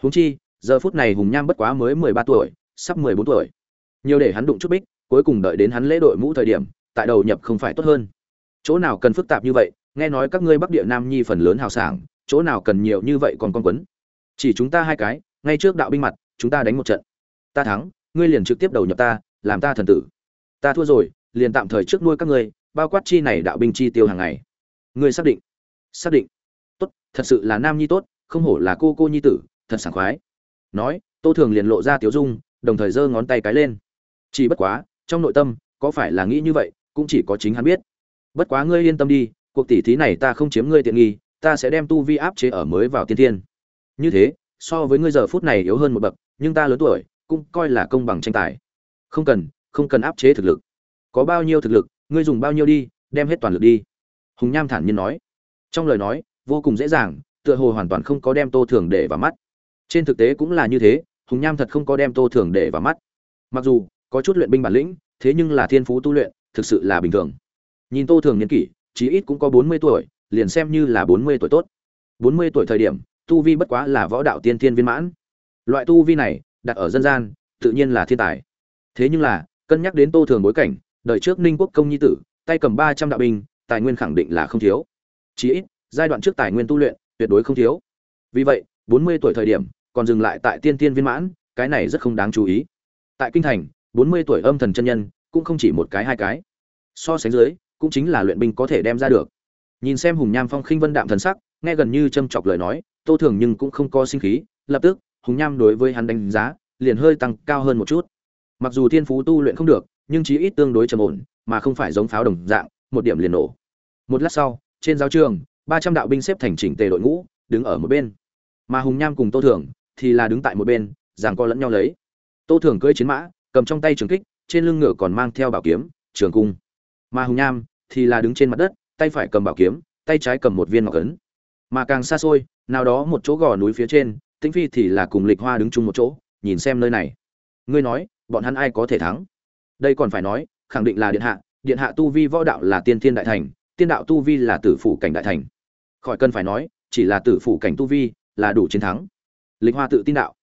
huống chi, giờ phút này hùng nham bất quá mới mười ba tuổi, sắp mười bốn tuổi. Nhiều để hắn đụng chút bích, cuối cùng đợi đến hắn lễ đội mũ thời điểm, tại đầu nhập không phải tốt hơn. Chỗ nào cần phức tạp như vậy, nghe nói các ngươi bắc địa nam nhi phần lớn hào sảng, chỗ nào cần nhiều như vậy còn con quấn. Chỉ chúng ta hai cái, ngay trước đạo binh mặt, chúng ta đánh một trận. Ta thắng, ngươi liền trực tiếp đầu nhập ta, làm ta thần tử. Ta thua rồi, liền tạm thời trước nuôi các ngươi, bao quát chi này đạo binh chi tiêu hàng ngày. Ngươi xác định. Xác định. Tốt, thật sự là nam nhi tốt, không hổ là cô cô nhi tử thật sảng khoái. Nói, tô thường liền lộ ra tiếu dung, đồng thời giơ ngón tay cái lên. Chỉ bất quá, trong nội tâm, có phải là nghĩ như vậy, cũng chỉ có chính hắn biết. Bất quá ngươi yên tâm đi, cuộc tỷ thí này ta không chiếm ngươi tiện nghi, ta sẽ đem tu vi áp chế ở mới vào tiên thiên. Như thế, so với ngươi giờ phút này yếu hơn một bậc, nhưng ta lớn tuổi, cũng coi là công bằng tranh tài. Không cần không cần áp chế thực lực. Có bao nhiêu thực lực, ngươi dùng bao nhiêu đi, đem hết toàn lực đi. Hùng nham thản nhiên nói. Trong lời nói, vô cùng dễ dàng, tựa hồ hoàn toàn không có đem tô thường để vào mắt trên thực tế cũng là như thế, hùng nham thật không có đem tô thường để vào mắt. Mặc dù, có chút luyện binh bản lĩnh, thế nhưng là thiên phú tu luyện, thực sự là bình thường. Nhìn tô thường niên kỷ, chí ít cũng có bốn mươi tuổi, liền xem như là bốn mươi tuổi tốt. Bốn mươi tuổi thời điểm, tu vi bất quá là võ đạo tiên thiên viên mãn. Loại tu vi này, đặt ở dân gian, tự nhiên là thiên tài. Thế nhưng là, cân nhắc đến tô thường bối cảnh, đời trước ninh quốc công nhi tử, tay cầm ba trăm đạo binh, tài nguyên khẳng định là không thiếu. Chí ít, giai đoạn trước tài nguyên tu luyện, tuyệt đối không thiếu. Vì vậy bốn mươi tuổi thời điểm, còn dừng lại tại tiên tiên viên mãn, cái này rất không đáng chú ý. Tại kinh thành, bốn mươi tuổi âm thần chân nhân cũng không chỉ một cái hai cái. So sánh dưới, cũng chính là luyện binh có thể đem ra được. Nhìn xem hùng nham phong khinh vân đạm thần sắc, nghe gần như châm chọc lời nói, tô thường nhưng cũng không có sinh khí, lập tức, hùng nham đối với hắn đánh giá, liền hơi tăng cao hơn một chút. Mặc dù thiên phú tu luyện không được, nhưng chí ít tương đối trầm ổn, mà không phải giống pháo đồng dạng, một điểm liền nổ. Một lát sau, trên giáo trường, ba trăm đạo binh xếp thành chỉnh tề đội ngũ, đứng ở một bên mà hùng nham cùng tô thường thì là đứng tại một bên, giằng co lẫn nhau lấy. Tô thường cưỡi chiến mã, cầm trong tay trường kích, trên lưng ngựa còn mang theo bảo kiếm, trường cung. Mà hùng nham thì là đứng trên mặt đất, tay phải cầm bảo kiếm, tay trái cầm một viên ngọc ấn. Mà càng xa xôi, nào đó một chỗ gò núi phía trên, tĩnh phi thì là cùng lịch hoa đứng chung một chỗ, nhìn xem nơi này. Ngươi nói, bọn hắn ai có thể thắng? Đây còn phải nói, khẳng định là điện hạ điện hạ tu vi võ đạo là tiên thiên đại thành, tiên đạo tu vi là tử phủ cảnh đại thành. Khỏi cần phải nói, chỉ là tử phủ cảnh tu vi là đủ chiến thắng. Lịch hoa tự tin đạo.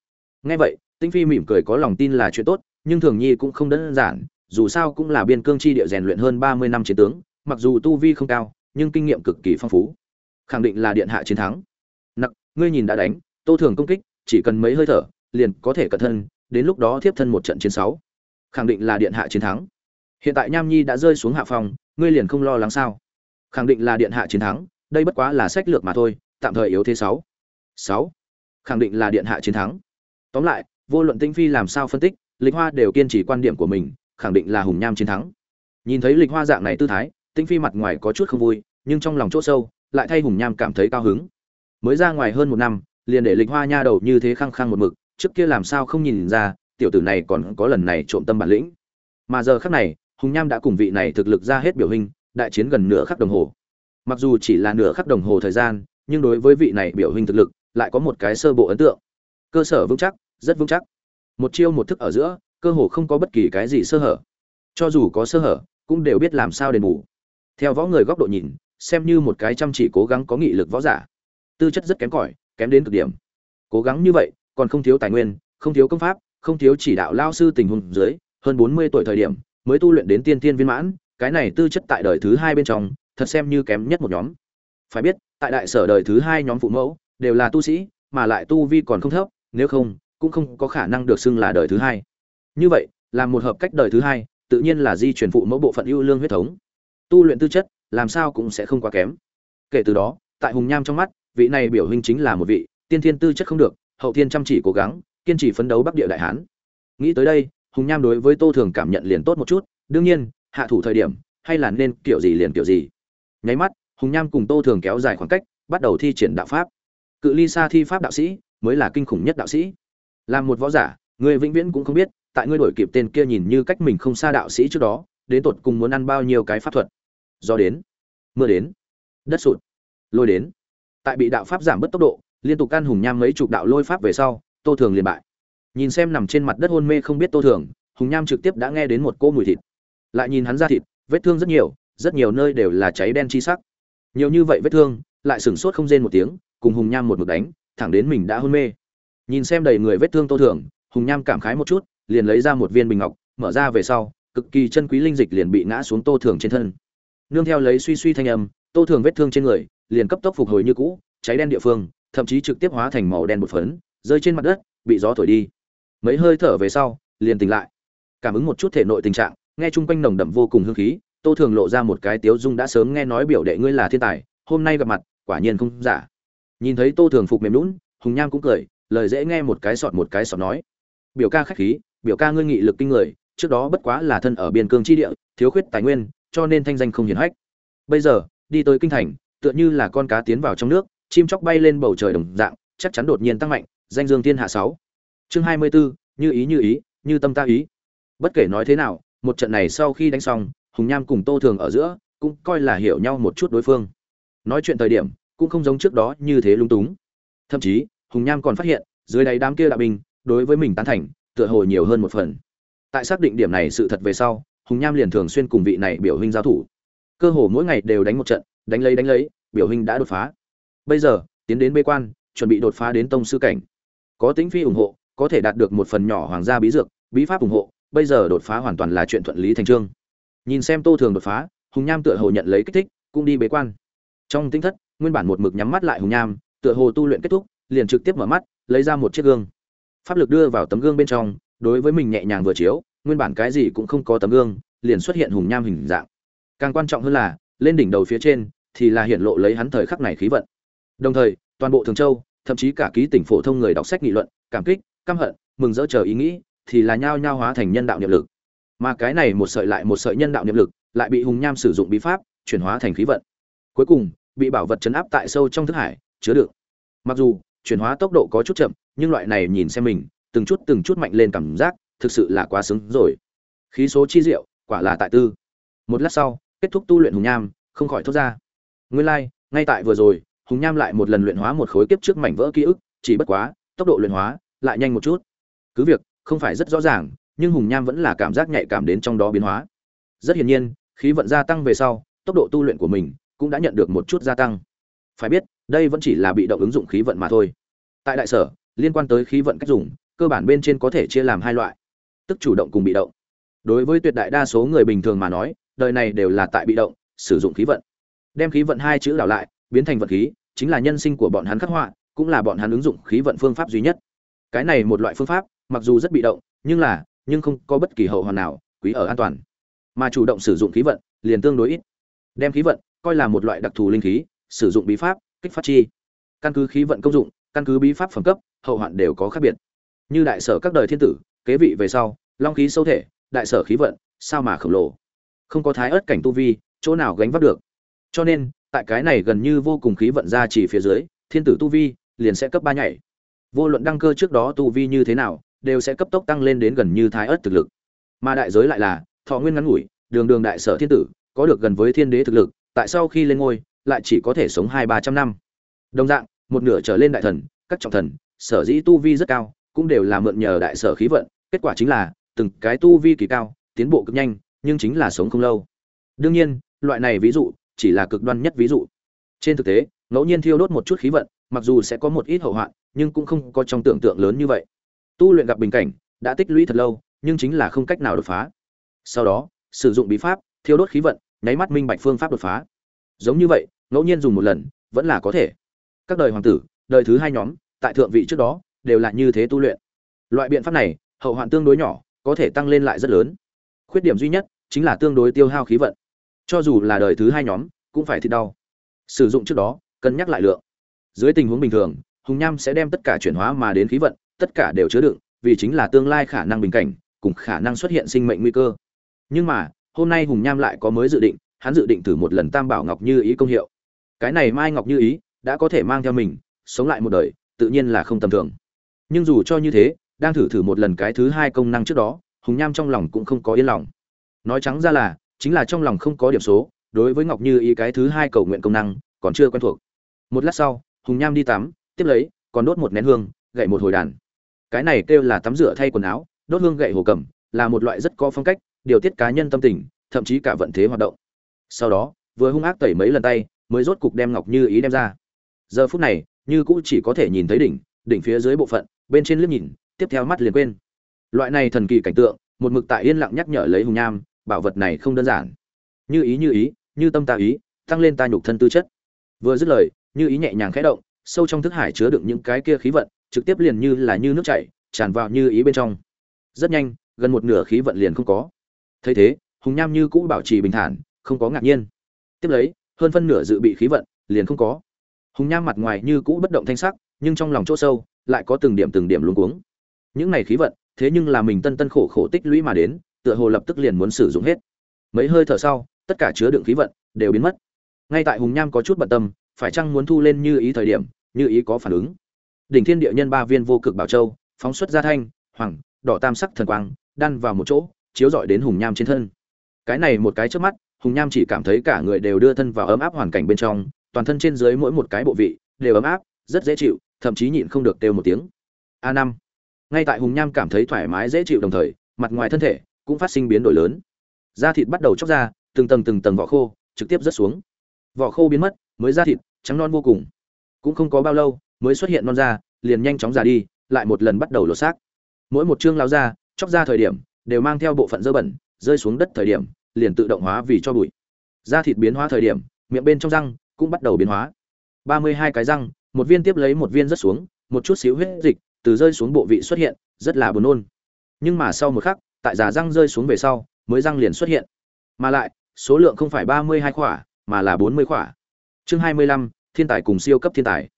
Nghe vậy tinh phi mỉm cười có lòng tin là chuyện tốt, nhưng thường nhi cũng không đơn giản, dù sao cũng là biên cương chi địa rèn luyện hơn ba mươi năm chiến tướng, mặc dù tu vi không cao, nhưng kinh nghiệm cực kỳ phong phú. Khẳng định là điện hạ chiến thắng. Nặc, ngươi nhìn đã đánh, tô thường công kích, chỉ cần mấy hơi thở, liền có thể cẩn thân, đến lúc đó tiếp thân một trận chiến sáu. Khẳng định là điện hạ chiến thắng. Hiện tại nham nhi đã rơi xuống hạ phòng, ngươi liền không lo lắng sao? Khẳng định là điện hạ chiến thắng, đây bất quá là sách lược mà thôi, tạm thời yếu thế sáu sáu. Khẳng định là điện hạ chiến thắng. Tóm lại, vô luận tinh phi làm sao phân tích, lịch hoa đều kiên trì quan điểm của mình, khẳng định là hùng nham chiến thắng. Nhìn thấy lịch hoa dạng này tư thái tinh phi mặt ngoài có chút không vui, nhưng trong lòng chỗ sâu, lại thay hùng nham cảm thấy cao hứng. Mới ra ngoài hơn một năm, liền để lịch hoa nha đầu như thế khăng khăng một mực, trước kia làm sao không nhìn ra, tiểu tử này còn có lần này trộm tâm bản lĩnh. Mà giờ khắc này, hùng nham đã cùng vị này thực lực ra hết biểu hình, đại chiến gần nửa khắc đồng hồ. Mặc dù chỉ là nửa khắc đồng hồ thời gian, nhưng đối với vị này biểu hình thực lực lại có một cái sơ bộ ấn tượng. Cơ sở vững chắc, rất vững chắc. Một chiêu một thức ở giữa, cơ hồ không có bất kỳ cái gì sơ hở. Cho dù có sơ hở, cũng đều biết làm sao đền bù. Theo võ người góc độ nhìn, xem như một cái chăm chỉ cố gắng có nghị lực võ giả. Tư chất rất kém cỏi, kém đến cực điểm. Cố gắng như vậy, còn không thiếu tài nguyên, không thiếu công pháp, không thiếu chỉ đạo lao sư tình huống dưới, hơn bốn mươi tuổi thời điểm, mới tu luyện đến tiên tiên viên mãn, cái này tư chất tại đời thứ hai bên trong, thật xem như kém nhất một nhóm. Phải biết, tại đại sở đời thứ hai nhóm phụ mẫu đều là tu sĩ, mà lại tu vi còn không thấp, nếu không, cũng không có khả năng được xưng là đời thứ hai. Như vậy, làm một hợp cách đời thứ hai, tự nhiên là di truyền phụ mẫu bộ phận ưu lương huyết thống. Tu luyện tư chất, làm sao cũng sẽ không quá kém. Kể từ đó, tại hùng nham trong mắt, vị này biểu hình chính là một vị, tiên thiên tư chất không được, hậu thiên chăm chỉ cố gắng, kiên trì phấn đấu bắc địa đại hán. Nghĩ tới đây, hùng nham đối với tô thường cảm nhận liền tốt một chút, đương nhiên, hạ thủ thời điểm, hay là nên kiểu gì liền kiểu gì. Nháy mắt, hùng nham cùng tô thường kéo dài khoảng cách, bắt đầu thi triển đạo pháp cự ly xa thi pháp đạo sĩ mới là kinh khủng nhất đạo sĩ. Làm một võ giả, người vĩnh viễn cũng không biết, tại ngươi đổi kịp tên kia nhìn như cách mình không xa đạo sĩ trước đó, đến tột cùng muốn ăn bao nhiêu cái pháp thuật. Do đến, mưa đến, đất sụt, lôi đến. Tại bị đạo pháp giảm bớt tốc độ, liên tục can hùng nham mấy chục đạo lôi pháp về sau, tô thường liền bại. Nhìn xem nằm trên mặt đất hôn mê không biết tô thường, hùng nham trực tiếp đã nghe đến một cô mùi thịt. Lại nhìn hắn ra thịt, vết thương rất nhiều rất nhiều nơi đều là cháy đen chi sắc. Nhiều như vậy vết thương, lại sửng sốt không rên một tiếng cùng hùng nham một mực đánh, thẳng đến mình đã hôn mê. Nhìn xem đầy người vết thương tô thường hùng nham cảm khái một chút, liền lấy ra một viên bình ngọc, mở ra về sau, cực kỳ chân quý linh dịch liền bị ngã xuống tô thường trên thân. Nương theo lấy suy suy thanh âm, tô thường vết thương trên người, liền cấp tốc phục hồi như cũ, cháy đen địa phương, thậm chí trực tiếp hóa thành màu đen một phấn, rơi trên mặt đất, bị gió thổi đi. Mấy hơi thở về sau, liền tỉnh lại. Cảm ứng một chút thể nội tình trạng, nghe chung quanh nồng đậm vô cùng hương khí, tô thường lộ ra một cái tiếu dung đã sớm nghe nói biểu đệ ngươi là thiên tài, hôm nay gặp mặt, quả nhiên không giả nhìn thấy tô thường phục mềm lún hùng nham cũng cười lời dễ nghe một cái sọt một cái sọt nói. Biểu ca khách khí biểu ca ngươi nghị lực kinh người trước đó bất quá là thân ở biên cương tri địa thiếu khuyết tài nguyên cho nên thanh danh không hiển hách. Bây giờ đi tới kinh thành tựa như là con cá tiến vào trong nước chim chóc bay lên bầu trời đồng dạng chắc chắn đột nhiên tăng mạnh danh dương thiên hạ sáu. Chương hai mươi 24, như ý như ý như tâm ta ý. Bất kể nói thế nào một trận này sau khi đánh xong hùng nham cùng tô thường ở giữa cũng coi là hiểu nhau một chút đối phương. Nói chuyện thời điểm cũng không giống trước đó như thế lung túng. Thậm chí, hùng nham còn phát hiện, dưới đáy đám kia đạo binh, đối với mình tán thành, tựa hồ nhiều hơn một phần. Tại xác định điểm này sự thật về sau, hùng nham liền thường xuyên cùng vị này biểu hình giao thủ. Cơ hồ mỗi ngày đều đánh một trận, đánh lấy đánh lấy, biểu hình đã đột phá. Bây giờ, tiến đến bê quan, chuẩn bị đột phá đến tông sư cảnh. Có tính phi ủng hộ, có thể đạt được một phần nhỏ hoàng gia bí dược, bí pháp ủng hộ, bây giờ đột phá hoàn toàn là chuyện thuận lý thành trương. Nhìn xem tô thường đột phá, hùng nham tựa hồ nhận lấy kích thích, cũng đi bế quan. Trong tinh thất nguyên bản một mực nhắm mắt lại hùng nham, tựa hồ tu luyện kết thúc, liền trực tiếp mở mắt, lấy ra một chiếc gương. Pháp lực đưa vào tấm gương bên trong, đối với mình nhẹ nhàng vừa chiếu, nguyên bản cái gì cũng không có tấm gương, liền xuất hiện hùng nham hình dạng. Càng quan trọng hơn là, lên đỉnh đầu phía trên, thì là hiện lộ lấy hắn thời khắc này khí vận. Đồng thời, toàn bộ thường châu, thậm chí cả ký tỉnh phổ thông người đọc sách nghị luận, cảm kích, căm hận, mừng rỡ chờ ý nghĩ, thì là nhao nhao hóa thành nhân đạo niệm lực. Mà cái này một sợi lại một sợi nhân đạo niệm lực, lại bị hùng nham sử dụng bí pháp, chuyển hóa thành khí vận. Cuối cùng bị bảo vật chấn áp tại sâu trong thức hải, chứa đựng. Mặc dù, chuyển hóa tốc độ có chút chậm, nhưng loại này nhìn xem mình, từng chút từng chút mạnh lên cảm giác, thực sự là quá xứng rồi. Khí số chi diệu, quả là tại tư. Một lát sau, kết thúc tu luyện hùng nham, không khỏi thốt ra. Nguyên lai, ngay tại vừa rồi, hùng nham lại một lần luyện hóa một khối kiếp trước mảnh vỡ ký ức, chỉ bất quá, tốc độ luyện hóa, lại nhanh một chút. Cứ việc, không phải rất rõ ràng, nhưng hùng nham vẫn là cảm giác nhạy cảm đến trong đó biến hóa. Rất hiển nhiên, khí vận gia tăng về sau, tốc độ tu luyện của mình cũng đã nhận được một chút gia tăng. Phải biết, đây vẫn chỉ là bị động ứng dụng khí vận mà thôi. Tại đại sở, liên quan tới khí vận cách dùng, cơ bản bên trên có thể chia làm hai loại. Tức chủ động cùng bị động. Đối với tuyệt đại đa số người bình thường mà nói, đời này đều là tại bị động, sử dụng khí vận. Đem khí vận hai chữ đảo lại, biến thành vật khí, chính là nhân sinh của bọn hắn khắc họa, cũng là bọn hắn ứng dụng khí vận phương pháp duy nhất. Cái này một loại phương pháp, mặc dù rất bị động, nhưng là, nhưng không có bất kỳ hậu hoàn nào, quý ở an toàn. Mà chủ động sử dụng khí vận, liền tương đối ít. Đem khí vận coi là một loại đặc thù linh khí, sử dụng bí pháp, kích phát chi. Căn cứ khí vận công dụng, căn cứ bí pháp phẩm cấp, hậu hoạn đều có khác biệt. Như đại sở các đời thiên tử, kế vị về sau, long khí sâu thể, đại sở khí vận, sao mà khổng lồ? Không có thái ớt cảnh tu vi, chỗ nào gánh vác được? Cho nên, tại cái này gần như vô cùng khí vận ra chỉ phía dưới, thiên tử tu vi liền sẽ cấp ba nhảy. Vô luận đăng cơ trước đó tu vi như thế nào, đều sẽ cấp tốc tăng lên đến gần như thái ớt thực lực. Mà đại giới lại là, thọ nguyên ngắn ngủi, đường đường đại sở thiên tử, có được gần với thiên đế thực lực tại sau khi lên ngôi, lại chỉ có thể sống hai ba trăm năm. Đồng dạng, một nửa trở lên đại thần, các trọng thần, sở dĩ tu vi rất cao, cũng đều là mượn nhờ đại sở khí vận, kết quả chính là, từng cái tu vi kỳ cao, tiến bộ cực nhanh, nhưng chính là sống không lâu. Đương nhiên, loại này ví dụ, chỉ là cực đoan nhất ví dụ. Trên thực tế, ngẫu nhiên thiêu đốt một chút khí vận, mặc dù sẽ có một ít hậu hoạn, nhưng cũng không có trong tưởng tượng lớn như vậy. Tu luyện gặp bình cảnh, đã tích lũy thật lâu, nhưng chính là không cách nào đột phá. Sau đó, sử dụng bí pháp, thiêu đốt khí vận, nháy mắt minh bạch phương pháp đột phá giống như vậy, ngẫu nhiên dùng một lần, vẫn là có thể. Các đời hoàng tử, đời thứ hai nhóm, tại thượng vị trước đó, đều là như thế tu luyện. Loại biện pháp này, hậu hoạn tương đối nhỏ, có thể tăng lên lại rất lớn. Khuyết điểm duy nhất, chính là tương đối tiêu hao khí vận. Cho dù là đời thứ hai nhóm, cũng phải thịt đau. Sử dụng trước đó, cân nhắc lại lượng. Dưới tình huống bình thường, hùng nham sẽ đem tất cả chuyển hóa mà đến khí vận, tất cả đều chứa đựng, vì chính là tương lai khả năng bình cảnh, cùng khả năng xuất hiện sinh mệnh nguy cơ. Nhưng mà, hôm nay hùng nham lại có mới dự định hắn dự định thử một lần tam bảo ngọc như ý công hiệu. Cái này mai ngọc như ý đã có thể mang theo mình, sống lại một đời, tự nhiên là không tầm thường. Nhưng dù cho như thế, đang thử thử một lần cái thứ hai công năng trước đó, hùng nham trong lòng cũng không có yên lòng. Nói trắng ra là, chính là trong lòng không có điểm số, đối với ngọc như ý cái thứ hai cầu nguyện công năng, còn chưa quen thuộc. Một lát sau, hùng nham đi tắm, tiếp lấy, còn đốt một nén hương, gậy một hồi đàn. Cái này kêu là tắm rửa thay quần áo, đốt hương gậy hồ cầm, là một loại rất có phong cách, điều tiết cá nhân tâm tình, thậm chí cả vận thế hoạt động sau đó, vừa hung ác tẩy mấy lần tay, mới rốt cục đem ngọc như ý đem ra. Giờ phút này, như cũ chỉ có thể nhìn thấy đỉnh đỉnh phía dưới bộ phận, bên trên liếc nhìn, tiếp theo mắt liền quên. Loại này thần kỳ cảnh tượng, một mực tại yên lặng nhắc nhở lấy hùng nham, bảo vật này không đơn giản. Như ý như ý, như tâm ta ý, tăng lên ta nhục thân tư chất. Vừa dứt lời, như ý nhẹ nhàng khẽ động, sâu trong thức hải chứa đựng những cái kia khí vận, trực tiếp liền như là như nước chảy, tràn vào như ý bên trong. Rất nhanh, gần một nửa khí vận liền không có. Thấy thế, hùng nham như cũ bảo trì bình thản không có ngạc nhiên. Tiếp lấy, hơn phân nửa dự bị khí vận liền không có. Hùng nham mặt ngoài như cũ bất động thanh sắc, nhưng trong lòng chỗ sâu lại có từng điểm từng điểm luống cuống. Những này khí vận, thế nhưng là mình tân tân khổ khổ tích lũy mà đến, tựa hồ lập tức liền muốn sử dụng hết. Mấy hơi thở sau, tất cả chứa đựng khí vận đều biến mất. Ngay tại hùng nham có chút bận tâm, phải chăng muốn thu lên như ý thời điểm, như ý có phản ứng. Đỉnh thiên địa nhân ba viên vô cực bảo châu, phóng xuất ra thanh, hoàng, đỏ tam sắc thần quang, đan vào một chỗ, chiếu rọi đến hùng nham trên thân. Cái này một cái trước mắt hùng nham chỉ cảm thấy cả người đều đưa thân vào ấm áp hoàn cảnh bên trong, toàn thân trên dưới mỗi một cái bộ vị đều ấm áp, rất dễ chịu, thậm chí nhịn không được kêu một tiếng. A năm. Ngay tại hùng nham cảm thấy thoải mái dễ chịu đồng thời, mặt ngoài thân thể cũng phát sinh biến đổi lớn. Da thịt bắt đầu chóc ra, từng tầng từng tầng vỏ khô trực tiếp rớt xuống. Vỏ khô biến mất, mới da thịt trắng non vô cùng. Cũng không có bao lâu, mới xuất hiện non da, liền nhanh chóng già đi, lại một lần bắt đầu lột xác. Mỗi một chương lao da, chóc ra thời điểm, đều mang theo bộ phận dơ bẩn, rơi xuống đất thời điểm liền tự động hóa vì cho bụi. Da thịt biến hóa thời điểm, miệng bên trong răng cũng bắt đầu biến hóa. Ba mươi hai cái răng, một viên tiếp lấy một viên rớt xuống, một chút xíu huyết dịch từ rơi xuống bộ vị xuất hiện, rất là buồn nôn. Nhưng mà sau một khắc, tại giả răng rơi xuống về sau, mới răng liền xuất hiện. Mà lại, số lượng không phải ba mươi hai khỏa, mà là bốn mươi khỏa. Chương hai mươi lăm, thiên tài cùng siêu cấp thiên tài.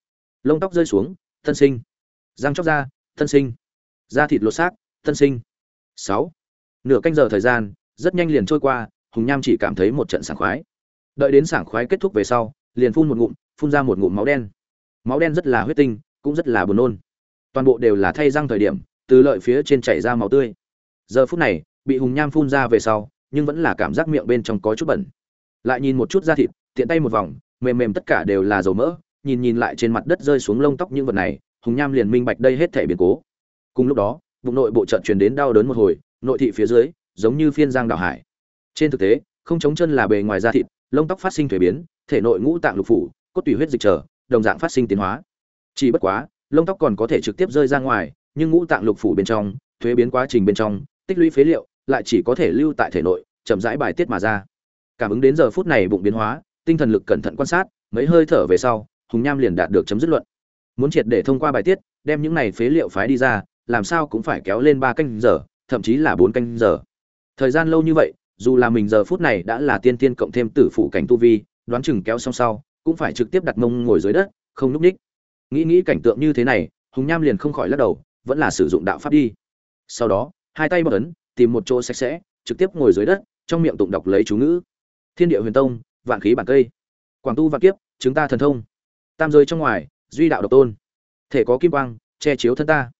Lông tóc rơi xuống, thân sinh. Răng chóc ra thân sinh. Da thịt lột xác, thân sinh. Sáu. Nửa canh giờ thời gian rất nhanh liền trôi qua, hùng nham chỉ cảm thấy một trận sảng khoái. Đợi đến sảng khoái kết thúc về sau, liền phun một ngụm, phun ra một ngụm máu đen. Máu đen rất là huyết tinh, cũng rất là buồn nôn. Toàn bộ đều là thay răng thời điểm, từ lợi phía trên chảy ra máu tươi. Giờ phút này, bị hùng nham phun ra về sau, nhưng vẫn là cảm giác miệng bên trong có chút bẩn. Lại nhìn một chút da thịt, tiện tay một vòng, mềm mềm tất cả đều là dầu mỡ, nhìn nhìn lại trên mặt đất rơi xuống lông tóc những vật này, hùng nham liền minh bạch đây hết thể biến cố. Cùng lúc đó, bụng nội bộ trận truyền đến đau đớn một hồi, nội thị phía dưới giống như phiên giang đảo hải. Trên thực tế, không chống chân là bề ngoài da thịt, lông tóc phát sinh thuế biến, thể nội ngũ tạng lục phủ, cốt tủy huyết dịch trở, đồng dạng phát sinh tiến hóa. Chỉ bất quá, lông tóc còn có thể trực tiếp rơi ra ngoài, nhưng ngũ tạng lục phủ bên trong, thuế biến quá trình bên trong, tích lũy phế liệu lại chỉ có thể lưu tại thể nội, chậm rãi bài tiết mà ra. Cảm ứng đến giờ phút này bụng biến hóa, tinh thần lực cẩn thận quan sát, mấy hơi thở về sau, hùng nham liền đạt được chấm dứt luận. Muốn triệt để thông qua bài tiết, đem những này phế liệu phái đi ra, làm sao cũng phải kéo lên ba canh giờ, thậm chí là bốn canh giờ thời gian lâu như vậy, dù là mình giờ phút này đã là tiên tiên cộng thêm tử phụ cảnh tu vi, đoán chừng kéo xong sau, cũng phải trực tiếp đặt mông ngồi dưới đất, không núp ních nghĩ nghĩ cảnh tượng như thế này, hùng nham liền không khỏi lắc đầu, vẫn là sử dụng đạo pháp đi. Sau đó, hai tay bọc ấn, tìm một chỗ sạch sẽ, trực tiếp ngồi dưới đất, trong miệng tụng đọc lấy chú ngữ. Thiên địa huyền tông, vạn khí bản cây. Quảng tu vạn kiếp chúng ta thần thông. Tam giới trong ngoài, duy đạo độc tôn. Thể có kim quang, che chiếu thân ta.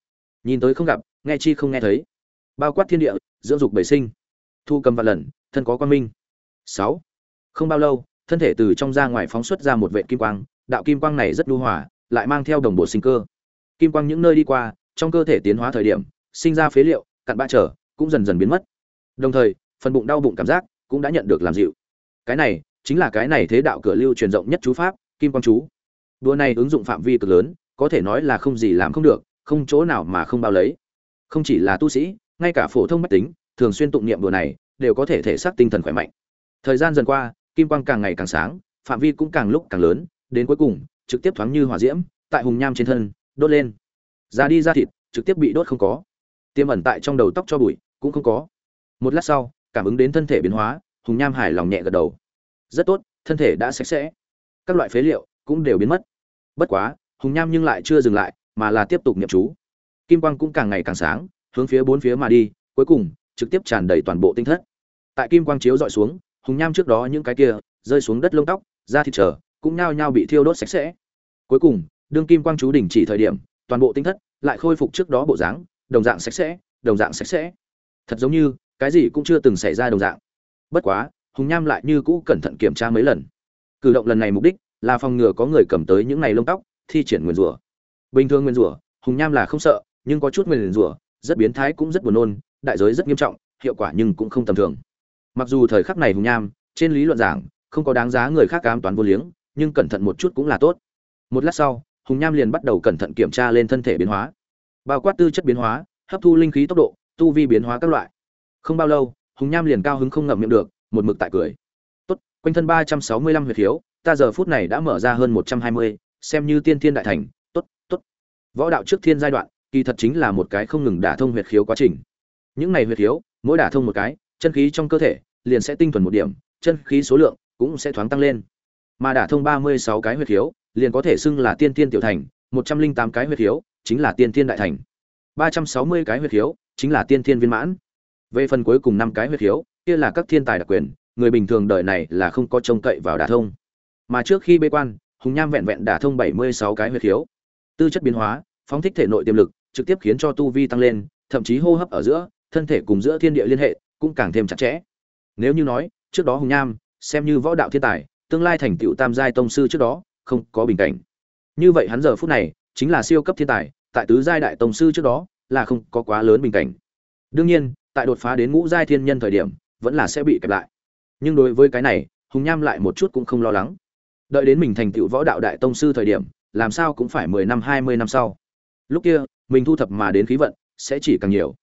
Nhìn tới không gặp, nghe chi không nghe thấy. Bao quát thiên địa, dưỡng dục bầy sinh thu cầm vạn lần, thân có quan minh. Sáu. Không bao lâu, thân thể từ trong ra ngoài phóng xuất ra một vệ kim quang, đạo kim quang này rất lưu hòa, lại mang theo đồng bộ sinh cơ. Kim quang những nơi đi qua, trong cơ thể tiến hóa thời điểm, sinh ra phế liệu, cặn bã trở, cũng dần dần biến mất. Đồng thời, phần bụng đau bụng cảm giác cũng đã nhận được làm dịu. Cái này, chính là cái này thế đạo cửa lưu truyền rộng nhất chú pháp, kim quang chú. Đua này ứng dụng phạm vi cực lớn, có thể nói là không gì làm không được, không chỗ nào mà không bao lấy. Không chỉ là tu sĩ, ngay cả phổ thông mách tính thường xuyên tụng niệm đùa này, đều có thể thể xác tinh thần khỏe mạnh. Thời gian dần qua, kim quang càng ngày càng sáng, phạm vi cũng càng lúc càng lớn, đến cuối cùng, trực tiếp thoáng như hỏa diễm, tại hùng nham trên thân, đốt lên. Ra đi ra thịt, trực tiếp bị đốt không có. Tiêm ẩn tại trong đầu tóc cho bụi, cũng không có. Một lát sau, cảm ứng đến thân thể biến hóa, hùng nham hài lòng nhẹ gật đầu. Rất tốt, thân thể đã sạch sẽ. Các loại phế liệu cũng đều biến mất. Bất quá, hùng nham nhưng lại chưa dừng lại, mà là tiếp tục niệm chú. Kim quang cũng càng ngày càng sáng, hướng phía bốn phía mà đi, cuối cùng trực tiếp tràn đầy toàn bộ tinh thất. Tại kim quang chiếu dọi xuống, hùng nham trước đó những cái kia rơi xuống đất lông tóc, da thịt trở, cũng nhao nhao bị thiêu đốt sạch sẽ. Cuối cùng, đương kim quang chú đỉnh chỉ thời điểm, toàn bộ tinh thất lại khôi phục trước đó bộ dáng, đồng dạng sạch sẽ, đồng dạng sạch sẽ. Thật giống như, cái gì cũng chưa từng xảy ra đồng dạng. Bất quá, hùng nham lại như cũ cẩn thận kiểm tra mấy lần. Cử động lần này mục đích là phòng ngừa có người cầm tới những này lông tóc, thi triển nguyên rủa. Bình thường nguyên rủa, hùng nham là không sợ, nhưng có chút nguyên rủa, rất biến thái cũng rất buồn nôn đại giới rất nghiêm trọng, hiệu quả nhưng cũng không tầm thường. Mặc dù thời khắc này hùng nham, trên lý luận giảng, không có đáng giá người khác cám toán vô liếng, nhưng cẩn thận một chút cũng là tốt. Một lát sau, hùng nham liền bắt đầu cẩn thận kiểm tra lên thân thể biến hóa. Bao quát tư chất biến hóa, hấp thu linh khí tốc độ, tu vi biến hóa các loại. Không bao lâu, hùng nham liền cao hứng không ngậm miệng được, một mực tại cười. Tốt, quanh thân ba trăm sáu mươi lăm huyệt hiếu ta giờ phút này đã mở ra hơn một trăm hai mươi, xem như tiên thiên đại thành. Tốt tốt. Võ đạo trước thiên giai đoạn, kỳ thật chính là một cái không ngừng đả thông huyệt khiếu quá trình những này huyệt thiếu, mỗi đả thông một cái chân khí trong cơ thể liền sẽ tinh thuần một điểm chân khí số lượng cũng sẽ thoáng tăng lên. Mà đả thông ba mươi sáu cái huyệt thiếu, liền có thể xưng là tiên thiên tiểu thành một trăm linh tám cái huyệt thiếu chính là tiên thiên đại thành. ba trăm sáu mươi cái huyệt thiếu chính là tiên thiên viên mãn. Về phần cuối cùng năm cái huyệt thiếu, kia là các thiên tài đặc quyền người bình thường đời này là không có trông cậy vào đả thông. Mà trước khi bê quan hùng nham vẹn vẹn đả thông bảy mươi sáu cái huyệt thiếu, tư chất biến hóa phóng thích thể nội tiềm lực trực tiếp khiến cho tu vi tăng lên thậm chí hô hấp ở giữa thân thể cùng giữa thiên địa liên hệ cũng càng thêm chặt chẽ. Nếu như nói, trước đó hùng nham, xem như võ đạo thiên tài, tương lai thành tựu tam giai tông sư trước đó, không có bình cảnh. Như vậy hắn giờ phút này, chính là siêu cấp thiên tài, tại tứ giai đại tông sư trước đó, là không có quá lớn bình cảnh. Đương nhiên, tại đột phá đến ngũ giai thiên nhân thời điểm, vẫn là sẽ bị kẹp lại. Nhưng đối với cái này, hùng nham lại một chút cũng không lo lắng. Đợi đến mình thành tựu võ đạo đại tông sư thời điểm, làm sao cũng phải mười năm, hai mươi năm sau. Lúc kia, mình thu thập mà đến khí vận, sẽ chỉ càng nhiều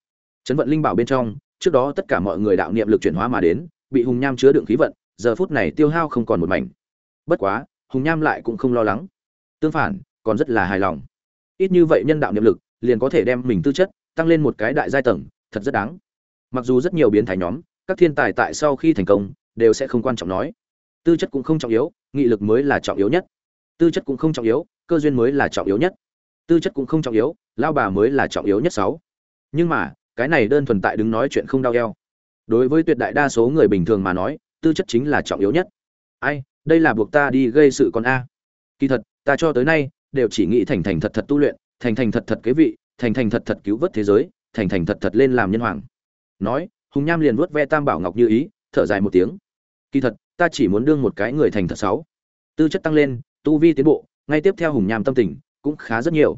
chấn vận linh bảo bên trong, trước đó tất cả mọi người đạo niệm lực chuyển hóa mà đến, bị hùng nham chứa đựng khí vận, giờ phút này tiêu hao không còn một mảnh. Bất quá, hùng nham lại cũng không lo lắng. Tương phản, còn rất là hài lòng. Ít như vậy nhân đạo niệm lực, liền có thể đem mình tư chất tăng lên một cái đại giai tầng, thật rất đáng. Mặc dù rất nhiều biến thái nhóm, các thiên tài tại sau khi thành công, đều sẽ không quan trọng nói. Tư chất cũng không trọng yếu, nghị lực mới là trọng yếu nhất. Tư chất cũng không trọng yếu, cơ duyên mới là trọng yếu nhất. Tư chất cũng không trọng yếu, lao bà mới là trọng yếu nhất sáu. Nhưng mà cái này đơn thuần tại đứng nói chuyện không đau eo. Đối với tuyệt đại đa số người bình thường mà nói, tư chất chính là trọng yếu nhất. Ai, đây là buộc ta đi gây sự con a. Kỳ thật, ta cho tới nay, đều chỉ nghĩ thành thành thật thật tu luyện, thành thành thật thật kế vị, thành thành thật thật cứu vớt thế giới, thành thành thật thật lên làm nhân hoàng. Nói, hùng nham liền vuốt ve tam bảo ngọc như ý, thở dài một tiếng. Kỳ thật, ta chỉ muốn đương một cái người thành thật sáu. Tư chất tăng lên, tu vi tiến bộ, ngay tiếp theo hùng nham tâm tình cũng khá rất nhiều.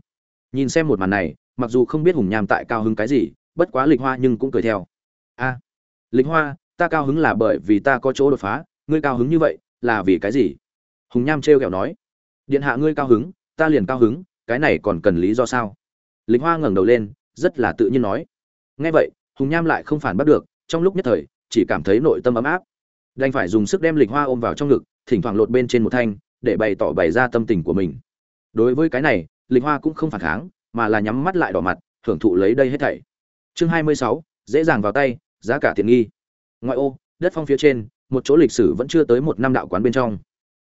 Nhìn xem một màn này, mặc dù không biết hùng nham tại cao hứng cái gì bất quá lịch hoa nhưng cũng cười theo. A, lịch hoa, ta cao hứng là bởi vì ta có chỗ đột phá, ngươi cao hứng như vậy là vì cái gì? Hùng nham trêu kẹo nói. Điện hạ ngươi cao hứng, ta liền cao hứng, cái này còn cần lý do sao? Lịch hoa ngẩng đầu lên, rất là tự nhiên nói. Nghe vậy, hùng nham lại không phản bắt được, trong lúc nhất thời, chỉ cảm thấy nội tâm ấm áp. Đành phải dùng sức đem lịch hoa ôm vào trong ngực, thỉnh thoảng lột bên trên một thanh, để bày tỏ bày ra tâm tình của mình. Đối với cái này, lịch hoa cũng không phản kháng, mà là nhắm mắt lại đỏ mặt, hưởng thụ lấy đây hết thảy chương hai mươi sáu, dễ dàng vào tay, giá cả tiện nghi. Ngoại ô, đất phong phía trên, một chỗ lịch sử vẫn chưa tới một năm đạo quán bên trong.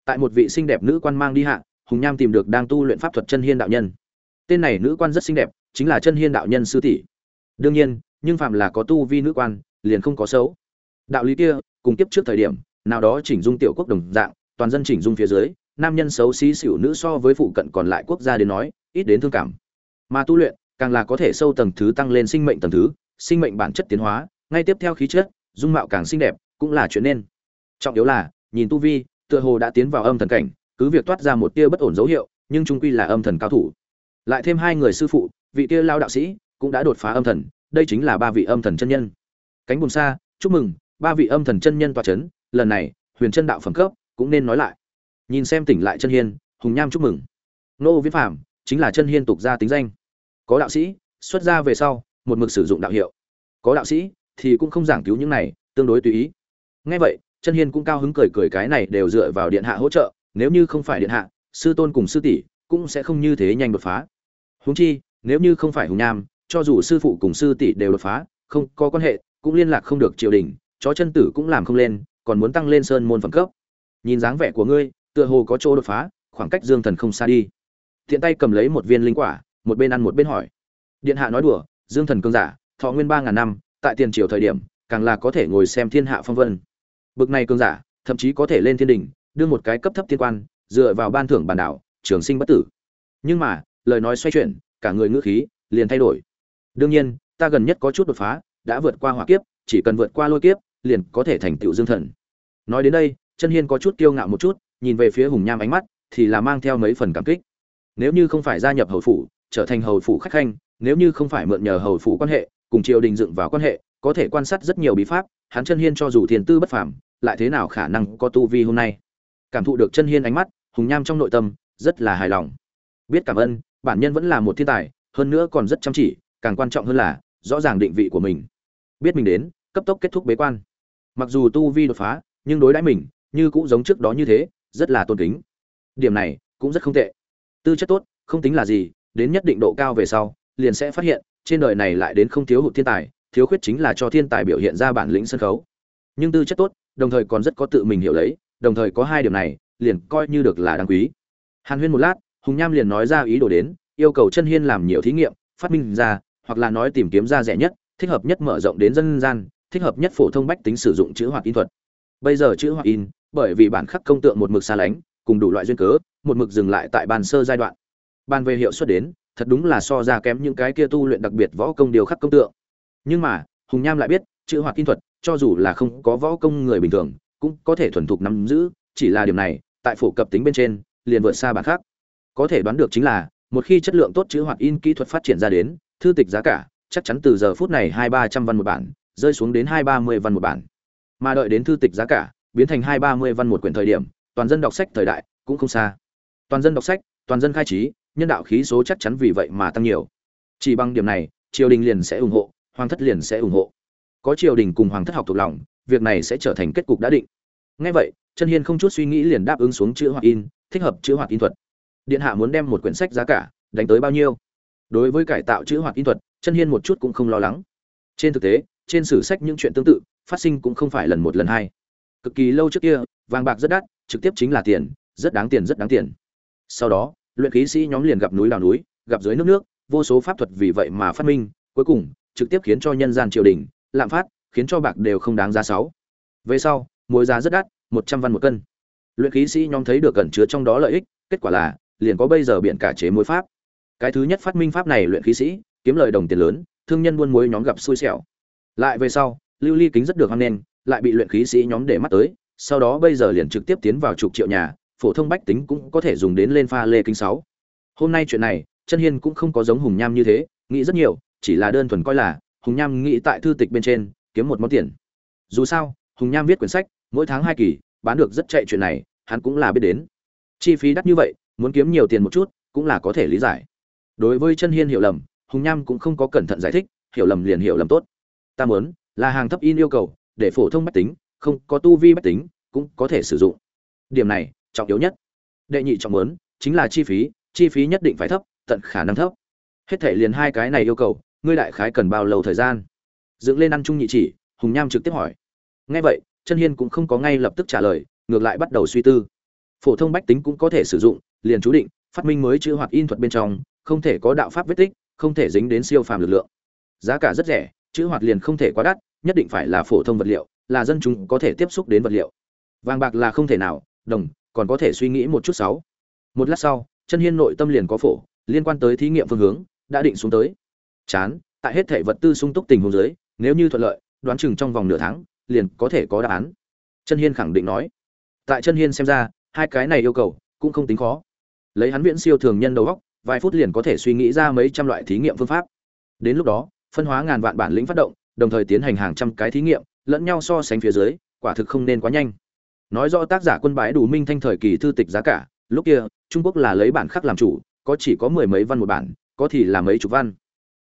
Tại một vị xinh đẹp nữ quan mang đi hạ, hùng nham tìm được đang tu luyện pháp thuật chân hiên đạo nhân. Tên này nữ quan rất xinh đẹp, chính là chân hiên đạo nhân sư tỷ. Đương nhiên, nhưng phạm là có tu vi nữ quan, liền không có xấu. Đạo lý kia, cùng tiếp trước thời điểm, nào đó chỉnh dung tiểu quốc đồng dạng, toàn dân chỉnh dung phía dưới, nam nhân xấu xí xỉu nữ so với phụ cận còn lại quốc gia đến nói, ít đến thương cảm. Mà tu luyện càng là có thể sâu tầng thứ tăng lên sinh mệnh tầng thứ, sinh mệnh bản chất tiến hóa, ngay tiếp theo khí chất, dung mạo càng xinh đẹp, cũng là chuyện nên. Trọng yếu là, nhìn tu vi, tựa hồ đã tiến vào âm thần cảnh, cứ việc toát ra một tia bất ổn dấu hiệu, nhưng trung quy là âm thần cao thủ. Lại thêm hai người sư phụ, vị tia lao đạo sĩ, cũng đã đột phá âm thần, đây chính là ba vị âm thần chân nhân. Cánh buồn xa, chúc mừng, ba vị âm thần chân nhân tọa chấn, lần này, huyền chân đạo phẩm cấp, cũng nên nói lại. Nhìn xem tỉnh lại chân hiên, hùng nham chúc mừng. Nô viễn phạm chính là chân hiên tục gia tính danh có đạo sĩ, xuất ra về sau, một mực sử dụng đạo hiệu. Có đạo sĩ thì cũng không giảng cứu những này, tương đối tùy ý. Ngay vậy chân hiên cũng cao hứng cười cười cái này đều dựa vào điện hạ hỗ trợ, nếu như không phải điện hạ, sư tôn cùng sư tỷ cũng sẽ không như thế nhanh đột phá. Huống chi, nếu như không phải hùng nham cho dù sư phụ cùng sư tỷ đều đột phá, không có quan hệ, cũng liên lạc không được triều đình, chó chân tử cũng làm không lên, còn muốn tăng lên sơn môn phẩm cấp. Nhìn dáng vẻ của ngươi, tựa hồ có chỗ đột phá, khoảng cách dương thần không xa đi. Thiện tay cầm lấy một viên linh quả một bên ăn một bên hỏi. Điện hạ nói đùa, dương thần cương giả, thọ nguyên ba ngàn năm, tại tiền triều thời điểm, càng là có thể ngồi xem thiên hạ phong vân. Bực này cương giả, thậm chí có thể lên thiên đình đưa một cái cấp thấp thiên quan, dựa vào ban thưởng bản đảo, trường sinh bất tử. Nhưng mà, lời nói xoay chuyển, cả người ngữ khí liền thay đổi. Đương nhiên, ta gần nhất có chút đột phá, đã vượt qua hỏa kiếp, chỉ cần vượt qua lôi kiếp, liền có thể thành tựu dương thần. Nói đến đây, chân hiên có chút kiêu ngạo một chút, nhìn về phía hùng nham ánh mắt, thì là mang theo mấy phần cảm kích. Nếu như không phải gia nhập hầu phủ trở thành hầu phủ khách khanh, nếu như không phải mượn nhờ hầu phủ quan hệ, cùng triều đình dựng vào quan hệ, có thể quan sát rất nhiều bí pháp, hắn chân hiên cho dù thiền tư bất phàm, lại thế nào khả năng có tu vi hôm nay? Cảm thụ được chân hiên ánh mắt, hùng nham trong nội tâm rất là hài lòng. Biết cảm ơn, bản nhân vẫn là một thiên tài, hơn nữa còn rất chăm chỉ, càng quan trọng hơn là, rõ ràng định vị của mình. Biết mình đến, cấp tốc kết thúc bế quan. Mặc dù tu vi đột phá, nhưng đối đãi mình, như cũng giống trước đó như thế, rất là tôn kính. Điểm này cũng rất không tệ. Tư chất tốt, không tính là gì đến nhất định độ cao về sau, liền sẽ phát hiện, trên đời này lại đến không thiếu hụt thiên tài, thiếu khuyết chính là cho thiên tài biểu hiện ra bản lĩnh sân khấu. Nhưng tư chất tốt, đồng thời còn rất có tự mình hiểu lấy, đồng thời có hai điểm này, liền coi như được là đáng quý. Hàn huyên một lát, hùng nham liền nói ra ý đồ đến, yêu cầu chân hiên làm nhiều thí nghiệm, phát minh ra, hoặc là nói tìm kiếm ra rẻ nhất, thích hợp nhất mở rộng đến dân gian, thích hợp nhất phổ thông bách tính sử dụng chữ hoạt in thuật. Bây giờ chữ hoạt in, bởi vì bản khắc công tượng một mực xa lánh, cùng đủ loại duyên cớ, một mực dừng lại tại bàn sơ giai đoạn ban về hiệu suất đến, thật đúng là so ra kém những cái kia tu luyện đặc biệt võ công điều khắc công tượng. Nhưng mà, hùng nham lại biết, chữ hoạt kinh thuật, cho dù là không có võ công người bình thường, cũng có thể thuần thục nắm giữ, chỉ là điểm này, tại phổ cập tính bên trên, liền vượt xa bản khác. Có thể đoán được chính là, một khi chất lượng tốt chữ hoạt in kỹ thuật phát triển ra đến, thư tịch giá cả, chắc chắn từ giờ phút này hai ba trăm văn một bản, rơi xuống đến hai ba mươi văn một bản. Mà đợi đến thư tịch giá cả, biến thành hai ba mươi văn một quyển thời điểm, toàn dân đọc sách thời đại cũng không xa. Toàn dân đọc sách, toàn dân khai trí nhân đạo khí số chắc chắn vì vậy mà tăng nhiều. Chỉ bằng điểm này, triều đình liền sẽ ủng hộ, hoàng thất liền sẽ ủng hộ. Có triều đình cùng hoàng thất học thuộc lòng, việc này sẽ trở thành kết cục đã định. Nghe vậy chân hiên không chút suy nghĩ liền đáp ứng xuống chữ hoạt in, thích hợp chữ hoạt in thuật. Điện hạ muốn đem một quyển sách giá cả, đánh tới bao nhiêu? Đối với cải tạo chữ hoạt in thuật chân hiên một chút cũng không lo lắng. Trên thực tế, trên sử sách những chuyện tương tự, phát sinh cũng không phải lần một lần hai. Cực kỳ lâu trước kia, vàng bạc rất đắt, trực tiếp chính là tiền, rất đáng tiền, rất đáng tiền. Sau đó luyện khí sĩ nhóm liền gặp núi đào núi, gặp dưới nước nước, vô số pháp thuật vì vậy mà phát minh, cuối cùng, trực tiếp khiến cho nhân gian triều đình, lạm phát, khiến cho bạc đều không đáng giá sáu. Về sau muối giá rất đắt, một trăm văn một cân. Luyện khí sĩ nhóm thấy được cẩn chứa trong đó lợi ích, kết quả là, liền có bây giờ biện cả chế muối pháp. Cái thứ nhất phát minh pháp này luyện khí sĩ, kiếm lời đồng tiền lớn, thương nhân buôn muối nhóm gặp xui xẻo. Lại về sau, lưu ly kính rất được hăng nghênh, lại bị luyện khí sĩ nhóm để mắt tới, sau đó bây giờ liền trực tiếp tiến vào chục triệu nhà phổ thông bách tính cũng có thể dùng đến lên pha lê kính sáu. Hôm nay chuyện này, chân hiên cũng không có giống hùng nham như thế, nghĩ rất nhiều, chỉ là đơn thuần coi là, hùng nham nghĩ tại thư tịch bên trên, kiếm một món tiền. Dù sao, hùng nham viết quyển sách, mỗi tháng hai kỳ, bán được rất chạy chuyện này, hắn cũng là biết đến. Chi phí đắt như vậy, muốn kiếm nhiều tiền một chút, cũng là có thể lý giải. Đối với chân hiên hiểu lầm, hùng nham cũng không có cẩn thận giải thích, hiểu lầm liền hiểu lầm tốt. Ta muốn, là hàng thấp in yêu cầu, để phổ thông bách tính, không có tu vi bách tính, cũng có thể sử dụng. Điểm này trọng yếu nhất. Đệ nhị trọng muốn chính là chi phí chi phí nhất định phải thấp, tận khả năng thấp. Hết thể liền hai cái này yêu cầu, ngươi đại khái cần bao lâu thời gian? Dựng lên ăn chung nhị chỉ, hùng nham trực tiếp hỏi. Nghe vậy, chân hiên cũng không có ngay lập tức trả lời, ngược lại bắt đầu suy tư. Phổ thông bách tính cũng có thể sử dụng, liền chú định, phát minh mới chữ hoạt in thuật bên trong, không thể có đạo pháp vết tích, không thể dính đến siêu phàm lực lượng. Giá cả rất rẻ, chữ hoạt liền không thể quá đắt, nhất định phải là phổ thông vật liệu, là dân chúng có thể tiếp xúc đến vật liệu. Vàng bạc là không thể nào, đồng còn có thể suy nghĩ một chút sáu. Một lát sau, chân hiên nội tâm liền có phổ, liên quan tới thí nghiệm phương hướng, đã định xuống tới. Chán, tại hết thể vật tư sung túc tình huống dưới, nếu như thuận lợi, đoán chừng trong vòng nửa tháng, liền có thể có đáp án. Chân hiên khẳng định nói. Tại chân hiên xem ra, hai cái này yêu cầu, cũng không tính khó. Lấy hắn viễn siêu thường nhân đầu góc vài phút liền có thể suy nghĩ ra mấy trăm loại thí nghiệm phương pháp. Đến lúc đó, phân hóa ngàn vạn bản lĩnh phát động, đồng thời tiến hành hàng trăm cái thí nghiệm, lẫn nhau so sánh phía dưới, quả thực không nên quá nhanh nói rõ tác giả quân bái đủ minh thanh thời kỳ thư tịch giá cả, lúc kia, trung quốc là lấy bản khắc làm chủ, có chỉ có mười mấy văn một bản, có thì là mấy chục văn.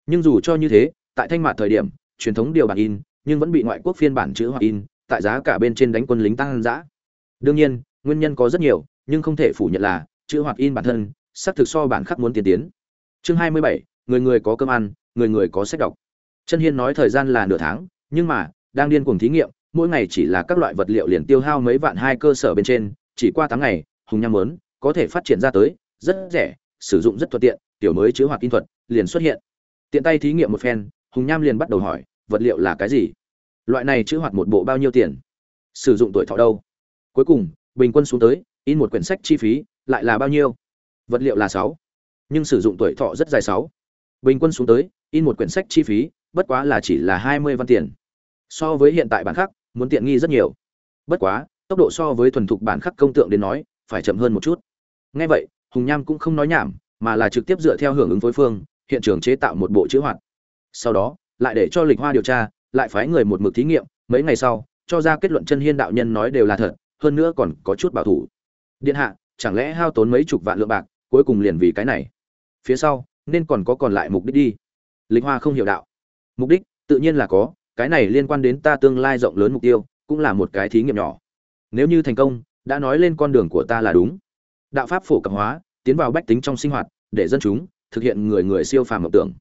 Nhưng dù cho như thế, tại thanh mạt thời điểm, truyền thống điều bản in, nhưng vẫn bị ngoại quốc phiên bản chữ hoặc in, tại giá cả bên trên đánh quân lính tăng giã đương nhiên, nguyên nhân có rất nhiều, nhưng không thể phủ nhận là, chữ hoặc in bản thân, xác thực so bản khắc muốn tiến tiến. Chương hai mươi bảy, người người có cơm ăn, người người có sách đọc. Chân hiên nói thời gian là nửa tháng, nhưng mà, đang điên cuồng thí nghiệm mỗi ngày chỉ là các loại vật liệu liền tiêu hao mấy vạn hai cơ sở bên trên, chỉ qua tháng ngày, hùng nham muốn có thể phát triển ra tới, rất rẻ, sử dụng rất thuận tiện tiểu mới chứa hoạt in thuật, liền xuất hiện. Tiện tay thí nghiệm một phen, hùng nham liền bắt đầu hỏi, vật liệu là cái gì? Loại này chữ hoạt một bộ bao nhiêu tiền? Sử dụng tuổi thọ đâu? Cuối cùng, bình quân xuống tới, in một quyển sách chi phí, lại là bao nhiêu? Vật liệu là sáu, nhưng sử dụng tuổi thọ rất dài sáu. Bình quân xuống tới, in một quyển sách chi phí, bất quá là chỉ là hai mươi văn tiền. So với hiện tại bản khắc muốn tiện nghi rất nhiều. Bất quá, tốc độ so với thuần thục bản khắc công tượng đến nói, phải chậm hơn một chút. Ngay vậy, hùng nham cũng không nói nhảm, mà là trực tiếp dựa theo hưởng ứng phối phương, hiện trường chế tạo một bộ chữ hoạt. Sau đó, lại để cho lịch hoa điều tra, lại phái người một mực thí nghiệm, mấy ngày sau, cho ra kết luận chân hiên đạo nhân nói đều là thật, hơn nữa còn có chút bảo thủ. Điện hạ, chẳng lẽ hao tốn mấy chục vạn lượng bạc, cuối cùng liền vì cái này? Phía sau, nên còn có còn lại mục đích đi. Lịch hoa không hiểu đạo. Mục đích, tự nhiên là có cái này liên quan đến ta tương lai rộng lớn mục tiêu, cũng là một cái thí nghiệm nhỏ. Nếu như thành công, đã nói lên con đường của ta là đúng. Đạo pháp phổ cập hóa, tiến vào bách tính trong sinh hoạt, để dân chúng, thực hiện người người siêu phàm mộng tưởng.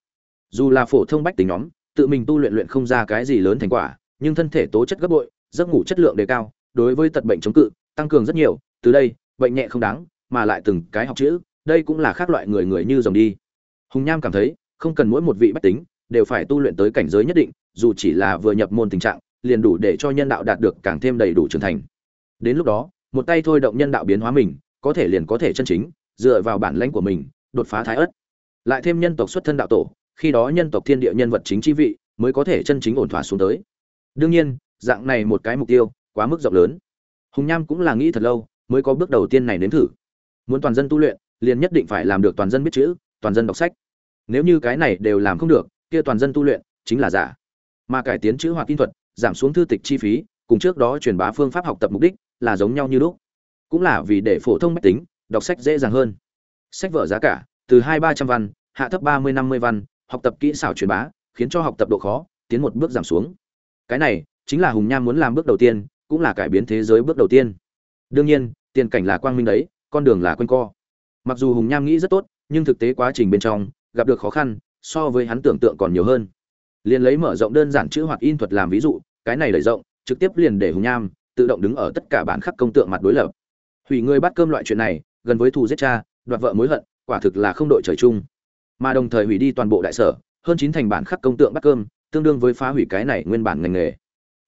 Dù là phổ thông bách tính nhóm, tự mình tu luyện luyện không ra cái gì lớn thành quả, nhưng thân thể tố chất gấp bội, giấc ngủ chất lượng đề cao, đối với tật bệnh chống cự, tăng cường rất nhiều, từ đây, bệnh nhẹ không đáng, mà lại từng cái học chữ, đây cũng là khác loại người người như dòng đi. Hùng nham cảm thấy, không cần mỗi một vị bách tính, đều phải tu luyện tới cảnh giới nhất định dù chỉ là vừa nhập môn tình trạng, liền đủ để cho nhân đạo đạt được càng thêm đầy đủ trưởng thành. Đến lúc đó, một tay thôi động nhân đạo biến hóa mình, có thể liền có thể chân chính, dựa vào bản lãnh của mình, đột phá thái ất lại thêm nhân tộc xuất thân đạo tổ, khi đó nhân tộc thiên địa nhân vật chính chi vị mới có thể chân chính ổn thỏa xuống tới. Đương nhiên, dạng này một cái mục tiêu quá mức rộng lớn. Hùng nham cũng là nghĩ thật lâu mới có bước đầu tiên này đến thử. Muốn toàn dân tu luyện, liền nhất định phải làm được toàn dân biết chữ, toàn dân đọc sách. Nếu như cái này đều làm không được, kia toàn dân tu luyện chính là giả mà cải tiến chữ hoạt kỹ thuật, giảm xuống thư tịch chi phí, cùng trước đó truyền bá phương pháp học tập mục đích là giống nhau như lúc. Cũng là vì để phổ thông máy tính, đọc sách dễ dàng hơn. Sách vở giá cả, từ hai ba trăm văn, hạ thấp ba mươi năm mươi văn, học tập kỹ xảo truyền bá, khiến cho học tập độ khó tiến một bước giảm xuống. Cái này, chính là hùng nham muốn làm bước đầu tiên, cũng là cải biến thế giới bước đầu tiên. Đương nhiên, tiền cảnh là quang minh đấy, con đường là quanh co. Mặc dù hùng nham nghĩ rất tốt, nhưng thực tế quá trình bên trong, gặp được khó khăn, so với hắn tưởng tượng còn nhiều hơn liền lấy mở rộng đơn giản chữ hoặc in thuật làm ví dụ, cái này đẩy rộng, trực tiếp liền để hùng nham, tự động đứng ở tất cả bản khắc công tượng mặt đối lập. Hủy người bắt cơm loại chuyện này, gần với thù giết cha, đoạt vợ mối hận, quả thực là không đội trời chung. Mà đồng thời hủy đi toàn bộ đại sở, hơn chín thành bản khắc công tượng bắt cơm, tương đương với phá hủy cái này nguyên bản ngành nghề.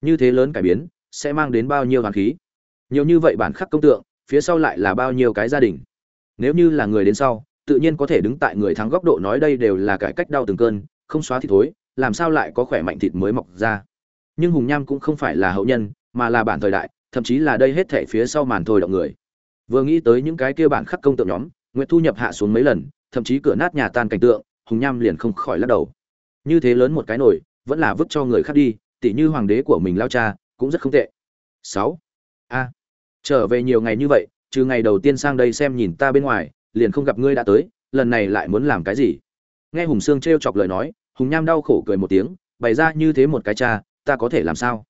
Như thế lớn cải biến, sẽ mang đến bao nhiêu hoàn khí? Nhiều như vậy bản khắc công tượng, phía sau lại là bao nhiêu cái gia đình? Nếu như là người đến sau, tự nhiên có thể đứng tại người thắng góc độ nói đây đều là cải cách đau từng cơn, không xóa thì thối làm sao lại có khỏe mạnh thịt mới mọc ra? Nhưng hùng nham cũng không phải là hậu nhân, mà là bản thời đại, thậm chí là đây hết thể phía sau màn thôi động người. Vừa nghĩ tới những cái kia bản khắc công tượng nhóm nguyễn thu nhập hạ xuống mấy lần, thậm chí cửa nát nhà tan cảnh tượng, hùng nham liền không khỏi lắc đầu. Như thế lớn một cái nổi vẫn là vứt cho người khác đi, tỉ như hoàng đế của mình lao cha, cũng rất không tệ. Sáu. A. Trở về nhiều ngày như vậy, trừ ngày đầu tiên sang đây xem nhìn ta bên ngoài, liền không gặp ngươi đã tới, lần này lại muốn làm cái gì? Nghe hùng sương t chọc lời nói hùng nham đau khổ cười một tiếng, bày ra như thế một cái cha, ta có thể làm sao?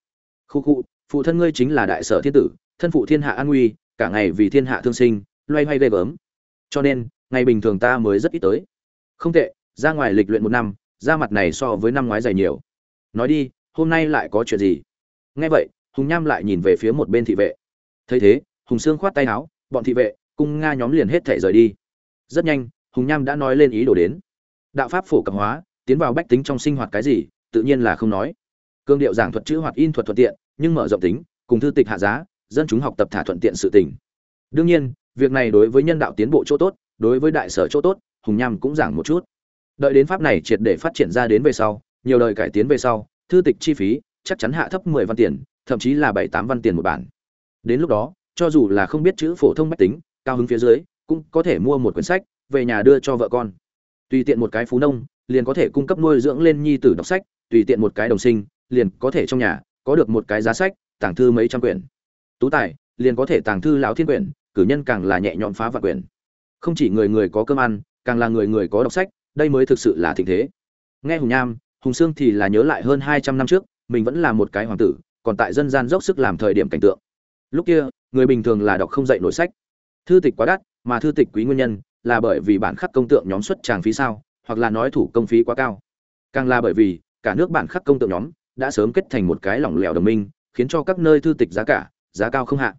Khu khu, phụ thân ngươi chính là đại sở thiên tử, thân phụ thiên hạ an nguy, cả ngày vì thiên hạ thương sinh, loay hoay ghê gớm. Cho nên, ngày bình thường ta mới rất ít tới. Không tệ, ra ngoài lịch luyện một năm da mặt này so với năm ngoái dày nhiều. Nói đi, hôm nay lại có chuyện gì? Nghe vậy, hùng nham lại nhìn về phía một bên thị vệ. Thấy thế, hùng sương khoát tay áo, bọn thị vệ cung nga nhóm liền hết thể rời đi. Rất nhanh, hùng nham đã nói lên ý đồ đến. Đạo pháp phổ cập hóa tiến vào bách tính trong sinh hoạt cái gì, tự nhiên là không nói. Cương điệu giảng thuật chữ hoạt in thuật thuận tiện, nhưng mở rộng tính, cùng thư tịch hạ giá, dân chúng học tập thả thuận tiện sự tình. Đương nhiên, việc này đối với nhân đạo tiến bộ chỗ tốt, đối với đại sở chỗ tốt, hùng nham cũng giảng một chút. Đợi đến pháp này triệt để phát triển ra đến về sau, nhiều đời cải tiến về sau, thư tịch chi phí chắc chắn hạ thấp mười văn tiền, thậm chí là bảy, tám văn tiền một bản. Đến lúc đó, cho dù là không biết chữ phổ thông mách tính, cao hứng phía dưới, cũng có thể mua một quyển sách, về nhà đưa cho vợ con. Tùy tiện một cái phú nông liền có thể cung cấp nuôi dưỡng lên nhi tử đọc sách, tùy tiện một cái đồng sinh, liền có thể trong nhà, có được một cái giá sách, tàng thư mấy trăm quyển. Tú tài, liền có thể tàng thư lão thiên quyển, cử nhân càng là nhẹ nhõm phá vạn quyển. Không chỉ người người có cơm ăn, càng là người người có đọc sách, đây mới thực sự là thịnh thế. Nghe hùng nham, hùng sương thì là nhớ lại hơn hai trăm năm trước, mình vẫn là một cái hoàng tử, còn tại dân gian dốc sức làm thời điểm cảnh tượng. Lúc kia, người bình thường là đọc không dậy nổi sách. Thư tịch quá đắt, mà thư tịch quý nguyên nhân là bởi vì bản khắc công tượng nhóm xuất tràng phí sao hoặc là nói thủ công phí quá cao. Càng là bởi vì, cả nước bản khắc công tượng nhóm đã sớm kết thành một cái lỏng lẻo đồng minh, khiến cho các nơi thư tịch giá cả, giá cao không hạ.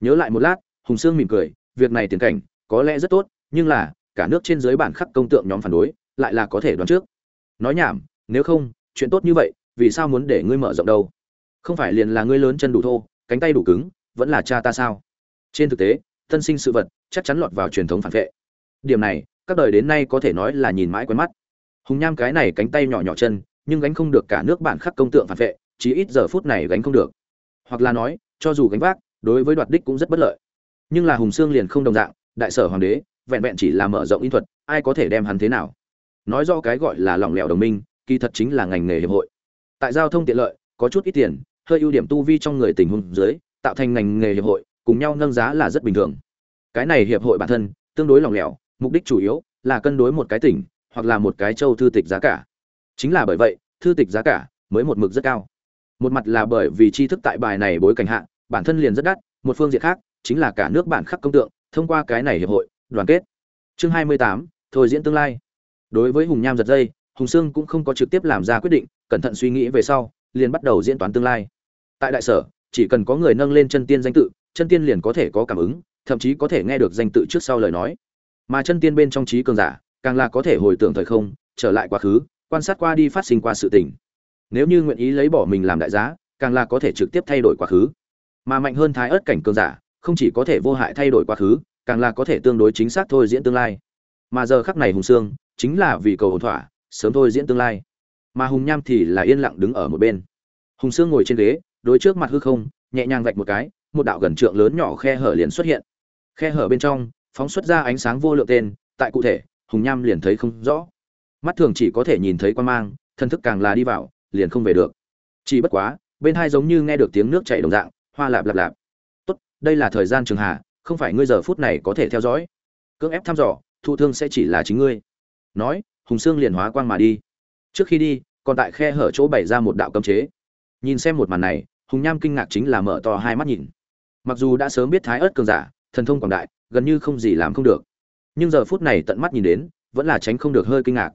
Nhớ lại một lát, hùng sương mỉm cười, việc này tiền cảnh, có lẽ rất tốt, nhưng là, cả nước trên dưới bản khắc công tượng nhóm phản đối, lại là có thể đoán trước. Nói nhảm, nếu không, chuyện tốt như vậy, vì sao muốn để ngươi mở rộng đâu? Không phải liền là ngươi lớn chân đủ thô, cánh tay đủ cứng, vẫn là cha ta sao? Trên thực tế, thân sinh sự vật, chắc chắn lọt vào truyền thống phản vệ. Điểm này các đời đến nay có thể nói là nhìn mãi quen mắt. Hùng nham cái này cánh tay nhỏ nhỏ chân, nhưng gánh không được cả nước bản khắc công tượng phản vệ chỉ ít giờ phút này gánh không được. Hoặc là nói, cho dù gánh vác, đối với đoạt đích cũng rất bất lợi. Nhưng là hùng sương liền không đồng dạng, đại sở hoàng đế, vẹn vẹn chỉ là mở rộng y thuật, ai có thể đem hắn thế nào? Nói do cái gọi là lỏng lẻo đồng minh, kỳ thật chính là ngành nghề hiệp hội. Tại giao thông tiện lợi, có chút ít tiền, hơi ưu điểm tu vi trong người tình huống dưới, tạo thành ngành nghề hiệp hội, cùng nhau nâng giá là rất bình thường. Cái này hiệp hội bản thân, tương đối lỏng lẻo mục đích chủ yếu là cân đối một cái tỉnh hoặc là một cái châu thư tịch giá cả. Chính là bởi vậy, thư tịch giá cả mới một mực rất cao. Một mặt là bởi vì tri thức tại bài này bối cảnh hạ, bản thân liền rất đắt, một phương diện khác chính là cả nước bản khắc công tượng, thông qua cái này hiệp hội, đoàn kết. Chương hai mươi tám, thôi diễn tương lai. Đối với hùng nham giật dây, hùng sương cũng không có trực tiếp làm ra quyết định, cẩn thận suy nghĩ về sau, liền bắt đầu diễn toán tương lai. Tại đại sở, chỉ cần có người nâng lên chân tiên danh tự, chân tiên liền có thể có cảm ứng, thậm chí có thể nghe được danh tự trước sau lời nói mà chân tiên bên trong trí cường giả, càng là có thể hồi tưởng thời không, trở lại quá khứ, quan sát qua đi phát sinh qua sự tình. Nếu như nguyện ý lấy bỏ mình làm đại giá, càng là có thể trực tiếp thay đổi quá khứ. Mà mạnh hơn thái ớt cảnh cường giả, không chỉ có thể vô hại thay đổi quá khứ, càng là có thể tương đối chính xác thôi diễn tương lai. Mà giờ khắc này hùng sương, chính là vì cầu hồn thỏa, sớm thôi diễn tương lai. Mà hùng nham thì là yên lặng đứng ở một bên. Hùng sương ngồi trên ghế, đối trước mặt hư không, nhẹ nhàng vạch một cái, một đạo gần trượng lớn nhỏ khe hở liền xuất hiện. Khe hở bên trong phóng xuất ra ánh sáng vô lượng tên, tại cụ thể, hùng nham liền thấy không rõ. Mắt thường chỉ có thể nhìn thấy quan mang, thân thức càng là đi vào, liền không về được. Chỉ bất quá, bên hai giống như nghe được tiếng nước chảy đồng dạng, hoa lạp lạp lạp. Tốt, đây là thời gian trường hạ, không phải ngươi giờ phút này có thể theo dõi. Cưỡng ép thăm dò, thụ thương sẽ chỉ là chính ngươi. Nói, hùng sương liền hóa quang mà đi. Trước khi đi, còn tại khe hở chỗ bày ra một đạo cấm chế. Nhìn xem một màn này, hùng nham kinh ngạc chính là mở to hai mắt nhìn. Mặc dù đã sớm biết thái ớt cường giả, thần thông quảng đại gần như không gì làm không được. Nhưng giờ phút này tận mắt nhìn đến, vẫn là tránh không được hơi kinh ngạc.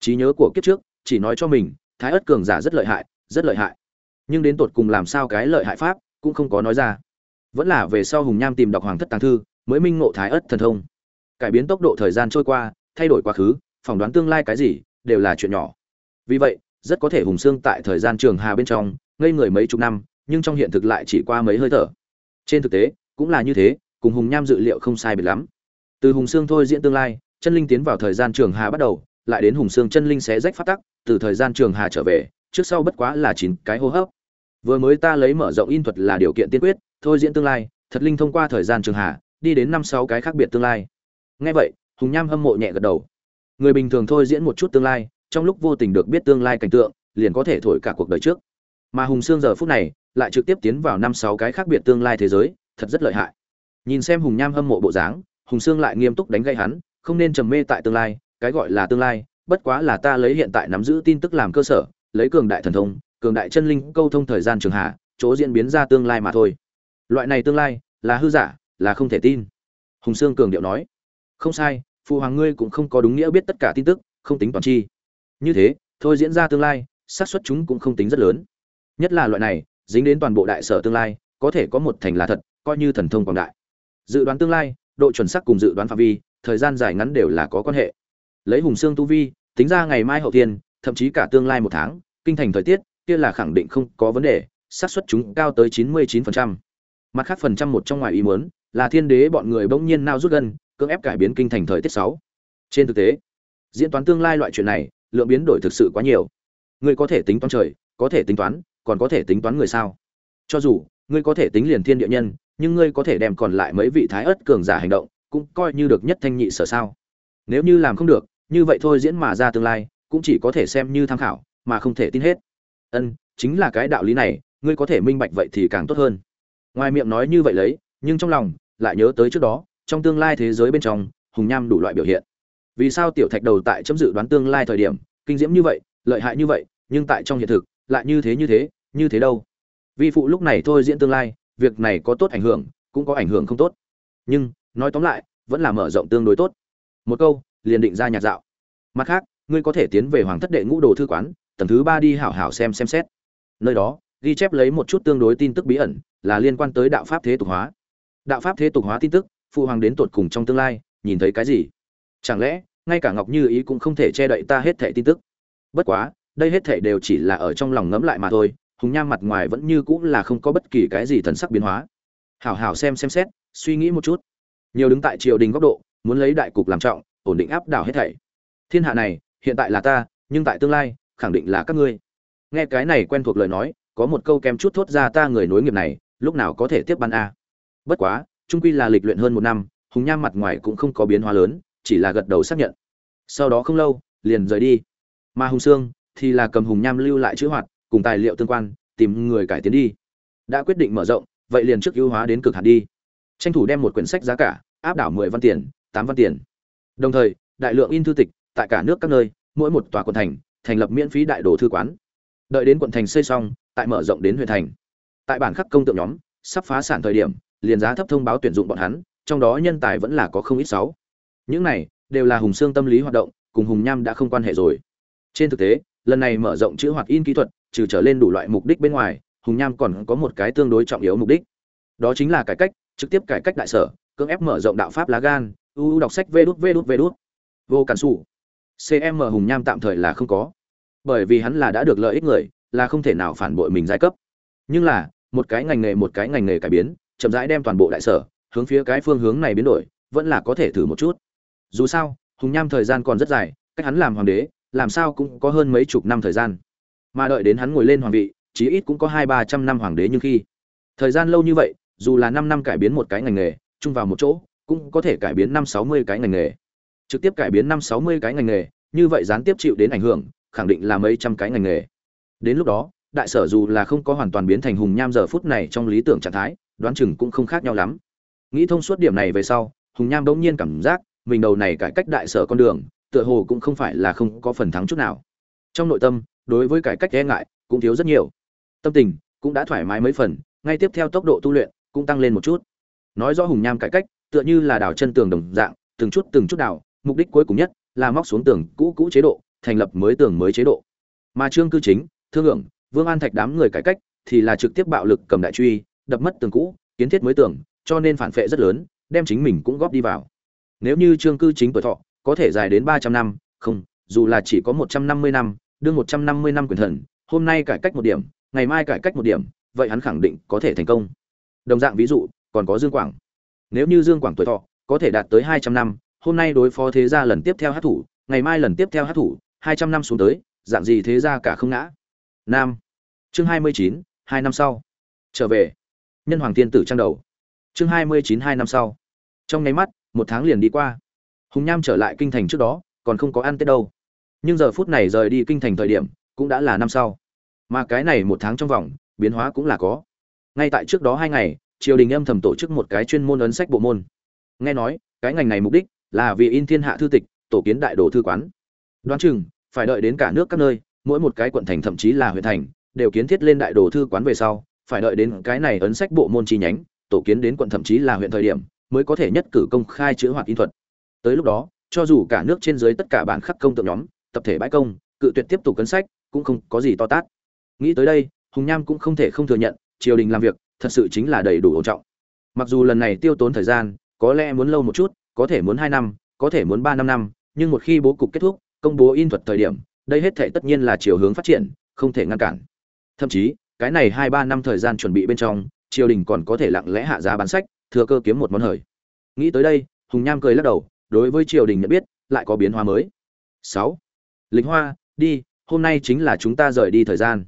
Trí nhớ của kiếp trước, chỉ nói cho mình, thái ất cường giả rất lợi hại, rất lợi hại. Nhưng đến tột cùng làm sao cái lợi hại pháp, cũng không có nói ra. Vẫn là về sau hùng nham tìm đọc hoàng thất tàng thư, mới minh ngộ thái ất thần thông. Cải biến tốc độ thời gian trôi qua, thay đổi quá khứ, phỏng đoán tương lai cái gì, đều là chuyện nhỏ. Vì vậy, rất có thể hùng xương tại thời gian trường hà bên trong, ngây người mấy chục năm, nhưng trong hiện thực lại chỉ qua mấy hơi thở. Trên thực tế, cũng là như thế cùng hùng nham dự liệu không sai biệt lắm. Từ hùng xương thôi diễn tương lai, chân linh tiến vào thời gian trường hà bắt đầu, lại đến hùng xương chân linh xé rách phát tắc, từ thời gian trường hà trở về, trước sau bất quá là chín cái hô hấp. Vừa mới ta lấy mở rộng in thuật là điều kiện tiên quyết, thôi diễn tương lai, thật linh thông qua thời gian trường hà, đi đến năm sáu cái khác biệt tương lai. Ngay vậy, hùng nham hâm mộ nhẹ gật đầu. Người bình thường thôi diễn một chút tương lai, trong lúc vô tình được biết tương lai cảnh tượng, liền có thể thổi cả cuộc đời trước. Mà hùng xương giờ phút này, lại trực tiếp tiến vào năm sáu cái khác biệt tương lai thế giới, thật rất lợi hại nhìn xem hùng nham hâm mộ bộ dáng, hùng xương lại nghiêm túc đánh gây hắn, không nên trầm mê tại tương lai, cái gọi là tương lai, bất quá là ta lấy hiện tại nắm giữ tin tức làm cơ sở, lấy cường đại thần thông, cường đại chân linh câu thông thời gian trường hạ, chỗ diễn biến ra tương lai mà thôi. Loại này tương lai, là hư giả, là không thể tin. Hùng sương cường điệu nói. Không sai phụ hoàng ngươi cũng không có đúng nghĩa biết tất cả tin tức, không tính toàn chi. Như thế, thôi diễn ra tương lai, xác suất chúng cũng không tính rất lớn. Nhất là loại này, dính đến toàn bộ đại sở tương lai, có thể có một thành là thật, coi như thần thông quảng đại dự đoán tương lai, độ chuẩn xác cùng dự đoán phạm vi, thời gian dài ngắn đều là có quan hệ. Lấy hùng xương tu vi, tính ra ngày mai hậu tiên thậm chí cả tương lai một tháng, kinh thành thời tiết, kia là khẳng định không có vấn đề, xác suất chúng cao tới chín mươi 99%. mặt khác phần trăm một trong ngoài ý muốn, là thiên đế bọn người bỗng nhiên nao rút gần cưỡng ép cải biến kinh thành thời tiết sáu. Trên thực tế, diễn toán tương lai loại chuyện này, lượng biến đổi thực sự quá nhiều. Ngươi có thể tính toán trời, có thể tính toán, còn có thể tính toán người sao? Cho dù, ngươi có thể tính liền thiên địa nhân nhưng ngươi có thể đem còn lại mấy vị thái ớt cường giả hành động, cũng coi như được nhất thanh nhị sở sao. Nếu như làm không được, như vậy thôi diễn mà ra tương lai, cũng chỉ có thể xem như tham khảo, mà không thể tin hết. Ân, chính là cái đạo lý này, ngươi có thể minh bạch vậy thì càng tốt hơn. Ngoài miệng nói như vậy lấy, nhưng trong lòng lại nhớ tới trước đó, trong tương lai thế giới bên trong, hùng nham đủ loại biểu hiện. Vì sao tiểu thạch đầu tại chấm dự đoán tương lai thời điểm, kinh diễm như vậy, lợi hại như vậy, nhưng tại trong hiện thực, lại như thế như thế như thế đâu? Vi phụ lúc này thôi diễn tương lai việc này có tốt ảnh hưởng, cũng có ảnh hưởng không tốt. Nhưng, nói tóm lại, vẫn là mở rộng tương đối tốt. Một câu, liền định ra nhạc dạo. Mặt khác, ngươi có thể tiến về hoàng thất đệ ngũ đồ thư quán, tầng thứ ba đi hảo hảo xem xem xét. Nơi đó, ghi chép lấy một chút tương đối tin tức bí ẩn, là liên quan tới đạo pháp thế tục hóa. Đạo pháp thế tục hóa tin tức, phụ hoàng đến tột cùng trong tương lai, nhìn thấy cái gì? Chẳng lẽ, ngay cả ngọc như ý cũng không thể che đậy ta hết thẻ tin tức? Bất quá, đây hết thảy đều chỉ là ở trong lòng ngẫm lại mà thôi hùng nham mặt ngoài vẫn như cũng là không có bất kỳ cái gì thần sắc biến hóa. Hảo hảo xem xem xét, suy nghĩ một chút. Nhiều đứng tại triều đình góc độ, muốn lấy đại cục làm trọng, ổn định áp đảo hết thảy. Thiên hạ này, hiện tại là ta, nhưng tại tương lai, khẳng định là các ngươi. Nghe cái này quen thuộc lời nói, có một câu kém chút thốt ra ta người nối nghiệp này, lúc nào có thể tiếp ban a. Bất quá, trung quy là lịch luyện hơn một năm, hùng nham mặt ngoài cũng không có biến hóa lớn, chỉ là gật đầu xác nhận. Sau đó không lâu, liền rời đi. Mà hùng sương thì là cầm hùng nham lưu lại chữ hoạt cùng tài liệu tương quan, tìm người cải tiến đi. Đã quyết định mở rộng, vậy liền trước ưu hóa đến cực hạn đi. Tranh thủ đem một quyển sách giá cả, áp đảo mười văn tiền, tám văn tiền. Đồng thời, đại lượng in thư tịch, tại cả nước các nơi, mỗi một tòa quận thành thành lập miễn phí đại đồ thư quán. Đợi đến quận thành xây xong, tại mở rộng đến huyện thành. Tại bản khắc công tượng nhóm, sắp phá sản thời điểm, liền giá thấp thông báo tuyển dụng bọn hắn, trong đó nhân tài vẫn là có không ít sáu. Những này, đều là hùng xương tâm lý hoạt động, cùng hùng nham đã không quan hệ rồi. Trên thực tế, lần này mở rộng chữ hoạt in kỹ thuật trừ trở lên đủ loại mục đích bên ngoài, hùng nham còn có một cái tương đối trọng yếu mục đích. Đó chính là cải cách, trực tiếp cải cách đại sở, cưỡng ép mở rộng đạo pháp lá gan uu đọc sách vê đút vê đút vê đút. Vô cản xù cm hùng nham tạm thời là không có. Bởi vì hắn là đã được lợi ích người, là không thể nào phản bội mình giai cấp. Nhưng là, một cái ngành nghề, một cái ngành nghề cải biến, chậm rãi đem toàn bộ đại sở, hướng phía cái phương hướng này biến đổi, vẫn là có thể thử một chút. Dù sao, hùng nham thời gian còn rất dài, cách hắn làm hoàng đế, làm sao cũng có hơn mấy chục năm thời gian mà đợi đến hắn ngồi lên hoàng vị, chí ít cũng có hai ba trăm năm hoàng đế nhưng khi. Thời gian lâu như vậy, dù là năm năm cải biến một cái ngành nghề, chung vào một chỗ, cũng có thể cải biến năm sáu mươi cái ngành nghề. Trực tiếp cải biến năm sáu mươi cái ngành nghề, như vậy gián tiếp chịu đến ảnh hưởng, khẳng định là mấy trăm cái ngành nghề. Đến lúc đó, đại sở dù là không có hoàn toàn biến thành hùng nham giờ phút này trong lý tưởng trạng thái, đoán chừng cũng không khác nhau lắm. Nghĩ thông suốt điểm này về sau, hùng nham bỗng nhiên cảm giác, mình đầu này cải cách đại sở con đường, tựa hồ cũng không phải là không có phần thắng chút nào. Trong nội tâm đối với cải cách e ngại cũng thiếu rất nhiều. Tâm tình cũng đã thoải mái mấy phần, ngay tiếp theo tốc độ tu luyện cũng tăng lên một chút. Nói rõ hùng nham cải cách, tựa như là đào chân tường đồng dạng, từng chút từng chút đào mục đích cuối cùng nhất là móc xuống tường cũ cũ chế độ, thành lập mới tường mới chế độ. Mà trương cư chính, thương lượng vương an thạch đám người cải cách thì là trực tiếp bạo lực cầm đại truy, đập mất tường cũ, kiến thiết mới tường, cho nên phản phệ rất lớn, đem chính mình cũng góp đi vào. Nếu như trương cư chính tuổi thọ có thể dài đến ba trăm năm, không, dù là chỉ có một trăm năm mươi năm đương một trăm năm mươi năm quyền thần, hôm nay cải cách một điểm, ngày mai cải cách một điểm, vậy hắn khẳng định có thể thành công. Đồng dạng ví dụ, còn có dương quảng. Nếu như dương quảng tuổi thọ có thể đạt tới hai trăm năm, hôm nay đối phó thế gia lần tiếp theo hát thủ, ngày mai lần tiếp theo hát thủ, hai trăm năm xuống tới, dạng gì thế gia cả không ngã. Nam. Chương hai mươi chín, hai năm sau. Trở về. Nhân hoàng tiên tử trang đầu. Chương hai mươi chín, hai năm sau. Trong nháy mắt, một tháng liền đi qua. Hùng nham trở lại kinh thành trước đó, còn không có ăn tết đâu nhưng giờ phút này rời đi kinh thành thời điểm, cũng đã là năm sau. Mà cái này một tháng trong vòng, biến hóa cũng là có. Ngay tại trước đó hai ngày, triều đình âm thầm tổ chức một cái chuyên môn ấn sách bộ môn. Nghe nói, cái ngành này mục đích là vì in thiên hạ thư tịch, tổ kiến đại đồ thư quán. Đoán chừng, phải đợi đến cả nước các nơi, mỗi một cái quận thành thậm chí là huyện thành, đều kiến thiết lên đại đồ thư quán về sau, phải đợi đến cái này ấn sách bộ môn chi nhánh, tổ kiến đến quận thậm chí là huyện thời điểm, mới có thể nhất cử công khai chữ hoạt in thuật. Tới lúc đó, cho dù cả nước trên dưới tất cả bản khắc công tượng nhóm tập thể bãi công, cự tuyệt tiếp tục cấn sách, cũng không có gì to tát. Nghĩ tới đây, hùng nham cũng không thể không thừa nhận, triều đình làm việc, thật sự chính là đầy đủ ổn trọng. Mặc dù lần này tiêu tốn thời gian, có lẽ muốn lâu một chút, có thể muốn hai năm, có thể muốn ba năm năm, nhưng một khi bố cục kết thúc, công bố in thuật thời điểm, đây hết thể tất nhiên là chiều hướng phát triển, không thể ngăn cản. Thậm chí, cái này hai ba năm thời gian chuẩn bị bên trong, triều đình còn có thể lặng lẽ hạ giá bán sách, thừa cơ kiếm một món hời. Nghĩ tới đây, hùng nham cười lắc đầu, đối với triều đình nhận biết, lại có biến hóa mới. Sáu lịch hoa, đi, hôm nay chính là chúng ta rời đi thời gian.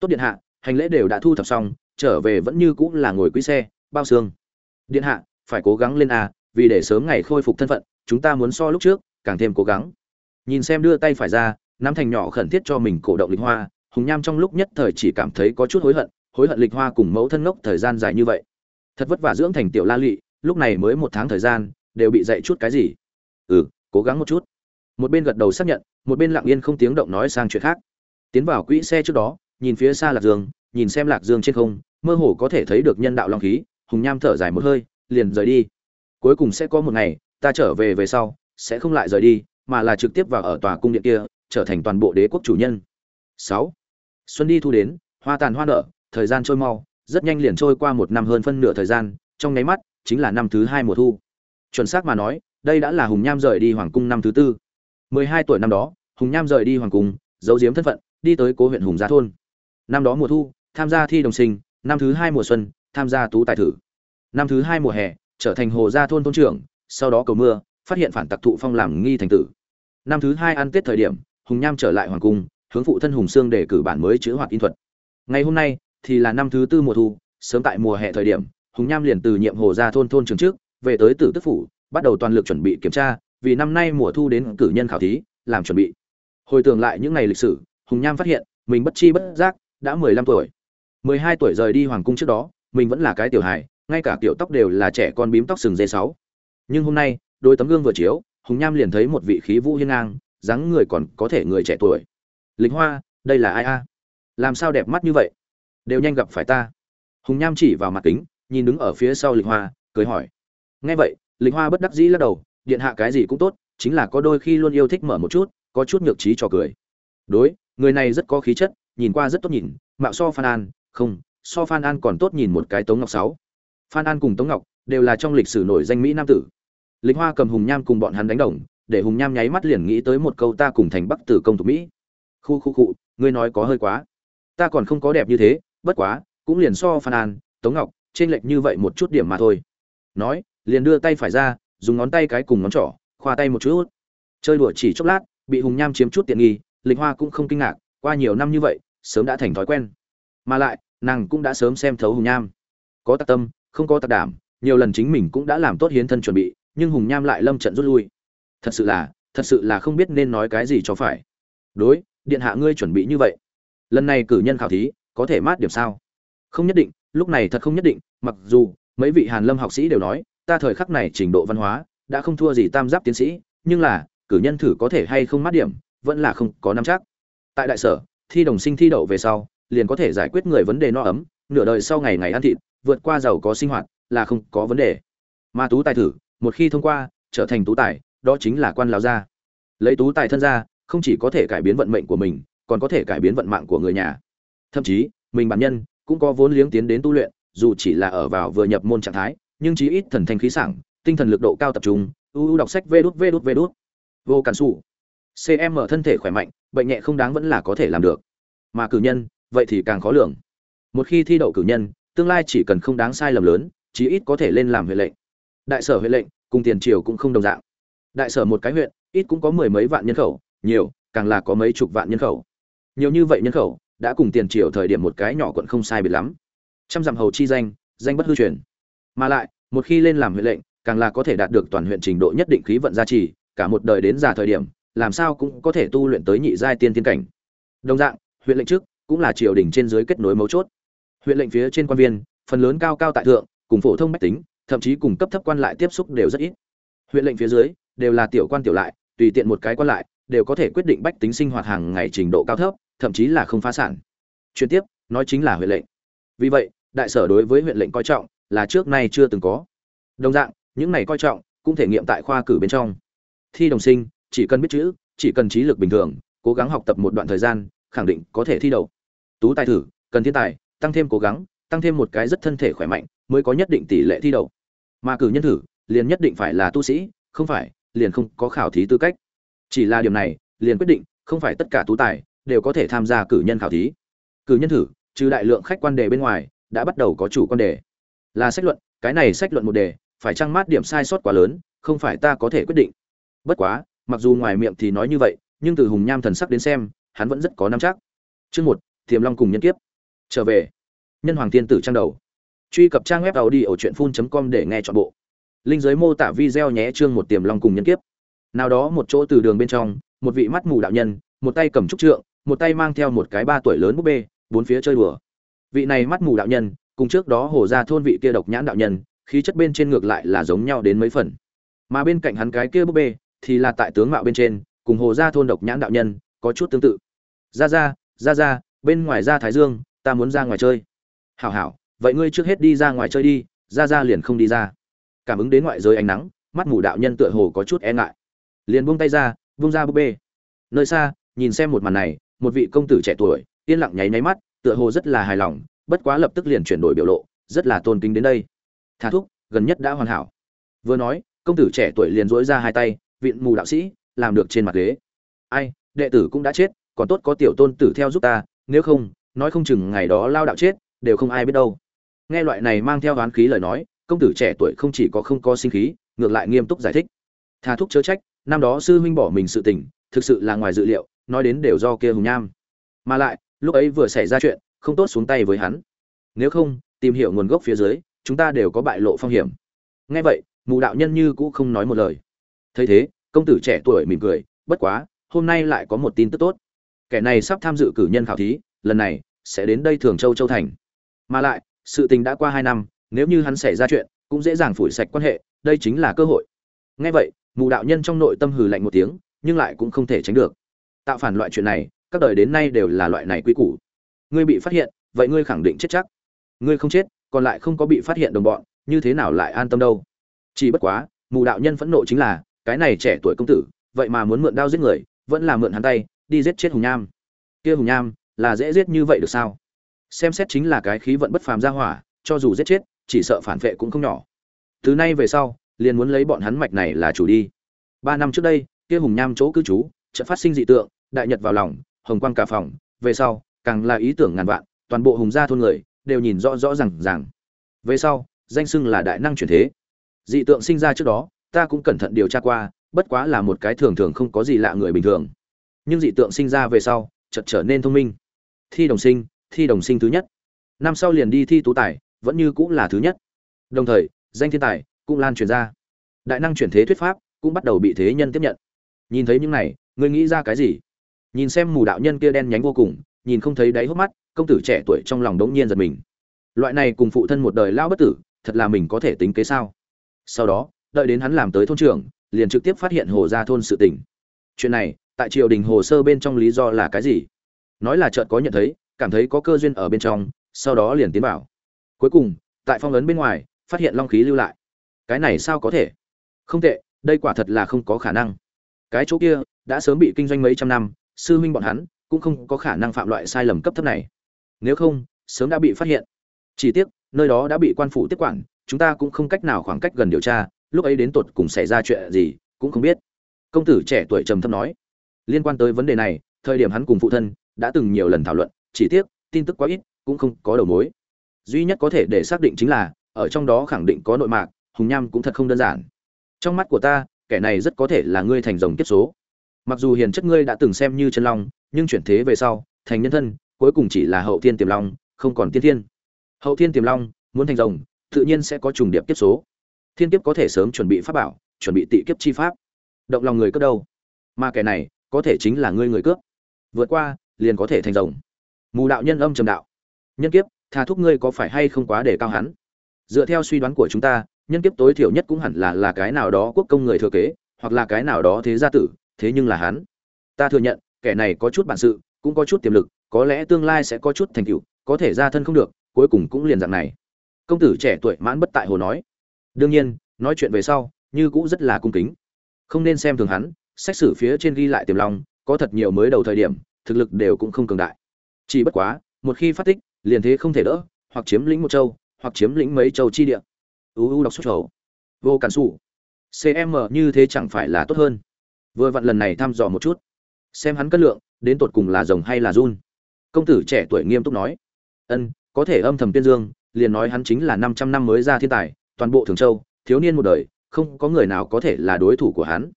Tốt điện hạ, hành lễ đều đã thu thập xong, trở về vẫn như cũng là ngồi quý xe, bao xương. Điện hạ, phải cố gắng lên a vì để sớm ngày khôi phục thân phận, chúng ta muốn so lúc trước, càng thêm cố gắng. Nhìn xem đưa tay phải ra nắm thành nhỏ khẩn thiết cho mình cổ động lịch hoa, hùng nham trong lúc nhất thời chỉ cảm thấy có chút hối hận hối hận lịch hoa cùng mẫu thân ngốc thời gian dài như vậy. Thật vất vả dưỡng thành tiểu la lụy, lúc này mới một tháng thời gian, đều bị dạy chút cái gì. Ừ cố gắng một chút một bên gật đầu xác nhận, một bên lặng yên không tiếng động nói sang chuyện khác. Tiến vào quỹ xe trước đó, nhìn phía xa lạc dương, nhìn xem lạc dương trên không, mơ hồ có thể thấy được nhân đạo long khí, hùng nham thở dài một hơi, liền rời đi. Cuối cùng sẽ có một ngày, ta trở về về sau, sẽ không lại rời đi, mà là trực tiếp vào ở tòa cung điện kia, trở thành toàn bộ đế quốc chủ nhân. Sáu. Xuân đi thu đến, hoa tàn hoa nở, thời gian trôi mau, rất nhanh liền trôi qua một năm hơn phân nửa thời gian, trong nháy mắt, chính là năm thứ hai mùa thu. Chuẩn xác mà nói, đây đã là hùng nham rời đi hoàng cung năm thứ tư mười hai tuổi năm đó, hùng nham rời đi hoàng cung, giấu giếm thân phận, đi tới cố huyện hùng gia thôn. Năm đó mùa thu, tham gia thi đồng sinh, năm thứ hai mùa xuân, tham gia tú tài thử. Năm thứ hai mùa hè, trở thành hồ gia thôn thôn trưởng, sau đó cầu mưa, phát hiện phản tặc thụ phong làm nghi thành tử. Năm thứ hai ăn tết thời điểm, hùng nham trở lại hoàng cung, hướng phụ thân hùng sương để cử bản mới chữ hoạt in thuật. Ngày hôm nay, thì là năm thứ tư mùa thu, sớm tại mùa hè thời điểm, hùng nham liền từ nhiệm hồ gia thôn thôn trường trước, về tới tử tức phủ, bắt đầu toàn lực chuẩn bị kiểm tra vì năm nay mùa thu đến cử nhân khảo thí, làm chuẩn bị. Hồi tưởng lại những ngày lịch sử, hùng nham phát hiện, mình bất chi bất giác đã mười lăm tuổi. mười hai tuổi rời đi hoàng cung trước đó, mình vẫn là cái tiểu hài, ngay cả kiểu tóc đều là trẻ con bím tóc sừng dê sáu. Nhưng hôm nay, đôi tấm gương vừa chiếu, hùng nham liền thấy một vị khí vũ hiên ngang, dáng người còn có thể người trẻ tuổi. Lính hoa, đây là ai a? Làm sao đẹp mắt như vậy? Đều nhanh gặp phải ta. Hùng nham chỉ vào mặt kính, nhìn đứng ở phía sau lịch hoa, cười hỏi. Nghe vậy, lịch hoa bất đắc dĩ lắc đầu điện hạ cái gì cũng tốt, chính là có đôi khi luôn yêu thích mở một chút, có chút nhược trí cho cười. Đối, người này rất có khí chất, nhìn qua rất tốt nhìn, mạo so phan an, không, so phan an còn tốt nhìn một cái tống ngọc sáu. Phan an cùng tống ngọc đều là trong lịch sử nổi danh mỹ nam tử. Lịch hoa cầm hùng nham cùng bọn hắn đánh đồng, để hùng nham nháy mắt liền nghĩ tới một câu ta cùng thành bắc tử công thủ mỹ. Khu khu khu, ngươi nói có hơi quá. Ta còn không có đẹp như thế, bất quá, cũng liền so phan an, tống ngọc trên lệch như vậy một chút điểm mà thôi. Nói, liền đưa tay phải ra dùng ngón tay cái cùng ngón trỏ, khoa tay một chút. Chơi đùa chỉ chốc lát, bị hùng nham chiếm chút tiện nghi, lịch hoa cũng không kinh ngạc, qua nhiều năm như vậy, sớm đã thành thói quen. Mà lại, nàng cũng đã sớm xem thấu hùng nham. Có tạc tâm, không có tạc đảm, nhiều lần chính mình cũng đã làm tốt hiến thân chuẩn bị, nhưng hùng nham lại lâm trận rút lui. Thật sự là, thật sự là không biết nên nói cái gì cho phải. Đối, điện hạ ngươi chuẩn bị như vậy. Lần này cử nhân khảo thí, có thể mát điểm sao? Không nhất định, lúc này thật không nhất định, mặc dù, mấy vị hàn lâm học sĩ đều nói ta thời khắc này trình độ văn hóa, đã không thua gì tam giáp tiến sĩ, nhưng là, cử nhân thử có thể hay không mát điểm, vẫn là không có nắm chắc. Tại đại sở, thi đồng sinh thi đậu về sau, liền có thể giải quyết người vấn đề no ấm, nửa đời sau ngày ngày ăn thịt, vượt qua giàu có sinh hoạt, là không có vấn đề. Mà tú tài thử, một khi thông qua, trở thành tú tài, đó chính là quan lão gia. Lấy tú tài thân ra, không chỉ có thể cải biến vận mệnh của mình, còn có thể cải biến vận mạng của người nhà. Thậm chí, mình bản nhân cũng có vốn liếng tiến đến tu luyện, dù chỉ là ở vào vừa nhập môn trạng thái nhưng chí ít thần thanh khí sảng, tinh thần lực độ cao tập trung uu đọc sách vê đút vê đút vê đút. Vô cản sủ. cm thân thể khỏe mạnh, bệnh nhẹ không đáng vẫn là có thể làm được. Mà cử nhân, vậy thì càng khó lường. Một khi thi đậu cử nhân, tương lai chỉ cần không đáng sai lầm lớn, chí ít có thể lên làm huyện lệnh. Đại sở huyện lệnh, cùng tiền triều cũng không đồng dạng. Đại sở một cái huyện, ít cũng có mười mấy vạn nhân khẩu, nhiều, càng là có mấy chục vạn nhân khẩu. Nhiều như vậy nhân khẩu, đã cùng tiền triều thời điểm một cái nhỏ quận không sai biệt lắm. Trăm dặm hầu chi danh danh bất hư truyền mà lại, một khi lên làm huyện lệnh, càng là có thể đạt được toàn huyện trình độ nhất định khí vận gia trì, cả một đời đến già thời điểm, làm sao cũng có thể tu luyện tới nhị giai tiên tiên cảnh. Đồng dạng, huyện lệnh trước cũng là triều đình trên dưới kết nối mấu chốt. Huyện lệnh phía trên quan viên, phần lớn cao cao tại thượng, cùng phổ thông bách tính, thậm chí cùng cấp thấp quan lại tiếp xúc đều rất ít. Huyện lệnh phía dưới đều là tiểu quan tiểu lại, tùy tiện một cái quan lại, đều có thể quyết định bách tính sinh hoạt hàng ngày trình độ cao thấp, thậm chí là không phá sản. Chuyển tiếp, nói chính là huyện lệnh. Vì vậy, đại sở đối với huyện lệnh coi trọng là trước nay chưa từng có. Đồng dạng, những này coi trọng, cũng thể nghiệm tại khoa cử bên trong. Thi đồng sinh, chỉ cần biết chữ, chỉ cần trí lực bình thường, cố gắng học tập một đoạn thời gian, khẳng định có thể thi đậu. Tú tài thử, cần thiên tài, tăng thêm cố gắng, tăng thêm một cái rất thân thể khỏe mạnh, mới có nhất định tỷ lệ thi đậu. Mà cử nhân thử, liền nhất định phải là tu sĩ, không phải, liền không có khảo thí tư cách. Chỉ là điều này, liền quyết định, không phải tất cả tú tài, đều có thể tham gia cử nhân khảo thí. Cử nhân thử, trừ đại lượng khách quan đề bên ngoài, đã bắt đầu có chủ quan đề là sách luận, cái này sách luận một đề, phải trăng mát điểm sai sót quá lớn, không phải ta có thể quyết định. Bất quá, mặc dù ngoài miệng thì nói như vậy, nhưng từ hùng nham thần sắc đến xem, hắn vẫn rất có năm chắc. Chương một, tiềm long cùng nhân kiếp. Trở về. Nhân hoàng tiên tử trang đầu. Truy cập trang web tàu đi ở truyện phun com để nghe chọn bộ. Linh giới mô tả video nhé chương một tiềm long cùng nhân kiếp. Nào đó một chỗ từ đường bên trong, một vị mắt mù đạo nhân, một tay cầm trúc trượng, một tay mang theo một cái ba tuổi lớn búp bê, bốn phía chơi đùa. Vị này mắt mù đạo nhân cùng trước đó hồ ra thôn vị kia độc nhãn đạo nhân, khí chất bên trên ngược lại là giống nhau đến mấy phần. Mà bên cạnh hắn cái kia búp bê, thì là tại tướng mạo bên trên, cùng hồ gia thôn độc nhãn đạo nhân, có chút tương tự. Ra ra ra ra, bên ngoài ra thái dương, ta muốn ra ngoài chơi. Hảo hảo, vậy ngươi trước hết đi ra ngoài chơi đi, ra ra liền không đi ra. Cảm ứng đến ngoại giới ánh nắng, mắt mù đạo nhân tựa hồ có chút e ngại. Liền buông tay ra, buông ra búp bê. Nơi xa, nhìn xem một màn này, một vị công tử trẻ tuổi, yên lặng nháy nháy mắt, tựa hồ rất là hài lòng bất quá lập tức liền chuyển đổi biểu lộ, rất là tôn kính đến đây. Thà thúc, gần nhất đã hoàn hảo. Vừa nói, công tử trẻ tuổi liền dỗi ra hai tay viện mù đạo sĩ, làm được trên mặt ghế. Ai, đệ tử cũng đã chết, còn tốt có tiểu tôn tử theo giúp ta, nếu không, nói không chừng ngày đó lao đạo chết, đều không ai biết đâu. Nghe loại này mang theo oán khí lời nói, công tử trẻ tuổi không chỉ có không có sinh khí, ngược lại nghiêm túc giải thích. Tha thúc chớ trách, năm đó sư huynh bỏ mình sự tình, thực sự là ngoài dự liệu, nói đến đều do kia hùng nham. Mà lại, lúc ấy vừa xảy ra chuyện không tốt xuống tay với hắn. Nếu không, tìm hiểu nguồn gốc phía dưới, chúng ta đều có bại lộ phong hiểm. Nghe vậy, mù đạo nhân như cũ không nói một lời. Thấy thế, công tử trẻ tuổi mỉm cười, bất quá, hôm nay lại có một tin tức tốt. Kẻ này sắp tham dự cử nhân khảo thí, lần này sẽ đến đây thường châu châu thành. Mà lại, sự tình đã qua hai năm, nếu như hắn xảy ra chuyện, cũng dễ dàng phủi sạch quan hệ, đây chính là cơ hội. Ngay vậy, mù đạo nhân trong nội tâm hừ lạnh một tiếng, nhưng lại cũng không thể tránh được. Tạo phản loại chuyện này, các đời đến nay đều là loại này quy củ ngươi bị phát hiện, vậy ngươi khẳng định chết chắc. Ngươi không chết, còn lại không có bị phát hiện đồng bọn, như thế nào lại an tâm đâu? Chỉ bất quá, mù đạo nhân phẫn nộ chính là, cái này trẻ tuổi công tử, vậy mà muốn mượn đao giết người, vẫn là mượn hắn tay, đi giết chết hùng nham. Kia hùng nham, là dễ giết như vậy được sao? Xem xét chính là cái khí vận bất phàm ra hỏa, cho dù giết chết, chỉ sợ phản vệ cũng không nhỏ. Từ nay về sau, liền muốn lấy bọn hắn mạch này là chủ đi. Ba năm trước đây, kia hùng nham chỗ cư trú, chợt phát sinh dị tượng, đại nhật vào lòng, hồng quang cả phòng, về sau càng là ý tưởng ngàn vạn, toàn bộ hùng gia thôn người đều nhìn rõ rõ ràng ràng. Về sau, danh xưng là đại năng chuyển thế. Dị tượng sinh ra trước đó, ta cũng cẩn thận điều tra qua, bất quá là một cái thường thường không có gì lạ người bình thường. Nhưng dị tượng sinh ra về sau, chợt trở nên thông minh. Thi đồng sinh, thi đồng sinh thứ nhất. Năm sau liền đi thi tú tài, vẫn như cũng là thứ nhất. Đồng thời, danh thiên tài cũng lan truyền ra. Đại năng chuyển thế thuyết pháp cũng bắt đầu bị thế nhân tiếp nhận. Nhìn thấy những này, ngươi nghĩ ra cái gì? Nhìn xem mù đạo nhân kia đen nhánh vô cùng nhìn không thấy đáy hốc mắt, công tử trẻ tuổi trong lòng đống nhiên giật mình. Loại này cùng phụ thân một đời lao bất tử, thật là mình có thể tính kế sao? Sau đó, đợi đến hắn làm tới thôn trưởng, liền trực tiếp phát hiện hồ gia thôn sự tình. Chuyện này, tại triều đình hồ sơ bên trong lý do là cái gì? Nói là chợt có nhận thấy, cảm thấy có cơ duyên ở bên trong, sau đó liền tiến vào. Cuối cùng, tại phong ấn bên ngoài, phát hiện long khí lưu lại. Cái này sao có thể? Không tệ, đây quả thật là không có khả năng. Cái chỗ kia, đã sớm bị kinh doanh mấy trăm năm, sư huynh bọn hắn cũng không có khả năng phạm loại sai lầm cấp thấp này. Nếu không, sớm đã bị phát hiện. Chỉ tiếc, nơi đó đã bị quan phủ tiếp quản, chúng ta cũng không cách nào khoảng cách gần điều tra, lúc ấy đến tột cùng xảy ra chuyện gì, cũng không biết. Công tử trẻ tuổi trầm thấp nói. Liên quan tới vấn đề này, thời điểm hắn cùng phụ thân đã từng nhiều lần thảo luận, chỉ tiếc, tin tức quá ít, cũng không có đầu mối. Duy nhất có thể để xác định chính là, ở trong đó khẳng định có nội mạc, hùng nham cũng thật không đơn giản. Trong mắt của ta, kẻ này rất có thể là ngươi thành rồng kiếp số. Mặc dù hiền chất ngươi đã từng xem như chân long nhưng chuyển thế về sau, thành nhân thân, cuối cùng chỉ là hậu thiên tiềm long, không còn tiên thiên. Hậu thiên tiềm long, muốn thành rồng, tự nhiên sẽ có trùng điệp kiếp số. Thiên kiếp có thể sớm chuẩn bị pháp bảo, chuẩn bị tị kiếp chi pháp. Động lòng người cướp đâu? Mà kẻ này, có thể chính là ngươi người cướp. Vượt qua, liền có thể thành rồng. Mù đạo nhân âm trầm đạo. Nhân kiếp, tha thúc ngươi có phải hay không quá để cao hắn? Dựa theo suy đoán của chúng ta, nhân kiếp tối thiểu nhất cũng hẳn là là cái nào đó quốc công người thừa kế, hoặc là cái nào đó thế gia tử, thế nhưng là hắn. Ta thừa nhận kẻ này có chút bản sự, cũng có chút tiềm lực, có lẽ tương lai sẽ có chút thành tựu, có thể ra thân không được, cuối cùng cũng liền dạng này. Công tử trẻ tuổi mãn bất tại hồ nói. Đương nhiên, nói chuyện về sau, như cũ rất là cung kính. Không nên xem thường hắn, xét xử phía trên ghi lại tiềm long, có thật nhiều mới đầu thời điểm, thực lực đều cũng không cường đại. Chỉ bất quá, một khi phát tích, liền thế không thể đỡ, hoặc chiếm lĩnh một châu, hoặc chiếm lĩnh mấy châu chi địa. Uu đọc xuất khẩu. Vô cản sủ. Cm như thế chẳng phải là tốt hơn. Vừa vặn lần này thăm dò một chút xem hắn cân lượng, đến tột cùng là rồng hay là run. Công tử trẻ tuổi nghiêm túc nói. Ân, có thể âm thầm tiên dương, liền nói hắn chính là năm trăm năm mới ra thiên tài, toàn bộ thường châu, thiếu niên một đời, không có người nào có thể là đối thủ của hắn.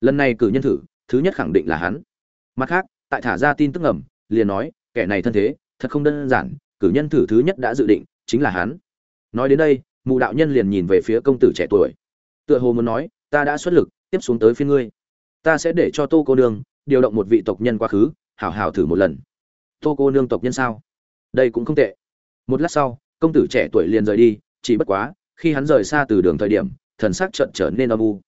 Lần này cử nhân thử, thứ nhất khẳng định là hắn. Mặt khác, tại thả ra tin tức ngầm, liền nói, kẻ này thân thế, thật không đơn giản, cử nhân thử thứ nhất đã dự định, chính là hắn. Nói đến đây, mụ đạo nhân liền nhìn về phía công tử trẻ tuổi. Tựa hồ muốn nói, ta đã xuất lực, tiếp xuống tới phía ngươi. Ta sẽ để cho tô cô nương điều động một vị tộc nhân quá khứ, hảo hảo thử một lần. Tô cô nương tộc nhân sao? Đây cũng không tệ. Một lát sau, công tử trẻ tuổi liền rời đi, chỉ bất quá, khi hắn rời xa từ đường thời điểm, thần sắc trận trở nên âm u.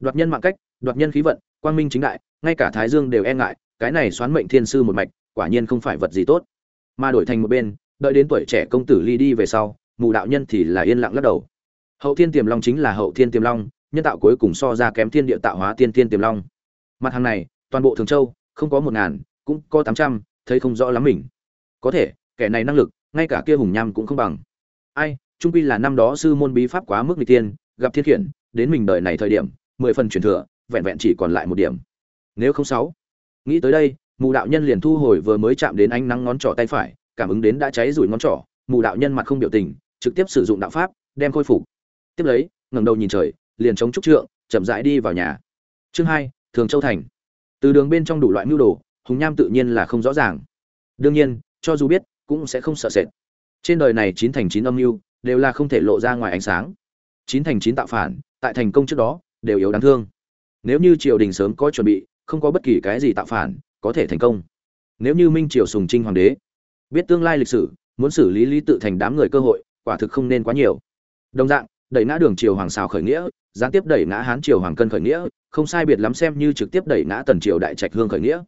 Đoạt nhân mạng cách, đoạt nhân khí vận, quang minh chính đại, ngay cả thái dương đều e ngại, cái này xoán mệnh thiên sư một mạch, quả nhiên không phải vật gì tốt. Mà đổi thành một bên, đợi đến tuổi trẻ công tử ly đi về sau, mù đạo nhân thì là yên lặng lắc đầu. Hậu thiên tiềm long chính là hậu thiên tiềm long, nhân tạo cuối cùng so ra kém thiên địa tạo hóa tiên thiên tiềm long. Mặt hàng này toàn bộ thường châu, không có một ngàn, cũng có tám trăm, thấy không rõ lắm mình. Có thể, kẻ này năng lực, ngay cả kia hùng nham cũng không bằng. Ai, trung quy là năm đó sư môn bí pháp quá mức n tiên gặp thiên khiển, đến mình đời này thời điểm, mười phần truyền thừa, vẹn vẹn chỉ còn lại một điểm. Nếu không sáu, nghĩ tới đây, mù đạo nhân liền thu hồi vừa mới chạm đến ánh nắng ngón trỏ tay phải, cảm ứng đến đã cháy rủi ngón trỏ, mù đạo nhân mặt không biểu tình, trực tiếp sử dụng đạo pháp, đem khôi phục. Tiếp lấy, ngẩng đầu nhìn trời, liền chống trúc trượng, chậm rãi đi vào nhà. Chương hai, thường châu thành từ đường bên trong đủ loại mưu đồ, hùng nham tự nhiên là không rõ ràng. Đương nhiên, cho dù biết, cũng sẽ không sợ sệt. Trên đời này chín thành chín âm mưu, đều là không thể lộ ra ngoài ánh sáng. Chín thành chín tạo phản, tại thành công trước đó, đều yếu đáng thương. Nếu như triều đình sớm có chuẩn bị, không có bất kỳ cái gì tạo phản, có thể thành công. Nếu như minh triều sùng trinh hoàng đế, biết tương lai lịch sử, muốn xử lý lý tự thành đám người cơ hội, quả thực không nên quá nhiều. Đồng dạng, đẩy ngã đường triều hoàng xào khởi nghĩa, gián tiếp đẩy ngã hán triều hoàng cân khởi nghĩa không sai biệt lắm xem như trực tiếp đẩy ngã tần triều đại trạch hương khởi nghĩa.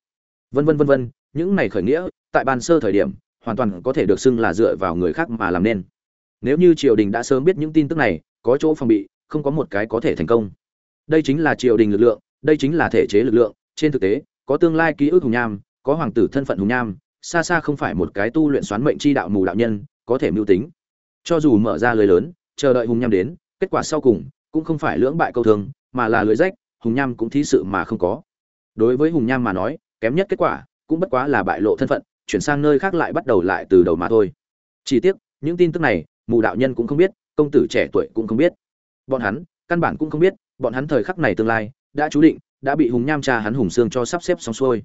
Vân vân vân vân, những này khởi nghĩa, tại ban sơ thời điểm, hoàn toàn có thể được xưng là dựa vào người khác mà làm nên. Nếu như triều đình đã sớm biết những tin tức này, có chỗ phòng bị, không có một cái có thể thành công. Đây chính là triều đình lực lượng, đây chính là thể chế lực lượng, trên thực tế, có tương lai ký ức hùng nham, có hoàng tử thân phận hùng nham, xa xa không phải một cái tu luyện xoán mệnh chi đạo mù đạo nhân, có thể mưu tính. Cho dù mở ra lưới lớn, chờ đợi hùng nham đến, kết quả sau cùng, cũng không phải lưỡng bại câu thường mà là lưới rách hùng nham cũng thí sự mà không có. Đối với hùng nham mà nói, kém nhất kết quả cũng bất quá là bại lộ thân phận, chuyển sang nơi khác lại bắt đầu lại từ đầu mà thôi. Chỉ tiếc, những tin tức này, mù đạo nhân cũng không biết, công tử trẻ tuổi cũng không biết. Bọn hắn, căn bản cũng không biết, bọn hắn thời khắc này tương lai, đã chú định, đã bị hùng nham cha hắn hùng xương cho sắp xếp xong xuôi.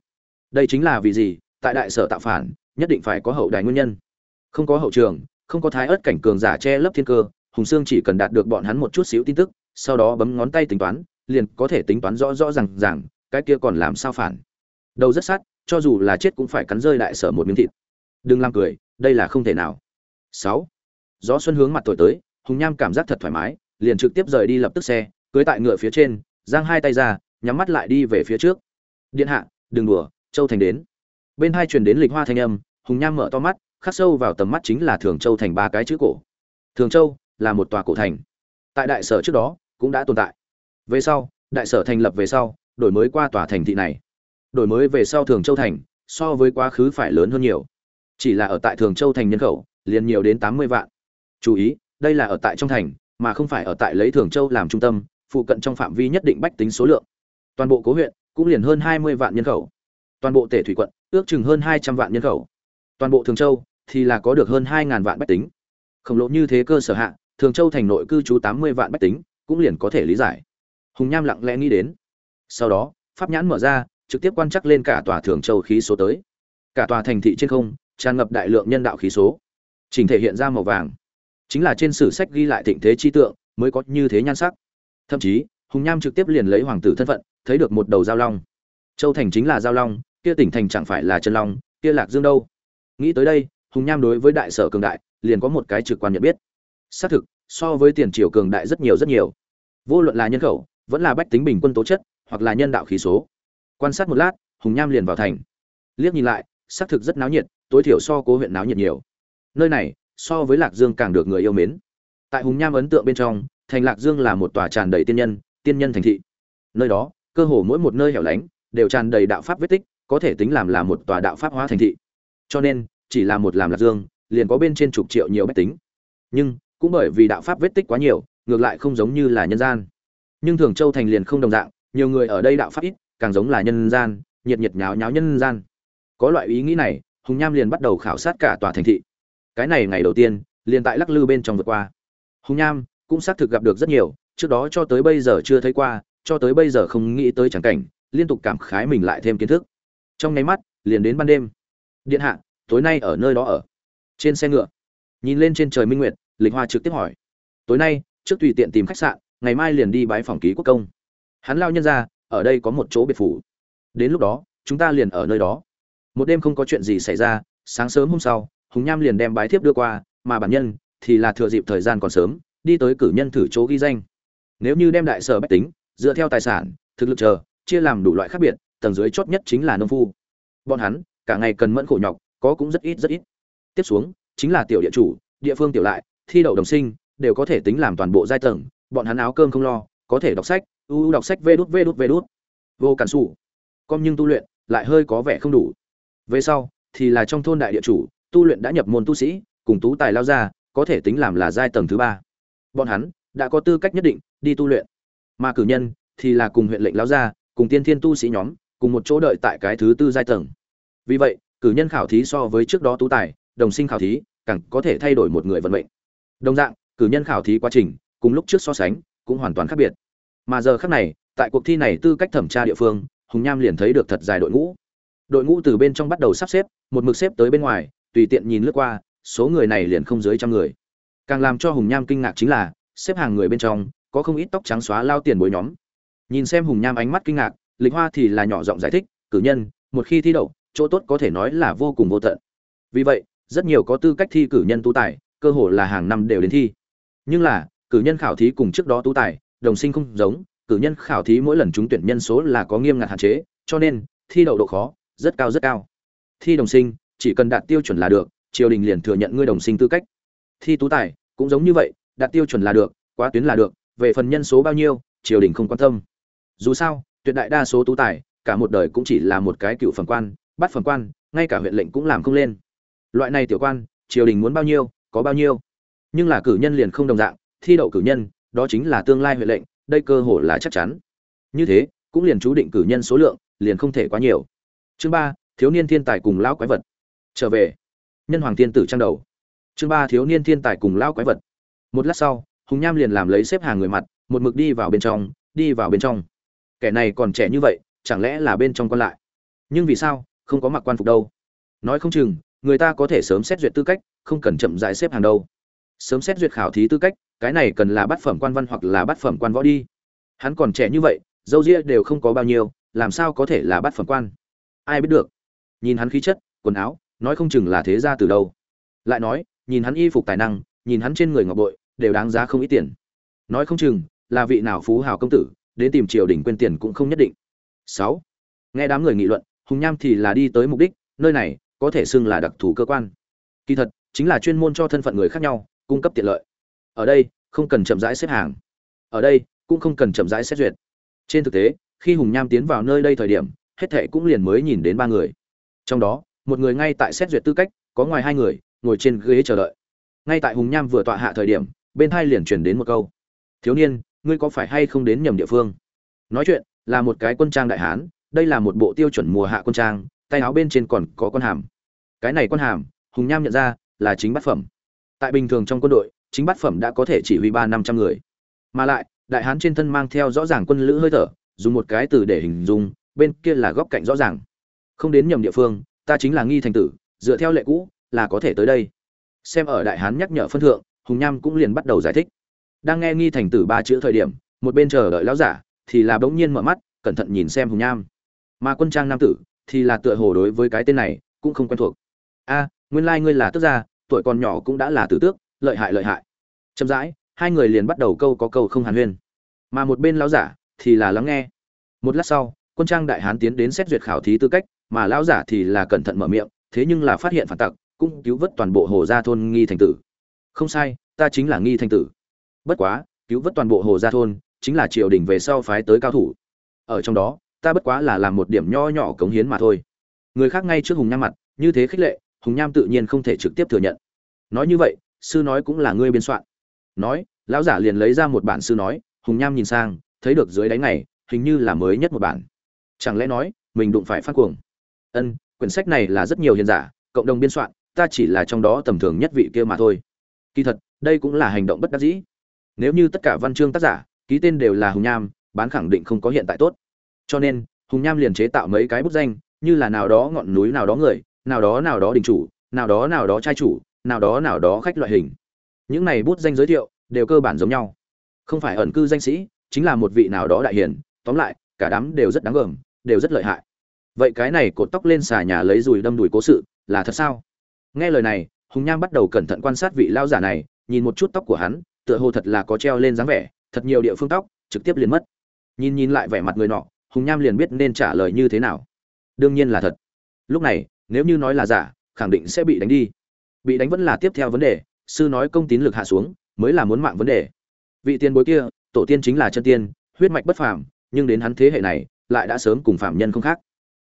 Đây chính là vì gì, tại đại sở tạo phản, nhất định phải có hậu đài nguyên nhân. Không có hậu trường, không có thái ớt cảnh cường giả che lấp thiên cơ, hùng xương chỉ cần đạt được bọn hắn một chút xíu tin tức, sau đó bấm ngón tay tính toán liền có thể tính toán rõ rõ rằng rằng cái kia còn làm sao phản? Đầu rất sát, cho dù là chết cũng phải cắn rơi đại sở một miếng thịt. Đừng làm cười, đây là không thể nào. Sáu. Gió xuân hướng mặt thổi tới, hùng nham cảm giác thật thoải mái, liền trực tiếp rời đi lập tức xe, cưới tại ngựa phía trên, giang hai tay ra, nhắm mắt lại đi về phía trước. Điện hạ, đừng đùa, châu thành đến. Bên hai truyền đến lịch hoa thanh âm, hùng nham mở to mắt, khắc sâu vào tầm mắt chính là thường châu thành ba cái chữ cổ. Thường châu là một tòa cổ thành. Tại đại sở trước đó, cũng đã tồn tại về sau, đại sở thành lập về sau, đổi mới qua tòa thành thị này. Đổi mới về sau thường châu thành, so với quá khứ phải lớn hơn nhiều. Chỉ là ở tại thường châu thành nhân khẩu, liền nhiều đến tám mươi vạn. Chú ý, đây là ở tại trong thành, mà không phải ở tại lấy thường châu làm trung tâm, phụ cận trong phạm vi nhất định bách tính số lượng. Toàn bộ cố huyện cũng liền hơn hai mươi vạn nhân khẩu. Toàn bộ tể thủy quận ước chừng hơn hai trăm vạn nhân khẩu. Toàn bộ thường châu thì là có được hơn hai ngàn vạn bách tính. Khổng lồ như thế cơ sở hạ, thường châu thành nội cư trú tám mươi vạn bách tính cũng liền có thể lý giải hùng nham lặng lẽ nghĩ đến. Sau đó, pháp nhãn mở ra, trực tiếp quan trắc lên cả tòa thường châu khí số tới. Cả tòa thành thị trên không, tràn ngập đại lượng nhân đạo khí số. Chỉnh thể hiện ra màu vàng. Chính là trên sử sách ghi lại thịnh thế chi tượng, mới có như thế nhan sắc. Thậm chí, hùng nham trực tiếp liền lấy hoàng tử thân phận, thấy được một đầu giao long. Châu thành chính là giao long, kia tỉnh thành chẳng phải là chân long, kia lạc dương đâu. Nghĩ tới đây, hùng nham đối với đại sở cường đại, liền có một cái trực quan nhận biết. Xác thực, so với tiền triều cường đại rất nhiều rất nhiều. Vô luận là nhân khẩu vẫn là bách tính bình quân tố chất, hoặc là nhân đạo khí số. Quan sát một lát, hùng nham liền vào thành. Liếc nhìn lại, xác thực rất náo nhiệt, tối thiểu so cố huyện náo nhiệt nhiều. Nơi này, so với lạc dương càng được người yêu mến. Tại hùng nham ấn tượng bên trong, thành lạc dương là một tòa tràn đầy tiên nhân tiên nhân thành thị. Nơi đó, cơ hồ mỗi một nơi hẻo lánh, đều tràn đầy đạo pháp vết tích, có thể tính làm là một tòa đạo pháp hóa thành thị. Cho nên, chỉ là một làm lạc dương, liền có bên trên chục triệu nhiều bách tính. Nhưng, cũng bởi vì đạo pháp vết tích quá nhiều, ngược lại không giống như là nhân gian nhưng thường châu thành liền không đồng dạng, nhiều người ở đây đạo pháp ít, càng giống là nhân gian, nhiệt nhiệt nháo nháo nhân gian. Có loại ý nghĩ này, hùng nham liền bắt đầu khảo sát cả tòa thành thị. Cái này ngày đầu tiên, liền tại lắc lư bên trong vượt qua. Hùng nham cũng xác thực gặp được rất nhiều, trước đó cho tới bây giờ chưa thấy qua, cho tới bây giờ không nghĩ tới chẳng cảnh, liên tục cảm khái mình lại thêm kiến thức. Trong nháy mắt, liền đến ban đêm. Điện hạ, tối nay ở nơi đó ở. Trên xe ngựa. Nhìn lên trên trời minh nguyệt, lịch hoa trực tiếp hỏi. Tối nay, trước tùy tiện tìm khách sạn ngày mai liền đi bái phòng ký quốc công. Hắn lao nhân ra, ở đây có một chỗ biệt phủ. Đến lúc đó, chúng ta liền ở nơi đó. Một đêm không có chuyện gì xảy ra, sáng sớm hôm sau, hùng nham liền đem bái thiếp đưa qua, mà bản nhân thì là thừa dịp thời gian còn sớm, đi tới cử nhân thử chỗ ghi danh. Nếu như đem đại sở bách tính, dựa theo tài sản, thực lực chờ, chia làm đủ loại khác biệt, tầng dưới chót nhất chính là nông phu. Bọn hắn, cả ngày cần mẫn khổ nhọc, có cũng rất ít rất ít. Tiếp xuống, chính là tiểu địa chủ, địa phương tiểu lại, thi đậu đồng sinh, đều có thể tính làm toàn bộ giai tầng bọn hắn áo cơm không lo, có thể đọc sách, u đọc sách vê đút vê đút vê đút. Vô cản sủ. Com nhưng tu luyện, lại hơi có vẻ không đủ. Về sau, thì là trong thôn đại địa chủ, tu luyện đã nhập môn tu sĩ, cùng tú tài lao ra, có thể tính làm là giai tầng thứ ba. Bọn hắn, đã có tư cách nhất định, đi tu luyện. Mà cử nhân, thì là cùng huyện lệnh lao ra, cùng tiên thiên tu sĩ nhóm, cùng một chỗ đợi tại cái thứ tư giai tầng. Vì vậy, cử nhân khảo thí so với trước đó tú tài, đồng sinh khảo thí, càng có thể thay đổi một người vận mệnh. Đồng dạng, cử nhân khảo thí quá trình cùng lúc trước so sánh, cũng hoàn toàn khác biệt. Mà giờ khác này, tại cuộc thi này tư cách thẩm tra địa phương, hùng nham liền thấy được thật dài đội ngũ. Đội ngũ từ bên trong bắt đầu sắp xếp, một mực xếp tới bên ngoài, tùy tiện nhìn lướt qua, số người này liền không dưới trăm người. Càng làm cho hùng nham kinh ngạc chính là, xếp hàng người bên trong, có không ít tóc trắng xóa lao tiền bối nhóm. Nhìn xem hùng nham ánh mắt kinh ngạc, lịch hoa thì là nhỏ giọng giải thích, cử nhân, một khi thi đậu, chỗ tốt có thể nói là vô cùng vô tận. Vì vậy, rất nhiều có tư cách thi cử nhân tu tài, cơ hồ là hàng năm đều đến thi. Nhưng là cử nhân khảo thí cùng trước đó tú tài, đồng sinh không giống, cử nhân khảo thí mỗi lần trúng tuyển nhân số là có nghiêm ngặt hạn chế, cho nên, thi đậu độ khó, rất cao rất cao. Thi đồng sinh, chỉ cần đạt tiêu chuẩn là được, triều đình liền thừa nhận ngươi đồng sinh tư cách. Thi tú tài, cũng giống như vậy, đạt tiêu chuẩn là được, quá tuyến là được, về phần nhân số bao nhiêu, triều đình không quan tâm. Dù sao, tuyệt đại đa số tú tài, cả một đời cũng chỉ là một cái cựu phẩm quan, bắt phẩm quan, ngay cả huyện lệnh cũng làm không lên. Loại này tiểu quan, triều đình muốn bao nhiêu, có bao nhiêu. Nhưng là cử nhân liền không đồng dạng thi đậu cử nhân, đó chính là tương lai huệ lệnh, đây cơ hội là chắc chắn. Như thế, cũng liền chú định cử nhân số lượng liền không thể quá nhiều. Chương ba, thiếu niên thiên tài cùng lão quái vật. Trở về. Nhân hoàng tiên tử trang đầu. Chương ba, thiếu niên thiên tài cùng lão quái vật. Một lát sau, hùng nham liền làm lấy xếp hàng người mặt, một mực đi vào bên trong, đi vào bên trong. Kẻ này còn trẻ như vậy, chẳng lẽ là bên trong quan lại? Nhưng vì sao, không có mặc quan phục đâu? Nói không chừng, người ta có thể sớm xét duyệt tư cách, không cần chậm rãi xếp hàng đâu sớm xét duyệt khảo thí tư cách, cái này cần là bát phẩm quan văn hoặc là bát phẩm quan võ đi. Hắn còn trẻ như vậy, dâu ria đều không có bao nhiêu, làm sao có thể là bát phẩm quan? Ai biết được? Nhìn hắn khí chất, quần áo, nói không chừng là thế gia từ đâu. Lại nói, nhìn hắn y phục tài năng, nhìn hắn trên người ngọc bội, đều đáng giá không ít tiền. Nói không chừng, là vị nào phú hào công tử, đến tìm triều đình quên tiền cũng không nhất định. Sáu. Nghe đám người nghị luận, hùng nham thì là đi tới mục đích, nơi này, có thể xưng là đặc thù cơ quan. Kỳ thật, chính là chuyên môn cho thân phận người khác nhau cung cấp tiện lợi. Ở đây, không cần chậm rãi xếp hàng. Ở đây, cũng không cần chậm rãi xét duyệt. Trên thực tế, khi hùng nham tiến vào nơi đây thời điểm, hết thệ cũng liền mới nhìn đến ba người. Trong đó, một người ngay tại xét duyệt tư cách, có ngoài hai người, ngồi trên ghế chờ đợi. Ngay tại hùng nham vừa tọa hạ thời điểm, bên hai liền truyền đến một câu. Thiếu niên, ngươi có phải hay không đến nhầm địa phương? Nói chuyện, là một cái quân trang đại hán, đây là một bộ tiêu chuẩn mùa hạ quân trang, tay áo bên trên còn có con hàm. Cái này con hàm, hùng nham nhận ra, là chính bát phẩm tại bình thường trong quân đội, chính bát phẩm đã có thể chỉ huy ba năm trăm người. Mà lại, đại hán trên thân mang theo rõ ràng quân lữ hơi thở, dùng một cái từ để hình dung, bên kia là góc cạnh rõ ràng. Không đến nhầm địa phương, ta chính là nghi thành tử, dựa theo lệ cũ, là có thể tới đây. Xem ở đại hán nhắc nhở phân thượng, hùng nham cũng liền bắt đầu giải thích. Đang nghe nghi thành tử ba chữ thời điểm, một bên chờ đợi lão giả, thì là bỗng nhiên mở mắt, cẩn thận nhìn xem hùng nham. Mà quân trang nam tử, thì là tựa hồ đối với cái tên này, cũng không quen thuộc. A, nguyên lai ngươi là tước gia tuổi còn nhỏ cũng đã là tử tước, lợi hại lợi hại. Chậm rãi, hai người liền bắt đầu câu có câu không hàn huyên. Mà một bên lão giả thì là lắng nghe. Một lát sau, quân trang đại hán tiến đến xét duyệt khảo thí tư cách, mà lão giả thì là cẩn thận mở miệng, thế nhưng là phát hiện phản tặc, cũng cứu vớt toàn bộ hồ gia thôn nghi thành tử. Không sai, ta chính là nghi thành tử. Bất quá, cứu vớt toàn bộ hồ gia thôn chính là triều đình về sau phái tới cao thủ. Ở trong đó, ta bất quá là làm một điểm nho nhỏ cống hiến mà thôi. Người khác ngay trước hùng nhăn mặt, như thế khích lệ hùng nham tự nhiên không thể trực tiếp thừa nhận. Nói như vậy, sư nói cũng là ngươi biên soạn. Nói, lão giả liền lấy ra một bản sư nói, hùng nham nhìn sang, thấy được dưới đáy này, hình như là mới nhất một bản. Chẳng lẽ nói, mình đụng phải phát cuồng? Ân, quyển sách này là rất nhiều hiền giả, cộng đồng biên soạn, ta chỉ là trong đó tầm thường nhất vị kia mà thôi. Kỳ thật, đây cũng là hành động bất đắc dĩ. Nếu như tất cả văn chương tác giả, ký tên đều là hùng nham, bán khẳng định không có hiện tại tốt. Cho nên, hùng nham liền chế tạo mấy cái bút danh, như là nào đó ngọn núi nào đó người nào đó nào đó đình chủ, nào đó nào đó trai chủ, nào đó nào đó khách loại hình. Những này bút danh giới thiệu đều cơ bản giống nhau. Không phải ẩn cư danh sĩ, chính là một vị nào đó đại hiền, tóm lại, cả đám đều rất đáng gờm, đều rất lợi hại. Vậy cái này cột tóc lên xà nhà lấy dùi đâm đùi cố sự là thật sao? Nghe lời này, hùng nham bắt đầu cẩn thận quan sát vị lao giả này, nhìn một chút tóc của hắn, tựa hồ thật là có treo lên dáng vẻ, thật nhiều địa phương tóc trực tiếp liền mất. Nhìn nhìn lại vẻ mặt người nọ, hùng nham liền biết nên trả lời như thế nào. Đương nhiên là thật. Lúc này nếu như nói là giả, khẳng định sẽ bị đánh đi. Bị đánh vẫn là tiếp theo vấn đề, sư nói công tín lực hạ xuống, mới là muốn mạng vấn đề. Vị tiền bối kia, tổ tiên chính là chân tiên, huyết mạch bất phàm, nhưng đến hắn thế hệ này, lại đã sớm cùng phạm nhân không khác.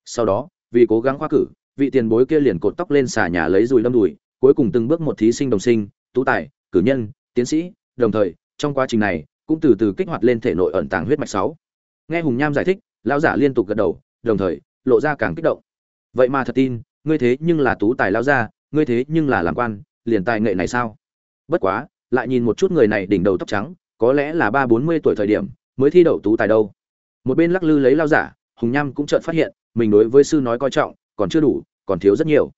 Sau đó, vì cố gắng khoa cử, vị tiền bối kia liền cột tóc lên xà nhà lấy dùi lâm đùi, cuối cùng từng bước một thí sinh đồng sinh, tú tài, cử nhân, tiến sĩ, đồng thời, trong quá trình này, cũng từ từ kích hoạt lên thể nội ẩn tàng huyết mạch sáu. Nghe hùng nham giải thích, lão giả liên tục gật đầu, đồng thời, lộ ra càng kích động. Vậy mà thật tin ngươi thế nhưng là tú tài lao ra ngươi thế nhưng là làm quan, liền tài nghệ này sao? Bất quá, lại nhìn một chút người này đỉnh đầu tóc trắng, có lẽ là ba bốn mươi tuổi thời điểm, mới thi đậu tú tài đâu. Một bên lắc lư lấy lao giả, hùng nham cũng chợt phát hiện, mình đối với sư nói coi trọng, còn chưa đủ, còn thiếu rất nhiều.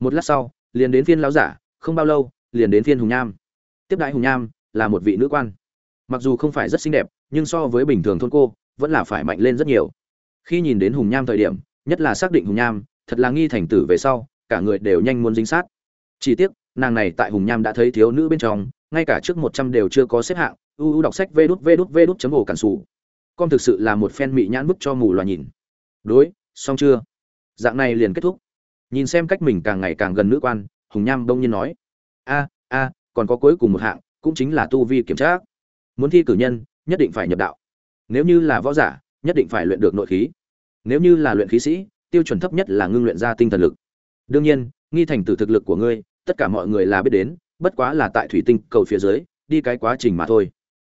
Một lát sau, liền đến phiên lao giả, không bao lâu, liền đến phiên hùng nham. Tiếp đại hùng nham, là một vị nữ quan. Mặc dù không phải rất xinh đẹp, nhưng so với bình thường thôn cô, vẫn là phải mạnh lên rất nhiều. Khi nhìn đến hùng nham thời điểm, nhất là xác định hùng nham thật là nghi thành tử về sau, cả người đều nhanh muốn dính sát. Chỉ tiếc, nàng này tại hùng nham đã thấy thiếu nữ bên trong, ngay cả trước một trăm đều chưa có xếp hạng uu đọc sách vê đút vê đút vê đút chấm ổ cản xù con thực sự là một fan mị nhãn bức cho mù loà nhìn. Đối, xong chưa? Dạng này liền kết thúc. Nhìn xem cách mình càng ngày càng gần nữ quan, hùng nham đông nhiên nói. A a, còn có cuối cùng một hạng, cũng chính là tu vi kiểm tra. Muốn thi cử nhân, nhất định phải nhập đạo. Nếu như là võ giả, nhất định phải luyện được nội khí. Nếu như là luyện khí sĩ tiêu chuẩn thấp nhất là ngưng luyện ra tinh thần lực. Đương nhiên, nghi thành tử thực lực của ngươi, tất cả mọi người là biết đến, bất quá là tại thủy tinh cầu phía dưới, đi cái quá trình mà thôi.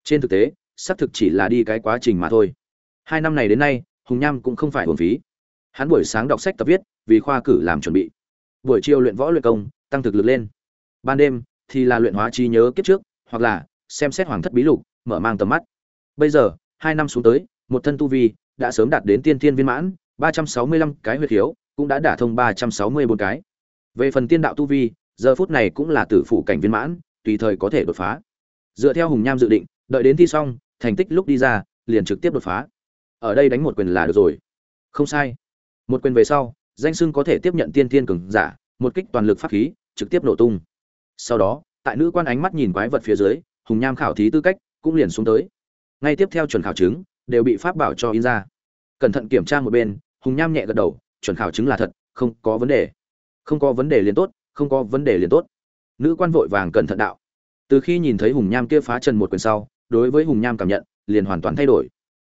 Trên thực tế, xác thực chỉ là đi cái quá trình mà thôi. Hai năm này đến nay, hùng nham cũng không phải uổng phí. Hắn buổi sáng đọc sách tập viết, vì khoa cử làm chuẩn bị. Buổi chiều luyện võ luyện công, tăng thực lực lên. Ban đêm, thì là luyện hóa trí nhớ kiếp trước, hoặc là xem xét hoàng thất bí lục, mở mang tầm mắt. Bây giờ, hai năm xuống tới, một thân tu vi đã sớm đạt đến tiên tiên viên mãn ba trăm sáu mươi lăm cái huyệt khiếu, cũng đã đả thông ba trăm sáu mươi bốn cái. Về phần tiên đạo tu vi, giờ phút này cũng là tử phụ cảnh viên mãn, tùy thời có thể đột phá. Dựa theo hùng nham dự định, đợi đến thi xong, thành tích lúc đi ra, liền trực tiếp đột phá. Ở đây đánh một quyền là được rồi. Không sai. Một quyền về sau, danh xưng có thể tiếp nhận tiên tiên cường giả, một kích toàn lực pháp khí, trực tiếp nổ tung. Sau đó, tại nữ quan ánh mắt nhìn quái vật phía dưới, hùng nham khảo thí tư cách, cũng liền xuống tới. Ngay tiếp theo chuẩn khảo chứng, đều bị pháp bảo cho in ra. Cẩn thận kiểm tra một bên hùng nham nhẹ gật đầu, chuẩn khảo chứng là thật, không có vấn đề. Không có vấn đề liền tốt, không có vấn đề liền tốt. Nữ quan vội vàng cẩn thận đạo. Từ khi nhìn thấy hùng nham kia phá trần một quyền sau, đối với hùng nham cảm nhận, liền hoàn toàn thay đổi.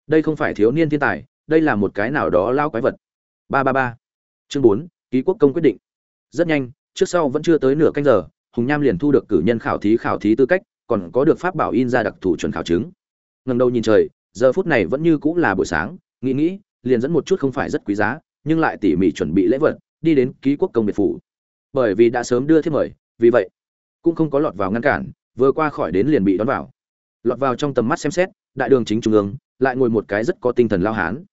Đây không phải thiếu niên thiên tài, đây là một cái nào đó lao quái vật. Ba ba ba. Chương bốn, ký quốc công quyết định. Rất nhanh, trước sau vẫn chưa tới nửa canh giờ, hùng nham liền thu được cử nhân khảo thí khảo thí tư cách, còn có được pháp bảo in ra đặc thù chuẩn khảo chứng. Ngần đầu nhìn trời, giờ phút này vẫn như cũng là buổi sáng, nghĩ nghĩ liền dẫn một chút không phải rất quý giá, nhưng lại tỉ mỉ chuẩn bị lễ vật, đi đến ký quốc công biệt phủ. Bởi vì đã sớm đưa thiếp mời, vì vậy, cũng không có lọt vào ngăn cản, vừa qua khỏi đến liền bị đón vào. Lọt vào trong tầm mắt xem xét, đại đường chính trung ương, lại ngồi một cái rất có tinh thần lao hán.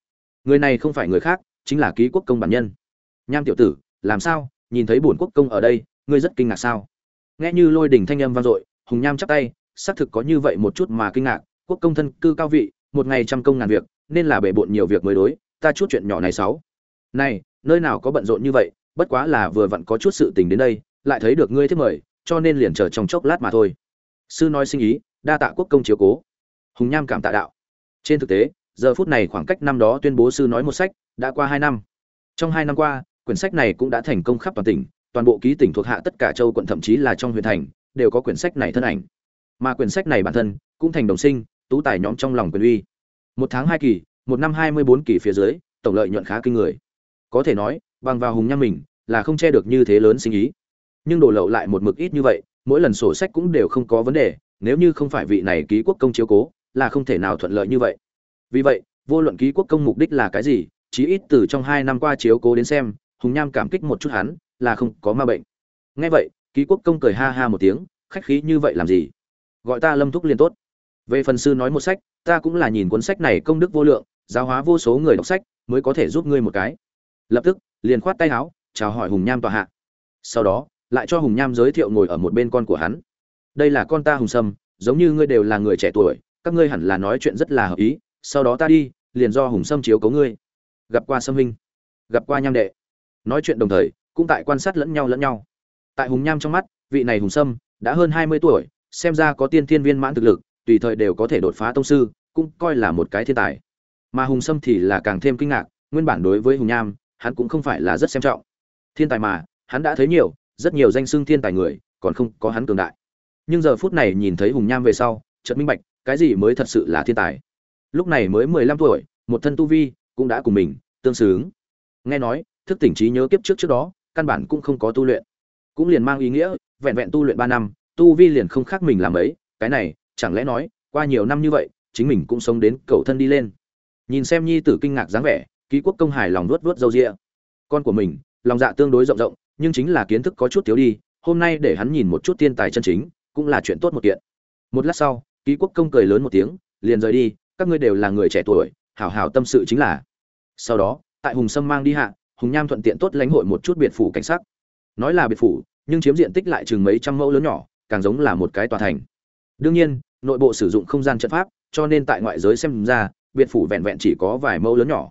Người này không phải người khác, chính là ký quốc công bản nhân. Nham tiểu tử, làm sao? Nhìn thấy bổn quốc công ở đây, ngươi rất kinh ngạc sao? Nghe như lôi đỉnh thanh âm vang dội, hùng nham chắp tay, xác thực có như vậy một chút mà kinh ngạc. Quốc công thân cư cao vị, một ngày trăm công ngàn việc nên là bể bộn nhiều việc mới đối, ta chút chuyện nhỏ này sáu. Này, nơi nào có bận rộn như vậy, bất quá là vừa vặn có chút sự tình đến đây, lại thấy được ngươi thiết mời, cho nên liền chờ trong chốc lát mà thôi. Sư nói sinh ý, đa tạ quốc công chiếu cố. Hùng nham cảm tạ đạo. Trên thực tế, giờ phút này khoảng cách năm đó tuyên bố sư nói một sách, đã qua hai năm. Trong hai năm qua, quyển sách này cũng đã thành công khắp toàn tỉnh, toàn bộ ký tỉnh thuộc hạ tất cả châu quận thậm chí là trong huyện thành, đều có quyển sách này thân ảnh. Mà quyển sách này bản thân, cũng thành đồng sinh, tú tài nhóm trong lòng quyền uy một tháng hai kỳ, một năm hai mươi bốn kỳ phía dưới, tổng lợi nhuận khá kinh người. Có thể nói, bằng vào hùng nham mình, là không che được như thế lớn sinh ý. Nhưng đổ lậu lại một mực ít như vậy, mỗi lần sổ sách cũng đều không có vấn đề, nếu như không phải vị này ký quốc công chiếu cố, là không thể nào thuận lợi như vậy. Vì vậy, vô luận ký quốc công mục đích là cái gì, chí ít từ trong hai năm qua chiếu cố đến xem, hùng nham cảm kích một chút hắn, là không có ma bệnh. Nghe vậy, ký quốc công cười ha ha một tiếng, khách khí như vậy làm gì? Gọi ta lâm thúc liền tốt về phần sư nói một sách, ta cũng là nhìn cuốn sách này công đức vô lượng, giáo hóa vô số người đọc sách, mới có thể giúp ngươi một cái. Lập tức, liền khoát tay áo, chào hỏi hùng nham tòa hạ. Sau đó, lại cho hùng nham giới thiệu ngồi ở một bên con của hắn. Đây là con ta hùng sâm, giống như ngươi đều là người trẻ tuổi, các ngươi hẳn là nói chuyện rất là hợp ý, sau đó ta đi, liền do hùng sâm chiếu cấu ngươi. Gặp qua sâm huynh gặp qua nham đệ. Nói chuyện đồng thời, cũng tại quan sát lẫn nhau lẫn nhau. Tại hùng nham trong mắt, vị này hùng sâm, đã hơn hai mươi tuổi, xem ra có tiên thiên viên mãn thực lực tùy thời đều có thể đột phá tông sư, cũng coi là một cái thiên tài. Mà hùng sâm thì là càng thêm kinh ngạc, nguyên bản đối với hùng nham, hắn cũng không phải là rất xem trọng. Thiên tài mà, hắn đã thấy nhiều, rất nhiều danh xưng thiên tài người, còn không có hắn cường đại. Nhưng giờ phút này nhìn thấy hùng nham về sau, chợt minh bạch, cái gì mới thật sự là thiên tài. Lúc này mới mười lăm tuổi, một thân tu vi cũng đã cùng mình tương xứng. Nghe nói, thức tỉnh trí nhớ kiếp trước trước đó, căn bản cũng không có tu luyện. Cũng liền mang ý nghĩa, vẹn vẹn tu luyện ba năm, tu vi liền không khác mình làm ấy, cái này chẳng lẽ nói, qua nhiều năm như vậy, chính mình cũng sống đến cầu thân đi lên. Nhìn xem nhi tử kinh ngạc dáng vẻ, ký quốc công hài lòng nuốt nuốt râu ria. Con của mình, lòng dạ tương đối rộng rộng, nhưng chính là kiến thức có chút thiếu đi, hôm nay để hắn nhìn một chút thiên tài chân chính, cũng là chuyện tốt một kiện. Một lát sau, ký quốc công cười lớn một tiếng, liền rời đi, các ngươi đều là người trẻ tuổi, hảo hảo tâm sự chính là. Sau đó, tại hùng sâm mang đi hạ, hùng nham thuận tiện tốt lãnh hội một chút biệt phủ cảnh sắc. Nói là biệt phủ, nhưng chiếm diện tích lại chừng mấy trăm mẫu lớn nhỏ, càng giống là một cái tòa thành. Đương nhiên nội bộ sử dụng không gian trận pháp, cho nên tại ngoại giới xem ra, biệt phủ vẹn vẹn chỉ có vài mẫu lớn nhỏ.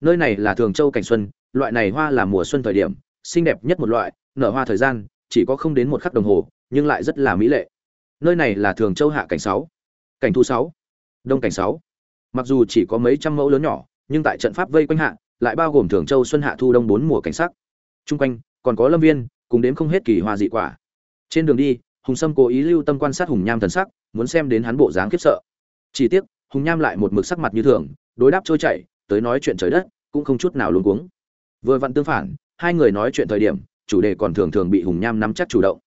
Nơi này là thường châu cảnh xuân, loại này hoa là mùa xuân thời điểm, xinh đẹp nhất một loại, nở hoa thời gian, chỉ có không đến một khắc đồng hồ, nhưng lại rất là mỹ lệ. Nơi này là thường châu hạ cảnh sáu. Cảnh thu sáu. Đông cảnh sáu. Mặc dù chỉ có mấy trăm mẫu lớn nhỏ, nhưng tại trận pháp vây quanh hạ, lại bao gồm thường châu xuân hạ thu đông bốn mùa cảnh sắc. Chung quanh, còn có lâm viên, cùng đến không hết kỳ hoa dị quả. Trên đường đi, hùng sâm cố ý lưu tâm quan sát hùng nham thần sắc muốn xem đến hắn bộ dáng khiếp sợ. Chỉ tiếc, hùng nham lại một mực sắc mặt như thường, đối đáp trôi chảy, tới nói chuyện trời đất, cũng không chút nào luống cuống. Vừa vặn tương phản, hai người nói chuyện thời điểm, chủ đề còn thường thường bị hùng nham nắm chắc chủ động.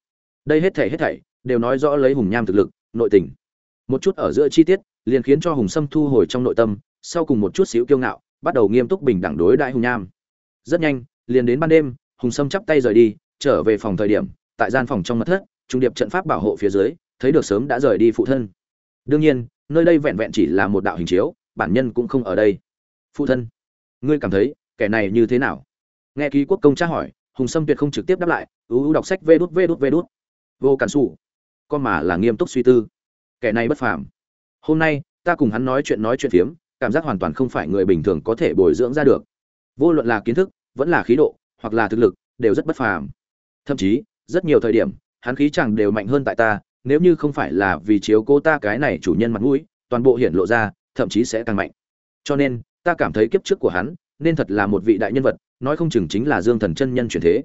Đây hết thảy hết thảy, đều nói rõ lấy hùng nham thực lực, nội tình. Một chút ở giữa chi tiết, liền khiến cho hùng sâm thu hồi trong nội tâm, sau cùng một chút xíu kiêu ngạo, bắt đầu nghiêm túc bình đẳng đối đại hùng nham. Rất nhanh, liền đến ban đêm, hùng sâm chắp tay rời đi, trở về phòng thời điểm, tại gian phòng trong mật thất, trung điệp trận pháp bảo hộ phía dưới thấy được sớm đã rời đi phụ thân. Đương nhiên, nơi đây vẹn vẹn chỉ là một đạo hình chiếu, bản nhân cũng không ở đây. Phụ thân, ngươi cảm thấy kẻ này như thế nào? Nghe ký quốc công tra hỏi, hùng sâm tuyệt không trực tiếp đáp lại ưu ưu đọc sách vê đút vê đút vê đút. Vô cản xù con mà là nghiêm túc suy tư. Kẻ này bất phàm. Hôm nay, ta cùng hắn nói chuyện nói chuyện phiếm, cảm giác hoàn toàn không phải người bình thường có thể bồi dưỡng ra được. Vô luận là kiến thức, vẫn là khí độ, hoặc là thực lực, đều rất bất phàm. Thậm chí, rất nhiều thời điểm, hắn khí chẳng đều mạnh hơn tại ta nếu như không phải là vì chiếu cô ta cái này chủ nhân mặt mũi, toàn bộ hiện lộ ra, thậm chí sẽ càng mạnh. Cho nên, ta cảm thấy kiếp trước của hắn, nên thật là một vị đại nhân vật, nói không chừng chính là dương thần chân nhân truyền thế.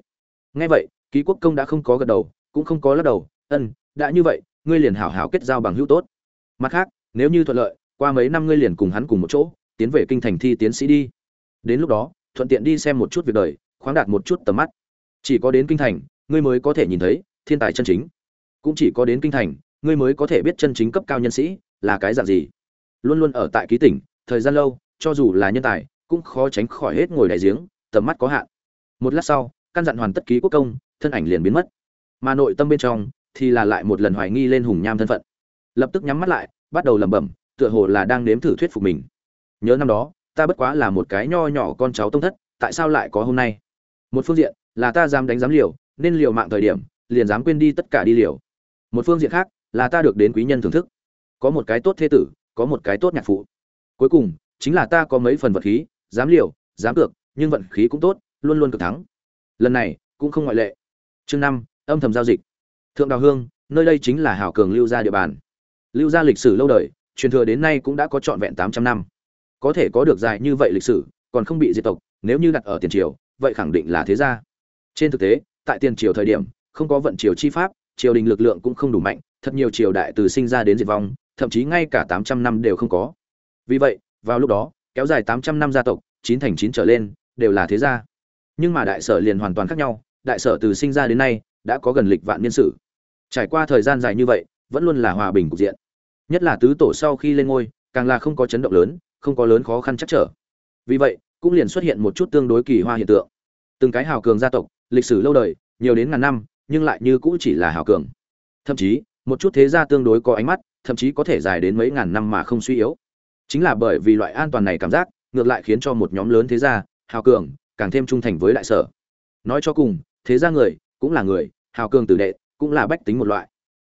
Ngay vậy, ký quốc công đã không có gật đầu, cũng không có lắc đầu, ân, đã như vậy, ngươi liền hảo hảo kết giao bằng hữu tốt. Mặt khác, nếu như thuận lợi, qua mấy năm ngươi liền cùng hắn cùng một chỗ, tiến về kinh thành thi tiến sĩ đi. Đến lúc đó, thuận tiện đi xem một chút việc đời, khoáng đạt một chút tầm mắt. Chỉ có đến kinh thành, ngươi mới có thể nhìn thấy thiên tài chân chính cũng chỉ có đến kinh thành, ngươi mới có thể biết chân chính cấp cao nhân sĩ là cái dạng gì. Luôn luôn ở tại ký tỉnh, thời gian lâu, cho dù là nhân tài, cũng khó tránh khỏi hết ngồi đại giếng, tầm mắt có hạn. Một lát sau, căn dặn hoàn tất ký quốc công, thân ảnh liền biến mất. Mà nội tâm bên trong, thì là lại một lần hoài nghi lên hùng nham thân phận. Lập tức nhắm mắt lại, bắt đầu lẩm bẩm, tựa hồ là đang nếm thử thuyết phục mình. Nhớ năm đó, ta bất quá là một cái nho nhỏ con cháu tông thất, tại sao lại có hôm nay? Một phương diện, là ta dám đánh dám liều, nên liều mạng thời điểm, liền dám quên đi tất cả đi liều một phương diện khác, là ta được đến quý nhân thưởng thức. Có một cái tốt thế tử, có một cái tốt nhạc phụ. Cuối cùng, chính là ta có mấy phần vật khí, dám liều, dám cược, nhưng vận khí cũng tốt, luôn luôn cực thắng. Lần này, cũng không ngoại lệ. Chương năm, âm thầm giao dịch. Thượng đào hương, nơi đây chính là hảo cường lưu gia địa bàn. Lưu gia lịch sử lâu đời, truyền thừa đến nay cũng đã có trọn vẹn tám trăm năm. Có thể có được dài như vậy lịch sử, còn không bị diệt tộc, nếu như đặt ở tiền triều, vậy khẳng định là thế gia. Trên thực tế, tại tiền triều thời điểm, không có vận triều chi pháp triều đình lực lượng cũng không đủ mạnh, thật nhiều triều đại từ sinh ra đến diệt vong, thậm chí ngay cả tám trăm năm đều không có. Vì vậy, vào lúc đó, kéo dài tám trăm năm gia tộc, chín thành chín trở lên, đều là thế gia. Nhưng mà đại sở liền hoàn toàn khác nhau, đại sở từ sinh ra đến nay, đã có gần lịch vạn niên sử. Trải qua thời gian dài như vậy, vẫn luôn là hòa bình cục diện. Nhất là tứ tổ sau khi lên ngôi, càng là không có chấn động lớn, không có lớn khó khăn chắc trở. Vì vậy, cũng liền xuất hiện một chút tương đối kỳ hoa hiện tượng. Từng cái hào cường gia tộc, lịch sử lâu đời, nhiều đến ngàn năm nhưng lại như cũ chỉ là hào cường. Thậm chí, một chút thế gia tương đối có ánh mắt, thậm chí có thể dài đến mấy ngàn năm mà không suy yếu. Chính là bởi vì loại an toàn này cảm giác, ngược lại khiến cho một nhóm lớn thế gia, hào cường, càng thêm trung thành với đại sở. Nói cho cùng, thế gia người, cũng là người, hào cường tử đệ, cũng là bách tính một loại.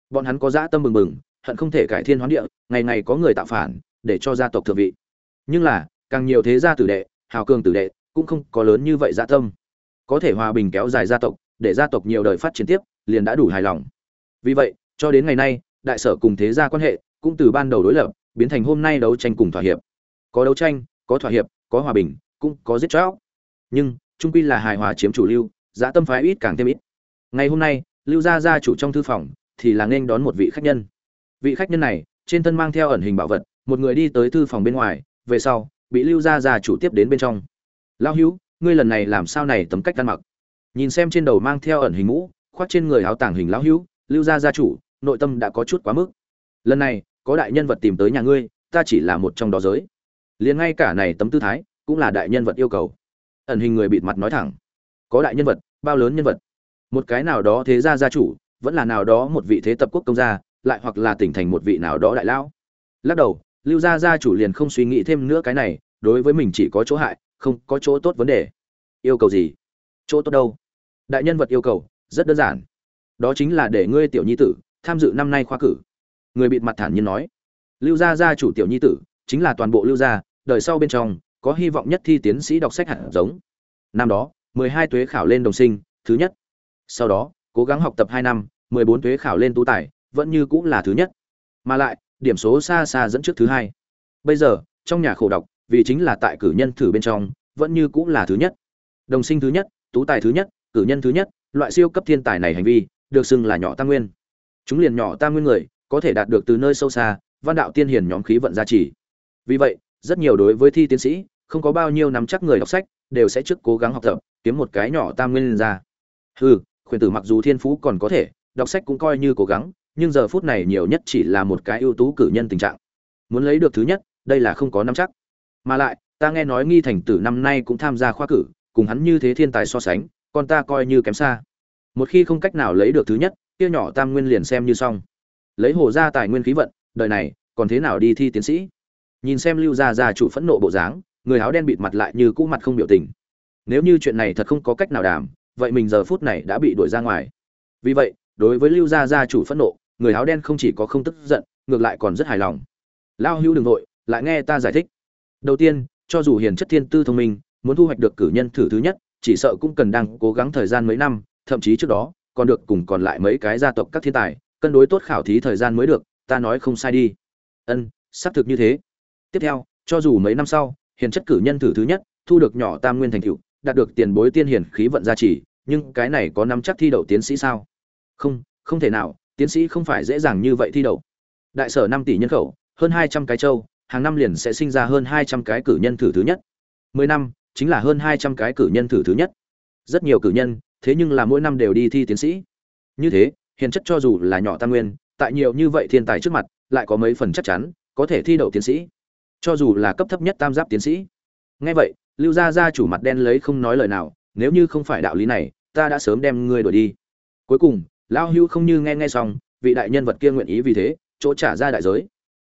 Bọn hắn có dã tâm bừng bừng, hận không thể cải thiên hoán địa, ngày ngày có người tạo phản, để cho gia tộc thượng vị. Nhưng là, càng nhiều thế gia tử đệ, hào cường tử đệ, cũng không có lớn như vậy dã tâm. Có thể hòa bình kéo dài gia tộc để gia tộc nhiều đời phát triển tiếp, liền đã đủ hài lòng. Vì vậy, cho đến ngày nay, đại sở cùng thế gia quan hệ cũng từ ban đầu đối lập, biến thành hôm nay đấu tranh cùng thỏa hiệp. Có đấu tranh, có thỏa hiệp, có hòa bình, cũng có giết chóc. Nhưng, trung quy là hài hòa chiếm chủ lưu, giá tâm phái ít càng thêm ít. Ngày hôm nay, lưu gia gia chủ trong thư phòng thì là nên đón một vị khách nhân. Vị khách nhân này, trên thân mang theo ẩn hình bảo vật, một người đi tới thư phòng bên ngoài, về sau, bị lưu gia gia chủ tiếp đến bên trong. Lão hữu, ngươi lần này làm sao này tấm cách ăn mặc? Nhìn xem trên đầu mang theo ẩn hình mũ, khoác trên người áo tàng hình lão hữu, lưu gia gia chủ, nội tâm đã có chút quá mức. Lần này, có đại nhân vật tìm tới nhà ngươi, ta chỉ là một trong đó giới. Liền ngay cả này tấm tư thái, cũng là đại nhân vật yêu cầu. Ẩn hình người bịt mặt nói thẳng. Có đại nhân vật, bao lớn nhân vật? Một cái nào đó thế gia gia chủ, vẫn là nào đó một vị thế tập quốc công gia, lại hoặc là tỉnh thành một vị nào đó đại lão. Lắc đầu, lưu gia gia chủ liền không suy nghĩ thêm nữa cái này, đối với mình chỉ có chỗ hại, không có chỗ tốt vấn đề. Yêu cầu gì? Chỗ tốt đâu? Đại nhân vật yêu cầu, rất đơn giản. Đó chính là để ngươi tiểu nhi tử tham dự năm nay khoa cử. Người bịt mặt thản nhiên nói. Lưu gia gia chủ tiểu nhi tử, chính là toàn bộ lưu gia, đời sau bên trong, có hy vọng nhất thi tiến sĩ đọc sách hạt giống. Năm đó, mười hai tuế khảo lên đồng sinh, thứ nhất. Sau đó, cố gắng học tập hai năm, mười bốn tuế khảo lên tú tài, vẫn như cũng là thứ nhất. Mà lại, điểm số xa xa dẫn trước thứ hai. Bây giờ, trong nhà khổ đọc, vì chính là tại cử nhân thử bên trong, vẫn như cũng là thứ nhất. Đồng sinh thứ nhất, tú tài thứ nhất cử nhân thứ nhất, loại siêu cấp thiên tài này hành vi, được xưng là nhỏ tam nguyên. Chúng liền nhỏ tam nguyên người, có thể đạt được từ nơi sâu xa, văn đạo tiên hiền nhóm khí vận gia trì. Vì vậy, rất nhiều đối với thi tiến sĩ, không có bao nhiêu nắm chắc người đọc sách, đều sẽ trước cố gắng học tập, kiếm một cái nhỏ tam nguyên ra. Hừ, khuyển tử mặc dù thiên phú còn có thể, đọc sách cũng coi như cố gắng, nhưng giờ phút này nhiều nhất chỉ là một cái ưu tú cử nhân tình trạng. Muốn lấy được thứ nhất, đây là không có nắm chắc. Mà lại, ta nghe nói nghi thành tử năm nay cũng tham gia khoa cử, cùng hắn như thế thiên tài so sánh con ta coi như kém xa. Một khi không cách nào lấy được thứ nhất, kia nhỏ tam nguyên liền xem như xong. Lấy hồ ra tài nguyên khí vận, đời này, còn thế nào đi thi tiến sĩ? Nhìn xem lưu gia gia chủ phẫn nộ bộ dáng, người áo đen bịt mặt lại như cũ mặt không biểu tình. Nếu như chuyện này thật không có cách nào đảm vậy mình giờ phút này đã bị đuổi ra ngoài. Vì vậy, đối với lưu gia gia chủ phẫn nộ, người áo đen không chỉ có không tức giận, ngược lại còn rất hài lòng. Lao hưu đừng nội lại nghe ta giải thích. Đầu tiên, cho dù hiền chất thiên tư thông minh, muốn thu hoạch được cử nhân thử thứ nhất chỉ sợ cũng cần đang cố gắng thời gian mấy năm, thậm chí trước đó, còn được cùng còn lại mấy cái gia tộc các thiên tài, cân đối tốt khảo thí thời gian mới được, ta nói không sai đi. Ân, xác thực như thế. Tiếp theo, cho dù mấy năm sau, hiền chất cử nhân thử thứ nhất, thu được nhỏ tam nguyên thành tựu, đạt được tiền bối tiên hiển khí vận gia trì, nhưng cái này có nắm chắc thi đậu tiến sĩ sao? Không không thể nào, tiến sĩ không phải dễ dàng như vậy thi đậu. Đại sở năm tỷ nhân khẩu, hơn hai trăm cái châu, hàng năm liền sẽ sinh ra hơn hai trăm cái cử nhân thử thứ nhất. Mười năm chính là hơn hai trăm cái cử nhân thử thứ nhất. Rất nhiều cử nhân, thế nhưng là mỗi năm đều đi thi tiến sĩ. Như thế, hiền chất cho dù là nhỏ tam nguyên, tại nhiều như vậy thiên tài trước mặt, lại có mấy phần chắc chắn, có thể thi đậu tiến sĩ. Cho dù là cấp thấp nhất tam giáp tiến sĩ. Nghe vậy, lưu gia gia chủ mặt đen lấy không nói lời nào, nếu như không phải đạo lý này, ta đã sớm đem ngươi đuổi đi. Cuối cùng, lão hưu không như nghe nghe xong, vị đại nhân vật kia nguyện ý vì thế, chỗ trả ra đại giới.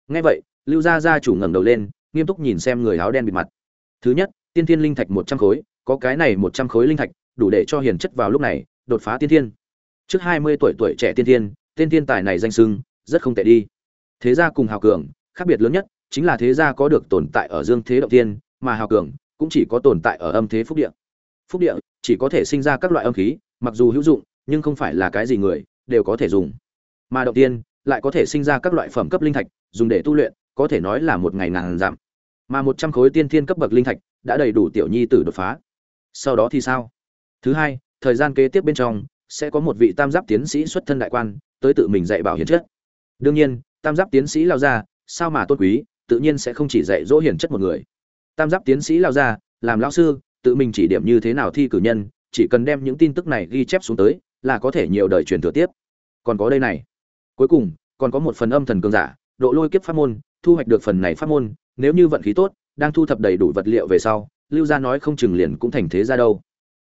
Nghe vậy, lưu gia gia chủ ngẩng đầu lên, nghiêm túc nhìn xem người áo đen bịt mặt. Thứ nhất tiên thiên linh thạch một trăm khối, có cái này một trăm khối linh thạch, đủ để cho hiền chất vào lúc này, đột phá tiên thiên. Trước hai mươi tuổi tuổi trẻ tiên thiên tên thiên tài này danh sưng, rất không tệ đi. Thế gia cùng hào cường, khác biệt lớn nhất, chính là thế gia có được tồn tại ở dương thế động tiên, mà hào cường cũng chỉ có tồn tại ở âm thế phúc địa. Phúc địa chỉ có thể sinh ra các loại âm khí, mặc dù hữu dụng, nhưng không phải là cái gì người đều có thể dùng. Mà động tiên lại có thể sinh ra các loại phẩm cấp linh thạch, dùng để tu luyện, có thể nói là một ngày ngàn giảm. Mà một trăm khối tiên thiên cấp bậc linh thạch đã đầy đủ tiểu nhi tử đột phá. Sau đó thì sao? Thứ hai, thời gian kế tiếp bên trong, sẽ có một vị tam giáp tiến sĩ xuất thân đại quan, tới tự mình dạy bảo hiền chất. Đương nhiên, tam giáp tiến sĩ lao ra sao mà tôn quý, tự nhiên sẽ không chỉ dạy dỗ hiền chất một người. Tam giáp tiến sĩ lao ra làm lão sư, tự mình chỉ điểm như thế nào thi cử nhân, chỉ cần đem những tin tức này ghi chép xuống tới, là có thể nhiều đời truyền thừa tiếp. Còn có đây này. Cuối cùng, còn có một phần âm thần cường giả, độ lôi kiếp pháp môn, thu hoạch được phần này pháp môn, nếu như vận khí tốt đang thu thập đầy đủ vật liệu về sau, lưu gia nói không chừng liền cũng thành thế ra đâu.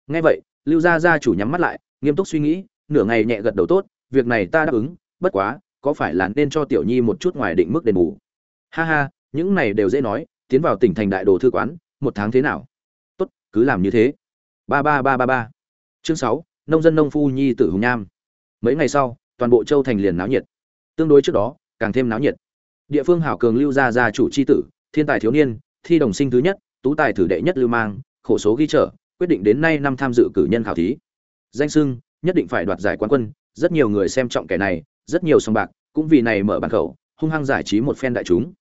Nghe vậy, lưu gia gia chủ nhắm mắt lại, nghiêm túc suy nghĩ, nửa ngày nhẹ gật đầu tốt, việc này ta đáp ứng, bất quá, có phải là nên cho tiểu nhi một chút ngoài định mức đền bù? Ha ha, những này đều dễ nói, tiến vào tỉnh thành đại đồ thư quán, một tháng thế nào? Tốt, cứ làm như thế. Ba ba ba ba ba. Chương sáu, nông dân nông phu nhi tử hùng nham mấy ngày sau, toàn bộ châu thành liền náo nhiệt. Tương đối trước đó, càng thêm náo nhiệt. Địa phương hảo cường lưu gia gia chủ c h i tử, thiên tài thiếu niên thi đồng sinh thứ nhất, tú tài thử đệ nhất lưu mang, khổ số ghi trở quyết định đến nay năm tham dự cử nhân khảo thí. Danh sưng nhất định phải đoạt giải quán quân, rất nhiều người xem trọng kẻ này, rất nhiều sòng bạc, cũng vì này mở bàn khẩu, hung hăng giải trí một phen đại chúng.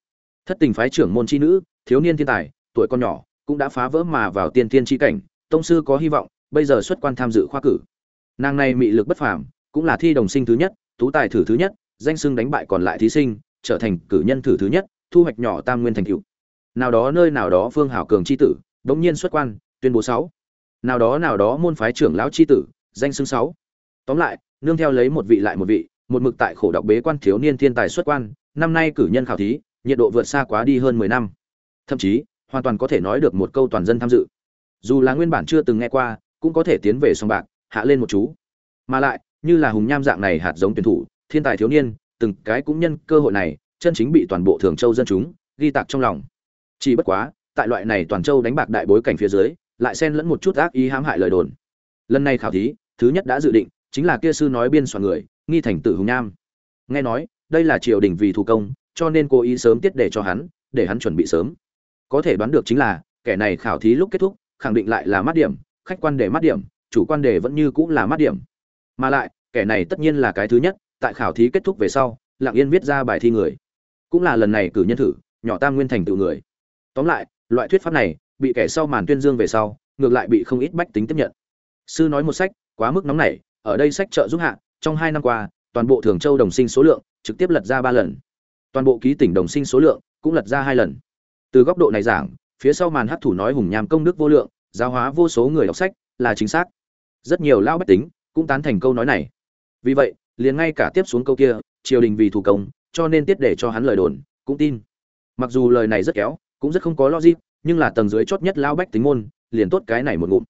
Thất tình phái trưởng môn chi nữ, thiếu niên thiên tài, tuổi con nhỏ, cũng đã phá vỡ mà vào tiên tiên chi cảnh, tông sư có hy vọng, bây giờ xuất quan tham dự khoa cử. Nàng này mị lực bất phàm, cũng là thi đồng sinh thứ nhất, tú tài thử thứ nhất, danh sưng đánh bại còn lại thí sinh, trở thành cử nhân thử thứ nhất, thu hoạch nhỏ tam nguyên thành cựu nào đó nơi nào đó phương hảo cường c h i tử bỗng nhiên xuất quan, tuyên bố sáu. Nào đó nào đó môn phái trưởng lão c h i tử, danh xưng sáu. Tóm lại, nương theo lấy một vị lại một vị, một mực tại khổ đọc bế quan thiếu niên thiên tài xuất quan, năm nay cử nhân khảo thí, nhiệt độ vượt xa quá đi hơn mười năm. Thậm chí, hoàn toàn có thể nói được một câu toàn dân tham dự. Dù là nguyên bản chưa từng nghe qua, cũng có thể tiến về sòng bạc, hạ lên một chú. Mà lại, như là hùng nham dạng này hạt giống tuyển thủ, thiên tài thiếu niên, từng cái cũng nhân cơ hội này, chân chính bị toàn bộ thường châu dân chúng ghi tạc trong lòng chỉ bất quá, tại loại này toàn châu đánh bạc đại bối cảnh phía dưới, lại xen lẫn một chút ác ý hãm hại lời đồn. Lần này khảo thí, thứ nhất đã dự định, chính là kia sư nói biên soạn người, nghi thành tử hùng nam. nghe nói, đây là triều đình vì thủ công, cho nên cố ý sớm tiết để cho hắn, để hắn chuẩn bị sớm. Có thể đoán được chính là, kẻ này khảo thí lúc kết thúc, khẳng định lại là mắt điểm, khách quan để mắt điểm, chủ quan đề vẫn như cũng là mắt điểm. Mà lại, kẻ này tất nhiên là cái thứ nhất, tại khảo thí kết thúc về sau, lặng yên viết ra bài thi người. Cũng là lần này cử nhân thử, nhỏ tam nguyên thành tựu người tóm lại, loại thuyết pháp này, bị kẻ sau màn tuyên dương về sau, ngược lại bị không ít bách tính tiếp nhận. Sư nói một sách, quá mức nóng nảy, ở đây sách trợ giúp hạ, trong hai năm qua, toàn bộ thường châu đồng sinh số lượng trực tiếp lật ra ba lần. Toàn bộ ký tỉnh đồng sinh số lượng cũng lật ra hai lần. Từ góc độ này giảng, phía sau màn hấp thủ nói hùng nham công đức vô lượng, giáo hóa vô số người đọc sách, là chính xác. Rất nhiều lao bách tính cũng tán thành câu nói này. Vì vậy, liền ngay cả tiếp xuống câu kia, triều đình vì thủ công, cho nên tiết để cho hắn lời đồn, cũng tin. Mặc dù lời này rất kéo cũng rất không có logic, nhưng là tầng dưới chót nhất lao bách tính môn, liền tốt cái này một ngụm.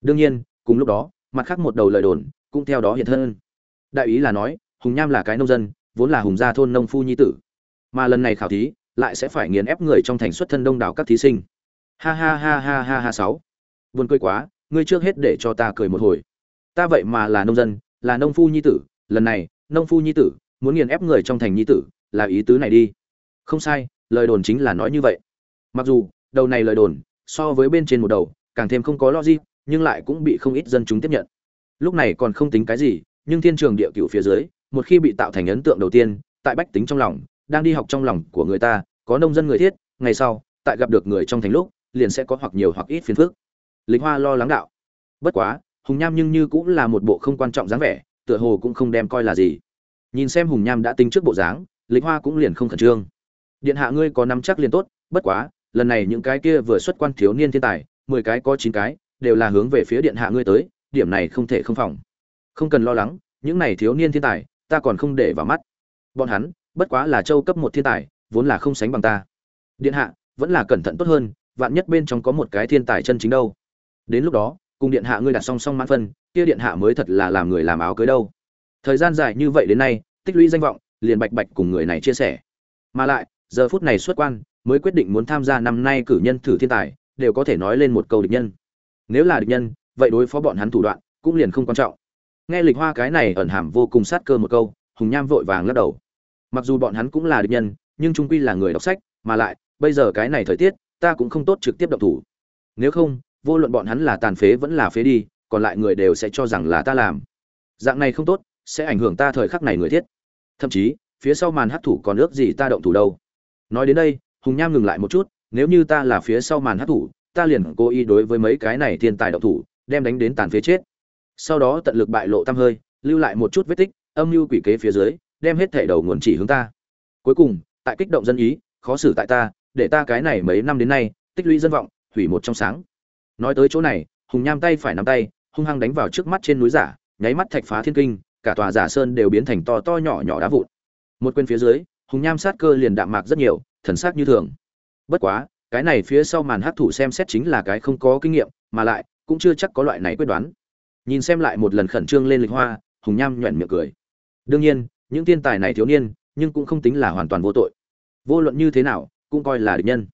Đương nhiên, cùng lúc đó, mặt khác một đầu lời đồn cũng theo đó hiện thân. Đại ý là nói, hùng nham là cái nông dân, vốn là hùng gia thôn nông phu nhi tử. Mà lần này khảo thí, lại sẽ phải nghiền ép người trong thành xuất thân đông đảo các thí sinh. Ha ha ha ha ha ha sáu. Buồn cười quá, ngươi trước hết để cho ta cười một hồi. Ta vậy mà là nông dân, là nông phu nhi tử, lần này, nông phu nhi tử, muốn nghiền ép người trong thành nhi tử, là ý tứ này đi. Không sai, lời đồn chính là nói như vậy mặc dù, đầu này lời đồn, so với bên trên một đầu, càng thêm không có logic, nhưng lại cũng bị không ít dân chúng tiếp nhận. Lúc này còn không tính cái gì, nhưng thiên trường địa cựu phía dưới, một khi bị tạo thành ấn tượng đầu tiên, tại bách tính trong lòng, đang đi học trong lòng của người ta, có nông dân người thiết, ngày sau, tại gặp được người trong thành lúc, liền sẽ có hoặc nhiều hoặc ít phiền phức. Lính hoa lo lắng đạo. Bất quá, hùng nham nhưng như cũng là một bộ không quan trọng dáng vẻ, tựa hồ cũng không đem coi là gì. Nhìn xem hùng nham đã tính trước bộ dáng lính hoa cũng liền không khẩn trương. Điện hạ ngươi có nắm chắc liền tốt, bất quá lần này những cái kia vừa xuất quan thiếu niên thiên tài, mười cái có chín cái, đều là hướng về phía điện hạ ngươi tới, điểm này không thể không phòng. Không cần lo lắng, những này thiếu niên thiên tài, ta còn không để vào mắt. Bọn hắn, bất quá là châu cấp một thiên tài, vốn là không sánh bằng ta. Điện hạ, vẫn là cẩn thận tốt hơn, vạn nhất bên trong có một cái thiên tài chân chính đâu. Đến lúc đó, cùng điện hạ ngươi đặt song song mãn phân, kia điện hạ mới thật là làm người làm áo cưới đâu. Thời gian dài như vậy đến nay, tích lũy danh vọng, liền bạch bạch cùng người này chia sẻ. Mà lại, giờ phút này xuất quan mới quyết định muốn tham gia năm nay cử nhân thử thiên tài, đều có thể nói lên một câu địch nhân. Nếu là địch nhân, vậy đối phó bọn hắn thủ đoạn, cũng liền không quan trọng. Nghe lịch hoa cái này ẩn hàm vô cùng sát cơ một câu, hùng nham vội vàng lắc đầu. Mặc dù bọn hắn cũng là địch nhân, nhưng trung quy là người đọc sách, mà lại, bây giờ cái này thời tiết, ta cũng không tốt trực tiếp động thủ. Nếu không, vô luận bọn hắn là tàn phế vẫn là phế đi, còn lại người đều sẽ cho rằng là ta làm. Dạng này không tốt, sẽ ảnh hưởng ta thời khắc này người thiết. Thậm chí, phía sau màn hắc thủ còn ước gì ta động thủ đâu. Nói đến đây hùng nham ngừng lại một chút, nếu như ta là phía sau màn hát thủ, ta liền cố ý đối với mấy cái này thiên tài động thủ, đem đánh đến tàn phế chết. Sau đó tận lực bại lộ tăm hơi, lưu lại một chút vết tích, âm mưu quỷ kế phía dưới, đem hết thảy đầu nguồn chỉ hướng ta. Cuối cùng, tại kích động dân ý, khó xử tại ta, để ta cái này mấy năm đến nay, tích lũy dân vọng, hủy một trong sáng. Nói tới chỗ này, hùng nham tay phải nắm tay, hung hăng đánh vào trước mắt trên núi giả, nháy mắt thạch phá thiên kinh, cả tòa giả sơn đều biến thành to to nhỏ nhỏ đá vụn. Một quên phía dưới, hùng nham sát cơ liền đạm mạc rất nhiều thần sắc như thường. Bất quá, cái này phía sau màn hát thủ xem xét chính là cái không có kinh nghiệm, mà lại, cũng chưa chắc có loại này quyết đoán. Nhìn xem lại một lần khẩn trương lên lịch hoa, hùng nham nhoẻn miệng cười. Đương nhiên, những thiên tài này thiếu niên, nhưng cũng không tính là hoàn toàn vô tội. Vô luận như thế nào, cũng coi là địch nhân.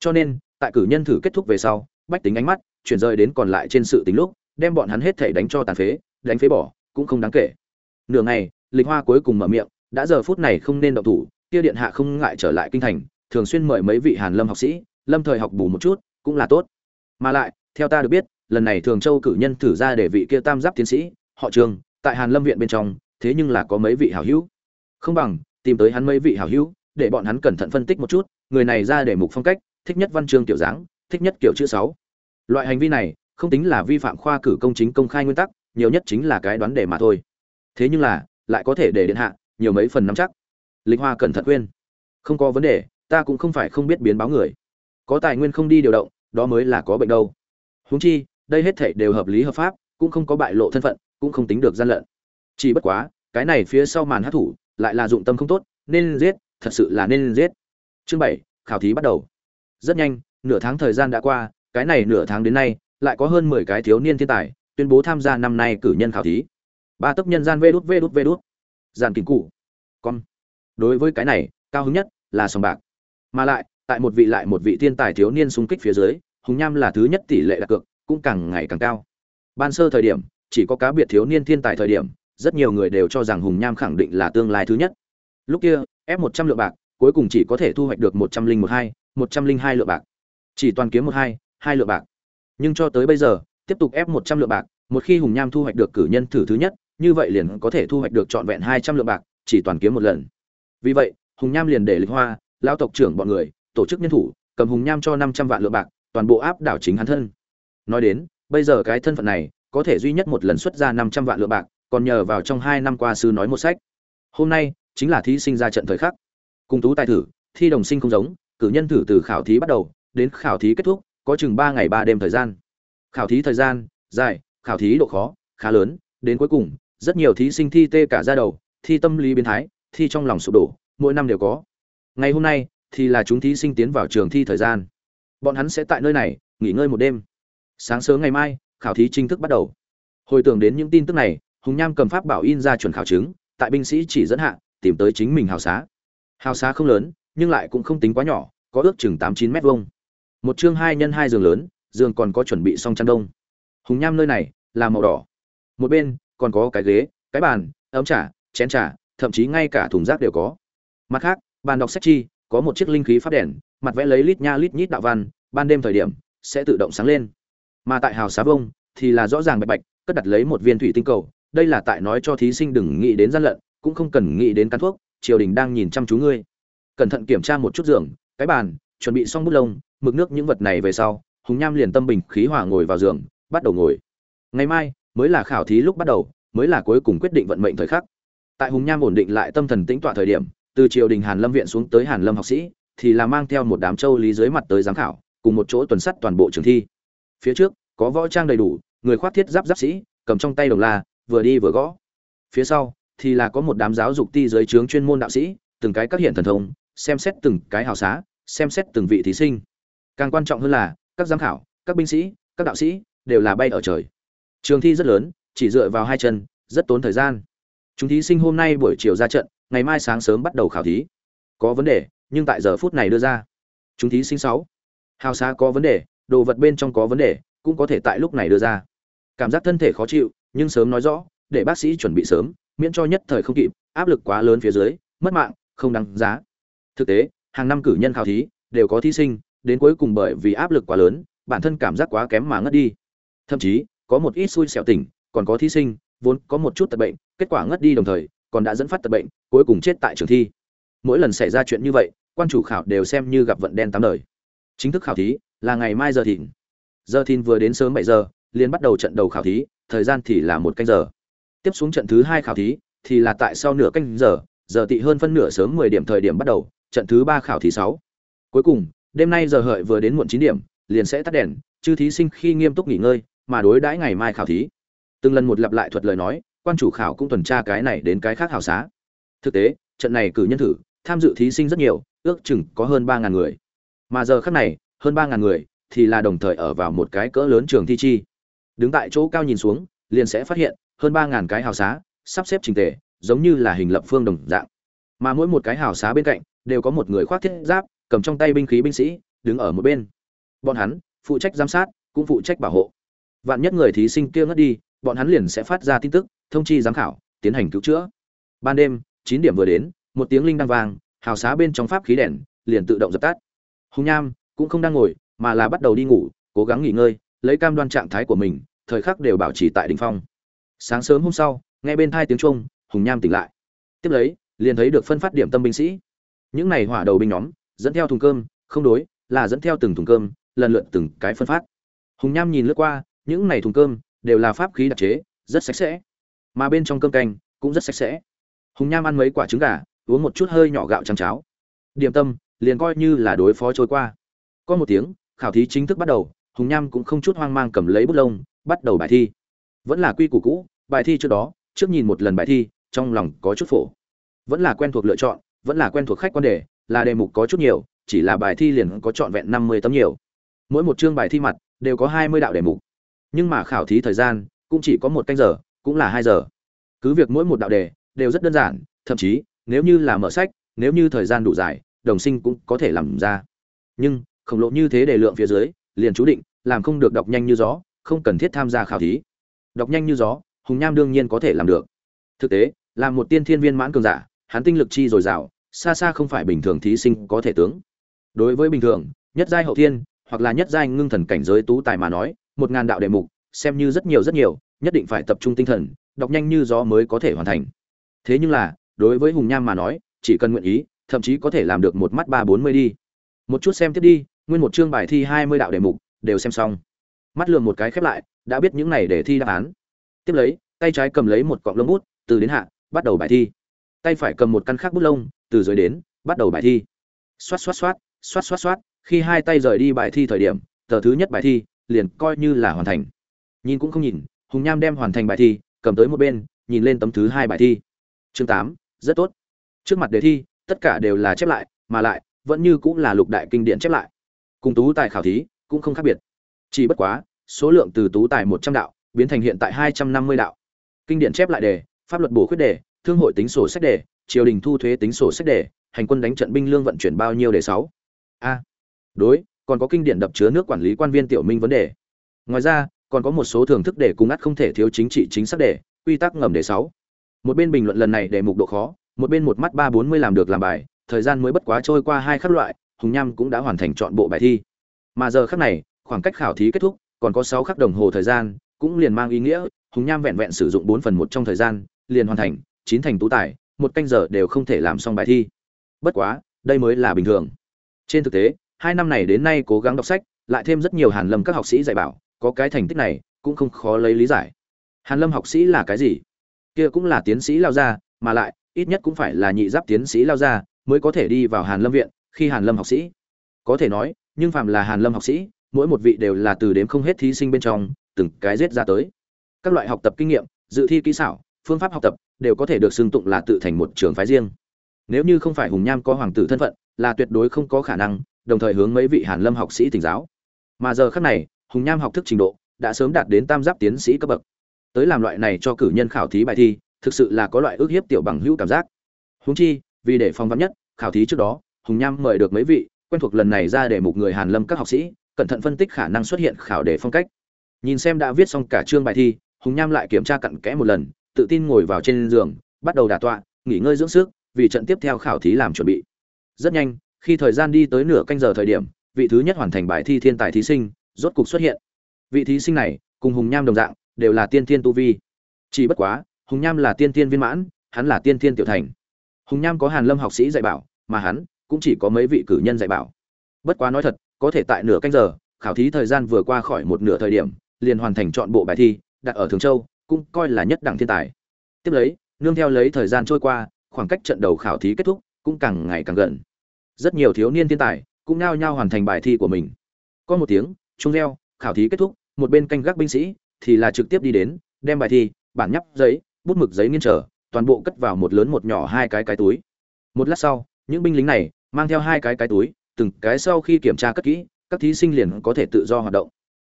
Cho nên, tại cử nhân thử kết thúc về sau, bách tính ánh mắt chuyển rời đến còn lại trên sự tính lúc, đem bọn hắn hết thảy đánh cho tàn phế, đánh phế bỏ, cũng không đáng kể. Nửa ngày, lịch hoa cuối cùng mở miệng, đã giờ phút này không nên động thủ kia điện hạ không ngại trở lại kinh thành, thường xuyên mời mấy vị hàn lâm học sĩ, lâm thời học bù một chút, cũng là tốt. Mà lại, theo ta được biết, lần này thường châu cử nhân thử ra để vị kia tam giáp tiến sĩ, họ trường, tại hàn lâm viện bên trong, thế nhưng là có mấy vị hảo hữu. Không bằng, tìm tới hắn mấy vị hảo hữu, để bọn hắn cẩn thận phân tích một chút, người này ra để mục phong cách, thích nhất văn chương tiểu dáng, thích nhất kiểu chữ sáu. Loại hành vi này, không tính là vi phạm khoa cử công chính công khai nguyên tắc, nhiều nhất chính là cái đoán đề mà thôi. Thế nhưng là, lại có thể để điện hạ nhiều mấy phần nắm chắc. Lịch hoa cẩn thận khuyên. Không có vấn đề, ta cũng không phải không biết biến báo người. Có tài nguyên không đi điều động, đó mới là có bệnh đâu. Huống chi, đây hết thể đều hợp lý hợp pháp, cũng không có bại lộ thân phận, cũng không tính được gian lận. Chỉ bất quá, cái này phía sau màn hát thủ, lại là dụng tâm không tốt, nên giết, thật sự là nên giết. Chương bảy, khảo thí bắt đầu. Rất nhanh, nửa tháng thời gian đã qua, cái này nửa tháng đến nay, lại có hơn mười cái thiếu niên thiên tài, tuyên bố tham gia năm nay cử nhân khảo thí. Ba tấc nhân gian vê đút vê đút vê đút. Giàn kính cụ. Con đối với cái này, cao hứng nhất là sòng bạc. Mà lại, tại một vị lại một vị thiên tài thiếu niên xung kích phía dưới, hùng nham là thứ nhất tỷ lệ đặt cược, cũng càng ngày càng cao. Ban sơ thời điểm, chỉ có cá biệt thiếu niên thiên tài thời điểm, rất nhiều người đều cho rằng hùng nham khẳng định là tương lai thứ nhất. Lúc kia ép một trăm lượng bạc, cuối cùng chỉ có thể thu hoạch được một trăm linh một hai, một trăm linh hai lượng bạc. Chỉ toàn kiếm một hai hai lượng bạc. Nhưng cho tới bây giờ, tiếp tục ép một trăm lượng bạc, một khi hùng nham thu hoạch được cử nhân thử thứ nhất, như vậy liền có thể thu hoạch được trọn vẹn hai trăm lượng bạc, chỉ toàn kiếm một lần vì vậy, hùng nham liền để lịch hoa lao tộc trưởng bọn người, tổ chức nhân thủ, cầm hùng nham cho năm trăm vạn lượng bạc, toàn bộ áp đảo chính hắn thân. Nói đến, bây giờ cái thân phận này, có thể duy nhất một lần xuất ra năm trăm vạn lượng bạc, còn nhờ vào trong hai năm qua sư nói một sách. Hôm nay, chính là thí sinh ra trận thời khắc. Cùng tú tài thử, thi đồng sinh không giống, cử nhân thử từ khảo thí bắt đầu, đến khảo thí kết thúc, có chừng ba ngày ba đêm thời gian. Khảo thí thời gian, dài, khảo thí độ khó, khá lớn, đến cuối cùng, rất nhiều thí sinh thi tê cả ra đầu, thi tâm lý biến thái thi trong lòng sụp đổ, mỗi năm đều có. Ngày hôm nay, thì là chúng thí sinh tiến vào trường thi thời gian. Bọn hắn sẽ tại nơi này, nghỉ ngơi một đêm. Sáng sớm ngày mai, khảo thí chính thức bắt đầu. Hồi tưởng đến những tin tức này, hùng nham cầm pháp bảo in ra chuẩn khảo chứng, tại binh sĩ chỉ dẫn hạ, tìm tới chính mình hào xá. Hào xá không lớn, nhưng lại cũng không tính quá nhỏ, có ước chừng tám chín m vuông. Một chương hai nhân hai giường lớn, giường còn có chuẩn bị xong chăn đông. Hùng nham nơi này, là màu đỏ. Một bên, còn có cái ghế, cái bàn, ấm trà, chén trà thậm chí ngay cả thùng rác đều có. Mặt khác, bàn đọc sách chi, có một chiếc linh khí phát đèn, mặt vẽ lấy lít nha lít nhít đạo văn, ban đêm thời điểm, sẽ tự động sáng lên. Mà tại hào xá vông, thì là rõ ràng bạch bạch, cất đặt lấy một viên thủy tinh cầu, đây là tại nói cho thí sinh đừng nghĩ đến gian lận, cũng không cần nghĩ đến cắn thuốc, triều đình đang nhìn chăm chú ngươi. Cẩn thận kiểm tra một chút giường, cái bàn, chuẩn bị xong bút lông, mực nước những vật này về sau, hùng nham liền tâm bình khí hòa ngồi vào giường, bắt đầu ngồi. Ngày mai, mới là khảo thí lúc bắt đầu, mới là cuối cùng quyết định vận mệnh thời khắc tại hùng nham ổn định lại tâm thần tĩnh tọa thời điểm, từ triều đình hàn lâm viện xuống tới hàn lâm học sĩ, thì là mang theo một đám châu lý dưới mặt tới giám khảo, cùng một chỗ tuần sắt toàn bộ trường thi. Phía trước, có võ trang đầy đủ, người khoác thiết giáp giáp sĩ, cầm trong tay đồng la, vừa đi vừa gõ. Phía sau, thì là có một đám giáo dục ti dưới trướng chuyên môn đạo sĩ, từng cái các hiện thần thông, xem xét từng cái hào xá, xem xét từng vị thí sinh. Càng quan trọng hơn là, các giám khảo, các binh sĩ, các đạo sĩ, đều là bay ở trời. Trường thi rất lớn, chỉ dựa vào hai chân, rất tốn thời gian chúng thí sinh hôm nay buổi chiều ra trận, ngày mai sáng sớm bắt đầu khảo thí. Có vấn đề, nhưng tại giờ phút này đưa ra. Chúng thí sinh sáu. Hào xa có vấn đề, đồ vật bên trong có vấn đề, cũng có thể tại lúc này đưa ra. Cảm giác thân thể khó chịu, nhưng sớm nói rõ, để bác sĩ chuẩn bị sớm, miễn cho nhất thời không kịp, áp lực quá lớn phía dưới, mất mạng, không đáng giá. Thực tế, hàng năm cử nhân khảo thí, đều có thí sinh, đến cuối cùng bởi vì áp lực quá lớn, bản thân cảm giác quá kém mà ngất đi. Thậm chí, có một ít xui xẻo tỉnh, còn có thí sinh vốn có một chút tật bệnh, kết quả ngất đi đồng thời, còn đã dẫn phát tật bệnh, cuối cùng chết tại trường thi. Mỗi lần xảy ra chuyện như vậy, quan chủ khảo đều xem như gặp vận đen tám đời. Chính thức khảo thí là ngày mai giờ thìn. Giờ thìn vừa đến sớm bảy giờ, liền bắt đầu trận đầu khảo thí, thời gian thì là một canh giờ. Tiếp xuống trận thứ hai khảo thí thì là tại sau nửa canh giờ giờ tị hơn phân nửa sớm mười điểm thời điểm bắt đầu, trận thứ ba khảo thí sáu. Cuối cùng, đêm nay giờ hợi vừa đến muộn chín điểm, liền sẽ tắt đèn, chư thí sinh khi nghiêm túc nghỉ ngơi, mà đối đãi ngày mai khảo thí từng lần một lặp lại thuật lời nói, quan chủ khảo cũng tuần tra cái này đến cái khác hào xá. Thực tế, trận này cử nhân thử, tham dự thí sinh rất nhiều, ước chừng có hơn ba ngàn người. Mà giờ khác này, hơn ba ngàn người thì là đồng thời ở vào một cái cỡ lớn trường thi chi. Đứng tại chỗ cao nhìn xuống, liền sẽ phát hiện, hơn ba ngàn cái hào xá, sắp xếp trình tề, giống như là hình lập phương đồng dạng. Mà mỗi một cái hào xá bên cạnh, đều có một người khoác thiết giáp, cầm trong tay binh khí binh sĩ, đứng ở một bên. Bọn hắn, phụ trách giám sát, cũng phụ trách bảo hộ. Vạn nhất người thí sinh kia ngất đi bọn hắn liền sẽ phát ra tin tức, thông chi giám khảo, tiến hành cứu chữa. Ban đêm, chín điểm vừa đến, một tiếng linh đang vang, hào xá bên trong pháp khí đèn liền tự động dập tắt. Hùng nham cũng không đang ngồi, mà là bắt đầu đi ngủ, cố gắng nghỉ ngơi, lấy cam đoan trạng thái của mình, thời khắc đều bảo trì tại đỉnh phong. Sáng sớm hôm sau, nghe bên thai tiếng trung hùng nham tỉnh lại. Tiếp lấy, liền thấy được phân phát điểm tâm binh sĩ. Những này hỏa đầu binh nhóm, dẫn theo thùng cơm, không đối, là dẫn theo từng thùng cơm, lần lượt từng cái phân phát. Hùng nham nhìn lướt qua, những này thùng cơm đều là pháp khí đặc chế, rất sạch sẽ. Mà bên trong cơm canh cũng rất sạch sẽ. Hùng nham ăn mấy quả trứng gà, uống một chút hơi nhỏ gạo trắng cháo. Điểm tâm liền coi như là đối phó trôi qua. Có một tiếng, khảo thí chính thức bắt đầu, hùng nham cũng không chút hoang mang cầm lấy bút lông, bắt đầu bài thi. Vẫn là quy củ cũ, bài thi trước đó, trước nhìn một lần bài thi, trong lòng có chút phổ. Vẫn là quen thuộc lựa chọn, vẫn là quen thuộc khách quan đề, là đề mục có chút nhiều, chỉ là bài thi liền có trọn vẹn năm mươi tấm nhiều. Mỗi một chương bài thi mặt đều có hai mươi đạo đề mục nhưng mà khảo thí thời gian, cũng chỉ có một canh giờ, cũng là hai giờ. Cứ việc mỗi một đạo đề đều rất đơn giản, thậm chí, nếu như là mở sách, nếu như thời gian đủ dài, đồng sinh cũng có thể làm ra. Nhưng, khổng lồ như thế đề lượng phía dưới, liền chú định, làm không được đọc nhanh như gió, không cần thiết tham gia khảo thí. Đọc nhanh như gió, hùng nham đương nhiên có thể làm được. Thực tế, là một tiên thiên viên mãn cường giả, hắn tinh lực chi dồi dào, xa xa không phải bình thường thí sinh có thể tướng. Đối với bình thường, nhất giai hậu thiên, hoặc là nhất giai ngưng thần cảnh giới tú tài mà nói một ngàn đạo đề mục, xem như rất nhiều rất nhiều, nhất định phải tập trung tinh thần, đọc nhanh như gió mới có thể hoàn thành. Thế nhưng là, đối với hùng nham mà nói, chỉ cần nguyện ý, thậm chí có thể làm được một mắt ba bốn mươi đi. Một chút xem tiếp đi, nguyên một chương bài thi hai mươi đạo đề mục, đều xem xong. Mắt lườm một cái khép lại, đã biết những này để thi đáp án. Tiếp lấy, tay trái cầm lấy một cọng lông bút, từ đến hạ, bắt đầu bài thi. Tay phải cầm một căn khác bút lông, từ dưới đến, bắt đầu bài thi. Xoát xoát xoát xoát xoát xoát, khi hai tay rời đi bài thi thời điểm, tờ thứ nhất bài thi liền coi như là hoàn thành. Nhìn cũng không nhìn, hùng nham đem hoàn thành bài thi, cầm tới một bên, nhìn lên tấm thứ hai bài thi. Chương tám, rất tốt. Trước mặt đề thi, tất cả đều là chép lại, mà lại, vẫn như cũng là lục đại kinh điển chép lại. Cùng tú tài khảo thí, cũng không khác biệt. Chỉ bất quá, số lượng từ tú tài một trăm đạo, biến thành hiện tại hai trăm năm mươi đạo. Kinh điển chép lại đề, pháp luật bổ khuyết đề, thương hội tính sổ sách đề, triều đình thu thuế tính sổ sách đề, hành quân đánh trận binh lương vận chuyển bao nhiêu đề sáu. A. Đối còn có kinh điển đập chứa nước quản lý quan viên tiểu minh vấn đề. Ngoài ra, còn có một số thưởng thức để cung ắt không thể thiếu chính trị chính xác đề, quy tắc ngầm đề sáu. Một bên bình luận lần này đề mục độ khó, một bên một mắt ba bốn mươi làm được làm bài, thời gian mới bất quá trôi qua hai khắc loại, hùng nham cũng đã hoàn thành chọn bộ bài thi. Mà giờ khắc này, khoảng cách khảo thí kết thúc, còn có sáu khắc đồng hồ thời gian, cũng liền mang ý nghĩa, hùng nham vẹn vẹn sử dụng bốn phần một trong thời gian, liền hoàn thành, chín thành tú tài, một canh giờ đều không thể làm xong bài thi. Bất quá, đây mới là bình thường. Trên thực tế hai năm này đến nay cố gắng đọc sách, lại thêm rất nhiều hàn lâm các học sĩ dạy bảo, có cái thành tích này cũng không khó lấy lý giải. Hàn lâm học sĩ là cái gì? Kia cũng là tiến sĩ lao gia, mà lại, ít nhất cũng phải là nhị giáp tiến sĩ lao gia mới có thể đi vào hàn lâm viện khi hàn lâm học sĩ. Có thể nói, nhưng phạm là hàn lâm học sĩ, mỗi một vị đều là từ đếm không hết thí sinh bên trong, từng cái giết ra tới. Các loại học tập kinh nghiệm, dự thi kỹ xảo, phương pháp học tập đều có thể được xưng tụng là tự thành một trường phái riêng. Nếu như không phải hùng nham có hoàng tử thân phận, là tuyệt đối không có khả năng đồng thời hướng mấy vị hàn lâm học sĩ thỉnh giáo. Mà giờ khắc này, hùng nham học thức trình độ đã sớm đạt đến tam giáp tiến sĩ cấp bậc. Tới làm loại này cho cử nhân khảo thí bài thi, thực sự là có loại ước hiếp tiểu bằng hữu cảm giác. Hùng chi, vì để phòng vắn nhất, khảo thí trước đó, hùng nham mời được mấy vị, quen thuộc lần này ra để một người hàn lâm các học sĩ, cẩn thận phân tích khả năng xuất hiện khảo đề phong cách. Nhìn xem đã viết xong cả chương bài thi, hùng nham lại kiểm tra cặn kẽ một lần, tự tin ngồi vào trên giường, bắt đầu đả tọa, nghỉ ngơi dưỡng sức, vì trận tiếp theo khảo thí làm chuẩn bị. Rất nhanh khi thời gian đi tới nửa canh giờ thời điểm, vị thứ nhất hoàn thành bài thi thiên tài thí sinh, rốt cục xuất hiện. Vị thí sinh này, cùng hùng nham đồng dạng, đều là tiên thiên tu vi. Chỉ bất quá, hùng nham là tiên thiên viên mãn, hắn là tiên thiên tiểu thành. Hùng nham có hàn lâm học sĩ dạy bảo, mà hắn cũng chỉ có mấy vị cử nhân dạy bảo. Bất quá nói thật, có thể tại nửa canh giờ, khảo thí thời gian vừa qua khỏi một nửa thời điểm, liền hoàn thành chọn bộ bài thi, đặt ở thường châu, cũng coi là nhất đẳng thiên tài. Tiếp lấy, nương theo lấy thời gian trôi qua, khoảng cách trận đầu khảo thí kết thúc cũng càng ngày càng gần rất nhiều thiếu niên thiên tài cũng nao nhao hoàn thành bài thi của mình. Có một tiếng trung reo, khảo thí kết thúc, một bên canh gác binh sĩ thì là trực tiếp đi đến, đem bài thi, bản nhắp giấy, bút mực giấy nghiên trở, toàn bộ cất vào một lớn một nhỏ hai cái cái túi. Một lát sau, những binh lính này mang theo hai cái cái túi, từng cái sau khi kiểm tra cất kỹ, các thí sinh liền có thể tự do hoạt động.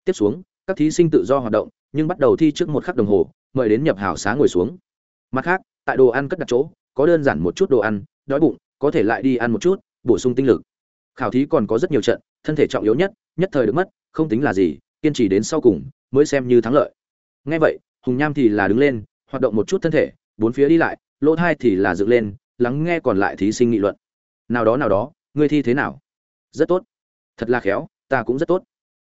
Tiếp xuống, các thí sinh tự do hoạt động, nhưng bắt đầu thi trước một khắc đồng hồ, mời đến nhập hảo sáng ngồi xuống. Mặt khác, tại đồ ăn cất đặt chỗ, có đơn giản một chút đồ ăn, đói bụng, có thể lại đi ăn một chút bổ sung tinh lực. Khảo thí còn có rất nhiều trận, thân thể trọng yếu nhất nhất thời được mất, không tính là gì, kiên trì đến sau cùng mới xem như thắng lợi. Ngay vậy, hùng nham thì là đứng lên, hoạt động một chút thân thể, bốn phía đi lại, lỗ thai thì là dựng lên, lắng nghe còn lại thí sinh nghị luận. Nào đó nào đó, ngươi thi thế nào? Rất tốt. Thật là khéo, ta cũng rất tốt.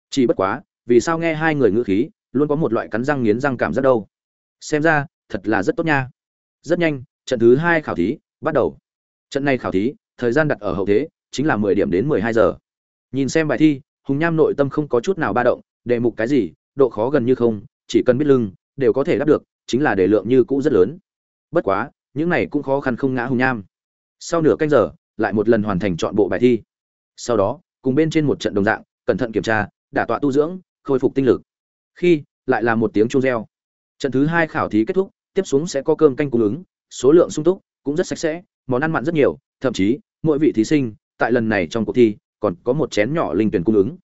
Chỉ bất quá, vì sao nghe hai người ngữ khí, luôn có một loại cắn răng nghiến răng cảm giác đâu? Xem ra, thật là rất tốt nha. Rất nhanh, trận thứ hai khảo thí bắt đầu. Trận này khảo thí thời gian đặt ở hậu thế, chính là mười điểm đến mười hai giờ. Nhìn xem bài thi, hùng nham nội tâm không có chút nào ba động, đề mục cái gì, độ khó gần như không, chỉ cần biết lưng, đều có thể đáp được, chính là đề lượng như cũ rất lớn. Bất quá, những này cũng khó khăn không ngã hùng nham. Sau nửa canh giờ, lại một lần hoàn thành chọn bộ bài thi. Sau đó, cùng bên trên một trận đồng dạng, cẩn thận kiểm tra, đả tọa tu dưỡng, khôi phục tinh lực. Khi, lại là một tiếng chuông reo. Trận thứ hai khảo thí kết thúc, tiếp xuống sẽ có cơm canh cung ứng, số lượng sung túc, cũng rất sạch sẽ, món ăn mặn rất nhiều, thậm chí mỗi vị thí sinh, tại lần này trong cuộc thi, còn có một chén nhỏ linh tuyển cung ứng.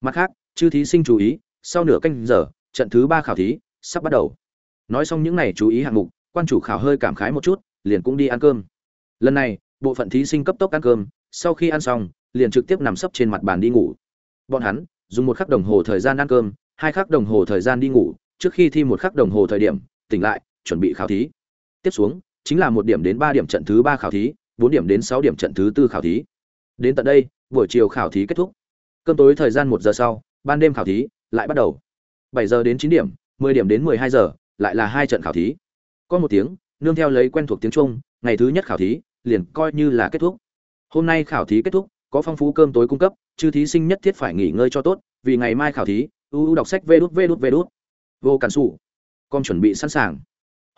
Mặt khác, chư thí sinh chú ý, sau nửa canh giờ, trận thứ ba khảo thí sắp bắt đầu. Nói xong những này chú ý hạng mục, quan chủ khảo hơi cảm khái một chút, liền cũng đi ăn cơm. Lần này, bộ phận thí sinh cấp tốc ăn cơm, sau khi ăn xong, liền trực tiếp nằm sấp trên mặt bàn đi ngủ. Bọn hắn, dùng một khắc đồng hồ thời gian ăn cơm, hai khắc đồng hồ thời gian đi ngủ, trước khi thi một khắc đồng hồ thời điểm, tỉnh lại, chuẩn bị khảo thí. Tiếp xuống, chính là một điểm đến ba điểm trận thứ ba khảo thí bốn điểm đến sáu điểm trận thứ tư khảo thí. Đến tận đây, buổi chiều khảo thí kết thúc. Cơm tối thời gian một giờ sau, ban đêm khảo thí lại bắt đầu. Bảy giờ đến chín điểm, mười điểm đến mười hai giờ, lại là hai trận khảo thí. Có một tiếng, nương theo lấy quen thuộc tiếng trung, ngày thứ nhất khảo thí liền coi như là kết thúc. Hôm nay khảo thí kết thúc, có phong phú cơm tối cung cấp chứ thí sinh nhất thiết phải nghỉ ngơi cho tốt, vì ngày mai khảo thí uu đọc sách vê đút vê đút vê đút. Vô cản xù con chuẩn bị sẵn sàng.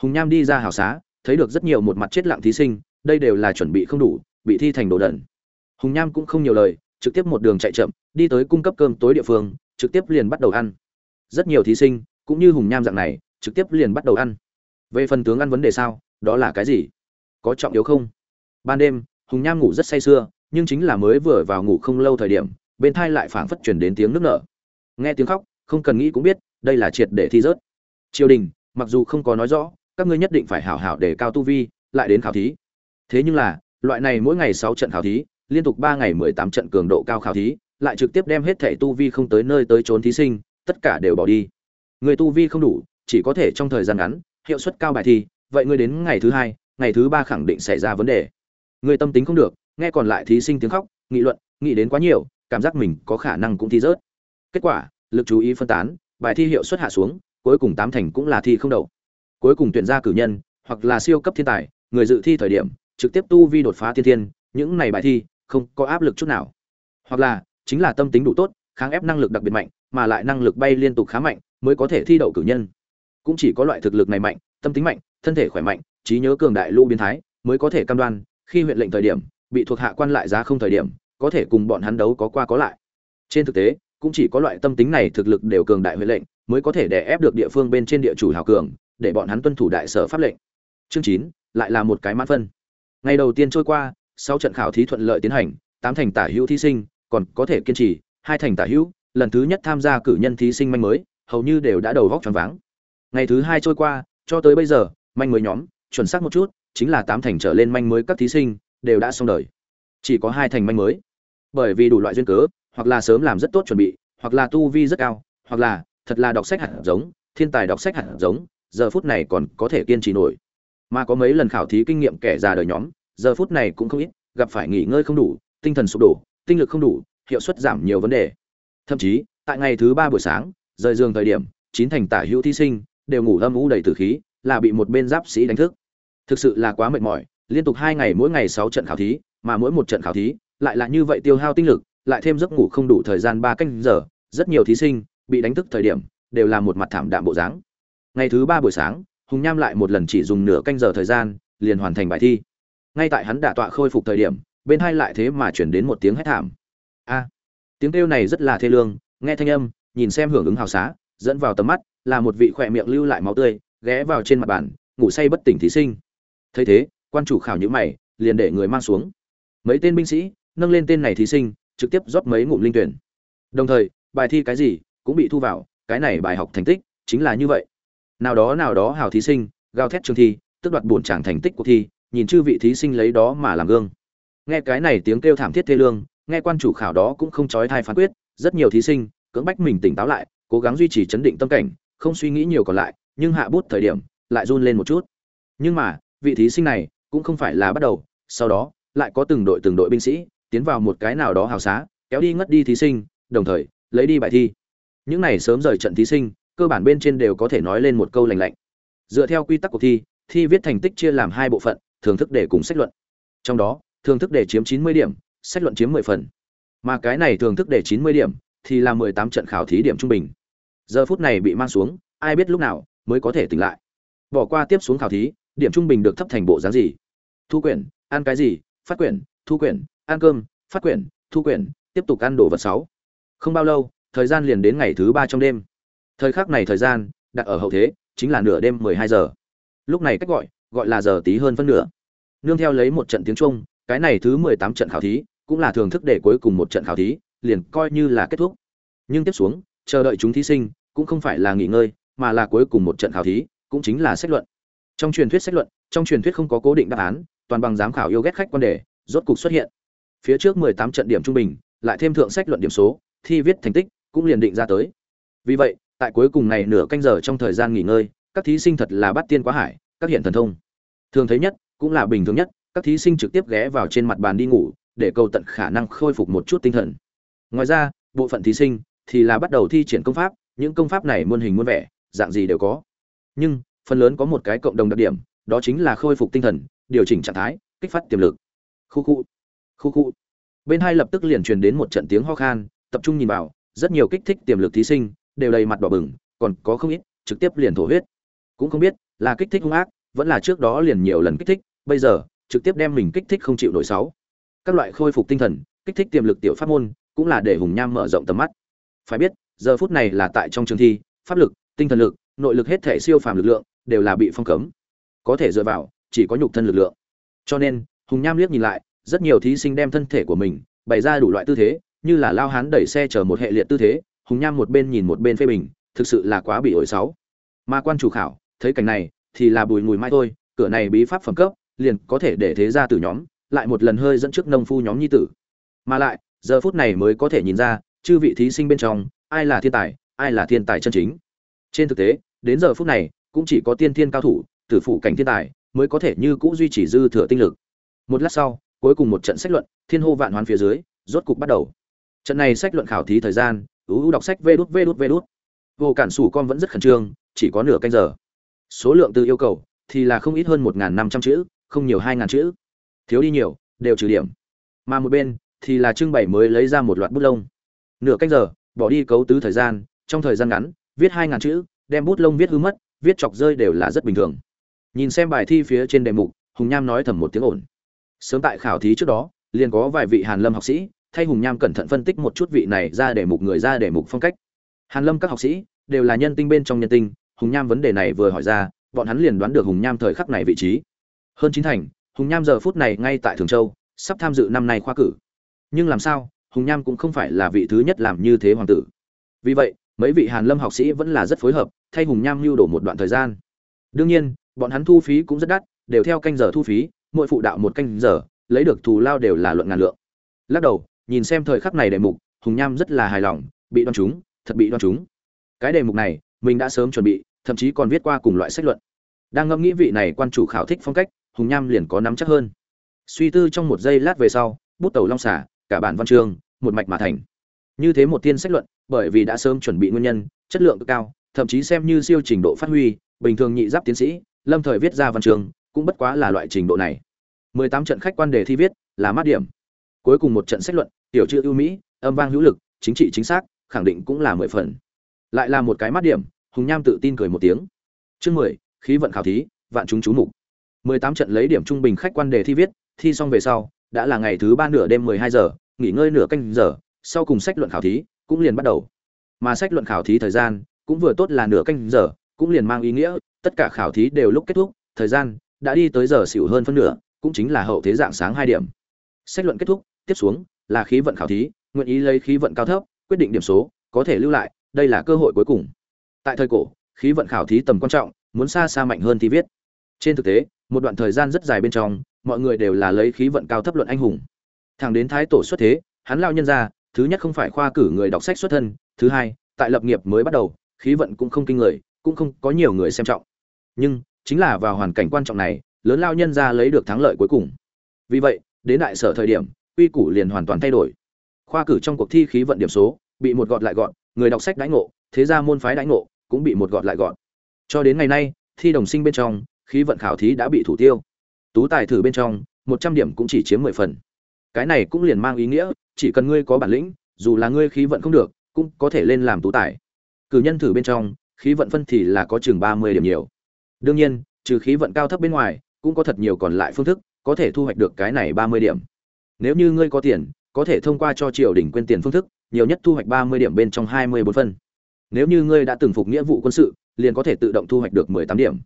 Hùng nham đi ra hào xá, thấy được rất nhiều một mặt chết lặng thí sinh đây đều là chuẩn bị không đủ, bị thi thành đồ đẩn hùng nham cũng không nhiều lời, trực tiếp một đường chạy chậm, đi tới cung cấp cơm tối địa phương, trực tiếp liền bắt đầu ăn. Rất nhiều thí sinh, cũng như hùng nham dạng này, trực tiếp liền bắt đầu ăn. Về phần tướng ăn vấn đề sao, đó là cái gì? Có trọng yếu không? Ban đêm, hùng nham ngủ rất say sưa, nhưng chính là mới vừa vào ngủ không lâu thời điểm, bên thai lại phảng phất chuyển đến tiếng nước nở. Nghe tiếng khóc, không cần nghĩ cũng biết, đây là triệt để thi rớt. Triều đình, mặc dù không có nói rõ, các ngươi nhất định phải hảo hảo để cao tu vi, lại đến khảo thí thế nhưng là, loại này mỗi ngày sáu trận khảo thí, liên tục ba ngày mười tám trận cường độ cao khảo thí, lại trực tiếp đem hết thẻ tu vi không tới nơi tới trốn thí sinh, tất cả đều bỏ đi. Người tu vi không đủ, chỉ có thể trong thời gian ngắn, hiệu suất cao bài thi, vậy ngươi đến ngày thứ hai, ngày thứ ba khẳng định xảy ra vấn đề. Người tâm tính không được, nghe còn lại thí sinh tiếng khóc, nghị luận, nghĩ đến quá nhiều, cảm giác mình có khả năng cũng thi rớt. Kết quả, lực chú ý phân tán, bài thi hiệu suất hạ xuống, cuối cùng tám thành cũng là thi không đậu cuối cùng tuyển ra cử nhân, hoặc là siêu cấp thiên tài, người dự thi thời điểm trực tiếp tu vi đột phá thiên thiên, những này bài thi không có áp lực chút nào. Hoặc là, chính là tâm tính đủ tốt, kháng ép năng lực đặc biệt mạnh, mà lại năng lực bay liên tục khá mạnh, mới có thể thi đậu cử nhân. Cũng chỉ có loại thực lực này mạnh, tâm tính mạnh, thân thể khỏe mạnh, trí nhớ cường đại lũ biến thái, mới có thể cam đoan, khi huyện lệnh thời điểm, bị thuộc hạ quan lại giá không thời điểm, có thể cùng bọn hắn đấu có qua có lại. Trên thực tế, cũng chỉ có loại tâm tính này thực lực đều cường đại huyện lệnh, mới có thể đè ép được địa phương bên trên địa chủ hào cường, để bọn hắn tuân thủ đại sở pháp lệnh. Chương chín, lại là một cái mãn phân ngày đầu tiên trôi qua sau trận khảo thí thuận lợi tiến hành, tám thành tả hữu thí sinh, còn có thể kiên trì, hai thành tả hữu, lần thứ nhất tham gia cử nhân thí sinh manh mới, hầu như đều đã đầu vóc tròn váng. Ngày thứ hai trôi qua, cho tới bây giờ, manh mới nhóm, chuẩn xác một chút, chính là tám thành trở lên manh mới các thí sinh, đều đã xong đời. Chỉ có hai thành manh mới. Bởi vì đủ loại duyên cớ, hoặc là sớm làm rất tốt chuẩn bị, hoặc là tu vi rất cao, hoặc là thật là đọc sách hạt giống, thiên tài đọc sách hạt giống, giờ phút này còn có thể kiên trì nổi mà có mấy lần khảo thí kinh nghiệm kẻ già đời nhóm, giờ phút này cũng không ít, gặp phải nghỉ ngơi không đủ, tinh thần sụp đổ, tinh lực không đủ, hiệu suất giảm nhiều vấn đề. Thậm chí, tại ngày thứ ba buổi sáng, rời giường thời điểm, chín thành tả hữu thí sinh đều ngủ âm u đầy tử khí, là bị một bên giáp sĩ đánh thức. Thực sự là quá mệt mỏi, liên tục hai ngày mỗi ngày sáu trận khảo thí, mà mỗi một trận khảo thí lại là như vậy tiêu hao tinh lực, lại thêm giấc ngủ không đủ thời gian ba canh giờ, rất nhiều thí sinh bị đánh thức thời điểm đều là một mặt thảm đạm bộ dáng. Ngày thứ ba buổi sáng hùng nham lại một lần chỉ dùng nửa canh giờ thời gian, liền hoàn thành bài thi. Ngay tại hắn đả tọa khôi phục thời điểm, bên hai lại thế mà chuyển đến một tiếng hét thảm. A! Tiếng kêu này rất là thê lương, nghe thanh âm, nhìn xem hưởng ứng hào xá, dẫn vào tầm mắt, là một vị khỏe miệng lưu lại máu tươi, ghé vào trên mặt bàn, ngủ say bất tỉnh thí sinh. Thấy thế, quan chủ khảo nhữ mày, liền để người mang xuống. Mấy tên binh sĩ, nâng lên tên này thí sinh, trực tiếp rót mấy ngụm linh tuyển. Đồng thời, bài thi cái gì cũng bị thu vào, cái này bài học thành tích chính là như vậy nào đó nào đó hào thí sinh, gào thét trường thi, tức đoạt buồn chàng thành tích cuộc thi, nhìn chư vị thí sinh lấy đó mà làm gương. Nghe cái này tiếng kêu thảm thiết thê lương, nghe quan chủ khảo đó cũng không trói thai phán quyết, rất nhiều thí sinh, cưỡng bách mình tỉnh táo lại, cố gắng duy trì chấn định tâm cảnh, không suy nghĩ nhiều còn lại, nhưng hạ bút thời điểm, lại run lên một chút. Nhưng mà, vị thí sinh này cũng không phải là bắt đầu, sau đó, lại có từng đội từng đội binh sĩ, tiến vào một cái nào đó hào xá, kéo đi ngất đi thí sinh, đồng thời, lấy đi bài thi. Những này sớm rời trận thí sinh cơ bản bên trên đều có thể nói lên một câu lành lạnh. Dựa theo quy tắc cuộc thi thi viết thành tích chia làm hai bộ phận, thưởng thức đề cùng sách luận. Trong đó, thưởng thức đề chiếm chín mươi điểm, sách luận chiếm mười phần. Mà cái này thưởng thức đề chín mươi điểm thì là mười tám trận khảo thí điểm trung bình. Giờ phút này bị mang xuống, ai biết lúc nào mới có thể tỉnh lại. Bỏ qua tiếp xuống khảo thí, điểm trung bình được thấp thành bộ dáng gì? Thu quyển, ăn cái gì? Phát quyển, thu quyển, ăn cơm, phát quyển, thu quyển, tiếp tục ăn đồ vật sáu. Không bao lâu, thời gian liền đến ngày thứ ba trong đêm thời khắc này thời gian, đặt ở hậu thế, chính là nửa đêm mười hai giờ. Lúc này cách gọi gọi là giờ tí hơn phân nửa. Nương theo lấy một trận tiếng trung cái này thứ mười tám trận khảo thí, cũng là thưởng thức để cuối cùng một trận khảo thí, liền coi như là kết thúc. Nhưng tiếp xuống, chờ đợi chúng thí sinh, cũng không phải là nghỉ ngơi, mà là cuối cùng một trận khảo thí, cũng chính là sách luận. Trong truyền thuyết sách luận, trong truyền thuyết không có cố định đáp án, toàn bằng giám khảo yêu ghét khách quan đề, rốt cục xuất hiện. Phía trước mười tám trận điểm trung bình, lại thêm thượng sách luận điểm số, thi viết thành tích, cũng liền định ra tới. Vì vậy tại cuối cùng này nửa canh giờ trong thời gian nghỉ ngơi, các thí sinh thật là bắt tiên quá hải, các hiện thần thông. Thường thấy nhất, cũng là bình thường nhất, các thí sinh trực tiếp ghé vào trên mặt bàn đi ngủ, để cầu tận khả năng khôi phục một chút tinh thần. Ngoài ra, bộ phận thí sinh thì là bắt đầu thi triển công pháp, những công pháp này muôn hình muôn vẻ, dạng gì đều có. Nhưng, phần lớn có một cái cộng đồng đặc điểm, đó chính là khôi phục tinh thần, điều chỉnh trạng thái, kích phát tiềm lực. Khu khu khu khu. Bên hai lập tức liền truyền đến một trận tiếng ho khan, tập trung nhìn vào, rất nhiều kích thích tiềm lực thí sinh đều đầy mặt đỏ bừng, còn có không ít, trực tiếp liền thổ huyết. Cũng không biết là kích thích hung ác, vẫn là trước đó liền nhiều lần kích thích, bây giờ, trực tiếp đem mình kích thích không chịu nổi sáu. Các loại khôi phục tinh thần, kích thích tiềm lực tiểu pháp môn, cũng là để hùng nham mở rộng tầm mắt. Phải biết, giờ phút này là tại trong trường thi, pháp lực, tinh thần lực, nội lực hết thể siêu phàm lực lượng, đều là bị phong cấm. Có thể dựa vào, chỉ có nhục thân lực lượng. Cho nên, hùng nham liếc nhìn lại, rất nhiều thí sinh đem thân thể của mình bày ra đủ loại tư thế, như là lao hán đẩy xe chở một hệ liệt tư thế hùng nham một bên nhìn một bên phê bình, thực sự là quá bị ổi sáu. Mà quan chủ khảo, thấy cảnh này, thì là bùi mùi mai thôi, cửa này bí pháp phẩm cấp, liền có thể để thế ra từ nhóm, lại một lần hơi dẫn trước nông phu nhóm nhi tử. Mà lại, giờ phút này mới có thể nhìn ra, chư vị thí sinh bên trong, ai là thiên tài, ai là thiên tài chân chính. Trên thực tế, đến giờ phút này, cũng chỉ có tiên thiên cao thủ, tử phụ cảnh thiên tài, mới có thể như cũ duy trì dư thừa tinh lực. Một lát sau, cuối cùng một trận sách luận, thiên hô vạn hoán phía dưới, rốt cục bắt đầu. Trận này sách luận khảo thí thời gian uu đọc sách vê đút vê đút vê đút. Vô cản sủ con vẫn rất khẩn trương, chỉ có nửa canh giờ. Số lượng từ yêu cầu thì là không ít hơn một năm trăm chữ, không nhiều hai ngàn chữ. Thiếu đi nhiều, đều trừ điểm. Mà một bên thì là trưng bày mới lấy ra một loạt bút lông. Nửa canh giờ, bỏ đi cấu tứ thời gian, trong thời gian ngắn, viết hai ngàn chữ, đem bút lông viết hư mất, viết chọc rơi đều là rất bình thường. Nhìn xem bài thi phía trên đề mục, hùng nham nói thầm một tiếng ổn. Sớm tại khảo thí trước đó, liền có vài vị hàn lâm học sĩ thay hùng nham cẩn thận phân tích một chút vị này ra để mục người ra để mục phong cách. Hàn lâm các học sĩ đều là nhân tinh bên trong nhân tinh, hùng nham vấn đề này vừa hỏi ra, bọn hắn liền đoán được hùng nham thời khắc này vị trí. Hơn chín thành, hùng nham giờ phút này ngay tại thường châu, sắp tham dự năm nay khoa cử. Nhưng làm sao, hùng nham cũng không phải là vị thứ nhất làm như thế hoàng tử. Vì vậy, mấy vị hàn lâm học sĩ vẫn là rất phối hợp, thay hùng nham lưu đổ một đoạn thời gian. Đương nhiên, bọn hắn thu phí cũng rất đắt, đều theo canh giờ thu phí, mỗi phụ đạo một canh giờ, lấy được thù lao đều là luận ngàn lượng. Lắc đầu nhìn xem thời khắc này đề mục, hùng nham rất là hài lòng, bị đoan chúng thật bị đoan chúng cái đề mục này, mình đã sớm chuẩn bị, thậm chí còn viết qua cùng loại sách luận. Đang ngẫm nghĩ vị này quan chủ khảo thích phong cách, hùng nham liền có nắm chắc hơn. Suy tư trong một giây lát về sau, bút tàu long xả cả bản văn chương, một mạch mà thành. Như thế một tiên sách luận, bởi vì đã sớm chuẩn bị nguyên nhân, chất lượng cực cao, thậm chí xem như siêu trình độ phát huy, bình thường nhị giáp tiến sĩ, lâm thời viết ra văn chương, cũng bất quá là loại trình độ này. 18 trận khách quan đề thi viết, là mát điểm. Cuối cùng một trận sách luận tiểu chữ ưu mỹ, âm vang hữu lực, chính trị chính xác, khẳng định cũng là mười phần. Lại là một cái mắt điểm, hùng nham tự tin cười một tiếng. Chương mười, khí vận khảo thí, vạn chúng chú mục. Mười tám trận lấy điểm trung bình khách quan đề thi viết, thi xong về sau, đã là ngày thứ ba nửa đêm mười hai giờ, nghỉ ngơi nửa canh giờ, sau cùng sách luận khảo thí, cũng liền bắt đầu. Mà sách luận khảo thí thời gian, cũng vừa tốt là nửa canh giờ, cũng liền mang ý nghĩa, tất cả khảo thí đều lúc kết thúc, thời gian đã đi tới giờ xỉu hơn phân nửa, cũng chính là hậu thế dạng sáng hai điểm. Sách luận kết thúc, tiếp xuống là khí vận khảo thí, nguyện ý lấy khí vận cao thấp, quyết định điểm số, có thể lưu lại, đây là cơ hội cuối cùng. Tại thời cổ, khí vận khảo thí tầm quan trọng, muốn xa xa mạnh hơn thì viết. Trên thực tế, một đoạn thời gian rất dài bên trong, mọi người đều là lấy khí vận cao thấp luận anh hùng. Thẳng đến thái tổ xuất thế, hắn lao nhân ra, thứ nhất không phải khoa cử người đọc sách xuất thân, thứ hai, tại lập nghiệp mới bắt đầu, khí vận cũng không kinh người, cũng không có nhiều người xem trọng. Nhưng, chính là vào hoàn cảnh quan trọng này, lớn lao nhân ra lấy được thắng lợi cuối cùng. Vì vậy, đến đại sở thời điểm quy củ liền hoàn toàn thay đổi. Khoa cử trong cuộc thi khí vận điểm số bị một gọt lại gọn người đọc sách đãi ngộ, thế ra môn phái đãi ngộ cũng bị một gọt lại gọn cho đến ngày nay, thi đồng sinh bên trong, khí vận khảo thí đã bị thủ tiêu. Tú tài thử bên trong, một trăm điểm cũng chỉ chiếm mười phần. Cái này cũng liền mang ý nghĩa, chỉ cần ngươi có bản lĩnh, dù là ngươi khí vận không được, cũng có thể lên làm tú tài. Cử nhân thử bên trong, khí vận phân thì là có chừng ba mươi điểm nhiều. Đương nhiên, trừ khí vận cao thấp bên ngoài, cũng có thật nhiều còn lại phương thức, có thể thu hoạch được cái này ba mươi điểm nếu như ngươi có tiền, có thể thông qua cho triều đình quên tiền phương thức, nhiều nhất thu hoạch ba mươi điểm bên trong hai mươi bốn phân. Nếu như ngươi đã từng phục nghĩa vụ quân sự, liền có thể tự động thu hoạch được mười tám điểm.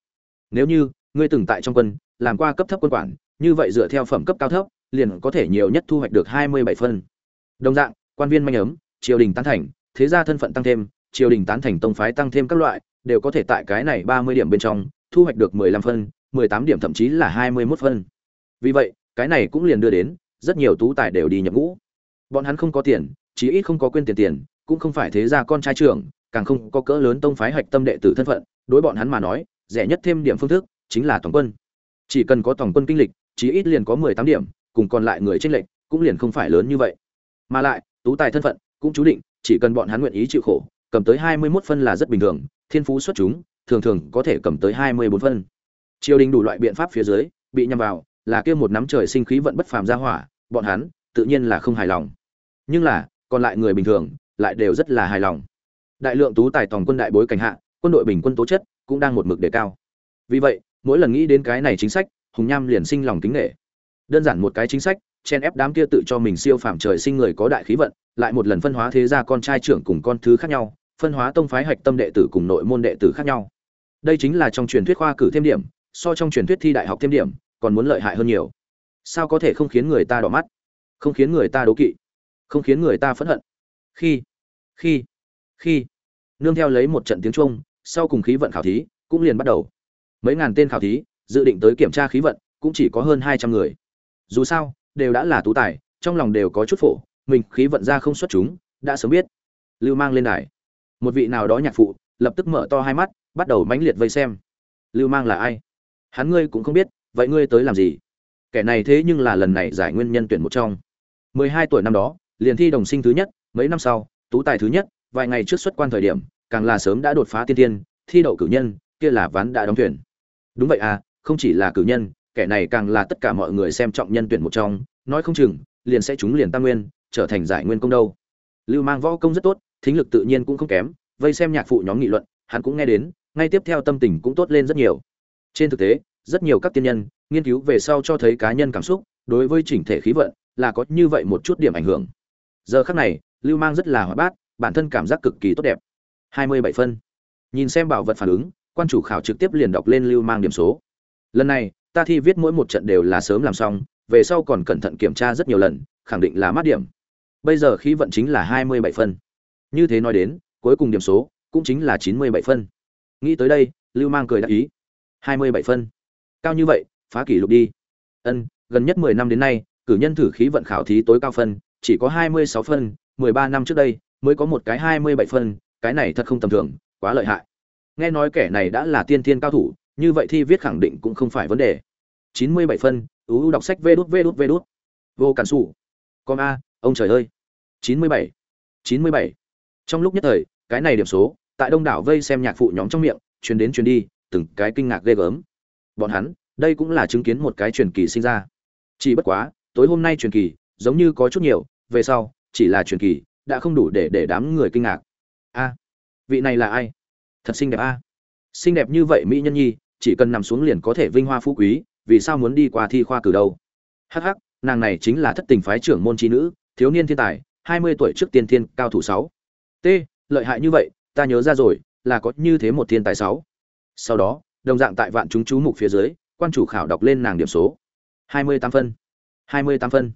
Nếu như ngươi từng tại trong quân, làm qua cấp thấp quân quản, như vậy dựa theo phẩm cấp cao thấp, liền có thể nhiều nhất thu hoạch được hai mươi bảy phân. Đồng dạng, quan viên manh ấm, triều đình tán thành, thế gia thân phận tăng thêm, triều đình tán thành tông phái tăng thêm các loại, đều có thể tại cái này ba mươi điểm bên trong thu hoạch được mười lăm phân, mười tám điểm thậm chí là hai mươi 21 phân. Vì vậy, cái này cũng liền đưa đến rất nhiều tú tài đều đi nhập ngũ. Bọn hắn không có tiền, chí ít không có quên tiền tiền, cũng không phải thế gia con trai trưởng, càng không có cỡ lớn tông phái hạch tâm đệ tử thân phận, đối bọn hắn mà nói, rẻ nhất thêm điểm phương thức chính là tổng quân. Chỉ cần có tổng quân kinh lịch, chí ít liền có mười tám điểm, cùng còn lại người tranh lệch cũng liền không phải lớn như vậy. Mà lại, tú tài thân phận cũng chú định, chỉ cần bọn hắn nguyện ý chịu khổ, cầm tới hai mươi 21 phân là rất bình thường, thiên phú xuất chúng, thường thường có thể cầm tới hai mươi bốn phân. Triều đình đủ loại biện pháp phía dưới, bị nhằm vào là kia một nắm trời sinh khí vận bất phàm ra hỏa bọn hắn tự nhiên là không hài lòng. Nhưng là, còn lại người bình thường lại đều rất là hài lòng. Đại lượng tú tài toàn quân đại bối cảnh hạ, quân đội bình quân tố chất cũng đang một mực đề cao. Vì vậy, mỗi lần nghĩ đến cái này chính sách, hùng nham liền sinh lòng kính nghệ đơn giản một cái chính sách, chen ép đám kia tự cho mình siêu phàm trời sinh người có đại khí vận, lại một lần phân hóa thế gia con trai trưởng cùng con thứ khác nhau, phân hóa tông phái hạch tâm đệ tử cùng nội môn đệ tử khác nhau. Đây chính là trong truyền thuyết khoa cử thêm điểm, so trong truyền thuyết thi đại học thêm điểm, còn muốn lợi hại hơn nhiều sao có thể không khiến người ta đỏ mắt? Không khiến người ta đố kỵ? Không khiến người ta phẫn hận? Khi khi khi, nương theo lấy một trận tiếng trung sau cùng khí vận khảo thí cũng liền bắt đầu. Mấy ngàn tên khảo thí dự định tới kiểm tra khí vận cũng chỉ có hơn hai trăm người. Dù sao, đều đã là tú tài, trong lòng đều có chút phổ, mình khí vận ra không xuất chúng, đã sớm biết. Lưu mang lên đài. Một vị nào đó nhạc phụ lập tức mở to hai mắt, bắt đầu mãnh liệt vây xem. Lưu mang là ai? Hắn ngươi cũng không biết, vậy ngươi tới làm gì? Kẻ này thế nhưng là lần này giải nguyên nhân tuyển một trong. Mười hai tuổi năm đó, liền thi đồng sinh thứ nhất, mấy năm sau, tú tài thứ nhất, vài ngày trước xuất quan thời điểm, càng là sớm đã đột phá tiên tiên, thi đậu cử nhân, kia là ván đã đóng tuyển. Đúng vậy à không chỉ là cử nhân, kẻ này càng là tất cả mọi người xem trọng nhân tuyển một trong, nói không chừng, liền sẽ trúng liền tam nguyên, trở thành giải nguyên công đâu. Lưu mang võ công rất tốt, thính lực tự nhiên cũng không kém, vây xem nhạc phụ nhóm nghị luận, hắn cũng nghe đến, ngay tiếp theo tâm tình cũng tốt lên rất nhiều. Trên thực tế rất nhiều các tiên nhân, nghiên cứu về sau cho thấy cá nhân cảm xúc, đối với chỉnh thể khí vận là có như vậy một chút điểm ảnh hưởng. Giờ khắc này, lưu mang rất là hoạt bát, bản thân cảm giác cực kỳ tốt đẹp. Hai mươi bảy phân. Nhìn xem bảo vật phản ứng, quan chủ khảo trực tiếp liền đọc lên lưu mang điểm số. Lần này, ta thi viết mỗi một trận đều là sớm làm xong, về sau còn cẩn thận kiểm tra rất nhiều lần, khẳng định là mát điểm. Bây giờ khí vận chính là hai mươi bảy phân. Như thế nói đến, cuối cùng điểm số cũng chính là chín mươi bảy phân. Nghĩ tới đây, lưu mang cười đáp ý. Hai mươi bảy phân cao như vậy, phá kỷ lục đi. Ân, gần nhất mười năm đến nay, cử nhân thử khí vận khảo thí tối cao phân, chỉ có hai mươi sáu phân, mười ba năm trước đây, mới có một cái hai mươi bảy phân, cái này thật không tầm thường, quá lợi hại. Nghe nói kẻ này đã là tiên thiên cao thủ, như vậy thi viết khẳng định cũng không phải vấn đề. chín mươi bảy phân uu đọc sách vê đút vê đút vê đút. Vô cản xù con a, ông trời ơi. chín mươi bảy. chín mươi bảy. Trong lúc nhất thời, cái này điểm số, tại đông đảo vây xem nhạc phụ nhóm trong miệng chuyến đến chuyến đi, từng cái kinh ngạc ghê gớm bọn hắn, đây cũng là chứng kiến một cái truyền kỳ sinh ra. Chỉ bất quá, tối hôm nay truyền kỳ, giống như có chút nhiều, về sau, chỉ là truyền kỳ, đã không đủ để để đám người kinh ngạc. A, vị này là ai? Thật xinh đẹp a. Xinh đẹp như vậy mỹ nhân nhi, chỉ cần nằm xuống liền có thể vinh hoa phú quý, vì sao muốn đi qua thi khoa cử đâu? Hh nàng này chính là thất tình phái trưởng môn trí nữ, thiếu niên thiên tài, hai mươi tuổi trước tiên thiên, cao thủ sáu. T, lợi hại như vậy, ta nhớ ra rồi, là có như thế một thiên tài sáu. Sau đó đồng dạng tại vạn chúng chú mục phía dưới, quan chủ khảo đọc lên nàng điểm số. Hai mươi tám phân. Hai mươi tám phân.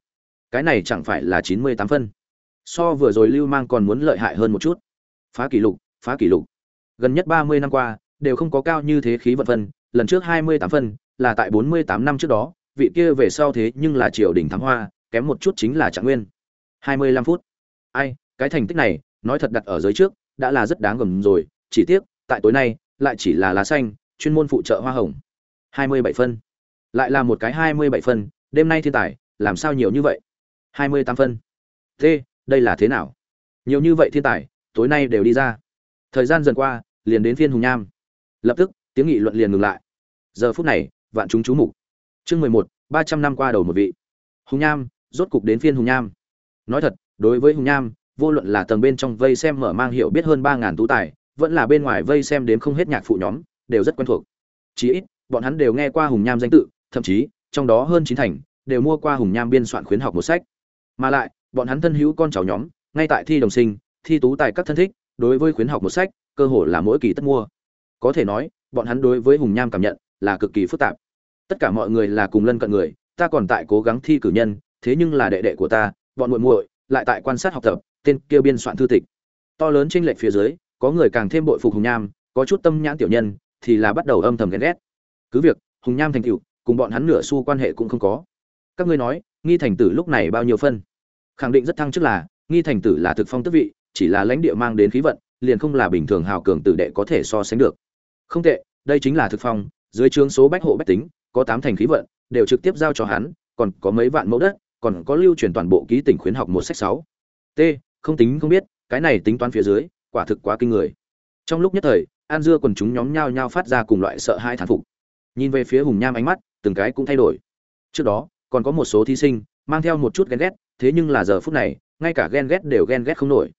Cái này chẳng phải là chín mươi tám phân. So vừa rồi lưu mang còn muốn lợi hại hơn một chút. Phá kỷ lục, phá kỷ lục. Gần nhất ba mươi năm qua, đều không có cao như thế khí vận phân, lần trước hai mươi tám phân, là tại bốn mươi tám năm trước đó, vị kia về sau thế nhưng là triều đỉnh thám hoa, kém một chút chính là trạng nguyên. hai mươi lăm phút. Ai, cái thành tích này, nói thật đặt ở giới trước, đã là rất đáng gầm rồi, chỉ tiếc, tại tối nay, lại chỉ là lá xanh chuyên môn phụ trợ hoa hồng. Hai mươi bảy phân. Lại là một cái hai mươi bảy phân. Đêm nay thiên tài, làm sao nhiều như vậy? Hai mươi tám phân. Thế đây là thế nào? Nhiều như vậy thiên tài, tối nay đều đi ra. Thời gian dần qua, liền đến phiên hùng nham. Lập tức, tiếng nghị luận liền ngừng lại. Giờ phút này, vạn chúng chú mục. Chương mười một, ba trăm năm qua đầu một vị. Hùng nham, rốt cục đến phiên hùng nham. Nói thật, đối với hùng nham, vô luận là tầng bên trong vây xem mở mang hiểu biết hơn ba ngàn tú tài, vẫn là bên ngoài vây xem đến không hết nhạc phụ nhóm đều rất quen thuộc. Chí ít, bọn hắn đều nghe qua hùng nham danh tự, thậm chí, trong đó hơn chín thành đều mua qua hùng nham biên soạn khuyến học một sách. Mà lại, bọn hắn thân hữu con cháu nhóm, ngay tại thi đồng sinh, thi tú tài các thân thích, đối với khuyến học một sách, cơ hội là mỗi kỳ tất mua. Có thể nói, bọn hắn đối với hùng nham cảm nhận là cực kỳ phức tạp. Tất cả mọi người là cùng lân cận người, ta còn tại cố gắng thi cử nhân, thế nhưng là đệ đệ của ta, bọn muội muội, lại tại quan sát học tập, tên kêu biên soạn thư tịch. To lớn trên lệch phía dưới, có người càng thêm bội phục hùng nham, có chút tâm nhãn tiểu nhân thì là bắt đầu âm thầm ghen ghét. Cứ việc, hùng nham thành tựu, cùng bọn hắn nửa xu quan hệ cũng không có. Các ngươi nói, nghi thành tử lúc này bao nhiêu phân? Khẳng định rất thăng chức là, nghi thành tử là thực phong tức vị, chỉ là lãnh địa mang đến khí vận, liền không là bình thường hào cường tử đệ có thể so sánh được. Không tệ, đây chính là thực phong, dưới trướng số bách hộ bách tính, có tám thành khí vận, đều trực tiếp giao cho hắn, còn có mấy vạn mẫu đất, còn có lưu truyền toàn bộ ký tỉnh khuyến học một sách sáu. T, không tính không biết, cái này tính toán phía dưới, quả thực quá kinh người. Trong lúc nhất thời an dưa quần chúng nhóm nhao nhao phát ra cùng loại sợ hai thán phục. Nhìn về phía hùng nham ánh mắt, từng cái cũng thay đổi. Trước đó, còn có một số thí sinh, mang theo một chút ghen ghét, thế nhưng là giờ phút này, ngay cả ghen ghét đều ghen ghét không nổi.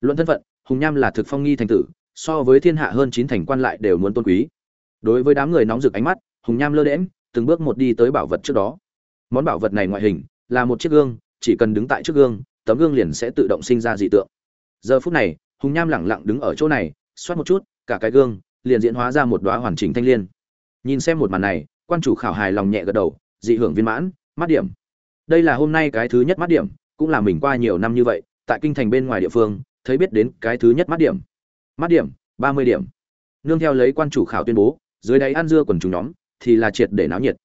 Luận thân phận, hùng nham là thực phong nghi thành tử, so với thiên hạ hơn chín thành quan lại đều muốn tôn quý. Đối với đám người nóng rực ánh mắt, hùng nham lơ đễm từng bước một đi tới bảo vật trước đó. Món bảo vật này ngoại hình, là một chiếc gương, chỉ cần đứng tại trước gương, tấm gương liền sẽ tự động sinh ra dị tượng. Giờ phút này, hùng nham lẳng lặng đứng ở chỗ này, xoát một chút cả cái gương, liền diễn hóa ra một đóa hoàn chỉnh thanh liên. Nhìn xem một màn này, quan chủ khảo hài lòng nhẹ gật đầu, dị hưởng viên mãn, mắt điểm. Đây là hôm nay cái thứ nhất mắt điểm, cũng là mình qua nhiều năm như vậy, tại kinh thành bên ngoài địa phương, thấy biết đến cái thứ nhất mắt điểm. Mắt điểm, ba mươi điểm. Nương theo lấy quan chủ khảo tuyên bố, dưới đáy ăn dưa quần chúng nhóm, thì là triệt để náo nhiệt.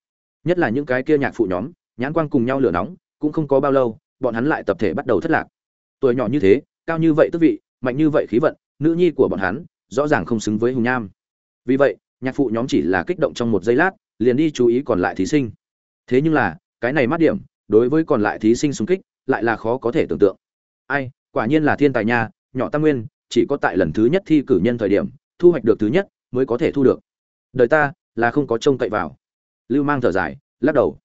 Nhất là những cái kia nhạc phụ nhóm, nhãn quang cùng nhau lửa nóng, cũng không có bao lâu, bọn hắn lại tập thể bắt đầu thất lạc. Tuổi nhỏ như thế, cao như vậy tức vị, mạnh như vậy khí vận, nữ nhi của bọn hắn rõ ràng không xứng với hùng nham. Vì vậy, nhạc phụ nhóm chỉ là kích động trong một giây lát, liền đi chú ý còn lại thí sinh. Thế nhưng là, cái này mát điểm, đối với còn lại thí sinh xung kích, lại là khó có thể tưởng tượng. Ai, quả nhiên là thiên tài nha, nhỏ tam nguyên, chỉ có tại lần thứ nhất thi cử nhân thời điểm, thu hoạch được thứ nhất, mới có thể thu được. Đời ta, là không có trông cậy vào. Lưu mang thở dài, lắc đầu.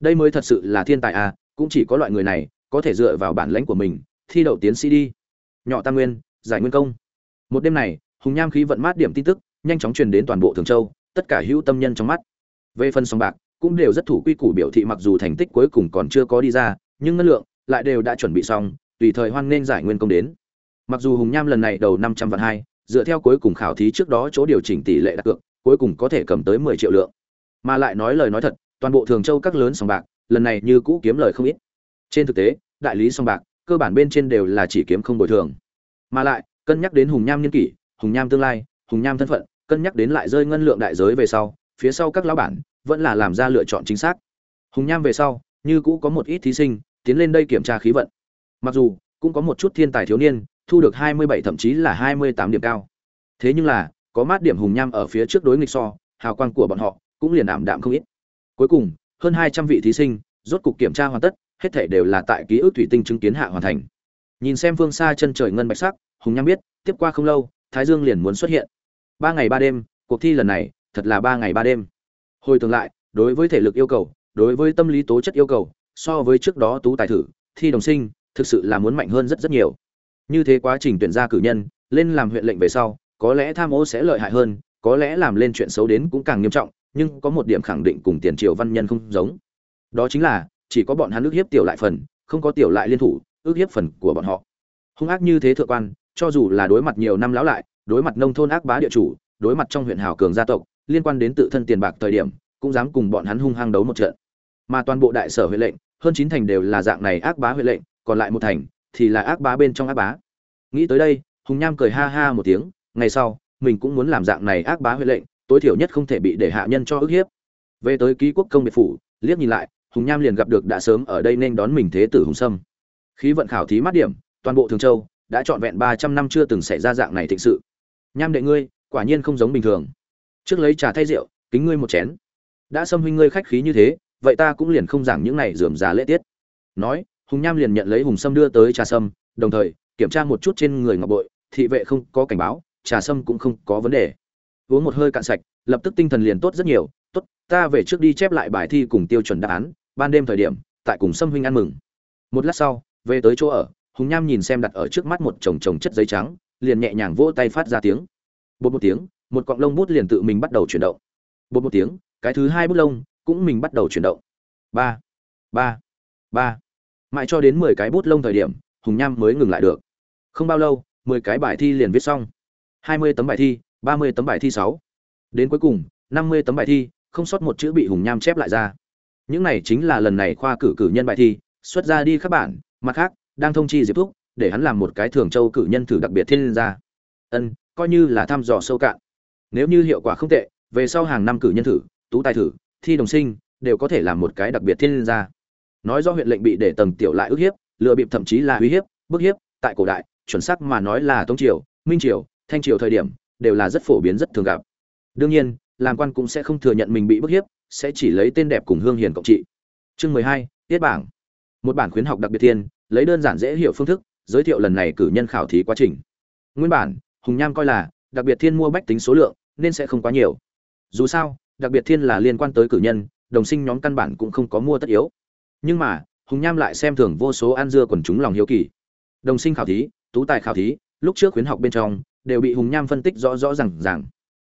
Đây mới thật sự là thiên tài à cũng chỉ có loại người này, có thể dựa vào bản lãnh của mình, thi đậu tiến sĩ đi. Nhỏ tam nguyên, giải nguyên công. Một đêm này hùng nham khí vận mát điểm tin tức, nhanh chóng truyền đến toàn bộ thường châu, tất cả hữu tâm nhân trong mắt. Về phần sòng bạc, cũng đều rất thủ quy củ biểu thị mặc dù thành tích cuối cùng còn chưa có đi ra, nhưng ngân lượng lại đều đã chuẩn bị xong, tùy thời hoan nên giải nguyên công đến. Mặc dù hùng nham lần này đầu năm trăm vạn hai, dựa theo cuối cùng khảo thí trước đó chỗ điều chỉnh tỷ lệ đặt cược, cuối cùng có thể cầm tới mười triệu lượng. Mà lại nói lời nói thật, toàn bộ thường châu các lớn sòng bạc, lần này như cũ kiếm lời không ít. Trên thực tế, đại lý sòng bạc, cơ bản bên trên đều là chỉ kiếm không bồi thường. Mà lại, cân nhắc đến hùng nham nhân kỷ hùng nham tương lai, hùng nham thân phận, cân nhắc đến lại rơi ngân lượng đại giới về sau, phía sau các lão bản vẫn là làm ra lựa chọn chính xác. Hùng nham về sau, như cũ có một ít thí sinh, tiến lên đây kiểm tra khí vận. Mặc dù, cũng có một chút thiên tài thiếu niên, thu được 27 thậm chí là 28 điểm cao. Thế nhưng là, có mát điểm hùng nham ở phía trước đối nghịch so, hào quang của bọn họ cũng liền ảm đạm không ít. Cuối cùng, hơn 200 vị thí sinh, rốt cục kiểm tra hoàn tất, hết thể đều là tại ký ức thủy tinh chứng kiến hạ hoàn thành. Nhìn xem phương xa chân trời ngân bạch sắc, hùng nham biết, tiếp qua không lâu thái dương liền muốn xuất hiện. Ba ngày ba đêm, cuộc thi lần này, thật là ba ngày ba đêm. Hồi tưởng lại, đối với thể lực yêu cầu, đối với tâm lý tố chất yêu cầu, so với trước đó tú tài thử, thi đồng sinh, thực sự là muốn mạnh hơn rất rất nhiều. Như thế quá trình tuyển ra cử nhân, lên làm huyện lệnh về sau, có lẽ tham ô sẽ lợi hại hơn, có lẽ làm lên chuyện xấu đến cũng càng nghiêm trọng, nhưng có một điểm khẳng định cùng tiền triều văn nhân không giống. Đó chính là, chỉ có bọn hắn ước hiếp tiểu lại phần, không có tiểu lại liên thủ, ước hiếp phần của bọn họ. Hung ác như thế thượng quan cho dù là đối mặt nhiều năm lão lại, đối mặt nông thôn ác bá địa chủ, đối mặt trong huyện hào cường gia tộc, liên quan đến tự thân tiền bạc thời điểm, cũng dám cùng bọn hắn hung hăng đấu một trận. Mà toàn bộ đại sở huyện lệnh, hơn chín thành đều là dạng này ác bá huyện lệnh, còn lại một thành thì là ác bá bên trong ác bá. Nghĩ tới đây, hùng nham cười ha ha một tiếng, ngày sau, mình cũng muốn làm dạng này ác bá huyện lệnh, tối thiểu nhất không thể bị để hạ nhân cho ức hiếp. Về tới ký quốc công biệt phủ, liếc nhìn lại, hùng nham liền gặp được đã sớm ở đây nên đón mình thế tử hùng sâm. Khí vận khảo thí mát điểm, toàn bộ thường châu đã trọn vẹn ba trăm năm chưa từng xảy ra dạng này thịnh sự. Nham đệ ngươi, quả nhiên không giống bình thường. Trước lấy trà thay rượu, kính ngươi một chén. Đã xâm huynh ngươi khách khí như thế, vậy ta cũng liền không giảng những này dườm già lễ tiết. Nói, hùng nham liền nhận lấy hùng sâm đưa tới trà sâm, đồng thời, kiểm tra một chút trên người ngọc bội, thị vệ không có cảnh báo, trà sâm cũng không có vấn đề. Uống một hơi cạn sạch, lập tức tinh thần liền tốt rất nhiều. Tốt, ta về trước đi chép lại bài thi cùng tiêu chuẩn đáp án, ban đêm thời điểm, tại cùng sâm huynh ăn mừng. Một lát sau, về tới chỗ ở hùng nham nhìn xem đặt ở trước mắt một chồng chồng chất giấy trắng, liền nhẹ nhàng vỗ tay phát ra tiếng. Bột một tiếng, một cọng lông bút liền tự mình bắt đầu chuyển động. Bột một tiếng, cái thứ hai bút lông cũng mình bắt đầu chuyển động. Ba ba ba. Mãi cho đến mười cái bút lông thời điểm, hùng nham mới ngừng lại được. Không bao lâu, mười cái bài thi liền viết xong. Hai mươi tấm bài thi, ba mươi tấm bài thi sáu. Đến cuối cùng, năm mươi tấm bài thi, không sót một chữ bị hùng nham chép lại ra. Những này chính là lần này khoa cử cử nhân bài thi, xuất ra đi các bản mặt khác đang thông chi diệp thúc, để hắn làm một cái thường châu cử nhân thử đặc biệt thiên gia. Ân, coi như là thăm dò sâu cạn. Nếu như hiệu quả không tệ, về sau hàng năm cử nhân thử, tú tài thử, thi đồng sinh, đều có thể làm một cái đặc biệt thiên gia. Nói do huyện lệnh bị để tầng tiểu lại ức hiếp, lừa bịp thậm chí là uy hiếp, bức hiếp, tại cổ đại, chuẩn xác mà nói là tống triều, minh triều, thanh triều thời điểm, đều là rất phổ biến, rất thường gặp. Đương nhiên, làm quan cũng sẽ không thừa nhận mình bị bức hiếp, sẽ chỉ lấy tên đẹp cùng hương hiền cộng trị. Chương mười hai, tiết bảng. Một bản khuyến học đặc biệt thiên lấy đơn giản dễ hiểu phương thức, giới thiệu lần này cử nhân khảo thí quá trình. Nguyên bản, hùng nham coi là, đặc biệt thiên mua bách tính số lượng, nên sẽ không quá nhiều. Dù sao, đặc biệt thiên là liên quan tới cử nhân, đồng sinh nhóm căn bản cũng không có mua tất yếu. Nhưng mà, hùng nham lại xem thường vô số ăn dưa quần chúng lòng hiếu kỳ. Đồng sinh khảo thí, tú tài khảo thí, lúc trước khuyến học bên trong, đều bị hùng nham phân tích rõ rõ rằng rằng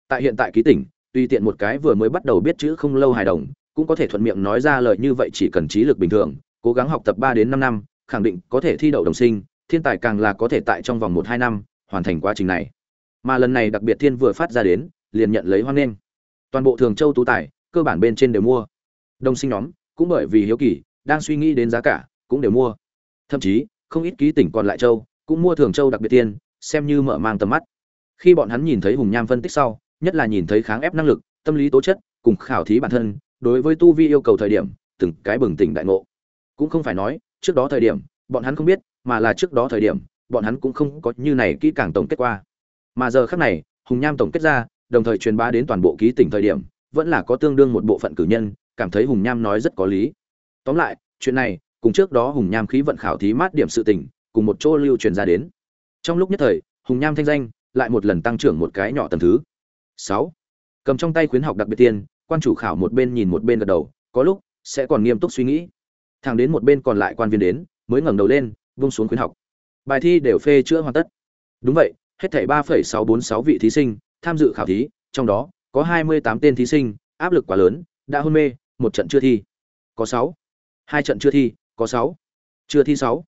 tại hiện tại ký tỉnh tùy tiện một cái vừa mới bắt đầu biết chữ không lâu hài đồng, cũng có thể thuận miệng nói ra lời như vậy chỉ cần trí lực bình thường, cố gắng học tập ba đến năm năm khẳng định có thể thi đậu đồng sinh, thiên tài càng là có thể tại trong vòng một hai năm hoàn thành quá trình này. Mà lần này đặc biệt thiên vừa phát ra đến, liền nhận lấy hoan nghênh. Toàn bộ thường châu tú tài, cơ bản bên trên đều mua. Đồng sinh nhóm, cũng bởi vì hiếu kỳ, đang suy nghĩ đến giá cả, cũng đều mua. Thậm chí, không ít ký tỉnh còn lại châu, cũng mua thường châu đặc biệt tiên xem như mở mang tầm mắt. Khi bọn hắn nhìn thấy hùng nham phân tích sau, nhất là nhìn thấy kháng ép năng lực, tâm lý tố chất, cùng khảo thí bản thân, đối với tu vi yêu cầu thời điểm, từng cái bừng tỉnh đại ngộ. Cũng không phải nói trước đó thời điểm, bọn hắn không biết, mà là trước đó thời điểm, bọn hắn cũng không có như này kỹ càng tổng kết qua. Mà giờ khác này, hùng nham tổng kết ra, đồng thời truyền bá đến toàn bộ ký tỉnh thời điểm, vẫn là có tương đương một bộ phận cử nhân, cảm thấy hùng nham nói rất có lý. Tóm lại, chuyện này, cùng trước đó hùng nham khí vận khảo thí mát điểm sự tình, cùng một chỗ lưu truyền ra đến. Trong lúc nhất thời, hùng nham thanh danh lại một lần tăng trưởng một cái nhỏ tầm thứ. Sáu. Cầm trong tay khuyến học đặc biệt tiên quan chủ khảo một bên nhìn một bên gật đầu, có lúc sẽ còn nghiêm túc suy nghĩ thẳng đến một bên còn lại quan viên đến, mới ngẩng đầu lên, vung xuống khuyến học. Bài thi đều phê chữa hoàn tất. Đúng vậy, hết thảy ba phẩy sáu bốn sáu vị thí sinh tham dự khảo thí, trong đó có hai mươi tám tên thí sinh, áp lực quá lớn, đã hôn mê, một trận chưa thi. Có sáu. Hai trận chưa thi, có sáu. Chưa thi sáu.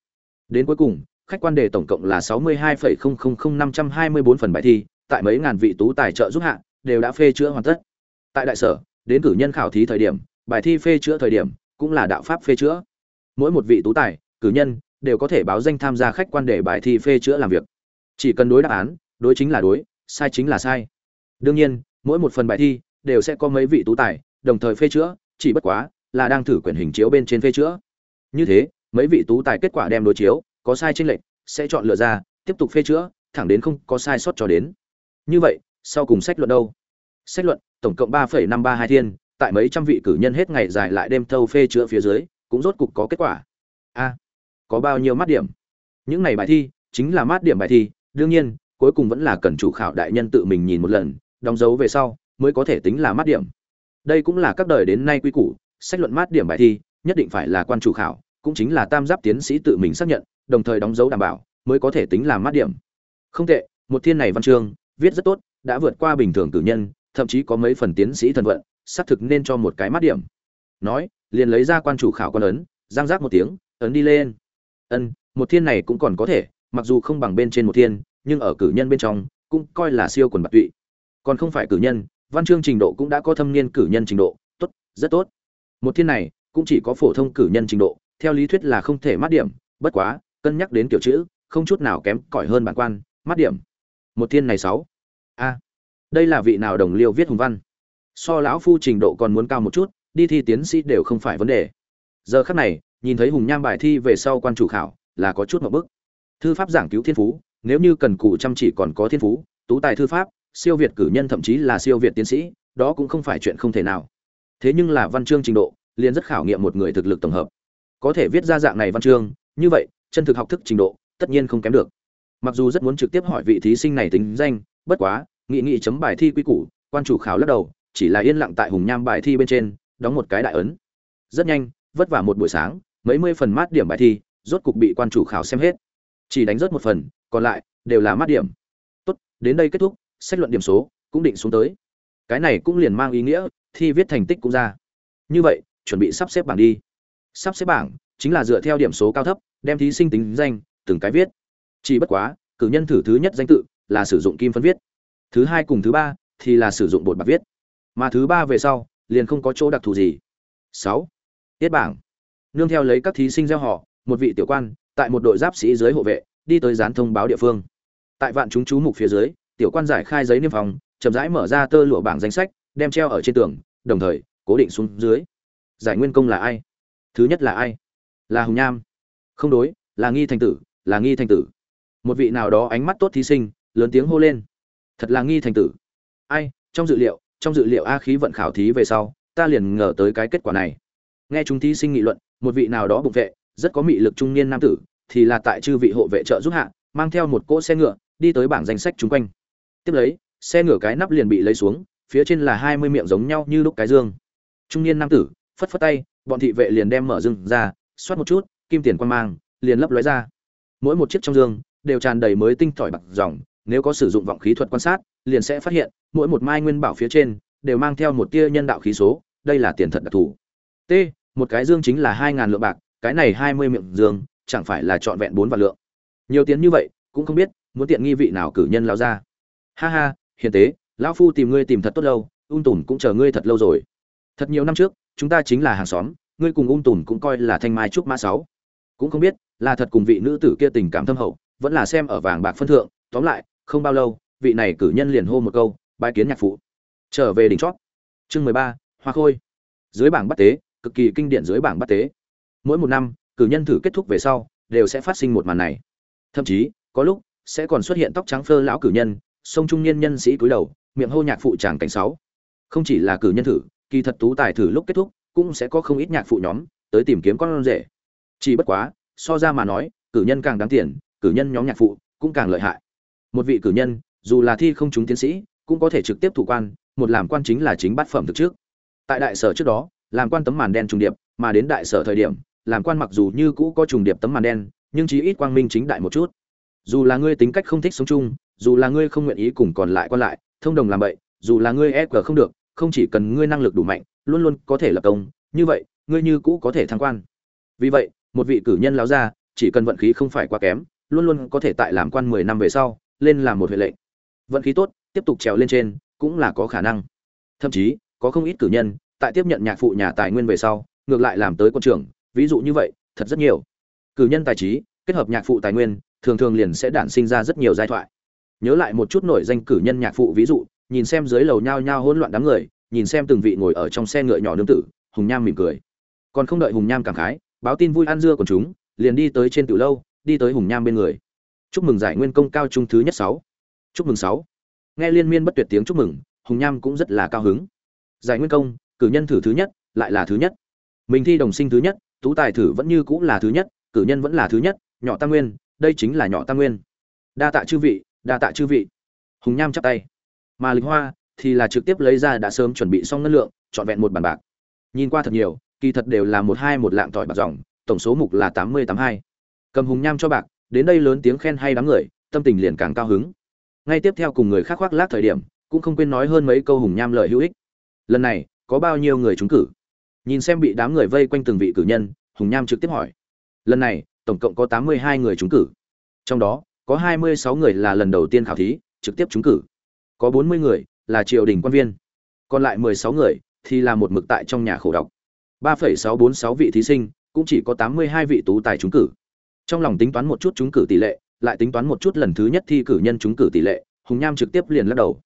Đến cuối cùng, khách quan đề tổng cộng là sáu mươi hai phẩy không không không năm trăm hai mươi bốn phần bài thi, tại mấy ngàn vị tú tài trợ giúp hạ, đều đã phê chữa hoàn tất. Tại đại sở, đến cử nhân khảo thí thời điểm, bài thi phê chữa thời điểm cũng là đạo pháp phê chữa. Mỗi một vị tú tài, cử nhân đều có thể báo danh tham gia khách quan để bài thi phê chữa làm việc. Chỉ cần đối đáp án, đối chính là đối, sai chính là sai. Đương nhiên, mỗi một phần bài thi đều sẽ có mấy vị tú tài đồng thời phê chữa, chỉ bất quá là đang thử quyển hình chiếu bên trên phê chữa. Như thế, mấy vị tú tài kết quả đem đối chiếu, có sai chênh lệch, sẽ chọn lựa ra, tiếp tục phê chữa, thẳng đến không có sai sót cho đến. Như vậy, sau cùng sách luận đâu? Sách luận tổng cộng ba năm ba hai thiên tại mấy trăm vị cử nhân hết ngày dài lại đêm thâu phê chữa phía dưới, cũng rốt cục có kết quả. A, có bao nhiêu mát điểm? Những này bài thi chính là mát điểm bài thi, đương nhiên, cuối cùng vẫn là cần chủ khảo đại nhân tự mình nhìn một lần, đóng dấu về sau mới có thể tính là mát điểm. Đây cũng là các đời đến nay quy củ, sách luận mát điểm bài thi nhất định phải là quan chủ khảo, cũng chính là tam giáp tiến sĩ tự mình xác nhận, đồng thời đóng dấu đảm bảo mới có thể tính là mát điểm. Không tệ, một thiên này văn chương, viết rất tốt, đã vượt qua bình thường cử nhân, thậm chí có mấy phần tiến sĩ thần vận xác thực nên cho một cái mắt điểm. Nói, liền lấy ra quan chủ khảo con ấn, giang giác một tiếng, ấn đi lên. Ân, một thiên này cũng còn có thể, mặc dù không bằng bên trên một thiên, nhưng ở cử nhân bên trong, cũng coi là siêu quần bạc tụy. Còn không phải cử nhân, văn chương trình độ cũng đã có thâm niên cử nhân trình độ. Tốt, rất tốt. Một thiên này, cũng chỉ có phổ thông cử nhân trình độ, theo lý thuyết là không thể mát điểm, bất quá, cân nhắc đến kiểu chữ, không chút nào kém cỏi hơn bản quan, mát điểm. Một thiên này sáu. A, đây là vị nào đồng liêu viết hùng văn? So lão phu trình độ còn muốn cao một chút, đi thi tiến sĩ đều không phải vấn đề. Giờ khắc này, nhìn thấy hùng nham bài thi về sau quan chủ khảo, là có chút một bức. Thư pháp giảng cứu thiên phú, nếu như cần cù chăm chỉ còn có thiên phú, tú tài thư pháp, siêu việt cử nhân thậm chí là siêu việt tiến sĩ, đó cũng không phải chuyện không thể nào. Thế nhưng là văn chương trình độ, liền rất khảo nghiệm một người thực lực tổng hợp. Có thể viết ra dạng này văn chương, như vậy, chân thực học thức trình độ, tất nhiên không kém được. Mặc dù rất muốn trực tiếp hỏi vị thí sinh này tính danh, bất quá, nghị nghị chấm bài thi quy củ, quan chủ khảo lắc đầu chỉ là yên lặng tại hùng nham bài thi bên trên, đóng một cái đại ấn. Rất nhanh, vất vả một buổi sáng, mấy mươi phần mát điểm bài thi, rốt cục bị quan chủ khảo xem hết. Chỉ đánh rớt một phần, còn lại đều là mát điểm. Tốt, đến đây kết thúc xét luận điểm số cũng định xuống tới. Cái này cũng liền mang ý nghĩa, thi viết thành tích cũng ra. Như vậy, chuẩn bị sắp xếp bảng đi. Sắp xếp bảng chính là dựa theo điểm số cao thấp, đem thí sinh tính danh, từng cái viết. Chỉ bất quá, cử nhân thử thứ nhất danh tự là sử dụng kim phân viết. Thứ hai cùng thứ ba thì là sử dụng bột bạc viết mà thứ ba về sau, liền không có chỗ đặc thù gì. Sáu. Tiết bảng. Nương theo lấy các thí sinh gieo họ, một vị tiểu quan, tại một đội giáp sĩ dưới hộ vệ, đi tới dán thông báo địa phương. Tại vạn chúng chú mục phía dưới, tiểu quan giải khai giấy niêm phòng chậm rãi mở ra tơ lụa bảng danh sách, đem treo ở trên tường, đồng thời, cố định xuống dưới. Giải nguyên công là ai? Thứ nhất là ai? Là hùng nham. Không đối, là nghi thành tử, là nghi thành tử. Một vị nào đó ánh mắt tốt thí sinh, lớn tiếng hô lên. Thật là nghi thành tử. Ai, trong dự liệu trong dự liệu a khí vận khảo thí về sau, ta liền ngờ tới cái kết quả này. Nghe chúng thí sinh nghị luận, một vị nào đó bụng vệ, rất có mị lực trung niên nam tử, thì là tại chư vị hộ vệ trợ giúp hạ, mang theo một cỗ xe ngựa, đi tới bảng danh sách chung quanh. Tiếp lấy, xe ngựa cái nắp liền bị lấy xuống, phía trên là hai mươi miệng giống nhau như lúc cái dương. Trung niên nam tử, phất phất tay, bọn thị vệ liền đem mở rừng ra, xoát một chút, kim tiền quan mang, liền lấp lóe ra. Mỗi một chiếc trong dương, đều tràn đầy mới tinh thỏi bạc dòng nếu có sử dụng vọng khí thuật quan sát, liền sẽ phát hiện, mỗi một mai nguyên bảo phía trên, đều mang theo một tia nhân đạo khí số, đây là tiền thật đặc thù. T, một cái dương chính là hai ngàn lượng bạc, cái này hai mươi miệng dương, chẳng phải là trọn vẹn bốn vạn lượng. Nhiều tiền như vậy, cũng không biết, muốn tiện nghi vị nào cử nhân lão ra. Ha ha, hiền tế, lão phu tìm ngươi tìm thật tốt lâu, ung Tùn cũng chờ ngươi thật lâu rồi. Thật nhiều năm trước, chúng ta chính là hàng xóm, ngươi cùng ung Tùn cũng coi là thanh mai trúc mã sáu. Cũng không biết, là thật cùng vị nữ tử kia tình cảm thâm hậu, vẫn là xem ở vàng bạc phân thượng, tóm lại không bao lâu, vị này cử nhân liền hô một câu, bái kiến nhạc phụ. Trở về đỉnh chót. Chương mười ba, hoa khôi. Dưới bảng bắt tế, cực kỳ kinh điển dưới bảng bắt tế. Mỗi một năm, cử nhân thử kết thúc về sau, đều sẽ phát sinh một màn này. Thậm chí, có lúc, sẽ còn xuất hiện tóc trắng phơ lão cử nhân, sông trung niên nhân sĩ cúi đầu, miệng hô nhạc phụ chàng cảnh sáu. Không chỉ là cử nhân thử, kỳ thật tú tài thử lúc kết thúc, cũng sẽ có không ít nhạc phụ nhóm tới tìm kiếm con rể. Chỉ bất quá, so ra mà nói, cử nhân càng đáng tiền, cử nhân nhóm nhạc phụ cũng càng lợi hại một vị cử nhân, dù là thi không trúng tiến sĩ, cũng có thể trực tiếp thủ quan, một làm quan chính là chính bát phẩm thực trước. Tại đại sở trước đó, làm quan tấm màn đen trùng điệp, mà đến đại sở thời điểm, làm quan mặc dù như cũ có trùng điệp tấm màn đen, nhưng chí ít quang minh chính đại một chút. Dù là ngươi tính cách không thích sống chung, dù là ngươi không nguyện ý cùng còn lại quan lại, thông đồng làm vậy dù là ngươi e không được, không chỉ cần ngươi năng lực đủ mạnh, luôn luôn có thể lập công, như vậy, ngươi như cũ có thể thăng quan. Vì vậy, một vị cử nhân láo ra, chỉ cần vận khí không phải quá kém, luôn luôn có thể tại làm quan mười năm về sau lên làm một huệ lệnh. Vận khí tốt, tiếp tục trèo lên trên, cũng là có khả năng. Thậm chí, có không ít cử nhân, tại tiếp nhận nhạc phụ nhà tài nguyên về sau, ngược lại làm tới quân trưởng, ví dụ như vậy, thật rất nhiều. Cử nhân tài trí, kết hợp nhạc phụ tài nguyên, thường thường liền sẽ đản sinh ra rất nhiều giai thoại. Nhớ lại một chút nổi danh cử nhân nhạc phụ ví dụ, nhìn xem dưới lầu nhao nhao hỗn loạn đám người, nhìn xem từng vị ngồi ở trong xe ngựa nhỏ nương tử, hùng nham mỉm cười. Còn không đợi hùng nham cảm khái, báo tin vui ăn dưa của chúng, liền đi tới trên tiểu lâu, đi tới hùng nham bên người chúc mừng giải nguyên công cao trung thứ nhất sáu. Chúc mừng sáu. Nghe liên miên bất tuyệt tiếng chúc mừng, hùng nham cũng rất là cao hứng. Giải nguyên công, cử nhân thử thứ nhất, lại là thứ nhất. Mình thi đồng sinh thứ nhất, tú tài thử vẫn như cũng là thứ nhất, cử nhân vẫn là thứ nhất, nhỏ tam nguyên, đây chính là nhỏ tam nguyên. Đa tạ chư vị, đa tạ chư vị. Hùng nham chắp tay. Mà lịch hoa thì là trực tiếp lấy ra đã sớm chuẩn bị xong ngân lượng, trọn vẹn một bàn bạc. Nhìn qua thật nhiều, kỳ thật đều là một hai một lạng tỏi bạc dòng, tổng số mục là tám mươi tám hai. Cầm hùng nham cho bạc đến đây lớn tiếng khen hay đám người, tâm tình liền càng cao hứng. Ngay tiếp theo cùng người khác khoác lác thời điểm, cũng không quên nói hơn mấy câu hùng nham lời hữu ích. Lần này, có bao nhiêu người trúng cử? Nhìn xem bị đám người vây quanh từng vị cử nhân, hùng nham trực tiếp hỏi. Lần này, tổng cộng có tám mươi hai người trúng cử. Trong đó, có hai mươi sáu người là lần đầu tiên khảo thí, trực tiếp trúng cử. Có bốn mươi người là triều đình quan viên. Còn lại mười sáu người thì là một mực tại trong nhà khổ đọc. ba phẩy sáu bốn sáu vị thí sinh, cũng chỉ có tám mươi hai vị tú tài trúng cử trong lòng tính toán một chút trúng cử tỷ lệ, lại tính toán một chút lần thứ nhất thi cử nhân trúng cử tỷ lệ, hùng nham trực tiếp liền lắc đầu.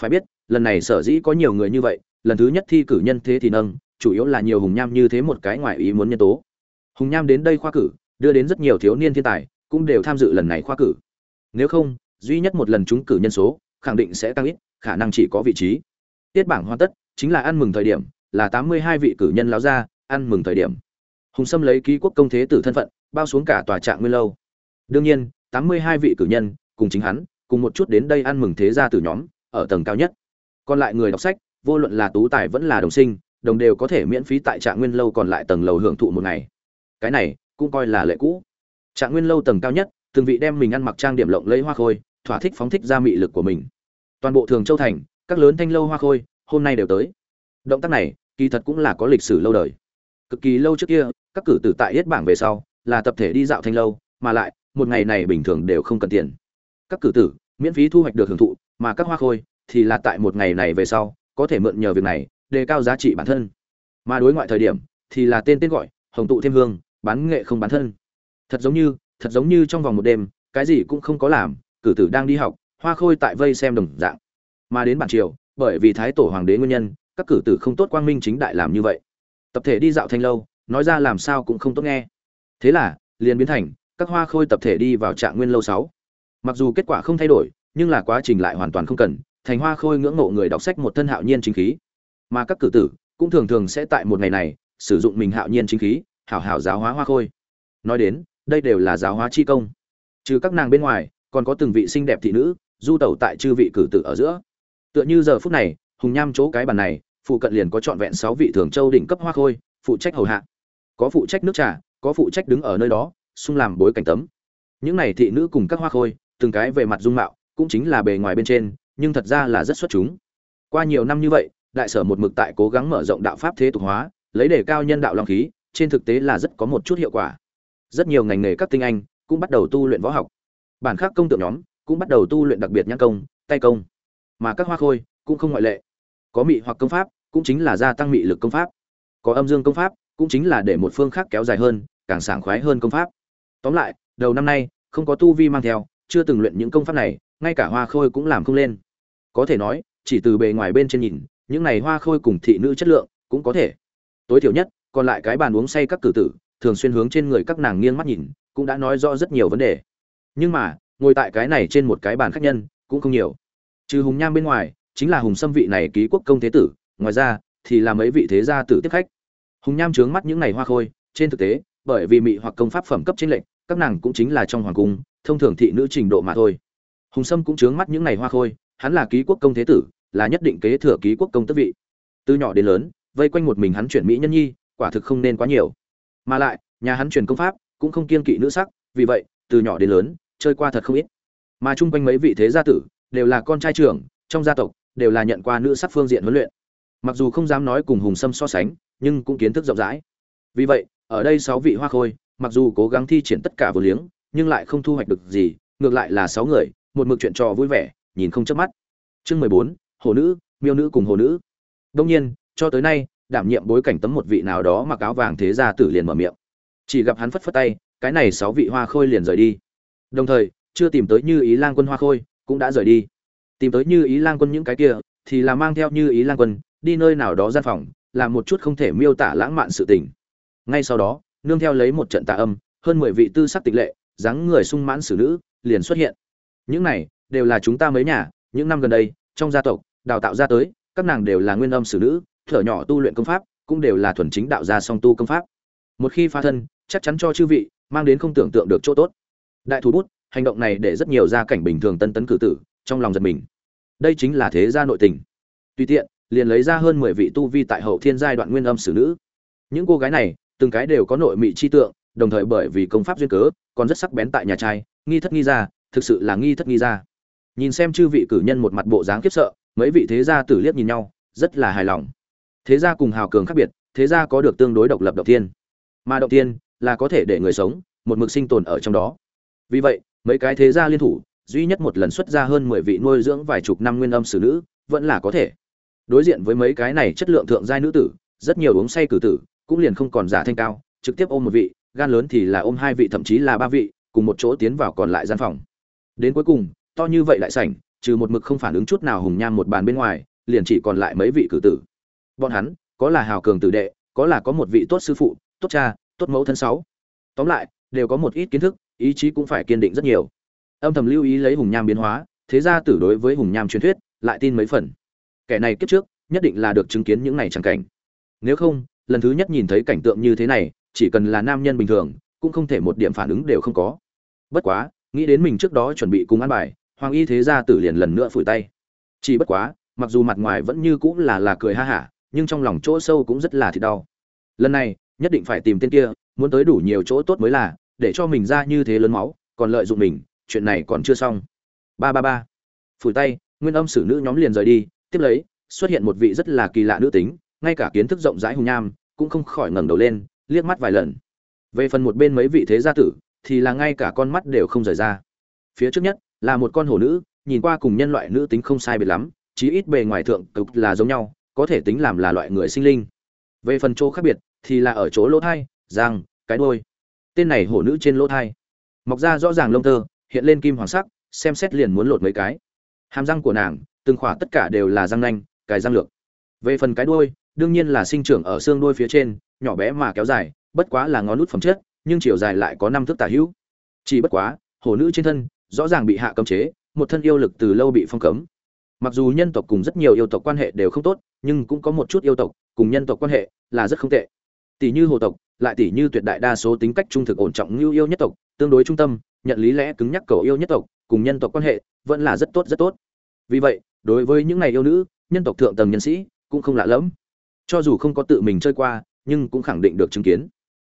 Phải biết, lần này sở dĩ có nhiều người như vậy, lần thứ nhất thi cử nhân thế thì nâng, chủ yếu là nhiều hùng nham như thế một cái ngoài ý muốn nhân tố. Hùng nham đến đây khoa cử, đưa đến rất nhiều thiếu niên thiên tài, cũng đều tham dự lần này khoa cử. Nếu không, duy nhất một lần trúng cử nhân số, khẳng định sẽ tăng ít, khả năng chỉ có vị trí. Tiết bảng hoàn tất, chính là ăn mừng thời điểm, là tám mươi hai vị cử nhân láo ra, ăn mừng thời điểm. Hùng sâm lấy ký quốc công thế tử thân phận bao xuống cả tòa trạng nguyên lâu. Đương nhiên, tám mươi hai vị cử nhân, cùng chính hắn, cùng một chút đến đây ăn mừng thế gia tử nhóm, ở tầng cao nhất. Còn lại người đọc sách, vô luận là tú tài vẫn là đồng sinh, đồng đều có thể miễn phí tại trạng nguyên lâu còn lại tầng lầu hưởng thụ một ngày. Cái này, cũng coi là lệ cũ. Trạng nguyên lâu tầng cao nhất, từng vị đem mình ăn mặc trang điểm lộng lấy hoa khôi, thỏa thích phóng thích ra mị lực của mình. Toàn bộ thường châu thành, các lớn thanh lâu hoa khôi, hôm nay đều tới. Động tác này, kỳ thật cũng là có lịch sử lâu đời. Cực kỳ lâu trước kia, các cử tử tại hết bảng về sau là tập thể đi dạo thanh lâu, mà lại, một ngày này bình thường đều không cần tiền. Các cử tử, miễn phí thu hoạch được hưởng thụ, mà các hoa khôi thì là tại một ngày này về sau, có thể mượn nhờ việc này đề cao giá trị bản thân. Mà đối ngoại thời điểm thì là tên tên gọi, hồng tụ thêm hương, bán nghệ không bán thân. Thật giống như, thật giống như trong vòng một đêm, cái gì cũng không có làm, cử tử đang đi học, hoa khôi tại vây xem đồng dạng. Mà đến bản triều, bởi vì thái tổ hoàng đế nguyên nhân, các cử tử không tốt quang minh chính đại làm như vậy. Tập thể đi dạo thanh lâu, nói ra làm sao cũng không tốt nghe thế là, liền biến thành, các hoa khôi tập thể đi vào trạng nguyên lâu sáu. Mặc dù kết quả không thay đổi, nhưng là quá trình lại hoàn toàn không cần, thành hoa khôi ngưỡng mộ người đọc sách một thân hạo nhiên chính khí. Mà các cử tử, cũng thường thường sẽ tại một ngày này, sử dụng mình hạo nhiên chính khí, hảo hảo giáo hóa hoa khôi. Nói đến, đây đều là giáo hóa chi công. Trừ các nàng bên ngoài, còn có từng vị xinh đẹp thị nữ, du tẩu tại chư vị cử tử ở giữa. Tựa như giờ phút này, hùng nham chỗ cái bàn này, phụ cận liền có trọn vẹn sáu vị thường châu đỉnh cấp hoa khôi, phụ trách hầu hạ. Có phụ trách nước trà có phụ trách đứng ở nơi đó, xung làm bối cảnh tấm. Những này thị nữ cùng các hoa khôi, từng cái về mặt dung mạo, cũng chính là bề ngoài bên trên, nhưng thật ra là rất xuất chúng. Qua nhiều năm như vậy, đại sở một mực tại cố gắng mở rộng đạo pháp thế tục hóa, lấy đề cao nhân đạo long khí, trên thực tế là rất có một chút hiệu quả. Rất nhiều ngành nghề các tinh anh cũng bắt đầu tu luyện võ học. Bản khác công tượng nhóm cũng bắt đầu tu luyện đặc biệt nhãn công, tay công. Mà các hoa khôi cũng không ngoại lệ. Có mị hoặc công pháp cũng chính là gia tăng mị lực công pháp. Có âm dương công pháp cũng chính là để một phương khác kéo dài hơn, càng sảng khoái hơn công pháp. Tóm lại, đầu năm nay, không có tu vi mang theo, chưa từng luyện những công pháp này, ngay cả hoa khôi cũng làm không lên. Có thể nói, chỉ từ bề ngoài bên trên nhìn, những này hoa khôi cùng thị nữ chất lượng, cũng có thể. Tối thiểu nhất, còn lại cái bàn uống say các cử tử, thường xuyên hướng trên người các nàng nghiêng mắt nhìn, cũng đã nói rõ rất nhiều vấn đề. Nhưng mà, ngồi tại cái này trên một cái bàn khách nhân, cũng không nhiều. Trừ hùng nham bên ngoài, chính là hùng xâm vị này ký quốc công thế tử, ngoài ra, thì là mấy vị thế gia tử tiếp khách hùng nham trướng mắt những ngày hoa khôi, trên thực tế, bởi vì mị hoặc công pháp phẩm cấp trên lệnh các nàng cũng chính là trong hoàng cung, thông thường thị nữ trình độ mà thôi. Hùng sâm cũng trướng mắt những ngày hoa khôi, hắn là ký quốc công thế tử, là nhất định kế thừa ký quốc công tước vị. Từ nhỏ đến lớn, vây quanh một mình hắn chuyển mỹ nhân nhi, quả thực không nên quá nhiều. Mà lại, nhà hắn truyền công pháp, cũng không kiên kỵ nữ sắc, vì vậy, từ nhỏ đến lớn, chơi qua thật không ít. Mà chung quanh mấy vị thế gia tử, đều là con trai trưởng, trong gia tộc, đều là nhận qua nữ sắc phương diện huấn luyện mặc dù không dám nói cùng hùng sâm so sánh, nhưng cũng kiến thức rộng rãi. Vì vậy, ở đây sáu vị hoa khôi, mặc dù cố gắng thi triển tất cả vừa liếng, nhưng lại không thu hoạch được gì, ngược lại là sáu người, một mực chuyện trò vui vẻ, nhìn không chớp mắt. Chương mười bốn, hồ nữ, miêu nữ cùng hồ nữ. Đông nhiên, cho tới nay, đảm nhiệm bối cảnh tấm một vị nào đó mặc áo vàng thế gia tử liền mở miệng. Chỉ gặp hắn phất phất tay, cái này sáu vị hoa khôi liền rời đi. Đồng thời, chưa tìm tới như ý lang quân hoa khôi, cũng đã rời đi. Tìm tới như ý lang quân những cái kia, thì là mang theo như ý lang quân đi nơi nào đó gian phòng làm một chút không thể miêu tả lãng mạn sự tình. Ngay sau đó, nương theo lấy một trận tà âm, hơn mười vị tư sắc tịch lệ, dáng người sung mãn xử nữ, liền xuất hiện. Những này, đều là chúng ta mấy nhà, những năm gần đây, trong gia tộc, đào tạo ra tới, các nàng đều là nguyên âm xử nữ, thở nhỏ tu luyện công pháp, cũng đều là thuần chính đạo gia song tu công pháp. Một khi phá thân, chắc chắn cho chư vị, mang đến không tưởng tượng được chỗ tốt. Đại thủ bút, hành động này để rất nhiều gia cảnh bình thường tân tấn cử tử, trong lòng giật mình. Đây chính là thế gia nội tình. Tùy tiện liền lấy ra hơn mười vị tu vi tại hậu thiên giai đoạn nguyên âm xử nữ. Những cô gái này, từng cái đều có nội mị chi tượng, đồng thời bởi vì công pháp duyên cớ, còn rất sắc bén tại nhà trai, nghi thất nghi ra thực sự là nghi thất nghi ra nhìn xem chư vị cử nhân một mặt bộ dáng khiếp sợ, mấy vị thế gia tử liếc nhìn nhau, rất là hài lòng. Thế gia cùng hào cường khác biệt, thế gia có được tương đối độc lập động tiên mà động tiên là có thể để người sống, một mực sinh tồn ở trong đó. Vì vậy, mấy cái thế gia liên thủ, duy nhất một lần xuất ra hơn mười vị nuôi dưỡng vài chục năm nguyên âm xử nữ, vẫn là có thể đối diện với mấy cái này chất lượng thượng giai nữ tử, rất nhiều uống say cử tử, cũng liền không còn giả thanh cao, trực tiếp ôm một vị, gan lớn thì là ôm hai vị, thậm chí là ba vị, cùng một chỗ tiến vào còn lại gian phòng. Đến cuối cùng, to như vậy lại sảnh, trừ một mực không phản ứng chút nào hùng nham một bàn bên ngoài, liền chỉ còn lại mấy vị cử tử. Bọn hắn, có là hào cường tử đệ, có là có một vị tốt sư phụ, tốt cha, tốt mẫu thân sáu. Tóm lại, đều có một ít kiến thức, ý chí cũng phải kiên định rất nhiều. Âm thầm lưu ý lấy hùng nham biến hóa, thế ra tử đối với hùng nham truyền thuyết, lại tin mấy phần kẻ này kiếp trước, nhất định là được chứng kiến những này chẳng cảnh. Nếu không, lần thứ nhất nhìn thấy cảnh tượng như thế này, chỉ cần là nam nhân bình thường, cũng không thể một điểm phản ứng đều không có. Bất quá, nghĩ đến mình trước đó chuẩn bị cùng ăn bài, hoàng y thế gia tử liền lần nữa phủi tay. Chỉ bất quá, mặc dù mặt ngoài vẫn như cũng là là cười ha hả, nhưng trong lòng chỗ sâu cũng rất là thịt đau. Lần này, nhất định phải tìm tên kia, muốn tới đủ nhiều chỗ tốt mới là, để cho mình ra như thế lớn máu, còn lợi dụng mình, chuyện này còn chưa xong. Ba ba ba. Phủi tay, nguyên âm sử nữ nhóm liền rời đi tiếp lấy, xuất hiện một vị rất là kỳ lạ nữ tính, ngay cả kiến thức rộng rãi hùng nham, cũng không khỏi ngẩng đầu lên, liếc mắt vài lần. Về phần một bên mấy vị thế gia tử, thì là ngay cả con mắt đều không rời ra. Phía trước nhất, là một con hổ nữ, nhìn qua cùng nhân loại nữ tính không sai biệt lắm, chí ít bề ngoài thượng cực là giống nhau, có thể tính làm là loại người sinh linh. Về phần chỗ khác biệt, thì là ở chỗ lỗ thai răng cái đôi tên này hổ nữ trên lỗ thai. Mọc ra rõ ràng lông tơ, hiện lên kim hoàng sắc, xem xét liền muốn lột mấy cái. Hàm răng của nàng từng khỏa tất cả đều là răng nanh cái răng lược. Về phần cái đuôi, đương nhiên là sinh trưởng ở xương đuôi phía trên, nhỏ bé mà kéo dài, bất quá là ngón nút phẩm chất, nhưng chiều dài lại có năm thước tả hữu. Chỉ bất quá, hổ nữ trên thân, rõ ràng bị hạ cấm chế, một thân yêu lực từ lâu bị phong cấm. Mặc dù nhân tộc cùng rất nhiều yêu tộc quan hệ đều không tốt, nhưng cũng có một chút yêu tộc cùng nhân tộc quan hệ là rất không tệ. Tỷ như hồ tộc, lại tỷ như tuyệt đại đa số tính cách trung thực ổn trọng như yêu nhất tộc, tương đối trung tâm, nhận lý lẽ cứng nhắc cầu yêu nhất tộc cùng nhân tộc quan hệ vẫn là rất tốt rất tốt. Vì vậy đối với những ngày yêu nữ, nhân tộc thượng tầng nhân sĩ cũng không lạ lẫm. Cho dù không có tự mình chơi qua, nhưng cũng khẳng định được chứng kiến.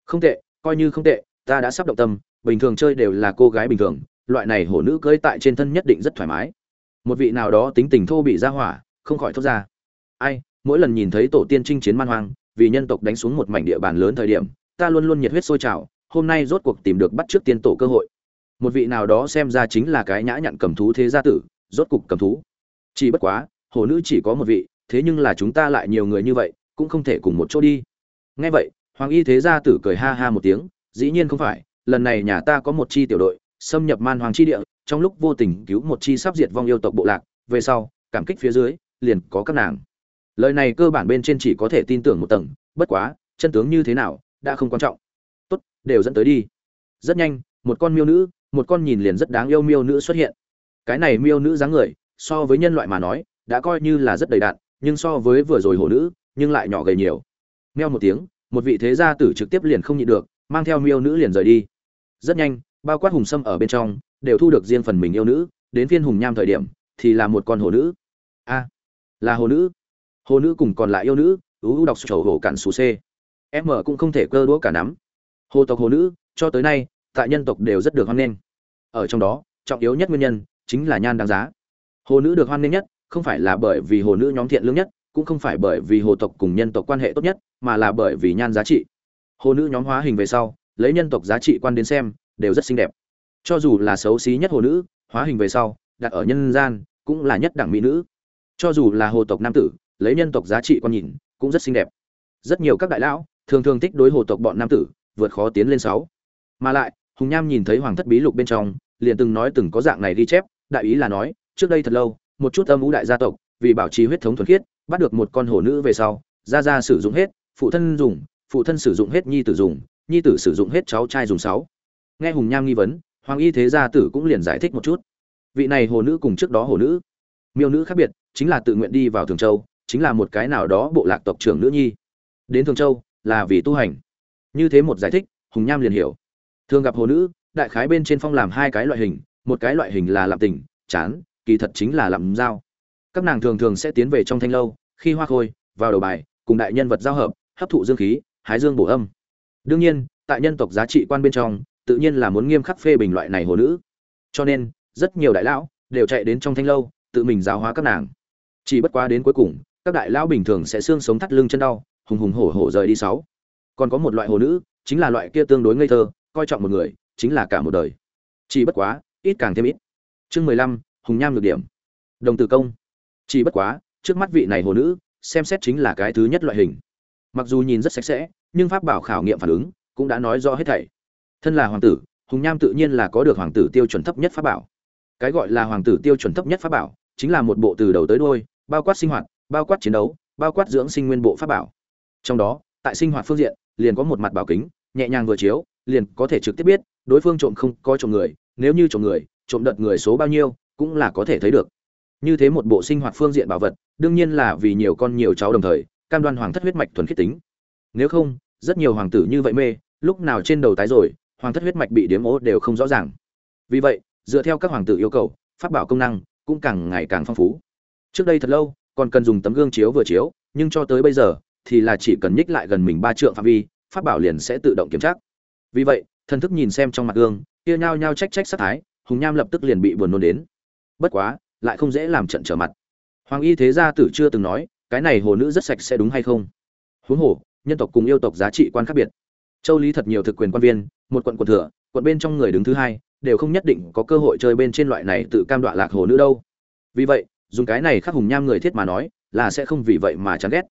Không tệ, coi như không tệ, ta đã sắp động tâm, bình thường chơi đều là cô gái bình thường, loại này hổ nữ cưỡi tại trên thân nhất định rất thoải mái. Một vị nào đó tính tình thô bị ra hỏa, không khỏi thốt ra. Ai, mỗi lần nhìn thấy tổ tiên chinh chiến man hoang, vì nhân tộc đánh xuống một mảnh địa bàn lớn thời điểm, ta luôn luôn nhiệt huyết sôi trào, hôm nay rốt cuộc tìm được bắt trước tiên tổ cơ hội. Một vị nào đó xem ra chính là cái nhã nhặn cầm thú thế gia tử, rốt cục cầm thú chỉ bất quá, hồ nữ chỉ có một vị, thế nhưng là chúng ta lại nhiều người như vậy, cũng không thể cùng một chỗ đi. Nghe vậy, hoàng y thế gia tử cười ha ha một tiếng, dĩ nhiên không phải, lần này nhà ta có một chi tiểu đội, xâm nhập man hoàng chi địa, trong lúc vô tình cứu một chi sắp diệt vong yêu tộc bộ lạc, về sau, cảm kích phía dưới, liền có các nàng. Lời này cơ bản bên trên chỉ có thể tin tưởng một tầng, bất quá, chân tướng như thế nào, đã không quan trọng. Tốt, đều dẫn tới đi. Rất nhanh, một con miêu nữ, một con nhìn liền rất đáng yêu miêu nữ xuất hiện. Cái này miêu nữ dáng người so với nhân loại mà nói, đã coi như là rất đầy đặn nhưng so với vừa rồi hổ nữ, nhưng lại nhỏ gầy nhiều. Meo một tiếng, một vị thế gia tử trực tiếp liền không nhịn được, mang theo miêu nữ liền rời đi. Rất nhanh, bao quát hùng sâm ở bên trong, đều thu được riêng phần mình yêu nữ, đến phiên hùng nham thời điểm, thì là một con hồ nữ. A, là hồ nữ. Hồ nữ cùng còn lại yêu nữ ưu đọc sổ hồ cản xù c em mở cũng không thể cơ đũa cả nắm. Hồ tộc hồ nữ, cho tới nay, tại nhân tộc đều rất được hoan nghênh. Ở trong đó, trọng yếu nhất nguyên nhân chính là nhan đáng giá hồ nữ được hoan nghênh nhất không phải là bởi vì hồ nữ nhóm thiện lương nhất, cũng không phải bởi vì hồ tộc cùng nhân tộc quan hệ tốt nhất, mà là bởi vì nhan giá trị. Hồ nữ nhóm hóa hình về sau, lấy nhân tộc giá trị quan đến xem, đều rất xinh đẹp. Cho dù là xấu xí nhất hồ nữ, hóa hình về sau, đặt ở nhân gian, cũng là nhất đẳng mỹ nữ. Cho dù là hồ tộc nam tử, lấy nhân tộc giá trị quan nhìn, cũng rất xinh đẹp. Rất nhiều các đại lão, thường thường thích đối hồ tộc bọn nam tử, vượt khó tiến lên sáu. Mà lại, hùng nham nhìn thấy hoàng thất bí lục bên trong, liền từng nói từng có dạng này ghi chép, đại ý là nói trước đây thật lâu, một chút âm ngũ đại gia tộc, vì bảo trì huyết thống thuần khiết, bắt được một con hồ nữ về sau, gia gia sử dụng hết, phụ thân dùng, phụ thân sử dụng hết nhi tử dùng, nhi tử sử dụng hết cháu trai dùng sáu. Nghe hùng nham nghi vấn, hoàng y thế gia tử cũng liền giải thích một chút. Vị này hồ nữ cùng trước đó hồ nữ. Miêu nữ khác biệt, chính là tự nguyện đi vào thường châu, chính là một cái nào đó bộ lạc tộc trưởng nữ nhi. Đến thường châu, là vì tu hành. Như thế một giải thích, hùng nham liền hiểu. Thường gặp hồ nữ, đại khái bên trên phong làm hai cái loại hình, một cái loại hình là làm tình, chán kỳ thật chính là làm dao các nàng thường thường sẽ tiến về trong thanh lâu, khi hoa khôi, vào đầu bài, cùng đại nhân vật giao hợp, hấp thụ dương khí, hái dương bổ âm. Đương nhiên, tại nhân tộc giá trị quan bên trong, tự nhiên là muốn nghiêm khắc phê bình loại này hồ nữ. Cho nên, rất nhiều đại lão đều chạy đến trong thanh lâu, tự mình giáo hóa các nàng. Chỉ bất quá đến cuối cùng, các đại lão bình thường sẽ xương sống thắt lưng chân đau, hùng hùng hổ hổ rời đi sáu. Còn có một loại hồ nữ, chính là loại kia tương đối ngây thơ, coi trọng một người, chính là cả một đời. Chỉ bất quá, ít càng thêm ít. Chương mười lăm hùng nham nhược điểm. Đồng tử công. Chỉ bất quá, trước mắt vị này hồ nữ, xem xét chính là cái thứ nhất loại hình. Mặc dù nhìn rất sạch sẽ, nhưng pháp bảo khảo nghiệm phản ứng cũng đã nói rõ hết thảy. Thân là hoàng tử, hùng nham tự nhiên là có được hoàng tử tiêu chuẩn thấp nhất pháp bảo. Cái gọi là hoàng tử tiêu chuẩn thấp nhất pháp bảo, chính là một bộ từ đầu tới đuôi, bao quát sinh hoạt, bao quát chiến đấu, bao quát dưỡng sinh nguyên bộ pháp bảo. Trong đó, tại sinh hoạt phương diện, liền có một mặt bảo kính, nhẹ nhàng vừa chiếu, liền có thể trực tiếp biết, đối phương trộm không có trộm người, nếu như trộm người, trộm đợt người số bao nhiêu cũng là có thể thấy được. Như thế một bộ sinh hoạt phương diện bảo vật, đương nhiên là vì nhiều con nhiều cháu đồng thời, cam đoan hoàng thất huyết mạch thuần khiết tính. Nếu không, rất nhiều hoàng tử như vậy mê, lúc nào trên đầu tái rồi, hoàng thất huyết mạch bị điếm ố đều không rõ ràng. Vì vậy, dựa theo các hoàng tử yêu cầu, pháp bảo công năng cũng càng ngày càng phong phú. Trước đây thật lâu, còn cần dùng tấm gương chiếu vừa chiếu, nhưng cho tới bây giờ thì là chỉ cần nhích lại gần mình ba trượng phạm vi, pháp bảo liền sẽ tự động kiểm tra. Vì vậy, thần thức nhìn xem trong mặt gương, kia nhao nhao trách trách sát thái, hùng nham lập tức liền bị buồn nôn đến bất quá, lại không dễ làm trận trở mặt. Hoàng y thế gia tử chưa từng nói, cái này hồ nữ rất sạch sẽ đúng hay không? Huống hồ, nhân tộc cùng yêu tộc giá trị quan khác biệt. Châu lý thật nhiều thực quyền quan viên, một quận quận thừa, quận bên trong người đứng thứ hai, đều không nhất định có cơ hội chơi bên trên loại này tự cam đoạ lạc hồ nữ đâu. Vì vậy, dùng cái này khắc hùng nham người thiết mà nói, là sẽ không vì vậy mà chán ghét.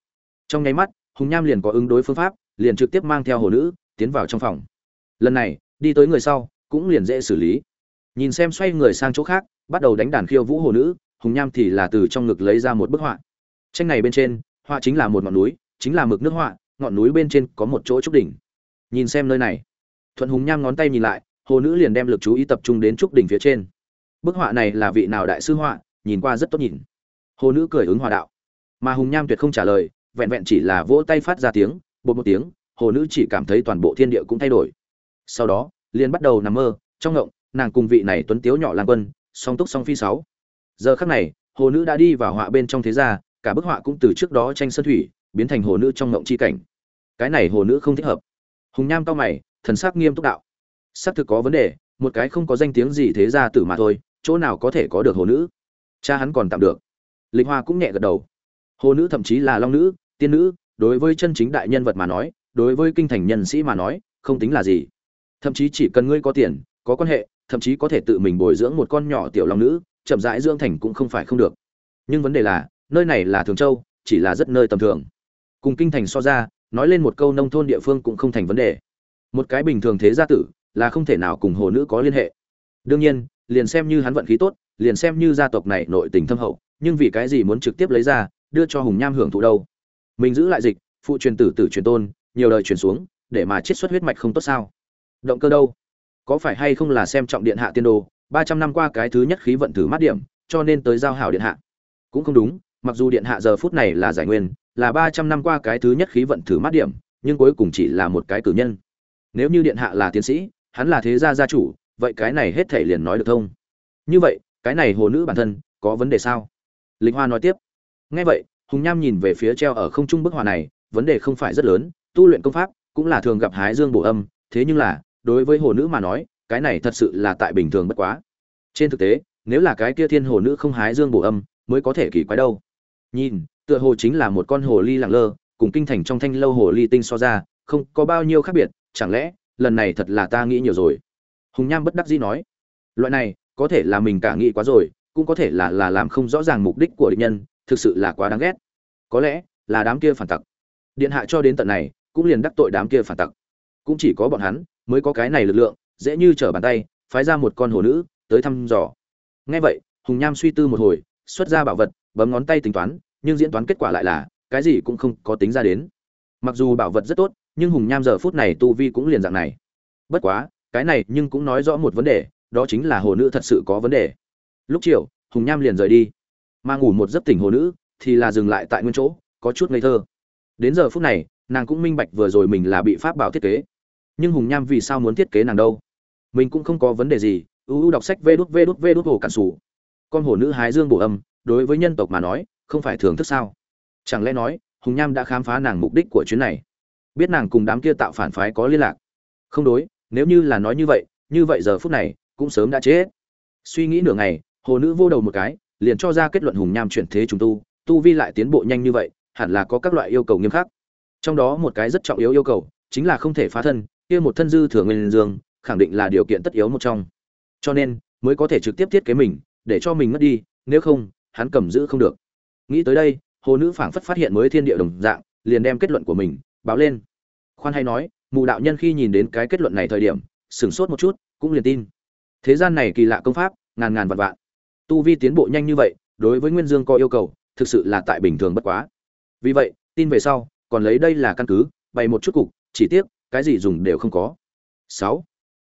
Trong nháy mắt, hùng nham liền có ứng đối phương pháp, liền trực tiếp mang theo hồ nữ, tiến vào trong phòng. Lần này, đi tới người sau, cũng liền dễ xử lý nhìn xem xoay người sang chỗ khác, bắt đầu đánh đàn khiêu vũ hồ nữ, hùng nham thì là từ trong ngực lấy ra một bức họa. Tranh này bên trên, họa chính là một ngọn núi, chính là mực nước họa, ngọn núi bên trên có một chỗ trúc đỉnh. Nhìn xem nơi này, thuận hùng nham ngón tay nhìn lại, hồ nữ liền đem lực chú ý tập trung đến trúc đỉnh phía trên. Bức họa này là vị nào đại sư họa, nhìn qua rất tốt nhìn. Hồ nữ cười ứng hòa đạo. Mà hùng nham tuyệt không trả lời, vẹn vẹn chỉ là vỗ tay phát ra tiếng, bột một tiếng, hồ nữ chỉ cảm thấy toàn bộ thiên địa cũng thay đổi. Sau đó, liền bắt đầu nằm mơ, trong ngộng nàng cùng vị này tuấn tiếu nhỏ lang quân, song túc song phi sáu. Giờ khắc này, hồ nữ đã đi vào họa bên trong thế gia, cả bức họa cũng từ trước đó tranh sơn thủy, biến thành hồ nữ trong ngộng chi cảnh. Cái này hồ nữ không thích hợp. Hùng nham cao mày, thần sắc nghiêm túc đạo. Xác thực có vấn đề, một cái không có danh tiếng gì thế gia tử mà thôi, chỗ nào có thể có được hồ nữ? Cha hắn còn tạm được. Lịch hoa cũng nhẹ gật đầu. Hồ nữ thậm chí là long nữ, tiên nữ, đối với chân chính đại nhân vật mà nói, đối với kinh thành nhân sĩ mà nói, không tính là gì. Thậm chí chỉ cần ngươi có tiền, có quan hệ thậm chí có thể tự mình bồi dưỡng một con nhỏ tiểu long nữ, chậm rãi dưỡng thành cũng không phải không được. Nhưng vấn đề là, nơi này là thường châu, chỉ là rất nơi tầm thường. Cùng kinh thành so ra, nói lên một câu nông thôn địa phương cũng không thành vấn đề. Một cái bình thường thế gia tử, là không thể nào cùng hồ nữ có liên hệ. Đương nhiên, liền xem như hắn vận khí tốt, liền xem như gia tộc này nội tình thâm hậu, nhưng vì cái gì muốn trực tiếp lấy ra, đưa cho hùng nham hưởng thụ đâu? Mình giữ lại dịch, phụ truyền tử tử truyền tôn, nhiều đời truyền xuống, để mà chiết xuất huyết mạch không tốt sao? Động cơ đâu? Có phải hay không là xem trọng điện hạ tiên đồ, ba trăm năm qua cái thứ nhất khí vận thử mát điểm, cho nên tới giao hảo điện hạ. Cũng không đúng, mặc dù điện hạ giờ phút này là giải nguyên, là ba trăm năm qua cái thứ nhất khí vận thử mát điểm, nhưng cuối cùng chỉ là một cái cử nhân. Nếu như điện hạ là tiến sĩ, hắn là thế gia gia chủ, vậy cái này hết thể liền nói được thông. Như vậy, cái này hồ nữ bản thân, có vấn đề sao? Linh hoa nói tiếp. Ngay vậy, hùng nham nhìn về phía treo ở không trung bức họa này, vấn đề không phải rất lớn, tu luyện công pháp cũng là thường gặp hái dương bổ âm, thế nhưng là đối với hồ nữ mà nói, cái này thật sự là tại bình thường bất quá. Trên thực tế, nếu là cái kia thiên hồ nữ không hái dương bổ âm, mới có thể kỳ quái đâu. Nhìn, tựa hồ chính là một con hồ ly lẳng lơ, cùng kinh thành trong thanh lâu hồ ly tinh so ra, không có bao nhiêu khác biệt, chẳng lẽ, lần này thật là ta nghĩ nhiều rồi? Hùng nham bất đắc dĩ nói. Loại này, có thể là mình cả nghĩ quá rồi, cũng có thể là là làm không rõ ràng mục đích của địch nhân, thực sự là quá đáng ghét. Có lẽ, là đám kia phản tặc. Điện hạ cho đến tận này, cũng liền đắc tội đám kia phản tặc. Cũng chỉ có bọn hắn mới có cái này lực lượng, dễ như trở bàn tay, phái ra một con hồ nữ tới thăm dò. Nghe vậy, hùng nham suy tư một hồi, xuất ra bảo vật, bấm ngón tay tính toán, nhưng diễn toán kết quả lại là, cái gì cũng không có tính ra đến. Mặc dù bảo vật rất tốt, nhưng hùng nham giờ phút này tu vi cũng liền dạng này. Bất quá, cái này nhưng cũng nói rõ một vấn đề, đó chính là hồ nữ thật sự có vấn đề. Lúc chiều, hùng nham liền rời đi. Mà ngủ một giấc tỉnh hồ nữ, thì là dừng lại tại nguyên chỗ, có chút ngây thơ. Đến giờ phút này, nàng cũng minh bạch vừa rồi mình là bị pháp bảo thiết kế nhưng hùng nham vì sao muốn thiết kế nàng đâu? Mình cũng không có vấn đề gì uu đọc sách vê đút vê đút vê đút hồ cản sủ. Con hồ nữ hái dương bổ âm, đối với nhân tộc mà nói, không phải thường thức sao? Chẳng lẽ nói, hùng nham đã khám phá nàng mục đích của chuyến này? Biết nàng cùng đám kia tạo phản phái có liên lạc? Không đối, nếu như là nói như vậy như vậy giờ phút này, cũng sớm đã chết. Suy nghĩ nửa ngày, hồ nữ vô đầu một cái, liền cho ra kết luận hùng nham chuyển thế trùng tu tu vi lại tiến bộ nhanh như vậy, hẳn là có các loại yêu cầu nghiêm khắc. Trong đó một cái rất trọng yếu yêu cầu, chính là không thể phá thân kia một thân dư thừa nguyên dương, khẳng định là điều kiện tất yếu một trong. Cho nên, mới có thể trực tiếp thiết kế mình, để cho mình mất đi, nếu không, hắn cầm giữ không được. Nghĩ tới đây, hồ nữ phảng phất phát hiện mới thiên địa đồng dạng, liền đem kết luận của mình, báo lên. Khoan hay nói, mù đạo nhân khi nhìn đến cái kết luận này thời điểm, sửng sốt một chút, cũng liền tin. Thế gian này kỳ lạ công pháp, ngàn ngàn vạn vạn. Tu vi tiến bộ nhanh như vậy, đối với nguyên dương có yêu cầu, thực sự là tại bình thường bất quá. Vì vậy, tin về sau, còn lấy đây là căn cứ, bày một chút cục, chỉ tiếc cái gì dùng đều không có. Sáu,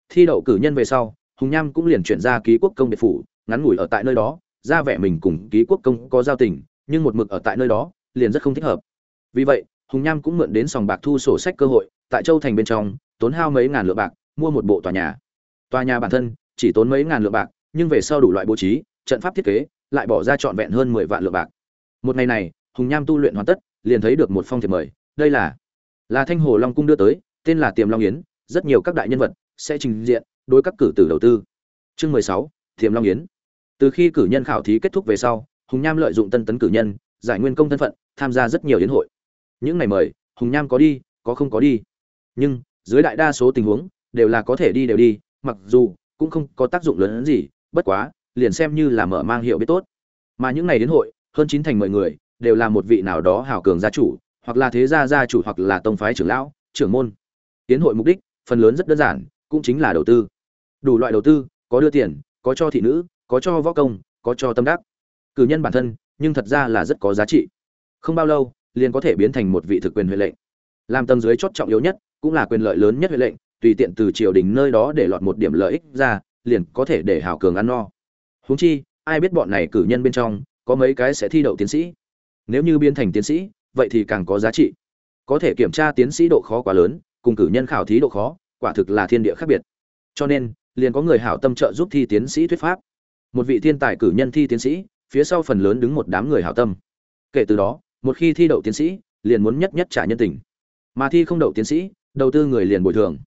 thi đậu cử nhân về sau, hùng nham cũng liền chuyển ra ký quốc công biệt phủ, ngắn ngủi ở tại nơi đó, ra vẻ mình cùng ký quốc công có giao tình, nhưng một mực ở tại nơi đó, liền rất không thích hợp. Vì vậy, hùng nham cũng mượn đến sòng bạc thu sổ sách cơ hội, tại châu thành bên trong, tốn hao mấy ngàn lượng bạc, mua một bộ tòa nhà. Tòa nhà bản thân, chỉ tốn mấy ngàn lượng bạc, nhưng về sau đủ loại bố trí, trận pháp thiết kế, lại bỏ ra trọn vẹn hơn mười vạn lượng bạc. Một ngày này, hùng nham tu luyện hoàn tất, liền thấy được một phong thiệp mời, đây là là thanh hồ long cung đưa tới tên là tiềm long yến, rất nhiều các đại nhân vật sẽ trình diện đối các cử tử đầu tư. Chương mười sáu, tiềm long yến. Từ khi cử nhân khảo thí kết thúc về sau, hùng nham lợi dụng tân tấn cử nhân, giải nguyên công thân phận, tham gia rất nhiều yến hội. Những ngày mời, hùng nham có đi, có không có đi. Nhưng, dưới đại đa số tình huống, đều là có thể đi đều đi, mặc dù cũng không có tác dụng lớn hơn gì, bất quá, liền xem như là mở mang hiệu biết tốt. Mà những ngày đến hội, hơn chín thành mười người, đều là một vị nào đó hảo cường gia chủ, hoặc là thế gia gia chủ hoặc là tông phái trưởng lão, trưởng môn tiến hội mục đích, phần lớn rất đơn giản, cũng chính là đầu tư. Đủ loại đầu tư, có đưa tiền, có cho thị nữ, có cho võ công, có cho tâm đắc. Cử nhân bản thân, nhưng thật ra là rất có giá trị. Không bao lâu, liền có thể biến thành một vị thực quyền huệ lệnh. Làm tầng dưới chót trọng yếu nhất, cũng là quyền lợi lớn nhất huệ lệnh, tùy tiện từ triều đình nơi đó để lọt một điểm lợi ích ra, liền có thể để hảo cường ăn no. Huống chi, ai biết bọn này cử nhân bên trong, có mấy cái sẽ thi đậu tiến sĩ. Nếu như biến thành tiến sĩ, vậy thì càng có giá trị. Có thể kiểm tra tiến sĩ độ khó quá lớn cùng cử nhân khảo thí độ khó, quả thực là thiên địa khác biệt. Cho nên, liền có người hảo tâm trợ giúp thi tiến sĩ thuyết pháp. Một vị thiên tài cử nhân thi tiến sĩ, phía sau phần lớn đứng một đám người hảo tâm. Kể từ đó, một khi thi đậu tiến sĩ, liền muốn nhất nhất trả nhân tình. Mà thi không đậu tiến sĩ, đầu tư người liền bồi thường.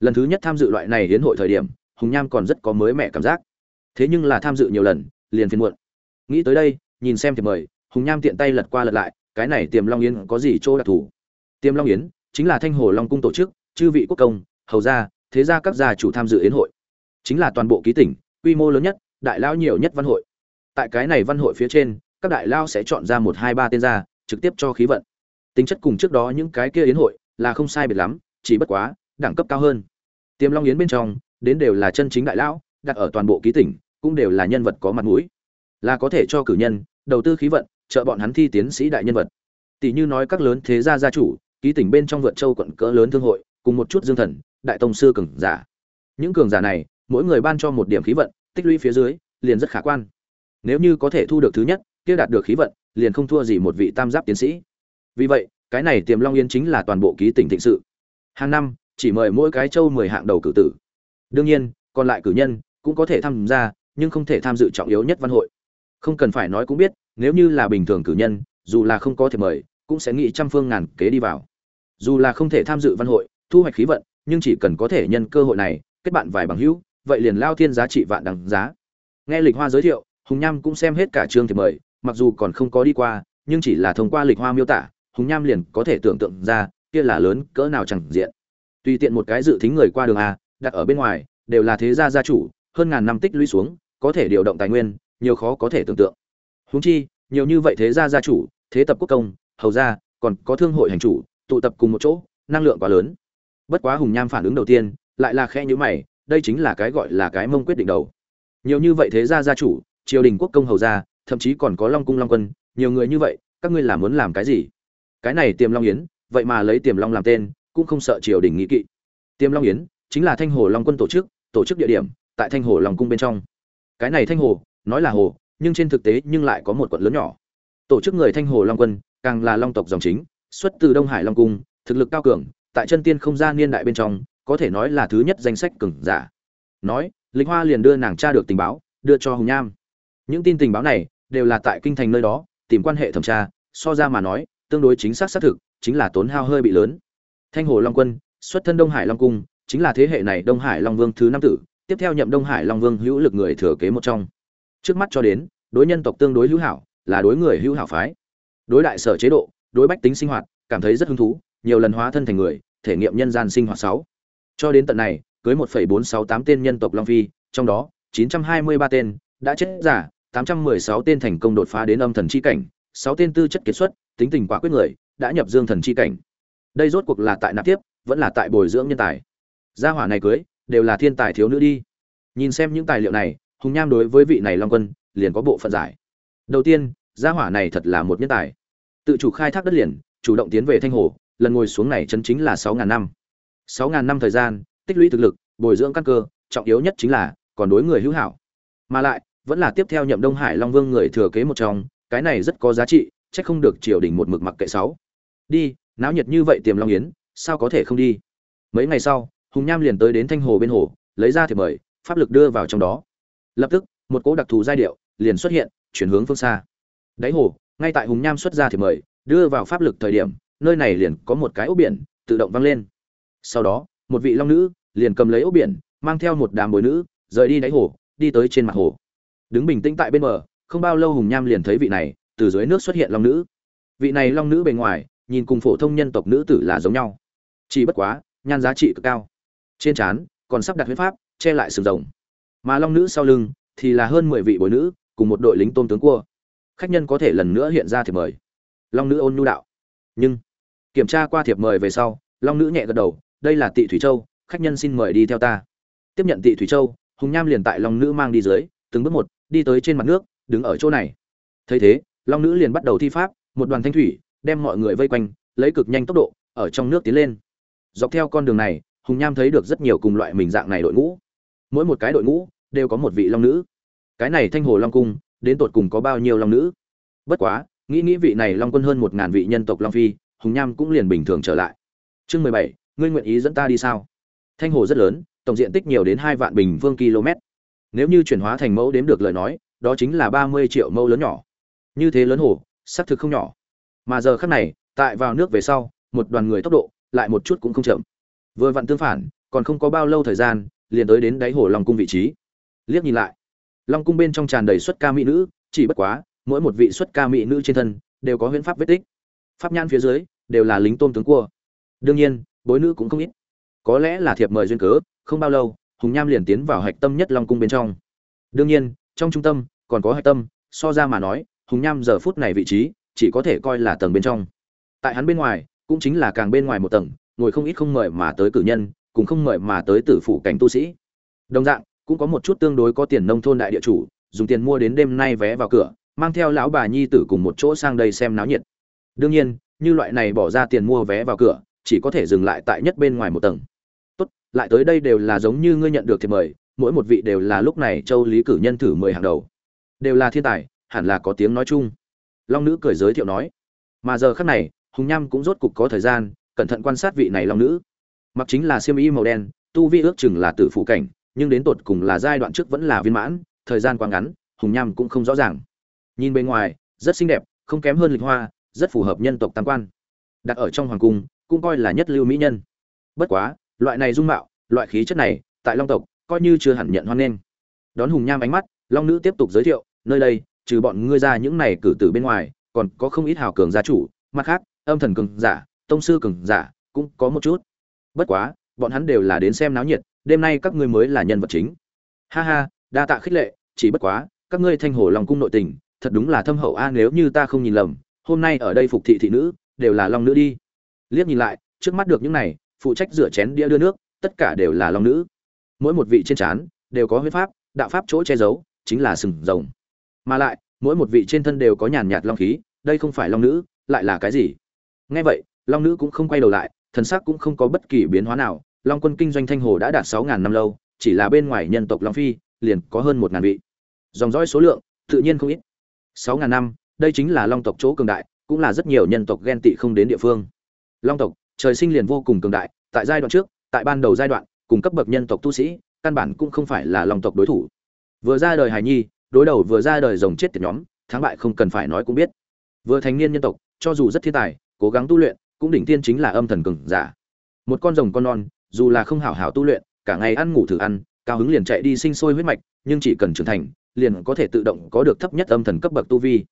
Lần thứ nhất tham dự loại này hiến hội thời điểm, hùng nham còn rất có mới mẻ cảm giác. Thế nhưng là tham dự nhiều lần, liền phiền muộn. Nghĩ tới đây, nhìn xem thì mời, hùng nham tiện tay lật qua lật lại, cái này tiềm long yến có gì chỗ đặc thù? Tiềm long yến chính là thanh hồ long cung tổ chức, chư vị quốc công, hầu gia, thế gia các gia chủ tham dự yến hội. Chính là toàn bộ ký tỉnh, quy mô lớn nhất, đại lao nhiều nhất văn hội. Tại cái này văn hội phía trên, các đại lao sẽ chọn ra một, hai, ba tên gia, trực tiếp cho khí vận. Tính chất cùng trước đó những cái kia yến hội là không sai biệt lắm, chỉ bất quá, đẳng cấp cao hơn. Tiềm long yến bên trong, đến đều là chân chính đại lão, đặt ở toàn bộ ký tỉnh, cũng đều là nhân vật có mặt mũi. Là có thể cho cử nhân, đầu tư khí vận, trợ bọn hắn thi tiến sĩ đại nhân vật. Tỷ như nói các lớn thế gia gia chủ ký tỉnh bên trong vượt châu quận cỡ lớn thương hội, cùng một chút dương thần, đại tông sư cường giả. Những cường giả này, mỗi người ban cho một điểm khí vận, tích lũy phía dưới, liền rất khả quan. Nếu như có thể thu được thứ nhất, kia đạt được khí vận, liền không thua gì một vị tam giáp tiến sĩ. Vì vậy, cái này tiềm long yên chính là toàn bộ ký tỉnh thịnh sự. Hàng năm, chỉ mời mỗi cái châu mười hạng đầu cử tử. Đương nhiên, còn lại cử nhân cũng có thể tham gia, nhưng không thể tham dự trọng yếu nhất văn hội. Không cần phải nói cũng biết, nếu như là bình thường cử nhân, dù là không có thể mời cũng sẽ nghĩ trăm phương ngàn kế đi vào. Dù là không thể tham dự văn hội, thu hoạch khí vận, nhưng chỉ cần có thể nhân cơ hội này, kết bạn vài bằng hữu, vậy liền lao thiên giá trị vạn đằng giá. Nghe lịch hoa giới thiệu, hùng nham cũng xem hết cả chương thì mời, mặc dù còn không có đi qua, nhưng chỉ là thông qua lịch hoa miêu tả, hùng nham liền có thể tưởng tượng ra, kia là lớn cỡ nào chẳng diện. Tùy tiện một cái dự tính người qua đường a, đặt ở bên ngoài, đều là thế gia gia chủ, hơn ngàn năm tích lũy xuống, có thể điều động tài nguyên, nhiều khó có thể tưởng tượng. Húng chi, nhiều như vậy thế gia gia chủ, thế tập quốc công hầu gia còn có thương hội hành chủ, tụ tập cùng một chỗ, năng lượng quá lớn. Bất quá hùng nham phản ứng đầu tiên, lại là khe nhữ mày, đây chính là cái gọi là cái mông quyết định đầu. Nhiều như vậy thế gia gia chủ, triều đình quốc công hầu gia thậm chí còn có long cung long quân, nhiều người như vậy, các ngươi là muốn làm cái gì? Cái này tiềm long yến, vậy mà lấy tiềm long làm tên, cũng không sợ triều đình nghĩ kỵ. Tiềm long yến chính là thanh hồ long quân tổ chức tổ chức địa điểm tại thanh hồ long cung bên trong. Cái này thanh hồ, nói là hồ, nhưng trên thực tế nhưng lại có một quận lớn nhỏ. Tổ chức người thanh hồ long quân càng là long tộc dòng chính, xuất từ đông hải long cung, thực lực cao cường, tại chân tiên không gian niên đại bên trong, có thể nói là thứ nhất danh sách cường giả. Nói linh hoa liền đưa nàng tra được tình báo, đưa cho hùng nham. Những tin tình báo này đều là tại kinh thành nơi đó, tìm quan hệ thẩm tra, so ra mà nói, tương đối chính xác xác thực, chính là tốn hao hơi bị lớn. Thanh hồ long quân, xuất thân đông hải long cung, chính là thế hệ này đông hải long vương thứ năm tử, tiếp theo nhậm đông hải long vương hữu lực người thừa kế một trong. Trước mắt cho đến, đối nhân tộc tương đối hữu hảo, là đối người hữu hảo phái đối đại sở chế độ đối bách tính sinh hoạt cảm thấy rất hứng thú nhiều lần hóa thân thành người thể nghiệm nhân gian sinh hoạt sáu. Cho đến tận này cưới 1,468 tên nhân tộc long phi trong đó 923 tên đã chết giả 816 tên thành công đột phá đến âm thần chi cảnh 6 tên tư chất kết xuất tính tình quả quyết người đã nhập dương thần chi cảnh. Đây rốt cuộc là tại nạp tiếp vẫn là tại bồi dưỡng nhân tài. Gia hỏa này cưới đều là thiên tài thiếu nữ đi. Nhìn xem những tài liệu này hùng nham đối với vị này long quân liền có bộ phận giải. Đầu tiên gia hỏa này thật là một nhân tài. Tự chủ khai thác đất liền, chủ động tiến về thanh hồ, lần ngồi xuống này chân chính là sáu ngàn năm. Sáu ngàn năm thời gian, tích lũy thực lực, bồi dưỡng căn cơ, trọng yếu nhất chính là, còn đối người hữu hảo. Mà lại, vẫn là tiếp theo nhậm đông hải long vương người thừa kế một trong, cái này rất có giá trị, chắc không được triều đình một mực mặc kệ sáu. Đi, náo nhiệt như vậy tiềm long yến, sao có thể không đi? Mấy ngày sau, hùng nham liền tới đến thanh hồ bên hồ, lấy ra thiệp mời, pháp lực đưa vào trong đó. Lập tức, một cỗ đặc thù giai điệu liền xuất hiện, chuyển hướng phương xa đáy hồ, ngay tại hùng nham xuất ra thì mời, đưa vào pháp lực thời điểm, nơi này liền có một cái ốc biển, tự động văng lên. Sau đó, một vị long nữ liền cầm lấy ốc biển, mang theo một đám bồi nữ, rời đi đáy hồ, đi tới trên mặt hồ. Đứng bình tĩnh tại bên bờ, không bao lâu hùng nham liền thấy vị này, từ dưới nước xuất hiện long nữ. Vị này long nữ bề ngoài, nhìn cùng phổ thông nhân tộc nữ tử là giống nhau. Chỉ bất quá, nhan giá trị cực cao. Trên trán, còn sắp đặt huyết pháp, che lại sừng rồng. Mà long nữ sau lưng thì là hơn mười vị bồi nữ, cùng một đội lính tôm tướng cua khách nhân có thể lần nữa hiện ra thiệp mời. Long nữ ôn nhu đạo. Nhưng, kiểm tra qua thiệp mời về sau, long nữ nhẹ gật đầu, đây là tị thủy châu, khách nhân xin mời đi theo ta. Tiếp nhận tị thủy châu, hùng nham liền tại long nữ mang đi dưới, từng bước một, đi tới trên mặt nước, đứng ở chỗ này. Thấy thế, long nữ liền bắt đầu thi pháp, một đoàn thanh thủy, đem mọi người vây quanh, lấy cực nhanh tốc độ, ở trong nước tiến lên. Dọc theo con đường này, hùng nham thấy được rất nhiều cùng loại mình dạng này đội ngũ. Mỗi một cái đội ngũ, đều có một vị long nữ. Cái này thanh hồ long cung đến tột cùng có bao nhiêu long nữ. Bất quá, nghĩ nghĩ vị này long quân hơn một ngàn vị nhân tộc long phi, hùng nham cũng liền bình thường trở lại. Chương mười bảy, ngươi nguyện ý dẫn ta đi sao? Thanh hồ rất lớn, tổng diện tích nhiều đến hai vạn bình phương km. Nếu như chuyển hóa thành mẫu đếm được lời nói, đó chính là ba mươi triệu mẫu lớn nhỏ. Như thế lớn hồ, xác thực không nhỏ. Mà giờ khắc này, tại vào nước về sau, một đoàn người tốc độ, lại một chút cũng không chậm. Vừa vặn tương phản, còn không có bao lâu thời gian, liền tới đến đáy hồ long cung vị trí. Liếc nhìn lại long cung bên trong tràn đầy xuất ca mỹ nữ, chỉ bất quá, mỗi một vị xuất ca mỹ nữ trên thân đều có huyễn pháp vết tích. Pháp nhãn phía dưới đều là lính tôm tướng cua. Đương nhiên, bối nữ cũng không ít. Có lẽ là thiệp mời duyên cớ, không bao lâu, hùng nham liền tiến vào hạch tâm nhất long cung bên trong. Đương nhiên, trong trung tâm còn có hạch tâm, so ra mà nói, hùng nham giờ phút này vị trí chỉ có thể coi là tầng bên trong. Tại hắn bên ngoài, cũng chính là càng bên ngoài một tầng, ngồi không ít không mời mà tới cử nhân cũng không mời mà tới tử phủ cảnh tu sĩ. Đồng dạng cũng có một chút tương đối có tiền nông thôn đại địa chủ, dùng tiền mua đến đêm nay vé vào cửa, mang theo lão bà nhi tử cùng một chỗ sang đây xem náo nhiệt. Đương nhiên, như loại này bỏ ra tiền mua vé vào cửa, chỉ có thể dừng lại tại nhất bên ngoài một tầng. Tốt, lại tới đây đều là giống như ngươi nhận được thiệp mời, mỗi một vị đều là lúc này châu lý cử nhân thử mười hàng đầu. Đều là thiên tài, hẳn là có tiếng nói chung. Long nữ cười giới thiệu nói. Mà giờ khắc này, hùng nham cũng rốt cục có thời gian, cẩn thận quan sát vị này long nữ. Mặc chính là xiêm y màu đen, tu vi ước chừng là tử phụ cảnh nhưng đến tột cùng là giai đoạn trước vẫn là viên mãn, thời gian quá ngắn, hùng nham cũng không rõ ràng. Nhìn bên ngoài, rất xinh đẹp, không kém hơn lịch hoa, rất phù hợp nhân tộc tam quan. Đặt ở trong hoàng cung, cũng coi là nhất lưu mỹ nhân. Bất quá, loại này dung mạo, loại khí chất này, tại long tộc, coi như chưa hẳn nhận hoan nghênh. Đón hùng nham ánh mắt, long nữ tiếp tục giới thiệu, nơi đây, trừ bọn ngươi ra những này cử tử bên ngoài, còn có không ít hào cường gia chủ, mặt khác, âm thần cường giả, tông sư cường giả, cũng có một chút. Bất quá, bọn hắn đều là đến xem náo nhiệt đêm nay các ngươi mới là nhân vật chính. Ha ha, đa tạ khích lệ, chỉ bất quá, các ngươi thanh hồ lòng cung nội tình, thật đúng là thâm hậu a, nếu như ta không nhìn lầm, hôm nay ở đây phục thị thị nữ, đều là long nữ đi. Liếc nhìn lại, trước mắt được những này, phụ trách rửa chén đĩa đưa nước, tất cả đều là long nữ. Mỗi một vị trên trán, đều có huyết pháp, đạo pháp chỗ che giấu, chính là sừng rồng. Mà lại, mỗi một vị trên thân đều có nhàn nhạt long khí, đây không phải long nữ, lại là cái gì? Nghe vậy, long nữ cũng không quay đầu lại, thần sắc cũng không có bất kỳ biến hóa nào long quân kinh doanh thanh hồ đã đạt sáu ngàn năm lâu, chỉ là bên ngoài nhân tộc long phi liền có hơn một ngàn vị. Dòng dõi số lượng, tự nhiên không ít. Sáu ngàn năm, đây chính là long tộc chỗ cường đại, cũng là rất nhiều nhân tộc ghen tị không đến địa phương. Long tộc, trời sinh liền vô cùng cường đại, tại giai đoạn trước, tại ban đầu giai đoạn, cùng cấp bậc nhân tộc tu sĩ, căn bản cũng không phải là long tộc đối thủ. Vừa ra đời hài nhi, đối đầu vừa ra đời rồng chết tiệt nhóm, thắng bại không cần phải nói cũng biết. Vừa thành niên nhân tộc, cho dù rất thiên tài, cố gắng tu luyện, cũng đỉnh tiên chính là âm thần cường giả. Một con rồng con non dù là không hảo hảo tu luyện, cả ngày ăn ngủ thử ăn, cao hứng liền chạy đi sinh sôi huyết mạch, nhưng chỉ cần trưởng thành, liền có thể tự động có được thấp nhất âm thần cấp bậc tu vi.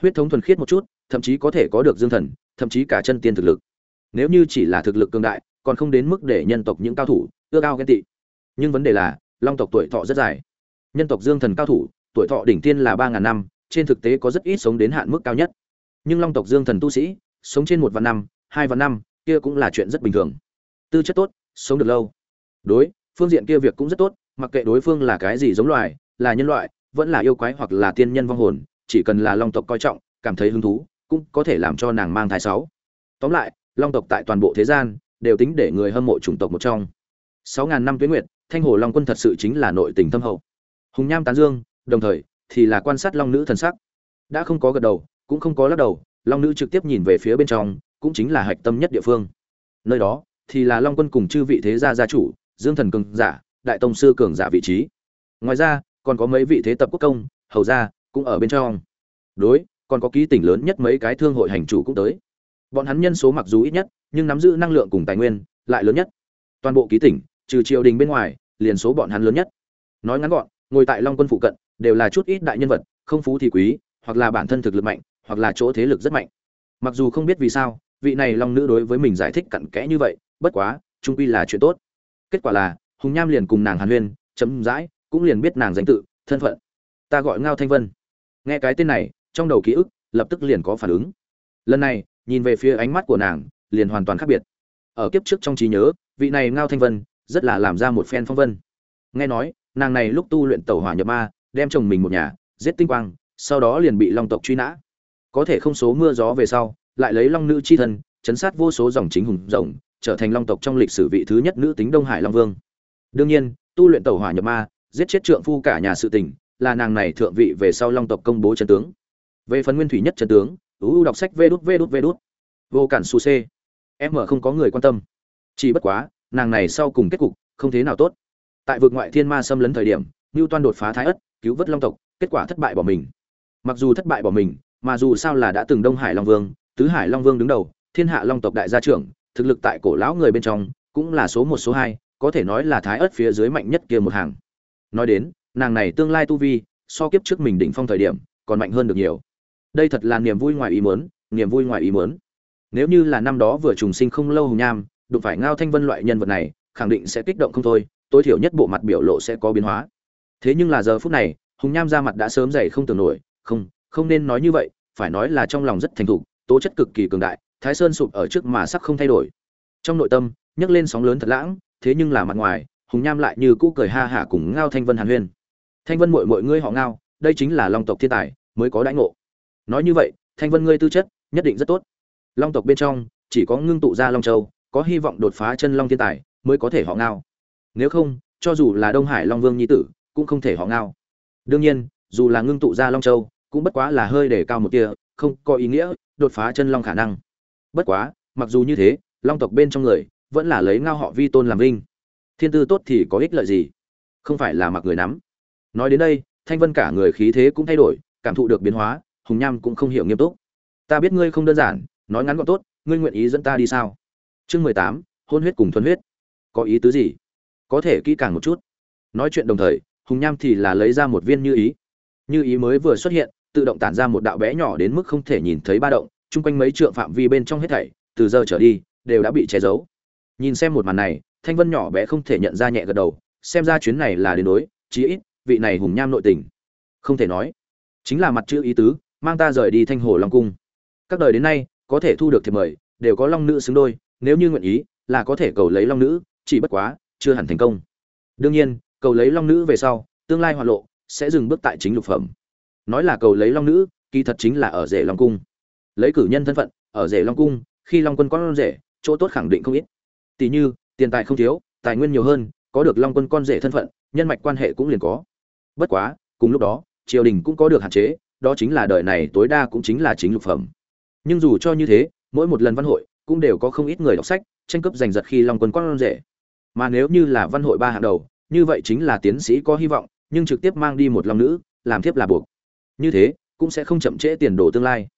Huyết thống thuần khiết một chút, thậm chí có thể có được dương thần, thậm chí cả chân tiên thực lực. Nếu như chỉ là thực lực cường đại, còn không đến mức để nhân tộc những cao thủ ưa cao ghen tị. Nhưng vấn đề là, long tộc tuổi thọ rất dài. Nhân tộc dương thần cao thủ, tuổi thọ đỉnh tiên là ba ngàn năm, trên thực tế có rất ít sống đến hạn mức cao nhất. Nhưng long tộc dương thần tu sĩ, sống trên một vạn năm, hai vạn năm, kia cũng là chuyện rất bình thường. Tư chất tốt sống được lâu. Đối, phương diện kia việc cũng rất tốt, mặc kệ đối phương là cái gì giống loài, là nhân loại, vẫn là yêu quái hoặc là tiên nhân vong hồn, chỉ cần là long tộc coi trọng, cảm thấy hứng thú, cũng có thể làm cho nàng mang thai sáu. Tóm lại, long tộc tại toàn bộ thế gian, đều tính để người hâm mộ chủng tộc một trong. Sáu ngàn năm tuyến nguyệt, thanh hồ long quân thật sự chính là nội tình thâm hậu. Hùng nham tán dương, đồng thời, thì là quan sát long nữ thần sắc. Đã không có gật đầu, cũng không có lắc đầu, long nữ trực tiếp nhìn về phía bên trong, cũng chính là hạch tâm nhất địa phương. Nơi đó thì là long quân cùng chư vị thế gia gia chủ, dương thần cường giả, đại tông sư cường giả vị trí. Ngoài ra, còn có mấy vị thế tập quốc công, hầu gia, cũng ở bên trong. Đối, còn có ký tỉnh lớn nhất mấy cái thương hội hành chủ cũng tới. Bọn hắn nhân số mặc dù ít nhất, nhưng nắm giữ năng lượng cùng tài nguyên lại lớn nhất. Toàn bộ ký tỉnh, trừ triều đình bên ngoài, liền số bọn hắn lớn nhất. Nói ngắn gọn, ngồi tại long quân phụ cận, đều là chút ít đại nhân vật, không phú thì quý, hoặc là bản thân thực lực mạnh, hoặc là chỗ thế lực rất mạnh. Mặc dù không biết vì sao, vị này long nữ đối với mình giải thích cặn kẽ như vậy bất quá, trung quy là chuyện tốt. Kết quả là, hùng nham liền cùng nàng hàn huyên chấm dãi cũng liền biết nàng danh tự, thân phận. Ta gọi ngao thanh vân. Nghe cái tên này, trong đầu ký ức lập tức liền có phản ứng. Lần này, nhìn về phía ánh mắt của nàng, liền hoàn toàn khác biệt. Ở kiếp trước trong trí nhớ, vị này ngao thanh vân rất là làm ra một phen phong vân. Nghe nói, nàng này lúc tu luyện tẩu hỏa nhập ma, đem chồng mình một nhà, giết tinh quang, sau đó liền bị long tộc truy nã. Có thể không số mưa gió về sau, lại lấy long nữ chi thân, chấn sát vô số dòng chính hùng rộng trở thành long tộc trong lịch sử vị thứ nhất nữ tính đông hải long vương. Đương nhiên, tu luyện tẩu hỏa nhập ma, giết chết trượng phu cả nhà sự tình, là nàng này thượng vị về sau long tộc công bố chân tướng. Về phần nguyên thủy nhất chân tướng uu đọc sách vê đút vê đút vê đút. Vô cản su c em mở không có người quan tâm. Chỉ bất quá, nàng này sau cùng kết cục, không thế nào tốt. Tại vực ngoại thiên ma xâm lấn thời điểm ngưu toan đột phá thái ất, cứu vớt long tộc, kết quả thất bại bỏ mình. Mặc dù thất bại bỏ mình, mà dù sao là đã từng đông hải long vương, tứ hải long vương đứng đầu, thiên hạ long tộc đại gia trưởng thực lực tại cổ lão người bên trong, cũng là số một, số hai, có thể nói là thái ớt phía dưới mạnh nhất kia một hàng. Nói đến, nàng này tương lai tu vi, so kiếp trước mình đỉnh phong thời điểm, còn mạnh hơn được nhiều. Đây thật là niềm vui ngoài ý muốn, niềm vui ngoài ý muốn. Nếu như là năm đó vừa trùng sinh không lâu hùng nham, đụng phải ngao thanh vân loại nhân vật này, khẳng định sẽ kích động không thôi, tối thiểu nhất bộ mặt biểu lộ sẽ có biến hóa. Thế nhưng là giờ phút này, hùng nham ra mặt đã sớm dày không tưởng nổi, không không nên nói như vậy, phải nói là trong lòng rất thành thục, tố chất cực kỳ cường đại thái sơn sụp ở trước mà sắc không thay đổi. Trong nội tâm, nhấc lên sóng lớn thật lãng, thế nhưng là mặt ngoài, hùng nham lại như cũ cười ha hả cùng ngao thanh vân hàn huyên. Thanh vân mội mội ngươi họ ngao, đây chính là long tộc thiên tài, mới có đãi ngộ. Nói như vậy, thanh vân ngươi tư chất, nhất định rất tốt. Long tộc bên trong, chỉ có ngưng tụ ra long châu, có hy vọng đột phá chân long thiên tài, mới có thể họ ngao. Nếu không, cho dù là đông hải long vương nhi tử, cũng không thể họ ngao. Đương nhiên, dù là ngưng tụ ra long châu, cũng bất quá là hơi để cao một tia, không có ý nghĩa đột phá chân long khả năng bất quá, mặc dù như thế, long tộc bên trong người vẫn là lấy ngao họ vi tôn làm vinh. Thiên tư tốt thì có ích lợi gì? Không phải là mặc người nắm. Nói đến đây, thanh vân cả người khí thế cũng thay đổi, cảm thụ được biến hóa, hùng nham cũng không hiểu nghiêm túc. Ta biết ngươi không đơn giản, nói ngắn gọn tốt, ngươi nguyện ý dẫn ta đi sao? Chương mười tám, hôn huyết cùng thuần huyết. Có ý tứ gì? Có thể kỹ càng một chút. Nói chuyện đồng thời, hùng nham thì là lấy ra một viên như ý. Như ý mới vừa xuất hiện, tự động tản ra một đạo bé nhỏ đến mức không thể nhìn thấy ba động chung quanh mấy trượng phạm vi bên trong hết thảy, từ giờ trở đi, đều đã bị che giấu. Nhìn xem một màn này, thanh vân nhỏ bé không thể nhận ra nhẹ gật đầu, xem ra chuyến này là đến đối, chí ít, vị này hùng nham nội tình. Không thể nói. Chính là mặt chữ ý tứ, mang ta rời đi thanh hồ long cung. Các đời đến nay, có thể thu được thiệp mời, đều có long nữ xứng đôi, nếu như nguyện ý, là có thể cầu lấy long nữ, chỉ bất quá, chưa hẳn thành công. Đương nhiên, cầu lấy long nữ về sau, tương lai hoạt lộ, sẽ dừng bước tại chính lục phẩm. Nói là cầu lấy long nữ, kỳ thật chính là ở rể long cung lấy cử nhân thân phận, ở rể long cung, khi long quân con rể, chỗ tốt khẳng định không ít. Tỷ như, tiền tài không thiếu, tài nguyên nhiều hơn, có được long quân con rể thân phận, nhân mạch quan hệ cũng liền có. Bất quá, cùng lúc đó, triều đình cũng có được hạn chế, đó chính là đời này tối đa cũng chính là chính lục phẩm. Nhưng dù cho như thế, mỗi một lần văn hội cũng đều có không ít người đọc sách, tranh cướp giành giật khi long quân con rể. Mà nếu như là văn hội ba hàng đầu, như vậy chính là tiến sĩ có hy vọng, nhưng trực tiếp mang đi một long nữ, làm thiếp là buộc. Như thế, cũng sẽ không chậm trễ tiền đồ tương lai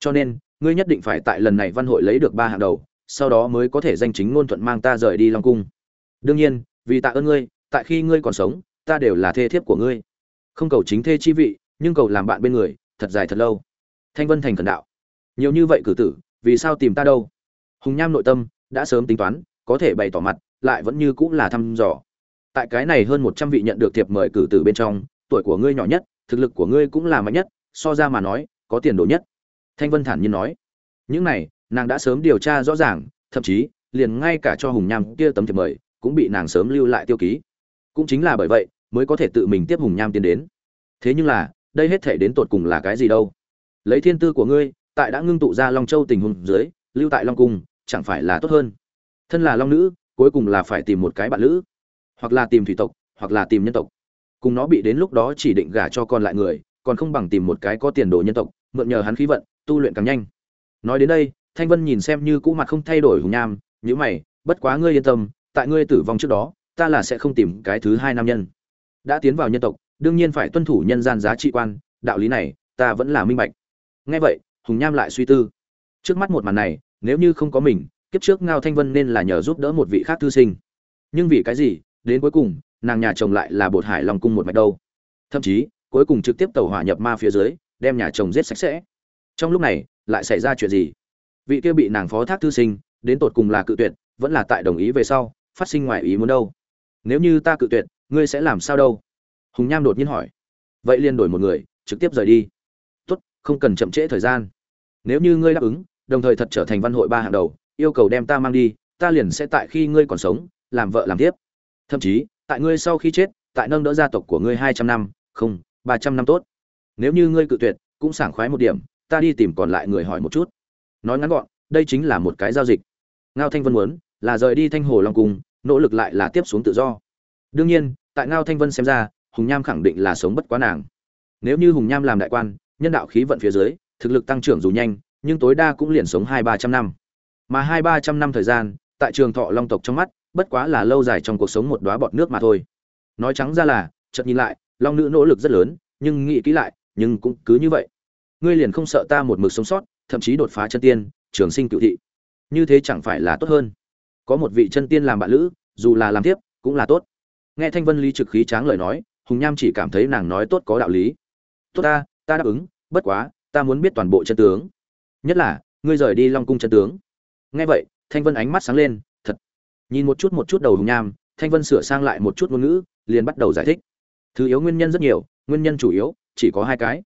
cho nên, ngươi nhất định phải tại lần này văn hội lấy được ba hạng đầu, sau đó mới có thể danh chính ngôn thuận mang ta rời đi long cung. Đương nhiên, vì tạ ơn ngươi, tại khi ngươi còn sống, ta đều là thê thiếp của ngươi. Không cầu chính thê chi vị, nhưng cầu làm bạn bên người, thật dài thật lâu. Thanh vân thành thần đạo. Nhiều như vậy cử tử, vì sao tìm ta đâu? Hùng nham nội tâm, đã sớm tính toán, có thể bày tỏ mặt, lại vẫn như cũng là thăm dò. Tại cái này hơn một trăm vị nhận được thiệp mời cử tử bên trong, tuổi của ngươi nhỏ nhất, thực lực của ngươi cũng là mạnh nhất, so ra mà nói, có tiền đồ nhất thanh vân thản nhiên nói những này nàng đã sớm điều tra rõ ràng thậm chí liền ngay cả cho hùng nham kia tấm thiệp mời cũng bị nàng sớm lưu lại tiêu ký. Cũng chính là bởi vậy mới có thể tự mình tiếp hùng nham tiến đến. Thế nhưng là đây hết thể đến tột cùng là cái gì đâu? Lấy thiên tư của ngươi tại đã ngưng tụ ra long châu tình huống dưới lưu tại long cung chẳng phải là tốt hơn? Thân là long nữ cuối cùng là phải tìm một cái bạn nữ, hoặc là tìm thủy tộc hoặc là tìm nhân tộc. Cùng nó bị đến lúc đó chỉ định gả cho còn lại người còn không bằng tìm một cái có tiền đồ nhân tộc mượn nhờ hắn khí vận tu luyện càng nhanh. Nói đến đây, thanh vân nhìn xem như cũ mặt không thay đổi hùng nham nhữ mày, bất quá ngươi yên tâm, tại ngươi tử vong trước đó, ta là sẽ không tìm cái thứ hai nam nhân. Đã tiến vào nhân tộc, đương nhiên phải tuân thủ nhân gian giá trị quan, đạo lý này, ta vẫn là minh bạch. Nghe vậy, hùng nham lại suy tư. Trước mắt một màn này, nếu như không có mình, kiếp trước ngao thanh vân nên là nhờ giúp đỡ một vị khác thư sinh. Nhưng vì cái gì, đến cuối cùng, nàng nhà chồng lại là bột hải lòng cung một mạch đâu. Thậm chí, cuối cùng trực tiếp tàu hỏa nhập ma phía dưới, đem nhà chồng giết sạch sẽ trong lúc này, lại xảy ra chuyện gì? Vị kia bị nàng phó thác thư sinh, đến tột cùng là cự tuyệt, vẫn là tại đồng ý về sau, phát sinh ngoài ý muốn đâu? Nếu như ta cự tuyệt, ngươi sẽ làm sao đâu? Hùng nham đột nhiên hỏi. Vậy liền đổi một người, trực tiếp rời đi. Tốt, không cần chậm trễ thời gian. Nếu như ngươi đáp ứng, đồng thời thật trở thành văn hội ba hàng đầu, yêu cầu đem ta mang đi, ta liền sẽ tại khi ngươi còn sống, làm vợ làm tiếp. Thậm chí, tại ngươi sau khi chết, tại nâng đỡ gia tộc của ngươi hai trăm năm, không, ba trăm năm tốt. Nếu như ngươi cự tuyệt, cũng sảng khoái một điểm ta đi tìm còn lại người hỏi một chút. Nói ngắn gọn, đây chính là một cái giao dịch. Ngao thanh vân muốn, là rời đi thanh hồ long cung, nỗ lực lại là tiếp xuống tự do. Đương nhiên, tại ngao thanh vân xem ra, hùng nham khẳng định là sống bất quá nàng. Nếu như hùng nham làm đại quan, nhân đạo khí vận phía dưới, thực lực tăng trưởng dù nhanh, nhưng tối đa cũng liền sống hai ba trăm năm. Mà hai ba trăm năm thời gian, tại trường thọ long tộc trong mắt, bất quá là lâu dài trong cuộc sống một đóa bọt nước mà thôi. Nói trắng ra là, chợt nhìn lại, long nữ nỗ lực rất lớn, nhưng nghĩ kỹ lại, nhưng cũng cứ như vậy ngươi liền không sợ ta một mực sống sót, thậm chí đột phá chân tiên, trường sinh cựu thị. Như thế chẳng phải là tốt hơn. Có một vị chân tiên làm bạn lữ, dù là làm tiếp cũng là tốt. Nghe thanh vân lý trực khí tráng lời nói, hùng nham chỉ cảm thấy nàng nói tốt có đạo lý. Tốt ta ta đáp ứng, bất quá, ta muốn biết toàn bộ chân tướng. Nhất là, ngươi rời đi long cung chân tướng. Nghe vậy, thanh vân ánh mắt sáng lên, thật. Nhìn một chút một chút đầu hùng nham, thanh vân sửa sang lại một chút ngôn ngữ, liền bắt đầu giải thích. Thứ yếu nguyên nhân rất nhiều, nguyên nhân chủ yếu chỉ có hai cái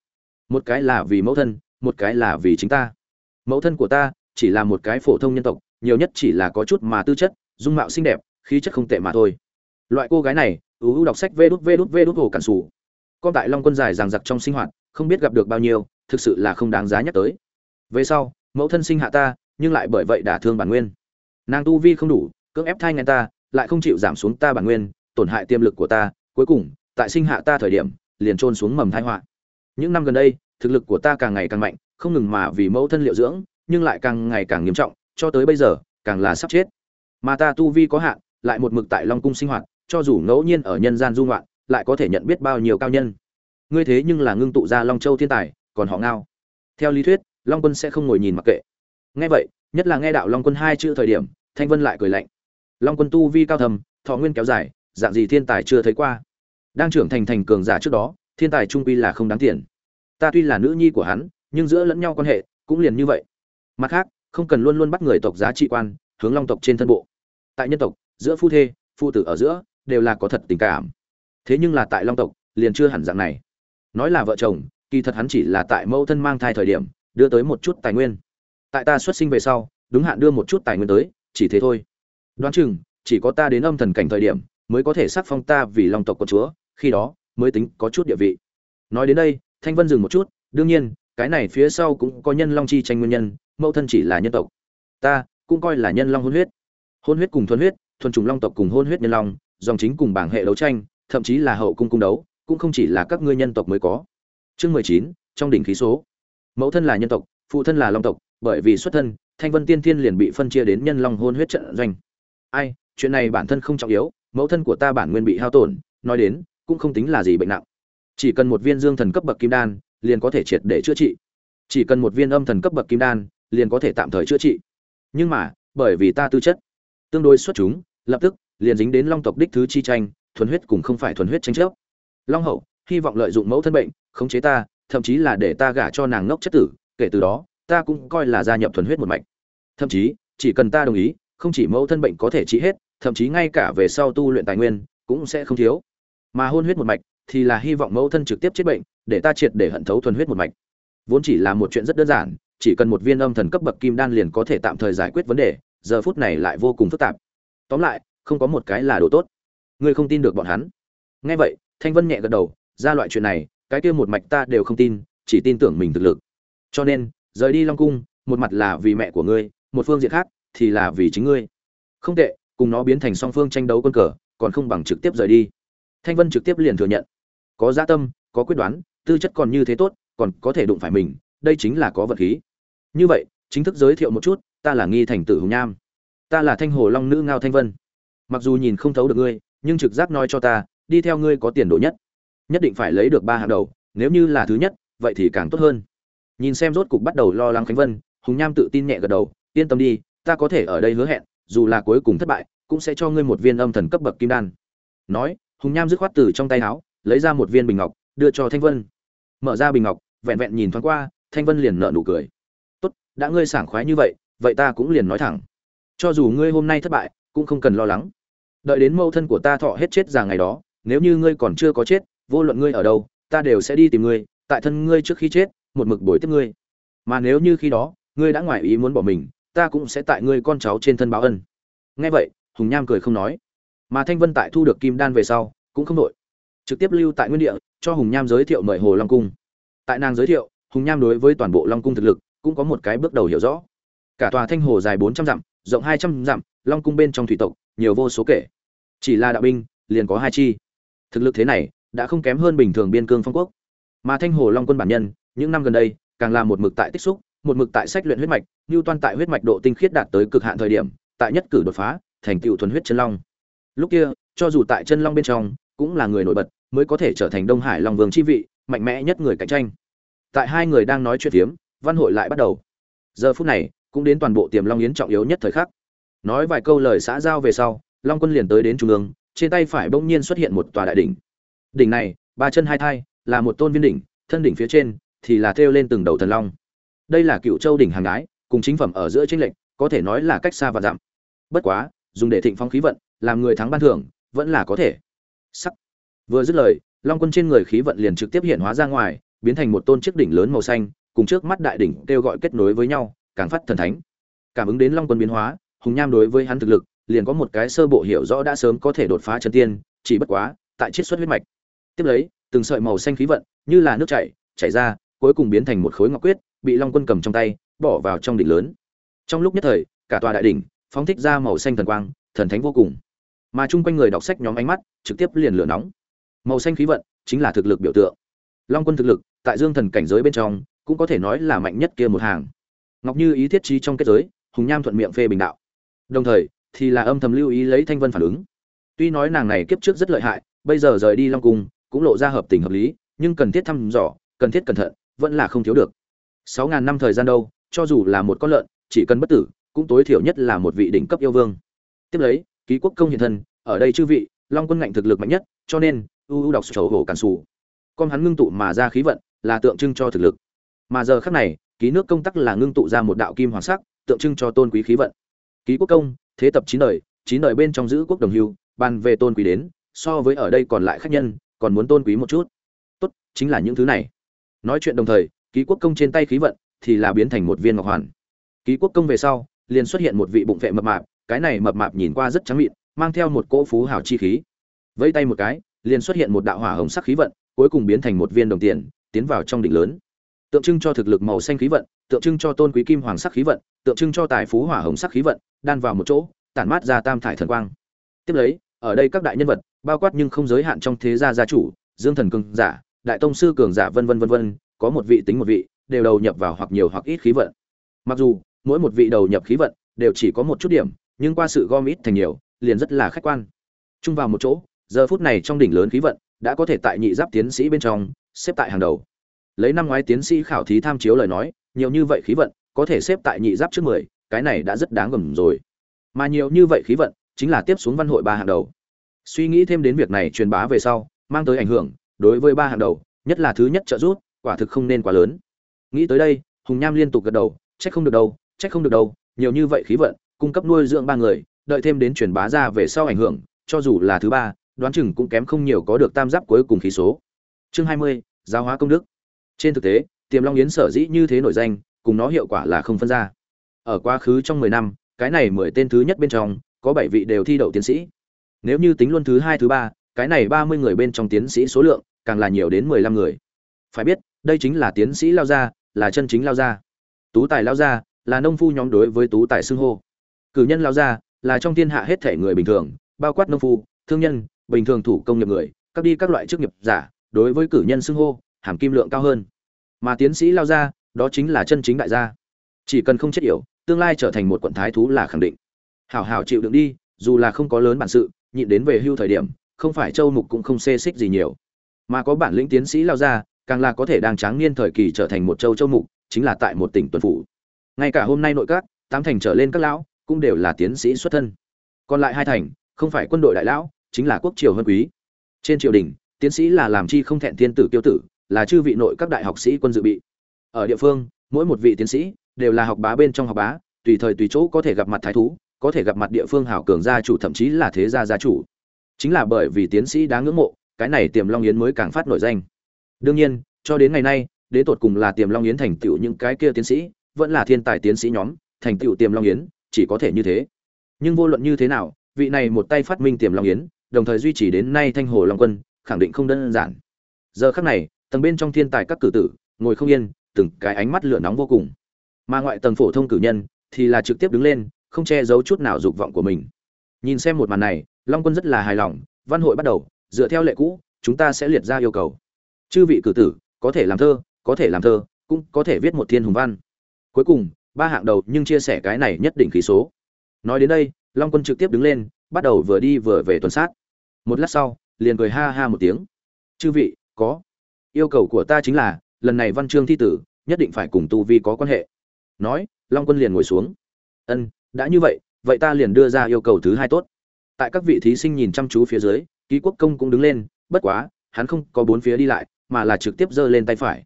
một cái là vì mẫu thân, một cái là vì chính ta. Mẫu thân của ta chỉ là một cái phổ thông nhân tộc, nhiều nhất chỉ là có chút mà tư chất, dung mạo xinh đẹp, khí chất không tệ mà thôi. Loại cô gái này, ưu ưu đọc sách vê đút vê đút vê đút hồ cản sủ. Con tại long quân dài ràng giặc trong sinh hoạt, không biết gặp được bao nhiêu, thực sự là không đáng giá nhắc tới. Về sau, mẫu thân sinh hạ ta, nhưng lại bởi vậy đả thương bản nguyên. Nàng tu vi không đủ, cưỡng ép thai ngàn ta, lại không chịu giảm xuống ta bản nguyên, tổn hại tiềm lực của ta, cuối cùng, tại sinh hạ ta thời điểm, liền trôn xuống mầm thai họa những năm gần đây, thực lực của ta càng ngày càng mạnh, không ngừng mà vì mẫu thân liệu dưỡng, nhưng lại càng ngày càng nghiêm trọng, cho tới bây giờ, càng là sắp chết. Mà ta tu vi có hạn, lại một mực tại long cung sinh hoạt, cho dù ngẫu nhiên ở nhân gian du ngoạn, lại có thể nhận biết bao nhiêu cao nhân. Ngươi thế nhưng là ngưng tụ ra long châu thiên tài, còn họ ngao. Theo lý thuyết, long quân sẽ không ngồi nhìn mặc kệ. Nghe vậy, nhất là nghe đạo long quân hai chữ thời điểm, thanh vân lại cười lạnh. Long quân tu vi cao thầm, thọ nguyên kéo dài, dạng gì thiên tài chưa thấy qua. Đang trưởng thành thành cường giả trước đó thiên tài trung quy là không đáng tiền. Ta tuy là nữ nhi của hắn, nhưng giữa lẫn nhau quan hệ cũng liền như vậy. Mặt khác, không cần luôn luôn bắt người tộc giá trị quan, hướng long tộc trên thân bộ. Tại nhân tộc, giữa phu thê, phu tử ở giữa đều là có thật tình cảm. Thế nhưng là tại long tộc, liền chưa hẳn dạng này. Nói là vợ chồng, kỳ thật hắn chỉ là tại mẫu thân mang thai thời điểm, đưa tới một chút tài nguyên. Tại ta xuất sinh về sau, đúng hạn đưa một chút tài nguyên tới, chỉ thế thôi. Đoán chừng, chỉ có ta đến âm thần cảnh thời điểm, mới có thể sắc phong ta vì long tộc của chúa, khi đó mới tính có chút địa vị. Nói đến đây, thanh vân dừng một chút, đương nhiên, cái này phía sau cũng có nhân long chi tranh nguyên nhân, mẫu thân chỉ là nhân tộc. Ta, cũng coi là nhân long hôn huyết. Hôn huyết cùng thuần huyết, thuần trùng long tộc cùng hôn huyết nhân long, dòng chính cùng bảng hệ đấu tranh, thậm chí là hậu cung cung đấu, cũng không chỉ là các ngươi nhân tộc mới có. Chương mười chín, trong đỉnh khí số. Mẫu thân là nhân tộc, phụ thân là long tộc, bởi vì xuất thân, thanh vân tiên thiên liền bị phân chia đến nhân long hôn huyết trận doanh. Ai, chuyện này bản thân không trọng yếu, mẫu thân của ta bản nguyên bị hao tổn, nói đến cũng không tính là gì bệnh nặng. Chỉ cần một viên dương thần cấp bậc kim đan, liền có thể triệt để chữa trị. Chỉ cần một viên âm thần cấp bậc kim đan, liền có thể tạm thời chữa trị. Nhưng mà, bởi vì ta tư chất tương đối xuất chúng, lập tức, liền dính đến long tộc đích thứ chi tranh, thuần huyết cùng không phải thuần huyết tranh chấp. Long hậu, hy vọng lợi dụng mẫu thân bệnh, khống chế ta, thậm chí là để ta gả cho nàng ngốc chất tử, kể từ đó, ta cũng coi là gia nhập thuần huyết một mạch. Thậm chí, chỉ cần ta đồng ý, không chỉ mẫu thân bệnh có thể trị hết, thậm chí ngay cả về sau tu luyện tài nguyên, cũng sẽ không thiếu mà hôn huyết một mạch thì là hy vọng mẫu thân trực tiếp chết bệnh, để ta triệt để hận thấu thuần huyết một mạch. Vốn chỉ là một chuyện rất đơn giản, chỉ cần một viên âm thần cấp bậc kim đan liền có thể tạm thời giải quyết vấn đề, giờ phút này lại vô cùng phức tạp. Tóm lại, không có một cái là đồ tốt. Ngươi không tin được bọn hắn. Nghe vậy, thanh vân nhẹ gật đầu, ra loại chuyện này, cái kia một mạch ta đều không tin, chỉ tin tưởng mình thực lực. Cho nên, rời đi long cung, một mặt là vì mẹ của ngươi, một phương diện khác thì là vì chính ngươi. Không tệ, cùng nó biến thành song phương tranh đấu quân cờ, còn không bằng trực tiếp rời đi thanh vân trực tiếp liền thừa nhận. Có gia tâm, có quyết đoán, tư chất còn như thế tốt, còn có thể đụng phải mình, đây chính là có vật khí. Như vậy, chính thức giới thiệu một chút, ta là nghi thành tử hùng nham. Ta là thanh hồ long nữ ngao thanh vân. Mặc dù nhìn không thấu được ngươi, nhưng trực giác nói cho ta, đi theo ngươi có tiền đồ nhất. Nhất định phải lấy được ba hạng đầu, nếu như là thứ nhất, vậy thì càng tốt hơn. Nhìn xem rốt cục bắt đầu lo lắng khánh vân, hùng nham tự tin nhẹ gật đầu, yên tâm đi, ta có thể ở đây hứa hẹn, dù là cuối cùng thất bại, cũng sẽ cho ngươi một viên âm thần cấp bậc kim đan. Nói hùng nham dứt khoát từ trong tay áo, lấy ra một viên bình ngọc, đưa cho thanh vân. Mở ra bình ngọc, vẹn vẹn nhìn thoáng qua, thanh vân liền nợ nụ cười. Tốt, đã ngươi sảng khoái như vậy vậy ta cũng liền nói thẳng. Cho dù ngươi hôm nay thất bại, cũng không cần lo lắng. Đợi đến mâu thân của ta thọ hết chết già ngày đó, nếu như ngươi còn chưa có chết, vô luận ngươi ở đâu, ta đều sẽ đi tìm ngươi, tại thân ngươi trước khi chết, một mực bồi tiếp ngươi. Mà nếu như khi đó, ngươi đã ngoài ý muốn bỏ mình, ta cũng sẽ tại ngươi con cháu trên thân báo ân. Nghe vậy, hùng nham cười không nói mà thanh vân tại thu được kim đan về sau, cũng không đội trực tiếp lưu tại nguyên địa, cho hùng nham giới thiệu mời hồ long cung. Tại nàng giới thiệu, hùng nham đối với toàn bộ long cung thực lực, cũng có một cái bước đầu hiểu rõ. Cả tòa thanh hồ dài bốn trăm dặm, rộng hai trăm dặm, long cung bên trong thủy tộc, nhiều vô số kể. Chỉ là đạo binh, liền có hai chi. Thực lực thế này, đã không kém hơn bình thường biên cương phong quốc. Mà thanh hồ long quân bản nhân, những năm gần đây, càng là một mực tại tích xúc, một mực tại sách luyện huyết mạch, như toan tại huyết mạch độ tinh khiết đạt tới cực hạn thời điểm, tại nhất cử đột phá, thành tựu thuần huyết chân long lúc kia, cho dù tại chân long bên trong, cũng là người nổi bật, mới có thể trở thành đông hải long vương chi vị, mạnh mẽ nhất người cạnh tranh. Tại hai người đang nói chuyện phiếm, văn hội lại bắt đầu. Giờ phút này, cũng đến toàn bộ tiềm long yến trọng yếu nhất thời khắc. Nói vài câu lời xã giao về sau, long quân liền tới đến trung ương, trên tay phải bỗng nhiên xuất hiện một tòa đại đỉnh. Đỉnh này, ba chân hai thai, là một tôn viên đỉnh, thân đỉnh phía trên thì là thêu lên từng đầu thần long. Đây là cựu châu đỉnh hàng gái cùng chính phẩm ở giữa tranh lệnh có thể nói là cách xa và dặm. Bất quá, dùng để thịnh phong khí vận làm người thắng ban thưởng, vẫn là có thể. Sắc. Vừa dứt lời, long quân trên người khí vận liền trực tiếp hiện hóa ra ngoài, biến thành một tôn chiếc đỉnh lớn màu xanh, cùng trước mắt đại đỉnh kêu gọi kết nối với nhau, càng phát thần thánh. Cảm ứng đến long quân biến hóa, hùng nham đối với hắn thực lực, liền có một cái sơ bộ hiểu rõ đã sớm có thể đột phá chân tiên, chỉ bất quá, tại chiết xuất huyết mạch. Tiếp lấy, từng sợi màu xanh khí vận, như là nước chảy chảy ra, cuối cùng biến thành một khối ngọc quyết, bị long quân cầm trong tay, bỏ vào trong đỉnh lớn. Trong lúc nhất thời, cả tòa đại đỉnh, phóng thích ra màu xanh thần quang, thần thánh vô cùng mà chung quanh người đọc sách nhóm ánh mắt trực tiếp liền lửa nóng. Màu xanh khí vận chính là thực lực biểu tượng. Long quân thực lực, tại dương thần cảnh giới bên trong, cũng có thể nói là mạnh nhất kia một hàng. Ngọc như ý thiết trí trong kết giới, hùng nham thuận miệng phê bình đạo. Đồng thời, thì là âm thầm lưu ý lấy thanh vân phản ứng. Tuy nói nàng này kiếp trước rất lợi hại, bây giờ rời đi long cung, cũng lộ ra hợp tình hợp lý, nhưng cần thiết thăm dò, cần thiết cẩn thận, vẫn là không thiếu được. Sáu ngàn năm thời gian đâu, cho dù là một con lợn, chỉ cần bất tử, cũng tối thiểu nhất là một vị đỉnh cấp yêu vương. Tiếp lấy ký quốc công hiện thân, ở đây chư vị, long quân ngạnh thực lực mạnh nhất, cho nên, u u đọc sổ hổ cản sủ. Con hắn ngưng tụ mà ra khí vận, là tượng trưng cho thực lực. Mà giờ khắc này, ký nước công tắc là ngưng tụ ra một đạo kim hoàng sắc, tượng trưng cho tôn quý khí vận. Ký quốc công, thế tập chín đời chín đời bên trong giữ quốc đồng hưu bàn về tôn quý đến, so với ở đây còn lại khách nhân, còn muốn tôn quý một chút. Tốt, chính là những thứ này. Nói chuyện đồng thời, ký quốc công trên tay khí vận thì là biến thành một viên ngọc hoàn. Ký quốc công về sau, liền xuất hiện một vị bụng vệ mập mạp cái này mập mạp nhìn qua rất trắng mịn, mang theo một cỗ phú hào chi khí. Vẫy tay một cái, liền xuất hiện một đạo hỏa hồng sắc khí vận, cuối cùng biến thành một viên đồng tiền, tiến vào trong đỉnh lớn. Tượng trưng cho thực lực màu xanh khí vận, tượng trưng cho tôn quý kim hoàng sắc khí vận, tượng trưng cho tài phú hỏa hồng sắc khí vận, đan vào một chỗ, tản mát ra tam thải thần quang. Tiếp lấy, ở đây các đại nhân vật, bao quát nhưng không giới hạn trong thế gia gia chủ, dương thần cường giả, đại tông sư cường giả vân vân vân vân, có một vị tính một vị, đều đầu nhập vào hoặc nhiều hoặc ít khí vận. Mặc dù, mỗi một vị đầu nhập khí vận, đều chỉ có một chút điểm nhưng qua sự gom ít thành nhiều, liền rất là khách quan. Chung vào một chỗ, giờ phút này trong đỉnh lớn khí vận đã có thể tại nhị giáp tiến sĩ bên trong, xếp tại hàng đầu. Lấy năm ngoái tiến sĩ khảo thí tham chiếu lời nói, nhiều như vậy khí vận có thể xếp tại nhị giáp trước mười, cái này đã rất đáng gầm rồi. Mà nhiều như vậy khí vận chính là tiếp xuống văn hội ba hàng đầu. Suy nghĩ thêm đến việc này truyền bá về sau, mang tới ảnh hưởng đối với ba hàng đầu, nhất là thứ nhất trợ giúp, quả thực không nên quá lớn. Nghĩ tới đây, hùng nham liên tục gật đầu, trách không được đâu, trách không được đâu, nhiều như vậy khí vận cung cấp nuôi dưỡng ba người, đợi thêm đến truyền bá ra về sau ảnh hưởng, cho dù là thứ ba, đoán chừng cũng kém không nhiều có được tam giáp cuối cùng khí số. Chương hai mươi, giáo hóa công đức. Trên thực tế, tiềm long yến sở dĩ như thế nổi danh, cùng nó hiệu quả là không phân ra. Ở quá khứ trong mười năm, cái này mười tên thứ nhất bên trong, có bảy vị đều thi đậu tiến sĩ. Nếu như tính luôn thứ hai, thứ ba, cái này ba mươi người bên trong tiến sĩ số lượng, càng là nhiều đến mười lăm người. Phải biết, đây chính là tiến sĩ lao ra là chân chính lao ra tú tài lao ra là nông phu nhóm đối với tú tài xưng hô cử nhân lao ra là trong thiên hạ hết thể người bình thường, bao quát nông phu, thương nhân, bình thường thủ công nghiệp người, các đi các loại chức nghiệp giả, đối với cử nhân xưng hô, hàm kim lượng cao hơn. Mà tiến sĩ lao ra, đó chính là chân chính đại gia. Chỉ cần không chết yểu, tương lai trở thành một quận thái thú là khẳng định. Hảo hảo chịu đựng đi, dù là không có lớn bản sự, nhịn đến về hưu thời điểm, không phải châu mục cũng không xê xích gì nhiều. Mà có bản lĩnh tiến sĩ lao ra, càng là có thể đang tráng niên thời kỳ trở thành một châu châu mục, chính là tại một tỉnh tuần phủ. Ngay cả hôm nay nội các, tám thành trở lên các lão cũng đều là tiến sĩ xuất thân. Còn lại hai thành, không phải quân đội đại lão, chính là quốc triều hơn quý. Trên triều đình, tiến sĩ là làm chi không thẹn thiên tử tiêu tử, là chư vị nội các đại học sĩ quân dự bị. Ở địa phương, mỗi một vị tiến sĩ đều là học bá bên trong học bá, tùy thời tùy chỗ có thể gặp mặt thái thú, có thể gặp mặt địa phương hảo cường gia chủ thậm chí là thế gia gia chủ. Chính là bởi vì tiến sĩ đáng ngưỡng mộ, cái này tiềm long yến mới càng phát nổi danh. Đương nhiên, cho đến ngày nay, đến tột cùng là tiềm long yến thành tựu những cái kia tiến sĩ, vẫn là thiên tài tiến sĩ nhóm, thành tựu tiềm long yến chỉ có thể như thế. Nhưng vô luận như thế nào, vị này một tay phát minh tiềm long yến, đồng thời duy trì đến nay thanh hồ long quân, khẳng định không đơn giản. Giờ khắc này, tầng bên trong thiên tài các cử tử, ngồi không yên, từng cái ánh mắt lửa nóng vô cùng. Mà ngoại tầng phổ thông cử nhân, thì là trực tiếp đứng lên, không che giấu chút nào dục vọng của mình. Nhìn xem một màn này, long quân rất là hài lòng, văn hội bắt đầu, dựa theo lệ cũ, chúng ta sẽ liệt ra yêu cầu. Chư vị cử tử, có thể làm thơ, có thể làm thơ, cũng có thể viết một thiên hùng văn. Cuối cùng ba hạng đầu nhưng chia sẻ cái này nhất định khí số. Nói đến đây, long quân trực tiếp đứng lên, bắt đầu vừa đi vừa về tuần sát. Một lát sau, liền cười ha ha một tiếng. Chư vị, có. Yêu cầu của ta chính là, lần này văn chương thi tử, nhất định phải cùng tu vi có quan hệ. Nói, long quân liền ngồi xuống. Ân, đã như vậy vậy ta liền đưa ra yêu cầu thứ hai tốt. Tại các vị thí sinh nhìn chăm chú phía dưới, ký quốc công cũng đứng lên, bất quá, hắn không có bốn phía đi lại, mà là trực tiếp giơ lên tay phải.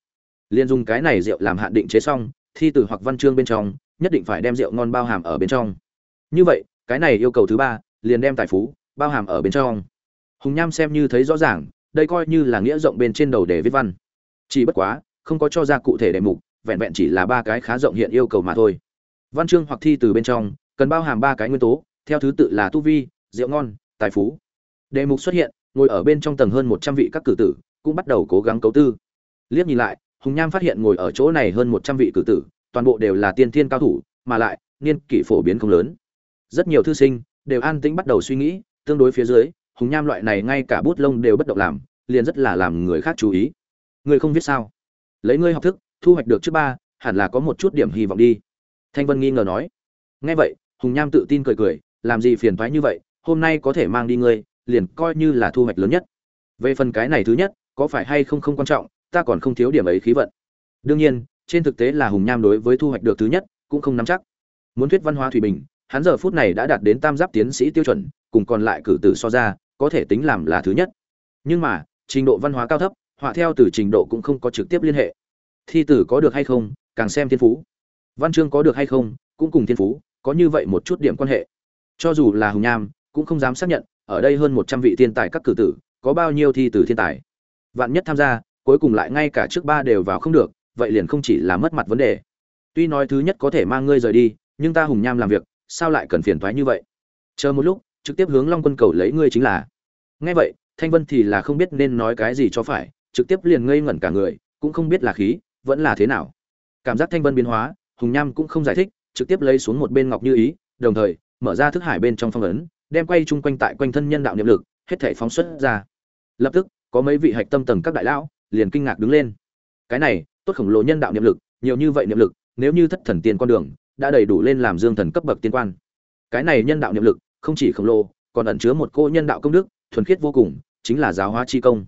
Liền dùng cái này rượu làm hạn định chế xong thi tử hoặc văn chương bên trong, nhất định phải đem rượu ngon bao hàm ở bên trong. Như vậy, cái này yêu cầu thứ ba, liền đem tài phú, bao hàm ở bên trong. Hùng nham xem như thấy rõ ràng, đây coi như là nghĩa rộng bên trên đầu để viết văn. Chỉ bất quá, không có cho ra cụ thể đề mục, vẹn vẹn chỉ là ba cái khá rộng hiện yêu cầu mà thôi. Văn chương hoặc thi từ bên trong, cần bao hàm ba cái nguyên tố, theo thứ tự là tu vi, rượu ngon, tài phú. Đề mục xuất hiện, ngồi ở bên trong tầng hơn một trăm vị các cử tử, cũng bắt đầu cố gắng cấu tư. Liếc nhìn lại hùng nham phát hiện ngồi ở chỗ này hơn một trăm vị cử tử, toàn bộ đều là tiên thiên cao thủ, mà lại, niên kỷ phổ biến không lớn. Rất nhiều thư sinh đều an tĩnh bắt đầu suy nghĩ, tương đối phía dưới, hùng nham loại này ngay cả bút lông đều bất động làm, liền rất là làm người khác chú ý. Người không viết sao? Lấy ngươi học thức, thu hoạch được trước ba, hẳn là có một chút điểm hy vọng đi. Thanh vân nghi ngờ nói. Nghe vậy, hùng nham tự tin cười cười, làm gì phiền thoái như vậy, hôm nay có thể mang đi ngươi, liền coi như là thu hoạch lớn nhất. Về phần cái này thứ nhất, có phải hay không không quan trọng ta còn không thiếu điểm ấy khí vận. Đương nhiên, trên thực tế là hùng nham đối với thu hoạch được thứ nhất, cũng không nắm chắc. Muốn thuyết văn hóa thủy bình, hắn giờ phút này đã đạt đến tam giáp tiến sĩ tiêu chuẩn, cùng còn lại cử tử so ra, có thể tính làm là thứ nhất. Nhưng mà, trình độ văn hóa cao thấp, họa theo từ trình độ cũng không có trực tiếp liên hệ. Thi tử có được hay không, càng xem thiên phú. Văn chương có được hay không, cũng cùng thiên phú, có như vậy một chút điểm quan hệ. Cho dù là hùng nham, cũng không dám xác nhận, ở đây hơn một trăm vị thiên tài các cử tử, có bao nhiêu thi tử thiên tài. Vạn nhất tham gia cuối cùng lại ngay cả trước ba đều vào không được, vậy liền không chỉ là mất mặt vấn đề. Tuy nói thứ nhất có thể mang ngươi rời đi, nhưng ta hùng nham làm việc, sao lại cần phiền thoái như vậy? Chờ một lúc, trực tiếp hướng long quân cầu lấy ngươi chính là. Nghe vậy, thanh vân thì là không biết nên nói cái gì cho phải, trực tiếp liền ngây ngẩn cả người, cũng không biết là khí, vẫn là thế nào. Cảm giác thanh vân biến hóa, hùng nham cũng không giải thích, trực tiếp lấy xuống một bên ngọc như ý, đồng thời, mở ra thức hải bên trong phong ấn, đem quay chung quanh tại quanh thân nhân đạo niệm lực, hết thể phóng xuất ra. Lập tức, có mấy vị hạch tâm tầng các đại lão liền kinh ngạc đứng lên. Cái này, tốt khổng lồ nhân đạo niệm lực, nhiều như vậy niệm lực, nếu như thất thần tiên con đường, đã đầy đủ lên làm dương thần cấp bậc tiên quan. Cái này nhân đạo niệm lực, không chỉ khổng lồ, còn ẩn chứa một cô nhân đạo công đức, thuần khiết vô cùng, chính là giáo hóa chi công.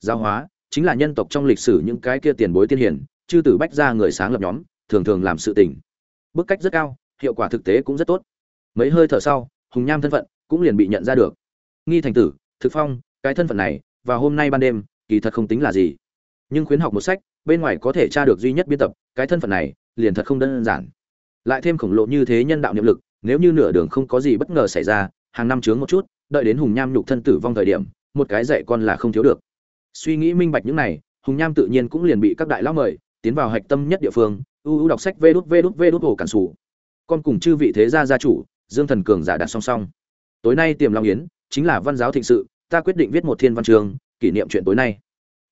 Giáo hóa, chính là nhân tộc trong lịch sử những cái kia tiền bối tiên hiển, chư tử bách ra người sáng lập nhóm, thường thường làm sự tình. Bức cách rất cao, hiệu quả thực tế cũng rất tốt. Mấy hơi thở sau, hùng nham thân phận cũng liền bị nhận ra được. Nghi thành tử, thực phong, cái thân phận này và hôm nay ban đêm kỳ thật không tính là gì. Nhưng khuyến học một sách, bên ngoài có thể tra được duy nhất biên tập, cái thân phận này, liền thật không đơn giản. Lại thêm khổng lồ như thế nhân đạo niệm lực, nếu như nửa đường không có gì bất ngờ xảy ra, hàng năm chướng một chút, đợi đến hùng nham nhục thân tử vong thời điểm, một cái dạy con là không thiếu được. Suy nghĩ minh bạch những này, hùng nham tự nhiên cũng liền bị các đại lão mời, tiến vào hạch tâm nhất địa phương ưu ưu đọc sách vê đút vê đút vê đút hồ cản sủ. Con cùng chư vị thế gia gia chủ, dương thần cường giả đặt song song. Tối nay tiềm long yến, chính là văn giáo thịnh sự, ta quyết định viết một thiên văn trường kỷ niệm chuyện tối nay.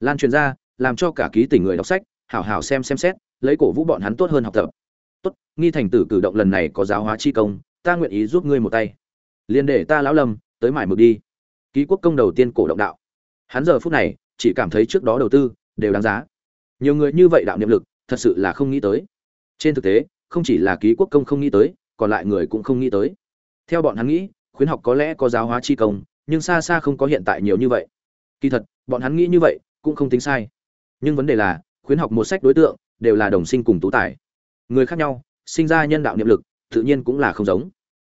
Lan truyền ra, làm cho cả ký tỉnh người đọc sách, hảo hảo xem xem xét, lấy cổ vũ bọn hắn tốt hơn học tập. Tốt, nghi thành tử cử động lần này có giáo hóa chi công, ta nguyện ý giúp ngươi một tay. Liền để ta lão lâm, tới mải mực đi. Ký quốc công đầu tiên cổ động đạo. Hắn giờ phút này, chỉ cảm thấy trước đó đầu tư, đều đáng giá. Nhiều người như vậy đạo niệm lực, thật sự là không nghĩ tới. Trên thực tế, không chỉ là ký quốc công không nghĩ tới, còn lại người cũng không nghĩ tới. Theo bọn hắn nghĩ, khuyến học có lẽ có giáo hóa chi công, nhưng xa xa không có hiện tại nhiều như vậy kỳ thật, bọn hắn nghĩ như vậy cũng không tính sai. Nhưng vấn đề là, khuyến học một sách đối tượng đều là đồng sinh cùng tú tài. Người khác nhau, sinh ra nhân đạo niệm lực, tự nhiên cũng là không giống.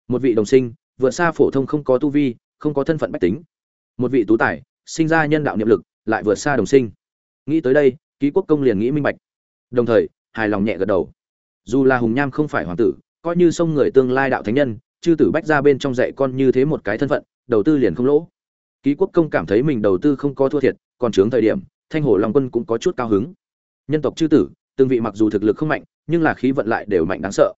Một vị đồng sinh, vượt xa phổ thông không có tu vi, không có thân phận bách tính. Một vị tú tài, sinh ra nhân đạo niệm lực, lại vượt xa đồng sinh. Nghĩ tới đây, ký quốc công liền nghĩ minh bạch. Đồng thời, hài lòng nhẹ gật đầu. Dù là hùng nham không phải hoàng tử, coi như sông người tương lai đạo thánh nhân, chư tử bách ra bên trong dạy con như thế một cái thân phận, đầu tư liền không lỗ ký quốc công cảm thấy mình đầu tư không có thua thiệt còn trướng thời điểm thanh hồ long quân cũng có chút cao hứng. Nhân tộc chư tử từng vị mặc dù thực lực không mạnh nhưng là khí vận lại đều mạnh đáng sợ.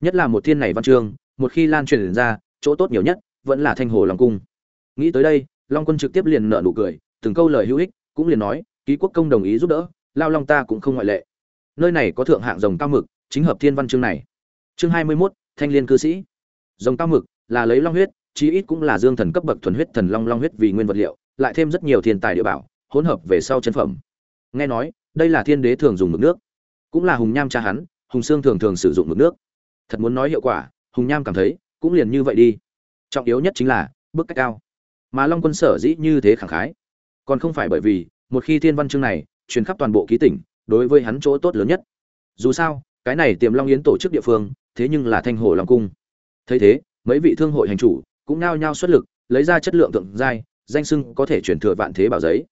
Nhất là một thiên này văn chương một khi lan truyền ra chỗ tốt nhiều nhất vẫn là thanh hồ long cung. Nghĩ tới đây long quân trực tiếp liền nợ nụ cười từng câu lời hữu ích cũng liền nói ký quốc công đồng ý giúp đỡ lao long ta cũng không ngoại lệ. Nơi này có thượng hạng rồng cao mực chính hợp thiên văn chương này. Chương hai mươi 21, thanh liên cư sĩ. Rồng cao mực là lấy long huyết chí ít cũng là dương thần cấp bậc thuần huyết thần long long huyết vì nguyên vật liệu, lại thêm rất nhiều thiên tài địa bảo, hỗn hợp về sau chân phẩm. Nghe nói, đây là thiên đế thường dùng mực nước. Cũng là hùng nham cha hắn, hùng xương thường thường sử dụng mực nước. Thật muốn nói hiệu quả, hùng nham cảm thấy, cũng liền như vậy đi. Trọng yếu nhất chính là, bước cách cao. Mà long quân sở dĩ như thế khẳng khái. Còn không phải bởi vì, một khi thiên văn chương này, truyền khắp toàn bộ ký tỉnh, đối với hắn chỗ tốt lớn nhất. Dù sao, cái này tiềm long yến tổ chức địa phương, thế nhưng là thanh hồ long cung. Thấy thế, mấy vị thương hội hành chủ cũng nao nhao xuất lực, lấy ra chất lượng thượng giai, danh sưng có thể chuyển thừa vạn thế bảo giấy.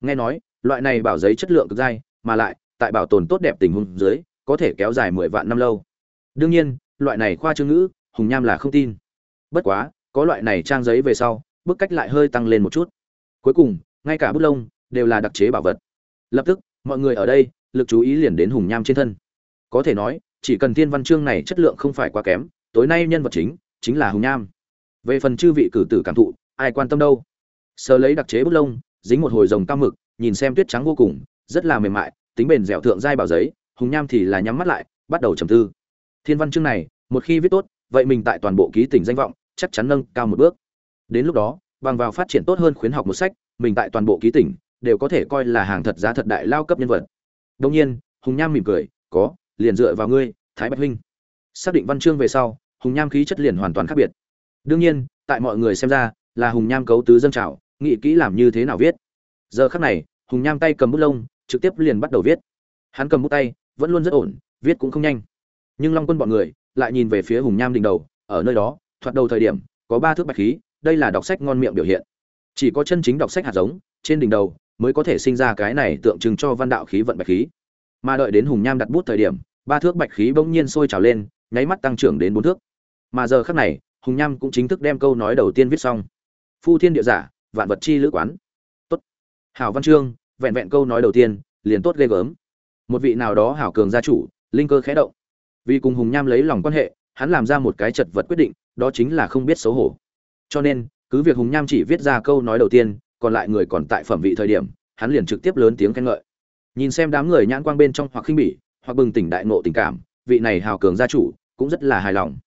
Nghe nói, loại này bảo giấy chất lượng cực giai, mà lại, tại bảo tồn tốt đẹp tình huống dưới, có thể kéo dài mười vạn năm lâu. Đương nhiên, loại này khoa trương ngữ, hùng nham là không tin. Bất quá, có loại này trang giấy về sau bức cách lại hơi tăng lên một chút. Cuối cùng, ngay cả bút lông, đều là đặc chế bảo vật. Lập tức, mọi người ở đây, lực chú ý liền đến hùng nham trên thân. Có thể nói, chỉ cần thiên văn chương này chất lượng không phải quá kém, tối nay nhân vật chính chính là hùng nham về phần chư vị cử tử cảm thụ, ai quan tâm đâu? Sờ lấy đặc chế bút lông, dính một hồi rồng cao mực, nhìn xem tuyết trắng vô cùng, rất là mềm mại, tính bền dẻo thượng giai bảo giấy, hùng nham thì là nhắm mắt lại, bắt đầu trầm tư. Thiên văn chương này, một khi viết tốt, vậy mình tại toàn bộ ký tỉnh danh vọng, chắc chắn nâng cao một bước. Đến lúc đó, bằng vào phát triển tốt hơn khuyến học một sách, mình tại toàn bộ ký tỉnh đều có thể coi là hàng thật giá thật đại lao cấp nhân vật. Đông nhiên, hùng nham mỉm cười, có, liền dựa vào ngươi, thái bạch huynh. Xác định văn chương về sau, hùng nham khí chất liền hoàn toàn khác biệt đương nhiên, tại mọi người xem ra, là hùng nham cấu tứ dân trào nghĩ kỹ làm như thế nào viết. Giờ khắc này, hùng nham tay cầm bút lông, trực tiếp liền bắt đầu viết. Hắn cầm bút tay, vẫn luôn rất ổn, viết cũng không nhanh. Nhưng long quân bọn người, lại nhìn về phía hùng nham đỉnh đầu, ở nơi đó, thoạt đầu thời điểm, có ba thước bạch khí, đây là đọc sách ngon miệng biểu hiện. Chỉ có chân chính đọc sách hạt giống, trên đỉnh đầu, mới có thể sinh ra cái này tượng trưng cho văn đạo khí vận bạch khí. Mà đợi đến hùng nham đặt bút thời điểm, ba thước bạch khí bỗng nhiên sôi trào lên, nháy mắt tăng trưởng đến bốn thước. Mà giờ khắc này hùng nham cũng chính thức đem câu nói đầu tiên viết xong. Phu thiên địa giả, vạn vật chi lữ quán. Tốt. Hảo văn chương, vẹn vẹn câu nói đầu tiên, liền tốt ghê gớm. Một vị nào đó hảo cường gia chủ, linh cơ khẽ động. Vì cùng hùng nham lấy lòng quan hệ, hắn làm ra một cái chật vật quyết định, đó chính là không biết xấu hổ. Cho nên, cứ việc hùng nham chỉ viết ra câu nói đầu tiên, còn lại người còn tại phẩm vị thời điểm, hắn liền trực tiếp lớn tiếng khen ngợi. Nhìn xem đám người nhãn quang bên trong hoặc khinh bỉ, hoặc bừng tỉnh đại ngộ tình cảm, vị này hào cường gia chủ cũng rất là hài lòng.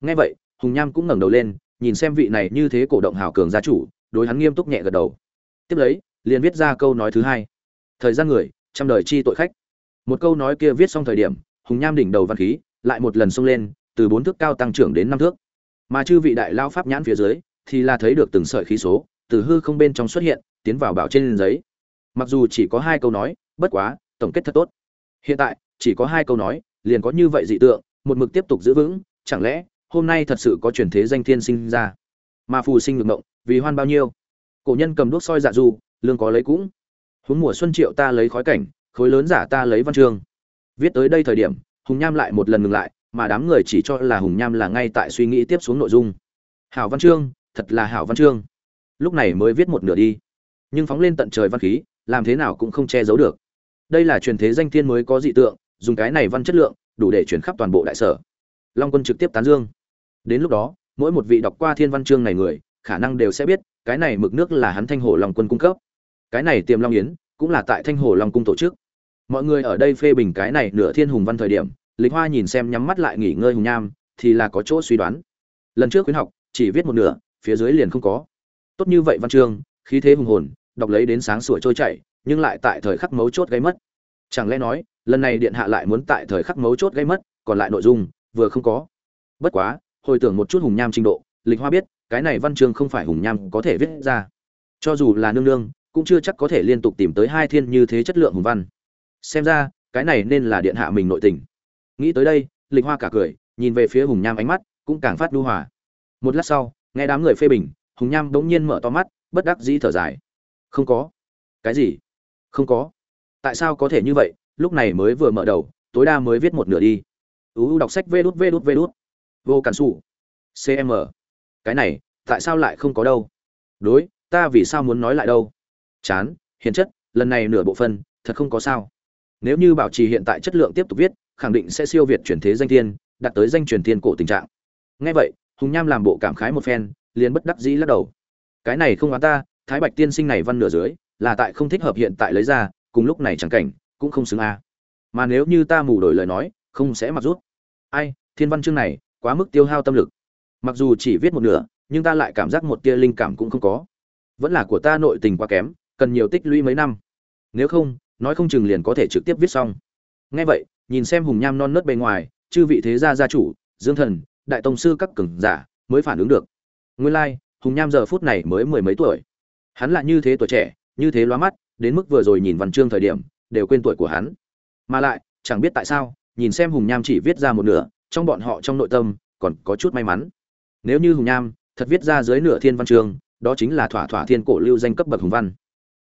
Nghe vậy hùng nham cũng ngẩng đầu lên, nhìn xem vị này như thế cổ động hào cường gia chủ, đối hắn nghiêm túc nhẹ gật đầu. Tiếp lấy, liền viết ra câu nói thứ hai. Thời gian người, trăm đời chi tội khách. Một câu nói kia viết xong thời điểm, hùng nham đỉnh đầu văn khí, lại một lần xông lên, từ bốn thước cao tăng trưởng đến năm thước. Mà chư vị đại lao pháp nhãn phía dưới, thì là thấy được từng sợi khí số, từ hư không bên trong xuất hiện, tiến vào bảo trên giấy. Mặc dù chỉ có hai câu nói, bất quá, tổng kết thật tốt. Hiện tại, chỉ có hai câu nói, liền có như vậy dị tượng, một mực tiếp tục giữ vững, chẳng lẽ hôm nay thật sự có truyền thế danh thiên sinh ra. Mà phù sinh ngược mộng, vì hoan bao nhiêu? Cổ nhân cầm đuốc soi dạ du, lương có lấy cũng. Huống mùa xuân triệu ta lấy khói cảnh, khối lớn giả ta lấy văn chương viết tới đây thời điểm, hùng nham lại một lần ngừng lại, mà đám người chỉ cho là hùng nham là ngay tại suy nghĩ tiếp xuống nội dung. Hảo văn chương, thật là hảo văn chương. Lúc này mới viết một nửa đi. Nhưng phóng lên tận trời văn khí, làm thế nào cũng không che giấu được. Đây là truyền thế danh thiên mới có dị tượng, dùng cái này văn chất lượng, đủ để chuyển khắp toàn bộ đại sở. Long quân trực tiếp tán dương đến lúc đó, mỗi một vị đọc qua thiên văn chương này người, khả năng đều sẽ biết, cái này mực nước là hắn thanh hồ long quân cung cấp. Cái này tiềm long yến cũng là tại thanh hồ long cung tổ chức. Mọi người ở đây phê bình cái này nửa thiên hùng văn thời điểm, lịch hoa nhìn xem nhắm mắt lại nghỉ ngơi hùng nham, thì là có chỗ suy đoán. Lần trước khuyến học, chỉ viết một nửa, phía dưới liền không có. Tốt như vậy văn chương, khí thế hùng hồn, đọc lấy đến sáng sủa trôi chảy, nhưng lại tại thời khắc mấu chốt gây mất. Chẳng lẽ nói, lần này điện hạ lại muốn tại thời khắc mấu chốt gây mất, còn lại nội dung, vừa không có. Bất quá hồi tưởng một chút hùng nham trình độ, lịch hoa biết, cái này văn chương không phải hùng nham có thể viết ra. Cho dù là nương nương, cũng chưa chắc có thể liên tục tìm tới hai thiên như thế chất lượng hùng văn. Xem ra, cái này nên là điện hạ mình nội tình. Nghĩ tới đây, lịch hoa cả cười, nhìn về phía hùng nham ánh mắt, cũng càng phát đu hòa. Một lát sau, nghe đám người phê bình, hùng nham bỗng nhiên mở to mắt, bất đắc dĩ thở dài. Không có. Cái gì? Không có. Tại sao có thể như vậy? Lúc này mới vừa mở đầu, tối đa mới viết một nửa đi. Uu đọc sách vê đút vê đút vê đút vô cản xù cm cái này, tại sao lại không có đâu? Đối, ta vì sao muốn nói lại đâu? Chán, hiện chất, lần này nửa bộ phân thật không có sao. Nếu như bảo trì hiện tại chất lượng tiếp tục viết, khẳng định sẽ siêu việt chuyển thế danh thiên, đạt tới danh truyền thiên cổ tình trạng. Ngay vậy, hùng nham làm bộ cảm khái một phen, liền bất đắc dĩ lắc đầu. Cái này không oán ta, thái bạch tiên sinh này văn nửa dưới, là tại không thích hợp hiện tại lấy ra, cùng lúc này chẳng cảnh, cũng không xứng a. Mà nếu như ta mù đổi lời nói, không sẽ mặc rút. Ai, thiên văn chương này quá mức tiêu hao tâm lực. Mặc dù chỉ viết một nửa, nhưng ta lại cảm giác một tia linh cảm cũng không có. Vẫn là của ta nội tình quá kém, cần nhiều tích lũy mấy năm. Nếu không, nói không chừng liền có thể trực tiếp viết xong. Nghe vậy, nhìn xem hùng nham non nớt bề ngoài, chư vị thế gia gia chủ, dương thần, đại tông sư các cường giả mới phản ứng được. Nguyên lai, hùng nham giờ phút này mới mười mấy tuổi. Hắn là như thế tuổi trẻ, như thế loa mắt, đến mức vừa rồi nhìn văn chương thời điểm, đều quên tuổi của hắn. Mà lại, chẳng biết tại sao, nhìn xem hùng nham chỉ viết ra một nửa trong bọn họ trong nội tâm còn có chút may mắn. Nếu như hùng nham thật viết ra dưới nửa thiên văn chương đó chính là thỏa thỏa thiên cổ lưu danh cấp bậc hùng văn.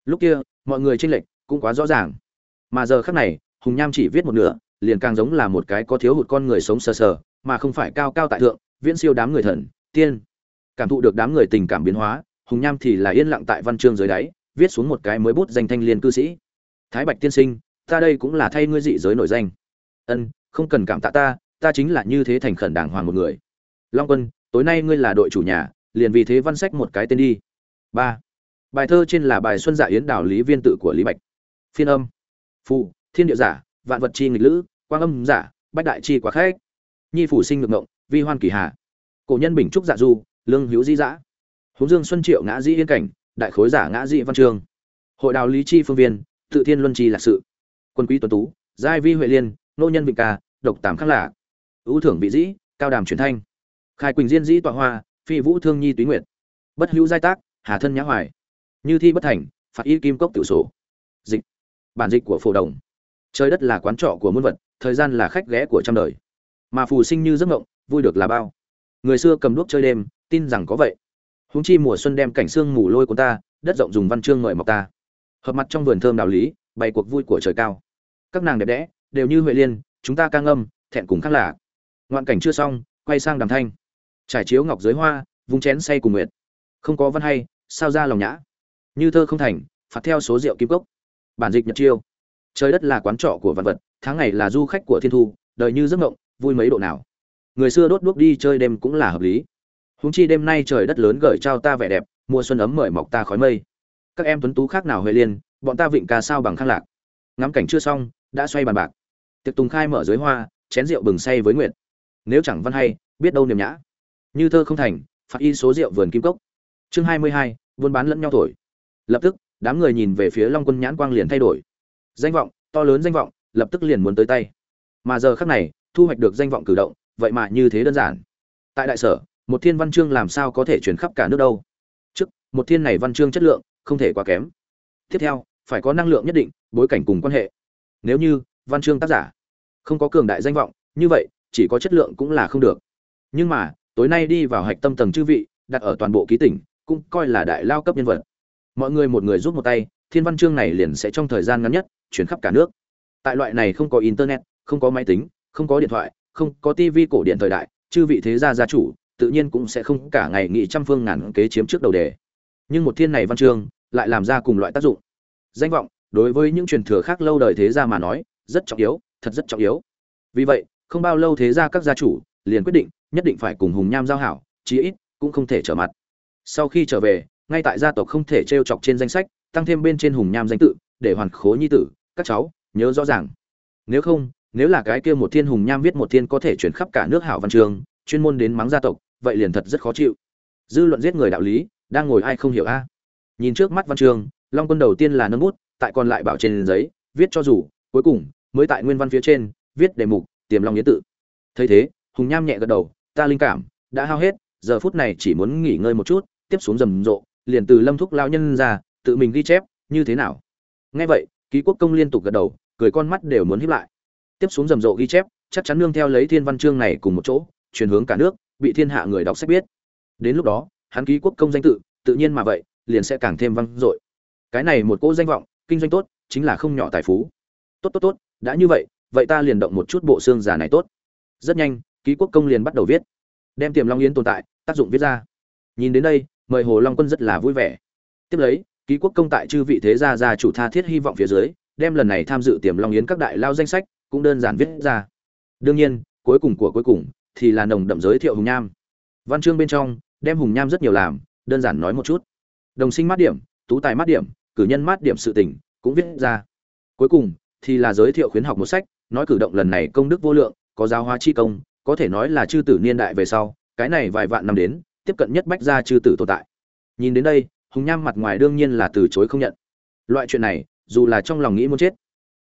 Lúc kia, mọi người tranh lệch cũng quá rõ ràng. Mà giờ khác này, hùng nham chỉ viết một nửa, liền càng giống là một cái có thiếu hụt con người sống sờ sờ, mà không phải cao cao tại thượng, viễn siêu đám người thần, tiên. Cảm thụ được đám người tình cảm biến hóa, hùng nham thì là yên lặng tại văn chương dưới đáy, viết xuống một cái mới bút danh thanh liên cư sĩ. Thái bạch tiên sinh, ta đây cũng là thay ngươi dị giới nổi danh. Ân, không cần cảm tạ ta ta chính là như thế thành khẩn đàng hoàng một người. Long quân, tối nay ngươi là đội chủ nhà, liền vì thế văn sách một cái tên đi. Ba. Bài thơ trên là bài xuân dạ yến đảo lý viên tự của lý bạch. Phiên âm. Phụ thiên địa giả, vạn vật chi nghịch lữ, quang âm giả, bách đại chi quá khách. Nhi phủ sinh ngược ngộng, vi hoan kỳ hà. Cổ nhân bình trúc dạ du, lương hữu di dã. Húng dương xuân triệu ngã di yên cảnh, đại khối giả ngã di văn trường. Hội đào lý chi phương viên, tự thiên luân chi lạc sự. Quân quý tuấn tú, giai vi huệ liên, nô nhân vịnh ca, độc tám khắc lạ ưu thưởng vị dĩ, cao đàm truyền thanh. Khai quỳnh diên dĩ tọa hoa, phi vũ thương nhi túy nguyệt. Bất hữu giai tác, hà thân nhã hoài. Như thi bất thành, phạt y kim cốc tiểu sổ. Dịch. Bản dịch của phổ đồng. Trời đất là quán trọ của muôn vật, thời gian là khách ghé của trăm đời. Mà phù sinh như giấc mộng, vui được là bao. Người xưa cầm đuốc chơi đêm, tin rằng có vậy. Húng chi mùa xuân đem cảnh sương mù lôi của ta, đất rộng dùng văn chương ngợi mọc ta. Hợp mặt trong vườn thơm đạo lý, bày cuộc vui của trời cao. Các nàng đẹp đẽ, đều như huệ liên, chúng ta ca ngâm, thẹn cùng khác lạ ngoạn cảnh chưa xong, quay sang đàm thanh. Trải chiếu ngọc giới hoa, vung chén say cùng nguyệt. Không có văn hay, sao ra lòng nhã? Như thơ không thành, phạt theo số rượu kim cốc. Bản dịch nhật chiêu. Trời đất là quán trọ của vật vật, tháng ngày là du khách của thiên thu, đời như giấc ngộng vui mấy độ nào. Người xưa đốt đuốc đi chơi đêm cũng là hợp lý. Húng chi đêm nay trời đất lớn gởi trao ta vẻ đẹp, mùa xuân ấm mời mọc ta khói mây. Các em tuấn tú khác nào huệ liên, bọn ta vịnh ca sao bằng khang lạc. Ngắm cảnh chưa xong, đã xoay bàn bạc. Tiệc tùng khai mở dưới hoa, chén rượu bừng say với nguyệt nếu chẳng văn hay, biết đâu niềm nhã. Như thơ không thành, phạt y số rượu vườn kim cốc. Chương hai mươi hai, buôn bán lẫn nhau thổi. Lập tức, đám người nhìn về phía long quân nhãn quang liền thay đổi. Danh vọng, to lớn danh vọng, lập tức liền muốn tới tay. Mà giờ khác này, thu hoạch được danh vọng cử động, vậy mà như thế đơn giản. Tại đại sở, một thiên văn chương làm sao có thể chuyển khắp cả nước đâu? Trước, một thiên này văn chương chất lượng, không thể quá kém. Tiếp theo, phải có năng lượng nhất định, bối cảnh cùng quan hệ. Nếu như, văn chương tác giả không có cường đại danh vọng, như vậy chỉ có chất lượng cũng là không được. Nhưng mà, tối nay đi vào hạch tâm tầng chư vị, đặt ở toàn bộ ký tỉnh, cũng coi là đại lao cấp nhân vật. Mọi người một người giúp một tay, thiên văn chương này liền sẽ trong thời gian ngắn nhất, chuyển khắp cả nước. Tại loại này không có internet, không có máy tính, không có điện thoại, không có tivi cổ điện thời đại, chư vị thế gia gia chủ, tự nhiên cũng sẽ không cả ngày nghị trăm phương ngàn kế chiếm trước đầu đề. Nhưng một thiên này văn chương, lại làm ra cùng loại tác dụng. Danh vọng, đối với những truyền thừa khác lâu đời thế gia mà nói, rất trọng yếu, thật rất trọng yếu. Vì vậy không bao lâu thế ra các gia chủ liền quyết định nhất định phải cùng hùng nham giao hảo, chí ít cũng không thể trở mặt. Sau khi trở về, ngay tại gia tộc không thể t r e o chọc trên danh sách, tăng thêm bên trên hùng nham danh tự, để hoàn khố nhi tử, các cháu nhớ rõ ràng. Nếu không, nếu là cái kia một thiên hùng nham viết một thiên có thể chuyển khắp cả nước hảo văn trường, chuyên môn đến mắng gia tộc, vậy liền thật rất khó chịu. Dư luận giết người đạo lý, đang ngồi ai không hiểu a? Nhìn trước mắt văn trường, long quân đầu tiên là nâng bút, tại còn lại bảo trên giấy, viết cho dù, cuối cùng mới tại nguyên văn phía trên, viết đề mục tiềm long yến tự. Thấy thế, hùng nham nhẹ gật đầu, ta linh cảm, đã hao hết, giờ phút này chỉ muốn nghỉ ngơi một chút, tiếp xuống rầm rộ, liền từ lâm thúc lao nhân ra, tự mình ghi chép, như thế nào? Nghe vậy, ký quốc công liên tục gật đầu, cười con mắt đều muốn hiếp lại. Tiếp xuống rầm rộ ghi chép, chắc chắn nương theo lấy thiên văn chương này cùng một chỗ, truyền hướng cả nước, bị thiên hạ người đọc sách biết. Đến lúc đó, hắn ký quốc công danh tự tự nhiên mà vậy, liền sẽ càng thêm vang dội. Cái này một cỗ danh vọng, kinh doanh tốt, chính là không nhỏ tài phú. Tốt tốt tốt, đã như vậy vậy ta liền động một chút bộ xương giả này tốt. Rất nhanh, ký quốc công liền bắt đầu viết. Đem tiềm long yến tồn tại, tác dụng viết ra. Nhìn đến đây, mời hồ long quân rất là vui vẻ. Tiếp lấy, ký quốc công tại chư vị thế gia gia chủ tha thiết hy vọng phía dưới, đem lần này tham dự tiềm long yến các đại lao danh sách cũng đơn giản viết ra. Đương nhiên, cuối cùng của cuối cùng thì là nồng đậm giới thiệu hùng nham. Văn chương bên trong, đem hùng nham rất nhiều làm, đơn giản nói một chút. Đồng sinh mát điểm, tú tài mát điểm, cử nhân mát điểm sự tình cũng viết ra. Cuối cùng thì là giới thiệu khuyến học một sách nói cử động lần này công đức vô lượng, có giáo hóa chi công, có thể nói là chư tử niên đại về sau, cái này vài vạn năm đến, tiếp cận nhất bách gia chư tử tồn tại. Nhìn đến đây, hùng nham mặt ngoài đương nhiên là từ chối không nhận. Loại chuyện này, dù là trong lòng nghĩ muốn chết,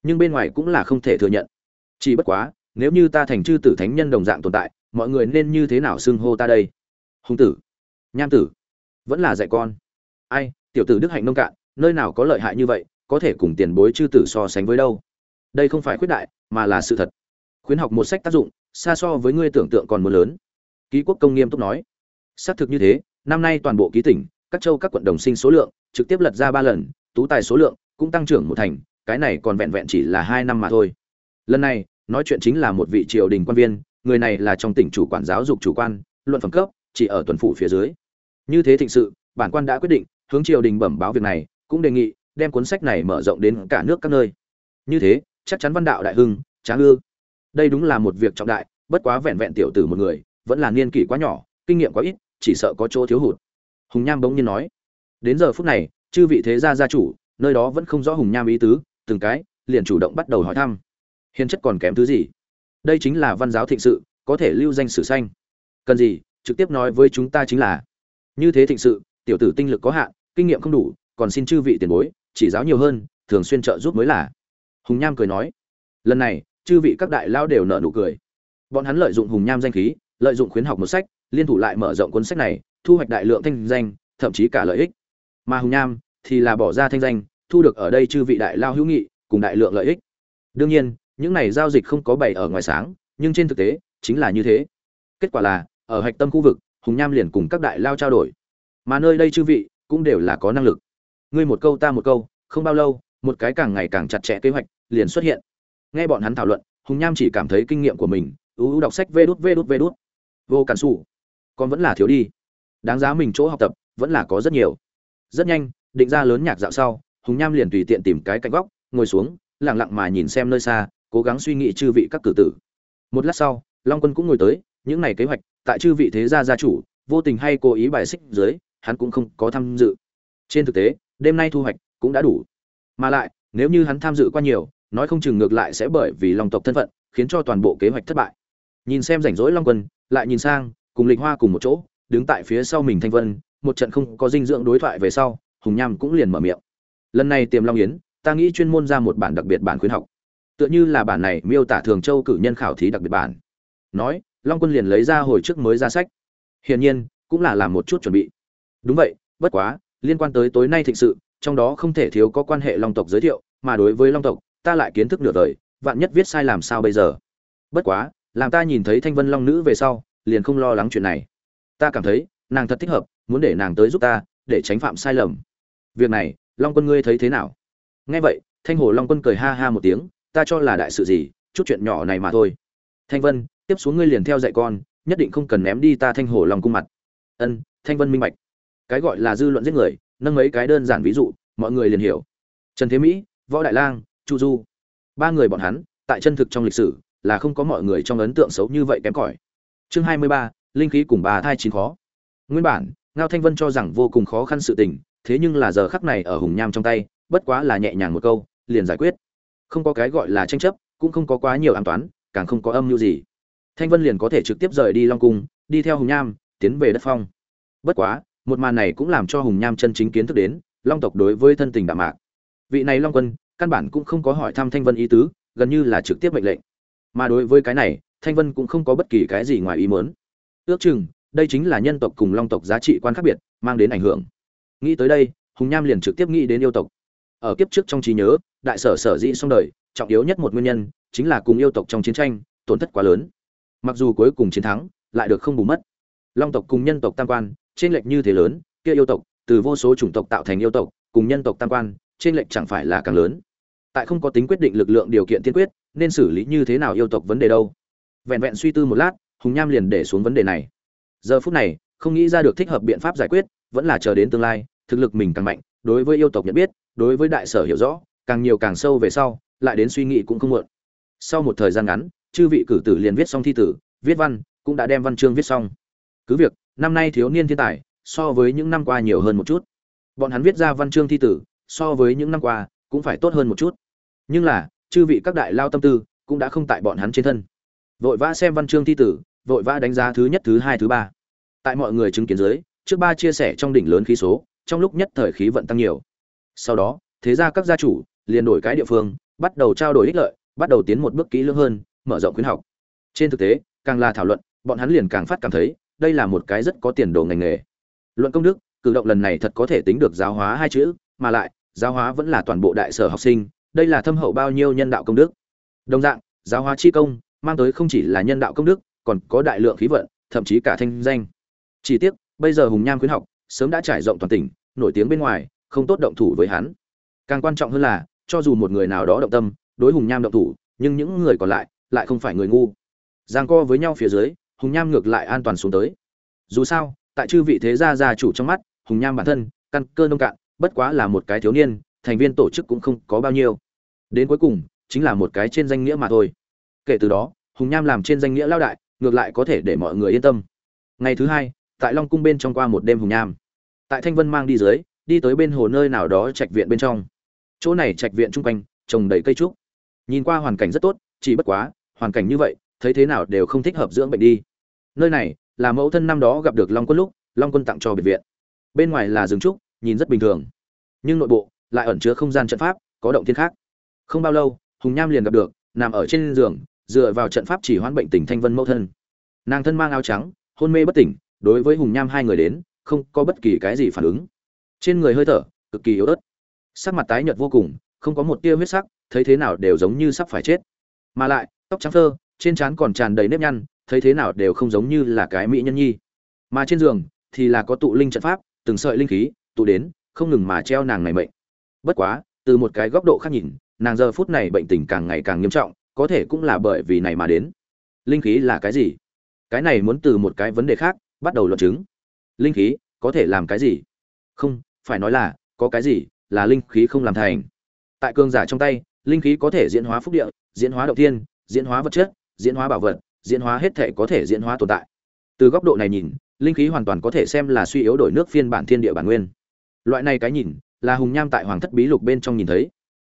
nhưng bên ngoài cũng là không thể thừa nhận. Chỉ bất quá, nếu như ta thành chư tử thánh nhân đồng dạng tồn tại, mọi người nên như thế nào xưng hô ta đây? Hùng tử, nham tử, vẫn là dạy con. Ai, tiểu tử đức hạnh nông cạn, nơi nào có lợi hại như vậy, có thể cùng tiền bối chư tử so sánh với đâu? Đây không phải khuyết đại mà là sự thật. Khuyến học một sách tác dụng, xa so với ngươi tưởng tượng còn muốn lớn. Ký quốc công nghiêm túc nói. Xác thực như thế, năm nay toàn bộ ký tỉnh, các châu các quận đồng sinh số lượng, trực tiếp lật ra ba lần, tú tài số lượng cũng tăng trưởng một thành, cái này còn vẹn vẹn chỉ là hai năm mà thôi. Lần này, nói chuyện chính là một vị triều đình quan viên, người này là trong tỉnh chủ quản giáo dục chủ quan, luận phẩm cấp, chỉ ở tuần phủ phía dưới. Như thế thịnh sự, bản quan đã quyết định, hướng triều đình bẩm báo việc này, cũng đề nghị đem cuốn sách này mở rộng đến cả nước các nơi. Như thế chắc chắn văn đạo đại hưng, tráng ư. Đây đúng là một việc trọng đại, bất quá vẹn vẹn tiểu tử một người, vẫn là niên kỷ quá nhỏ, kinh nghiệm quá ít, chỉ sợ có chỗ thiếu hụt. Hùng nham bỗng nhiên nói, đến giờ phút này, chư vị thế gia gia chủ, nơi đó vẫn không rõ hùng nham ý tứ, từng cái, liền chủ động bắt đầu hỏi thăm. Hiền chất còn kém thứ gì? Đây chính là văn giáo thịnh sự, có thể lưu danh sử xanh cần gì, trực tiếp nói với chúng ta chính là, như thế thịnh sự, tiểu tử tinh lực có hạn, kinh nghiệm không đủ, còn xin chư vị tiền bối, chỉ giáo nhiều hơn, thường xuyên trợ giúp mới là hùng nham cười nói, lần này, chư vị các đại lao đều nợ nụ cười. Bọn hắn lợi dụng hùng nham danh khí, lợi dụng khuyến học một sách, liên thủ lại mở rộng cuốn sách này, thu hoạch đại lượng thanh danh, thậm chí cả lợi ích. Mà hùng nham thì là bỏ ra thanh danh, thu được ở đây chư vị đại lao hữu nghị, cùng đại lượng lợi ích. Đương nhiên, những này giao dịch không có bày ở ngoài sáng, nhưng trên thực tế, chính là như thế. Kết quả là, ở hạch tâm khu vực, hùng nham liền cùng các đại lao trao đổi. Mà nơi đây chư vị cũng đều là có năng lực. Ngươi một câu ta một câu, không bao lâu một cái càng ngày càng chặt chẽ kế hoạch liền xuất hiện. Nghe bọn hắn thảo luận, hùng nham chỉ cảm thấy kinh nghiệm của mình ưu đọc sách vê đút vê đút vê đút. Vô cản xù còn vẫn là thiếu đi. Đáng giá mình chỗ học tập, vẫn là có rất nhiều. Rất nhanh, định ra lớn nhạc dạo sau, hùng nham liền tùy tiện tìm cái cạnh góc, ngồi xuống lẳng lặng mà nhìn xem nơi xa, cố gắng suy nghĩ chư vị các cử tử. Một lát sau, long quân cũng ngồi tới, những này kế hoạch, tại chư vị thế gia gia chủ, vô tình hay cố ý bài xích dưới, hắn cũng không có tham dự. Trên thực tế, đêm nay thu hoạch cũng đã đủ mà lại, nếu như hắn tham dự qua nhiều, nói không chừng ngược lại sẽ bởi vì long tộc thân phận, khiến cho toàn bộ kế hoạch thất bại. Nhìn xem rảnh rỗi long quân, lại nhìn sang, cùng lịch hoa cùng một chỗ, đứng tại phía sau mình thanh vân, một trận không có dinh dưỡng đối thoại về sau, hùng nham cũng liền mở miệng. Lần này tiềm long yến, ta nghĩ chuyên môn ra một bản đặc biệt bản khuyến học. Tựa như là bản này miêu tả thường châu cử nhân khảo thí đặc biệt bản. Nói, long quân liền lấy ra hồi trước mới ra sách. Hiển nhiên, cũng là làm một chút chuẩn bị. Đúng vậy, bất quá, liên quan tới tối nay thịnh sự trong đó không thể thiếu có quan hệ long tộc giới thiệu, mà đối với long tộc, ta lại kiến thức nửa đời, vạn nhất viết sai làm sao bây giờ? Bất quá, làm ta nhìn thấy thanh vân long nữ về sau, liền không lo lắng chuyện này. Ta cảm thấy, nàng thật thích hợp, muốn để nàng tới giúp ta, để tránh phạm sai lầm. Việc này, long quân ngươi thấy thế nào? Nghe vậy, thanh hồ long quân cười ha ha một tiếng, ta cho là đại sự gì, chút chuyện nhỏ này mà thôi. Thanh vân, tiếp xuống ngươi liền theo dạy con, nhất định không cần ném đi ta thanh hồ long cung mặt. Ân, thanh vân minh bạch. Cái gọi là dư luận giết người nâng mấy cái đơn giản ví dụ, mọi người liền hiểu. Trần thế mỹ, võ đại lang, chu du. Ba người bọn hắn, tại chân thực trong lịch sử, là không có mọi người trong ấn tượng xấu như vậy kém cỏi. Chương hai mươi ba, linh khí cùng bà thai chín khó. Nguyên bản, ngao thanh vân cho rằng vô cùng khó khăn sự tình, thế nhưng là giờ khắc này ở hùng nham trong tay, bất quá là nhẹ nhàng một câu, liền giải quyết. Không có cái gọi là tranh chấp, cũng không có quá nhiều an toán, càng không có âm mưu gì. Thanh vân liền có thể trực tiếp rời đi long cung, đi theo hùng nham, tiến về đất phong. Bất quá một màn này cũng làm cho hùng nham chân chính kiến thức đến, long tộc đối với thân tình đạm mạc. Vị này long quân, căn bản cũng không có hỏi thăm thanh vân ý tứ, gần như là trực tiếp mệnh lệnh. Mà đối với cái này, thanh vân cũng không có bất kỳ cái gì ngoài ý muốn. Ước chừng, đây chính là nhân tộc cùng long tộc giá trị quan khác biệt, mang đến ảnh hưởng. Nghĩ tới đây, hùng nham liền trực tiếp nghĩ đến yêu tộc. Ở kiếp trước trong trí nhớ, đại sở sở dĩ xong đời, trọng yếu nhất một nguyên nhân, chính là cùng yêu tộc trong chiến tranh, tổn thất quá lớn. Mặc dù cuối cùng chiến thắng, lại được không bù mất. Long tộc cùng nhân tộc tam quan trên lệch như thế lớn, kia yêu tộc, từ vô số chủng tộc tạo thành yêu tộc, cùng nhân tộc tam quan, trên lệch chẳng phải là càng lớn. Tại không có tính quyết định lực lượng điều kiện tiên quyết, nên xử lý như thế nào yêu tộc vấn đề đâu? Vẹn vẹn suy tư một lát, hùng nham liền để xuống vấn đề này. Giờ phút này, không nghĩ ra được thích hợp biện pháp giải quyết, vẫn là chờ đến tương lai, thực lực mình càng mạnh, đối với yêu tộc nhận biết, đối với đại sở hiểu rõ, càng nhiều càng sâu về sau, lại đến suy nghĩ cũng không muộn. Sau một thời gian ngắn, chư vị cử tử liền viết xong thi tử, viết văn, cũng đã đem văn chương viết xong. Cứ việc năm nay thiếu niên thiên tài, so với những năm qua nhiều hơn một chút. Bọn hắn viết ra văn chương thi tử, so với những năm qua, cũng phải tốt hơn một chút. Nhưng là, chư vị các đại lao tâm tư, cũng đã không tại bọn hắn trên thân. Vội vã xem văn chương thi tử, vội vã đánh giá thứ nhất, thứ hai, thứ ba. Tại mọi người chứng kiến dưới, trước ba chia sẻ trong đỉnh lớn khí số, trong lúc nhất thời khí vận tăng nhiều. Sau đó, thế ra các gia chủ, liền đổi cái địa phương, bắt đầu trao đổi ích lợi, bắt đầu tiến một bước kỹ lưỡng hơn, mở rộng khuyến học. Trên thực tế, càng là thảo luận, bọn hắn liền càng phát cảm thấy đây là một cái rất có tiền đồ ngành nghề. Luận công đức, cử động lần này thật có thể tính được giáo hóa hai chữ, mà lại, giáo hóa vẫn là toàn bộ đại sở học sinh, đây là thâm hậu bao nhiêu nhân đạo công đức. Đồng dạng, giáo hóa chi công, mang tới không chỉ là nhân đạo công đức, còn có đại lượng khí vận, thậm chí cả thanh danh. Chỉ tiếc, bây giờ hùng nham khuyến học, sớm đã trải rộng toàn tỉnh, nổi tiếng bên ngoài, không tốt động thủ với hắn. Càng quan trọng hơn là, cho dù một người nào đó động tâm, đối hùng nham động thủ, nhưng những người còn lại lại không phải người ngu. Giang co với nhau phía dưới hùng nham ngược lại an toàn xuống tới. Dù sao, tại chư vị thế gia gia chủ trong mắt, hùng nham bản thân, căn cơ nông cạn, bất quá là một cái thiếu niên, thành viên tổ chức cũng không có bao nhiêu. Đến cuối cùng, chính là một cái trên danh nghĩa mà thôi. Kể từ đó, hùng nham làm trên danh nghĩa lao đại, ngược lại có thể để mọi người yên tâm. Ngày thứ hai, tại long cung bên trong qua một đêm hùng nham. Tại thanh vân mang đi dưới, đi tới bên hồ nơi nào đó trạch viện bên trong. Chỗ này trạch viện chung quanh, trồng đầy cây trúc. Nhìn qua hoàn cảnh rất tốt, chỉ bất quá, hoàn cảnh như vậy, thấy thế nào đều không thích hợp dưỡng bệnh đi nơi này là mẫu thân năm đó gặp được long quân lúc, long quân tặng cho biệt viện. Bên ngoài là rừng trúc, nhìn rất bình thường. Nhưng nội bộ lại ẩn chứa không gian trận pháp, có động thiên khác. Không bao lâu, hùng nham liền gặp được, nằm ở trên giường, dựa vào trận pháp chỉ hoãn bệnh tình thanh vân mẫu thân. Nàng thân mang áo trắng, hôn mê bất tỉnh, đối với hùng nham hai người đến, không có bất kỳ cái gì phản ứng. Trên người hơi thở, cực kỳ yếu ớt. Sắc mặt tái nhợt vô cùng, không có một tia huyết sắc, thấy thế nào đều giống như sắp phải chết. Mà lại, tóc trắng thơ, trên trán còn tràn đầy nếp nhăn thấy thế nào đều không giống như là cái mỹ nhân nhi. Mà trên giường thì là có tụ linh trận pháp, từng sợi linh khí, tụ đến, không ngừng mà treo nàng này mệnh. Bất quá, từ một cái góc độ khác nhìn, nàng giờ phút này bệnh tình càng ngày càng nghiêm trọng, có thể cũng là bởi vì này mà đến. Linh khí là cái gì? Cái này muốn từ một cái vấn đề khác bắt đầu luận chứng. Linh khí có thể làm cái gì? Không, phải nói là, có cái gì là linh khí không làm thành? Tại cương giả trong tay, linh khí có thể diễn hóa phúc địa, diễn hóa động thiên, diễn hóa vật chất, diễn hóa bảo vật diễn hóa hết thể có thể diễn hóa tồn tại. Từ góc độ này nhìn, linh khí hoàn toàn có thể xem là suy yếu đổi nước phiên bản thiên địa bản nguyên. Loại này cái nhìn, là hùng nham tại hoàng thất bí lục bên trong nhìn thấy.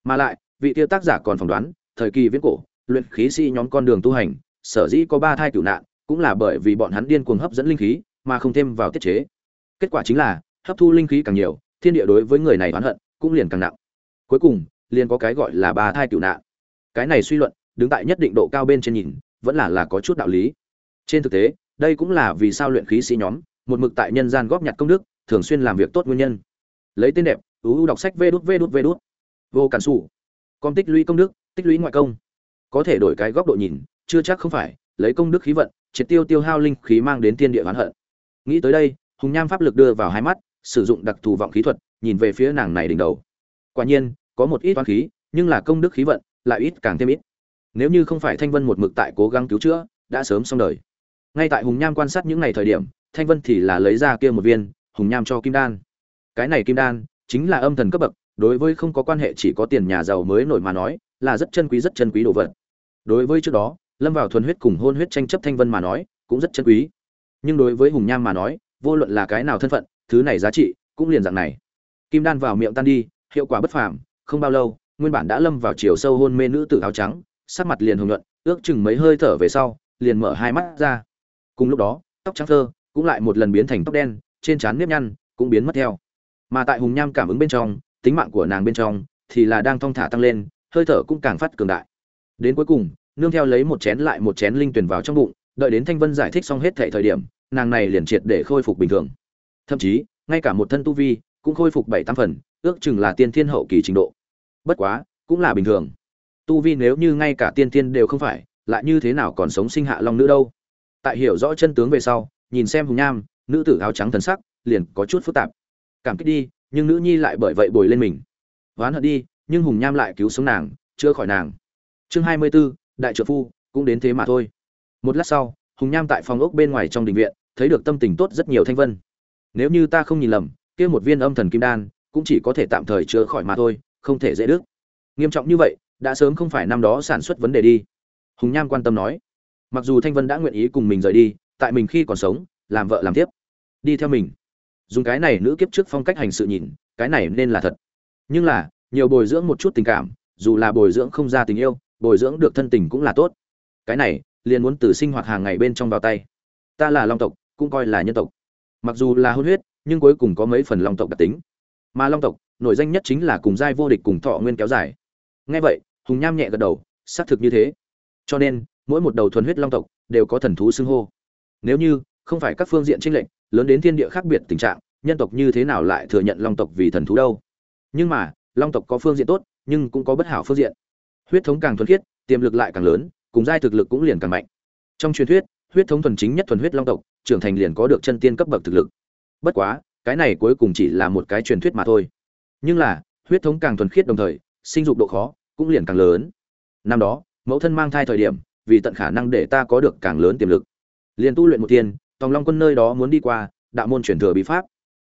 Mà lại, vị tiêu tác giả còn phỏng đoán, thời kỳ viễn cổ, luyện khí sĩ nhóm con đường tu hành, sở dĩ có ba thai cửu nạn, cũng là bởi vì bọn hắn điên cuồng hấp dẫn linh khí, mà không thêm vào tiết chế. Kết quả chính là, hấp thu linh khí càng nhiều, thiên địa đối với người này oán hận, cũng liền càng nặng. Cuối cùng, liền có cái gọi là ba thai cửu nạn. Cái này suy luận, đứng tại nhất định độ cao bên trên nhìn vẫn là là có chút đạo lý. Trên thực tế, đây cũng là vì sao luyện khí sĩ nhóm, một mực tại nhân gian góp nhặt công đức, thường xuyên làm việc tốt nguyên nhân. Lấy tên đẹp uu đọc sách vê đút vê đút vê đút. Vô cản xù con tích lũy công đức, tích lũy ngoại công. Có thể đổi cái góc độ nhìn, chưa chắc không phải, lấy công đức khí vận, triệt tiêu tiêu hao linh khí mang đến thiên địa oán hận. Nghĩ tới đây, hùng nham pháp lực đưa vào hai mắt, sử dụng đặc thù vọng khí thuật, nhìn về phía nàng này đỉnh đầu. Quả nhiên, có một ít toán khí, nhưng là công đức khí vận, lại ít càng thêm ít nếu như không phải thanh vân một mực tại cố gắng cứu chữa, đã sớm xong đời. Ngay tại hùng nham quan sát những ngày thời điểm, thanh vân thì là lấy ra kia một viên, hùng nham cho kim đan. Cái này kim đan, chính là âm thần cấp bậc, đối với không có quan hệ chỉ có tiền nhà giàu mới nổi mà nói, là rất chân quý, rất chân quý đồ vật. Đối với trước đó, lâm vào thuần huyết cùng hôn huyết tranh chấp thanh vân mà nói, cũng rất chân quý. Nhưng đối với hùng nham mà nói, vô luận là cái nào thân phận, thứ này giá trị, cũng liền dạng này. Kim đan vào miệng tan đi, hiệu quả bất phàm, không bao lâu, nguyên bản đã lâm vào chiều sâu hôn mê nữ tử áo trắng sắc mặt liền hồng nhuận, ước chừng mấy hơi thở về sau, liền mở hai mắt ra. Cùng lúc đó, tóc trắng thơ cũng lại một lần biến thành tóc đen, trên trán nếp nhăn cũng biến mất theo. Mà tại hùng nham cảm ứng bên trong, tính mạng của nàng bên trong thì là đang thong thả tăng lên, hơi thở cũng càng phát cường đại. Đến cuối cùng, nương theo lấy một chén lại một chén linh tuyển vào trong bụng, đợi đến thanh vân giải thích xong hết thệ thời điểm, nàng này liền triệt để khôi phục bình thường. Thậm chí, ngay cả một thân tu vi cũng khôi phục bảy tám phần, ước chừng là tiên thiên hậu kỳ trình độ. Bất quá, cũng là bình thường tu vi nếu như ngay cả tiên tiên đều không phải lại như thế nào còn sống sinh hạ long nữ đâu? Tại hiểu rõ chân tướng về sau nhìn xem hùng nham nữ tử áo trắng thần sắc liền có chút phức tạp. Cảm kích đi nhưng nữ nhi lại bởi vậy bồi lên mình. Oán hận đi nhưng hùng nham lại cứu sống nàng chữa khỏi nàng. Chương hai mươi 24, đại trợ phu cũng đến thế mà thôi. Một lát sau hùng nham tại phòng ốc bên ngoài trong đình viện thấy được tâm tình tốt rất nhiều thanh vân. Nếu như ta không nhìn lầm kia một viên âm thần kim đan cũng chỉ có thể tạm thời chữa khỏi mà thôi không thể dễ đứt. Nghiêm trọng như vậy đã sớm không phải năm đó sản xuất vấn đề đi. Hùng nham quan tâm nói, mặc dù thanh vân đã nguyện ý cùng mình rời đi, tại mình khi còn sống, làm vợ làm tiếp, đi theo mình. Dùng cái này nữ kiếp trước phong cách hành sự nhìn, cái này nên là thật. Nhưng là, nhiều bồi dưỡng một chút tình cảm, dù là bồi dưỡng không ra tình yêu, bồi dưỡng được thân tình cũng là tốt. Cái này, liền muốn từ sinh hoạt hàng ngày bên trong vào tay. Ta là long tộc, cũng coi là nhân tộc. Mặc dù là hôn huyết, nhưng cuối cùng có mấy phần long tộc đặc tính. Mà long tộc, nổi danh nhất chính là cùng giai vô địch cùng thọ nguyên kéo dài. Ngay vậy hùng nham nhẹ gật đầu, xác thực như thế. Cho nên, mỗi một đầu thuần huyết long tộc đều có thần thú xưng hô. Nếu như không phải các phương diện tranh lệch, lớn đến thiên địa khác biệt tình trạng, nhân tộc như thế nào lại thừa nhận long tộc vì thần thú đâu? Nhưng mà, long tộc có phương diện tốt, nhưng cũng có bất hảo phương diện. Huyết thống càng thuần khiết, tiềm lực lại càng lớn, cùng giai thực lực cũng liền càng mạnh. Trong truyền thuyết, huyết thống thuần chính nhất thuần huyết long tộc, trưởng thành liền có được chân tiên cấp bậc thực lực. Bất quá, cái này cuối cùng chỉ là một cái truyền thuyết mà thôi. Nhưng là, huyết thống càng thuần khiết đồng thời, sinh dục độ khó cũng liền càng lớn. Năm đó mẫu thân mang thai thời điểm vì tận khả năng để ta có được càng lớn tiềm lực. Liền tu luyện một tiên, tòng long quân nơi đó muốn đi qua đạo môn truyền thừa bí pháp.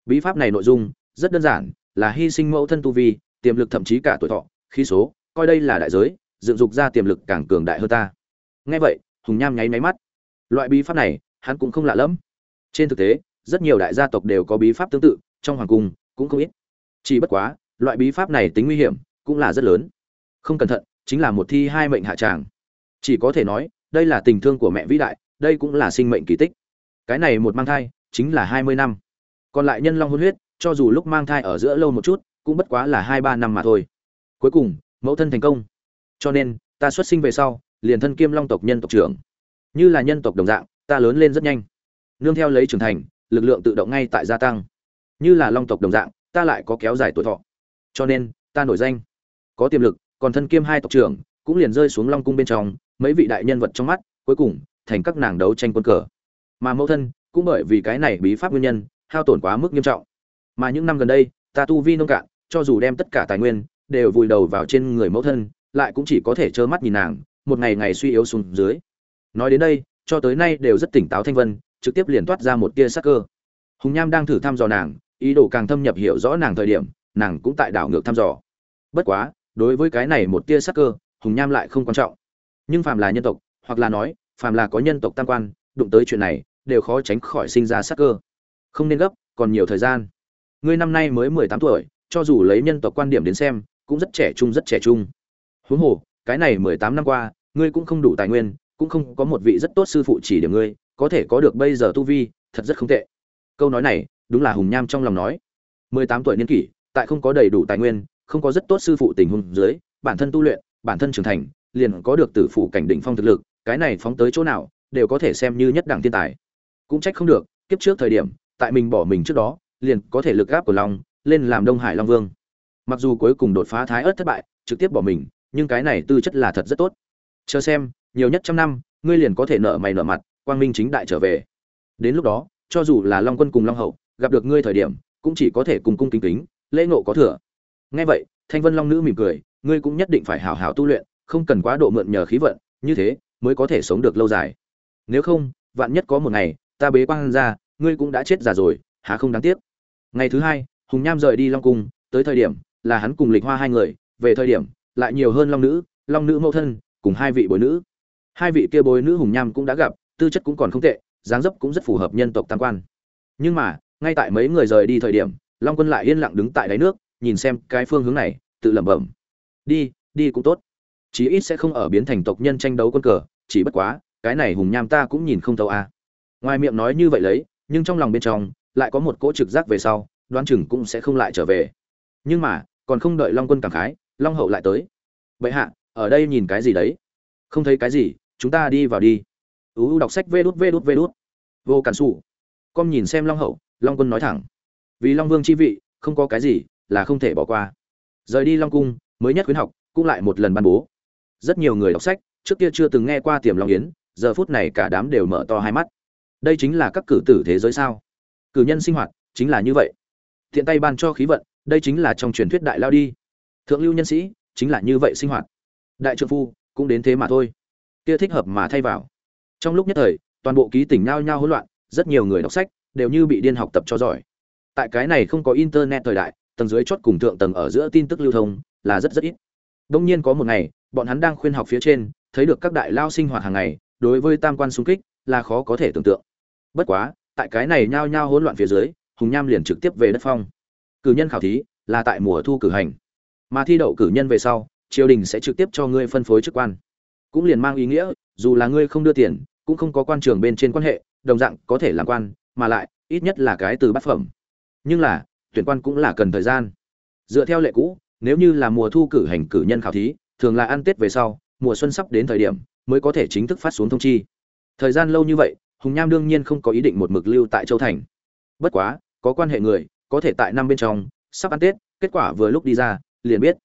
Bí pháp này nội dung rất đơn giản là hy sinh mẫu thân tu vi tiềm lực thậm chí cả tuổi thọ khí số coi đây là đại giới dựng dục ra tiềm lực càng cường đại hơn ta. Nghe vậy hùng nham nháy máy mắt. Loại bí pháp này hắn cũng không lạ lẫm. Trên thực tế rất nhiều đại gia tộc đều có bí pháp tương tự trong hoàng cung cũng không ít. Chỉ bất quá loại bí pháp này tính nguy hiểm cũng là rất lớn không cẩn thận, chính là một thi hai mệnh hạ tràng. Chỉ có thể nói, đây là tình thương của mẹ vĩ đại, đây cũng là sinh mệnh kỳ tích. Cái này một mang thai, chính là hai mươi năm. Còn lại nhân long hôn huyết, cho dù lúc mang thai ở giữa lâu một chút, cũng bất quá là hai ba năm mà thôi. Cuối cùng, mẫu thân thành công. Cho nên, ta xuất sinh về sau, liền thân kiêm long tộc nhân tộc trưởng. Như là nhân tộc đồng dạng, ta lớn lên rất nhanh. Nương theo lấy trưởng thành, lực lượng tự động ngay tại gia tăng. Như là long tộc đồng dạng, ta lại có kéo dài tuổi thọ. Cho nên, ta nổi danh. Có tiềm lực còn thân kiêm hai tộc trưởng, cũng liền rơi xuống long cung bên trong, mấy vị đại nhân vật trong mắt, cuối cùng, thành các nàng đấu tranh quân cờ. Mà mẫu thân, cũng bởi vì cái này bí pháp nguyên nhân, hao tổn quá mức nghiêm trọng. Mà những năm gần đây, ta tu vi nông cạn, cho dù đem tất cả tài nguyên, đều vùi đầu vào trên người mẫu thân, lại cũng chỉ có thể trơ mắt nhìn nàng, một ngày ngày suy yếu xuống dưới. Nói đến đây, cho tới nay đều rất tỉnh táo thanh vân, trực tiếp liền toát ra một tia sắc cơ. Hùng nham đang thử thăm dò nàng, ý đồ càng thâm nhập hiểu rõ nàng thời điểm, nàng cũng tại đảo ngược thăm dò. Bất quá đối với cái này một tia sắc cơ, hùng nham lại không quan trọng. Nhưng phàm là nhân tộc, hoặc là nói, phàm là có nhân tộc tam quan, đụng tới chuyện này, đều khó tránh khỏi sinh ra sắc cơ. Không nên gấp, còn nhiều thời gian. Ngươi năm nay mới mười tám tuổi, cho dù lấy nhân tộc quan điểm đến xem, cũng rất trẻ trung, rất trẻ trung. Huống hồ, cái này mười tám năm qua, ngươi cũng không đủ tài nguyên, cũng không có một vị rất tốt sư phụ chỉ điểm ngươi, có thể có được bây giờ tu vi, thật rất không tệ. Câu nói này, đúng là hùng nham trong lòng nói. Mười tám tuổi niên kỷ, tại không có đầy đủ tài nguyên không có rất tốt sư phụ tình huống dưới, bản thân tu luyện, bản thân trưởng thành, liền có được tử phụ cảnh đỉnh phong thực lực, cái này phóng tới chỗ nào, đều có thể xem như nhất đẳng thiên tài. Cũng trách không được, kiếp trước thời điểm, tại mình bỏ mình trước đó, liền có thể lực gáp của long, lên làm đông hải long vương. Mặc dù cuối cùng đột phá thái ớt thất bại, trực tiếp bỏ mình, nhưng cái này tư chất là thật rất tốt. Chờ xem, nhiều nhất trăm năm, ngươi liền có thể nợ mày nợ mặt, quang minh chính đại trở về. Đến lúc đó, cho dù là long quân cùng long hậu, gặp được ngươi thời điểm, cũng chỉ có thể cùng cung kính kính, lễ ngộ có thừa nghe vậy, thanh vân long nữ mỉm cười, ngươi cũng nhất định phải hảo hảo tu luyện, không cần quá độ mượn nhờ khí vận, như thế mới có thể sống được lâu dài. Nếu không, vạn nhất có một ngày, ta bế quan ra, ngươi cũng đã chết già rồi, há không đáng tiếc. Ngày thứ hai, hùng nham rời đi long cung, tới thời điểm là hắn cùng lịch hoa hai người, về thời điểm lại nhiều hơn long nữ long nữ mẫu thân, cùng hai vị bối nữ. Hai vị kia bối nữ hùng nham cũng đã gặp, tư chất cũng còn không tệ, dáng dấp cũng rất phù hợp nhân tộc tam quan. Nhưng mà, ngay tại mấy người rời đi thời điểm, long quân lại yên lặng đứng tại đáy nước nhìn xem cái phương hướng này, tự lẩm bẩm. Đi đi cũng tốt. Chí ít sẽ không ở biến thành tộc nhân tranh đấu quân cờ, chỉ bất quá, cái này hùng nham ta cũng nhìn không thấu a. À. ngoài miệng nói như vậy lấy, nhưng trong lòng bên trong, lại có một cỗ trực giác về sau, đoán chừng cũng sẽ không lại trở về. Nhưng mà, còn không đợi long quân cảm khái, long hậu lại tới. Vậy hạ, ở đây nhìn cái gì đấy? Không thấy cái gì, chúng ta đi vào đi. Uu đọc sách vê đút vê đút vê đút. Vô cản xù con nhìn xem long hậu, long quân nói thẳng. Vì long vương chi vị, không có cái gì là không thể bỏ qua. Rời đi long cung, mới nhất khuyến học, cũng lại một lần ban bố. Rất nhiều người đọc sách, trước kia chưa từng nghe qua tiềm long yến, giờ phút này cả đám đều mở to hai mắt. Đây chính là các cử tử thế giới sao? Cử nhân sinh hoạt, chính là như vậy. Thiện tay ban cho khí vận, đây chính là trong truyền thuyết đại lao đi. Thượng lưu nhân sĩ, chính là như vậy sinh hoạt. Đại trượng phu, cũng đến thế mà thôi. Kia thích hợp mà thay vào. Trong lúc nhất thời, toàn bộ ký tỉnh nhao nhao hỗn loạn, rất nhiều người đọc sách, đều như bị điên học tập cho giỏi. Tại cái này không có internet thời đại tầng dưới chót cùng thượng tầng ở giữa tin tức lưu thông, là rất rất ít. Đông nhiên có một ngày, bọn hắn đang khuyên học phía trên, thấy được các đại lao sinh hoạt hàng ngày, đối với tam quan xung kích, là khó có thể tưởng tượng. Bất quá, tại cái này nhao nhao hỗn loạn phía dưới, hùng Nam liền trực tiếp về đất phong. Cử nhân khảo thí, là tại mùa thu cử hành. Mà thi đậu cử nhân về sau, triều đình sẽ trực tiếp cho ngươi phân phối chức quan. Cũng liền mang ý nghĩa, dù là ngươi không đưa tiền, cũng không có quan trường bên trên quan hệ, đồng dạng có thể làm quan, mà lại, ít nhất là cái từ bát phẩm. Nhưng là tuyển quan cũng là cần thời gian. Dựa theo lệ cũ, nếu như là mùa thu cử hành cử nhân khảo thí, thường là ăn tết về sau, mùa xuân sắp đến thời điểm, mới có thể chính thức phát xuống thông chi. Thời gian lâu như vậy, hùng nham đương nhiên không có ý định một mực lưu tại châu thành. Bất quá, có quan hệ người, có thể tại năm bên trong, sắp ăn tết, kết quả vừa lúc đi ra, liền biết.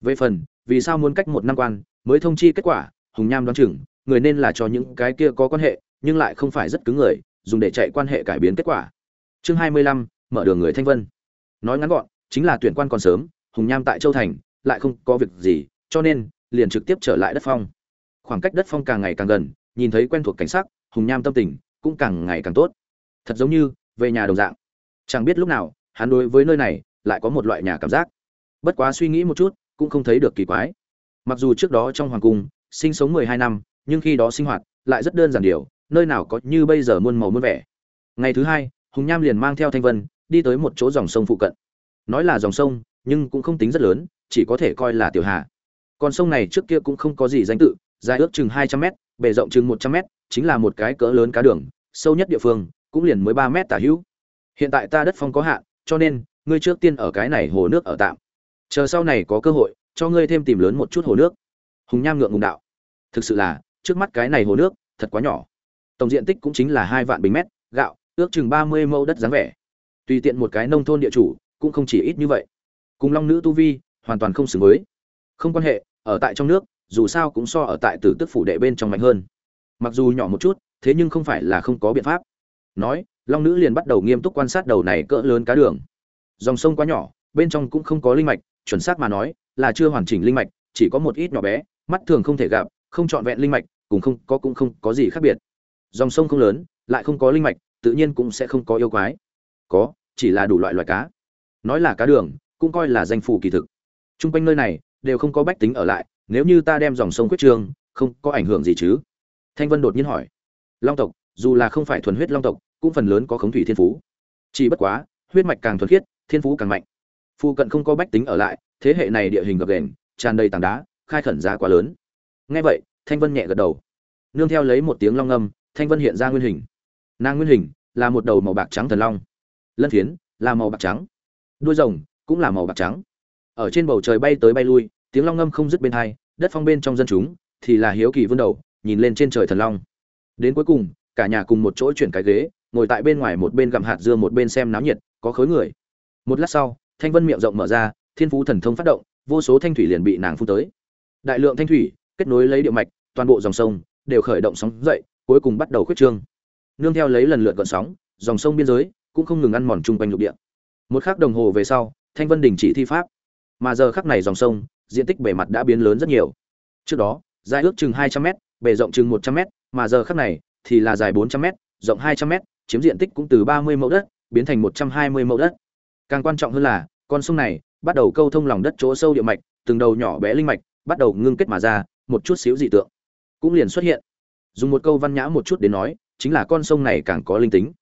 Về phần, vì sao muốn cách một năm quan, mới thông chi kết quả, hùng nham đoán chừng, người nên là cho những cái kia có quan hệ, nhưng lại không phải rất cứng người, dùng để chạy quan hệ cải biến kết quả. Chương hai mươi lăm, mở đường người thanh vân nói ngắn gọn, chính là tuyển quan còn sớm, hùng nham tại châu thành, lại không có việc gì, cho nên, liền trực tiếp trở lại đất phong. Khoảng cách đất phong càng ngày càng gần, nhìn thấy quen thuộc cảnh sắc, hùng nham tâm tình cũng càng ngày càng tốt. Thật giống như, về nhà đồng dạng. Chẳng biết lúc nào, hắn đối với nơi này lại có một loại nhà cảm giác. Bất quá suy nghĩ một chút, cũng không thấy được kỳ quái. Mặc dù trước đó trong hoàng cung, sinh sống mười hai năm, nhưng khi đó sinh hoạt lại rất đơn giản điều, nơi nào có như bây giờ muôn màu muôn vẻ. Ngày thứ hai, hùng nham liền mang theo thanh vân đi tới một chỗ dòng sông phụ cận. Nói là dòng sông, nhưng cũng không tính rất lớn, chỉ có thể coi là tiểu hà. Con sông này trước kia cũng không có gì danh tự, dài ước chừng hai trăm mét, bề rộng chừng một trăm mét, chính là một cái cỡ lớn cá đường, sâu nhất địa phương, cũng liền mới ba mét tả hữu. Hiện tại ta đất phong có hạn, cho nên, ngươi trước tiên ở cái này hồ nước ở tạm. Chờ sau này có cơ hội, cho ngươi thêm tìm lớn một chút hồ nước. Hùng nham ngượng ngùng đạo. Thực sự là, trước mắt cái này hồ nước, thật quá nhỏ. Tổng diện tích cũng chính là hai vạn bình mét, gạo, ước chừng ba mươi mẫu đất dáng vẻ tùy tiện một cái nông thôn địa chủ, cũng không chỉ ít như vậy. Cùng long nữ tu vi, hoàn toàn không xứng với. Không quan hệ, ở tại trong nước, dù sao cũng so ở tại tử tức phủ đệ bên trong mạnh hơn. Mặc dù nhỏ một chút, thế nhưng không phải là không có biện pháp. Nói, long nữ liền bắt đầu nghiêm túc quan sát đầu này cỡ lớn cá đường. Dòng sông quá nhỏ, bên trong cũng không có linh mạch, chuẩn xác mà nói, là chưa hoàn chỉnh linh mạch, chỉ có một ít nhỏ bé, mắt thường không thể gặp, không trọn vẹn linh mạch cũng không có cũng không có gì khác biệt. Dòng sông không lớn, lại không có linh mạch, tự nhiên cũng sẽ không có yêu quái có, chỉ là đủ loại loại cá. Nói là cá đường, cũng coi là danh phủ kỳ thực. T r u n g quanh nơi này, đều không có bách tính ở lại, nếu như ta đem dòng sông quyết trương không có ảnh hưởng gì chứ? Thanh vân đột nhiên hỏi. Long tộc, dù là không phải thuần huyết long tộc, cũng phần lớn có khống thủy thiên phú. Chỉ bất quá, huyết mạch càng thuần khiết, thiên phú càng mạnh. Phu cận không có bách tính ở lại, thế hệ này địa hình gập ghềnh, tràn đầy tảng đá, khai khẩn giá quá lớn. Nghe vậy, thanh vân nhẹ gật đầu. Nương theo lấy một tiếng long âm thanh vân hiện ra nguyên hình. Nàng nguyên hình là một đầu màu bạc trắng thần long lân phiến, là màu bạc trắng. Đuôi rồng cũng là màu bạc trắng. Ở trên bầu trời bay tới bay lui, tiếng long ngâm không dứt bên hai, đất phong bên trong dân chúng thì là hiếu kỳ vươn đầu, nhìn lên trên trời thần long. Đến cuối cùng, cả nhà cùng một chỗ chuyển cái ghế, ngồi tại bên ngoài một bên gặm hạt dưa một bên xem náo nhiệt, có khối người. Một lát sau, thanh vân miệng rộng mở ra, thiên phú thần thông phát động, vô số thanh thủy liền bị nàng phun tới. Đại lượng thanh thủy kết nối lấy địa mạch, toàn bộ dòng sông đều khởi động sóng dậy, cuối cùng bắt đầu khuyết trương. Nương theo lấy lần lượt gọn sóng, dòng sông biên giới cũng không ngừng ăn mòn chung quanh lục địa. Một khắc đồng hồ về sau, thanh vân đình chỉ thi pháp. Mà giờ khắc này dòng sông, diện tích bề mặt đã biến lớn rất nhiều. Trước đó, dài ước chừng hai trăm m bề rộng chừng một trăm m mà giờ khắc này thì là dài bốn trăm m rộng hai trăm m chiếm diện tích cũng từ ba mươi mẫu đất biến thành một trăm hai mươi mẫu đất. Càng quan trọng hơn là, con sông này bắt đầu câu thông lòng đất chỗ sâu địa mạch, từng đầu nhỏ bé linh mạch bắt đầu ngưng kết mà ra, một chút xíu dị tượng cũng liền xuất hiện. Dùng một câu văn nhã một chút đến nói, chính là con sông này càng có linh tính.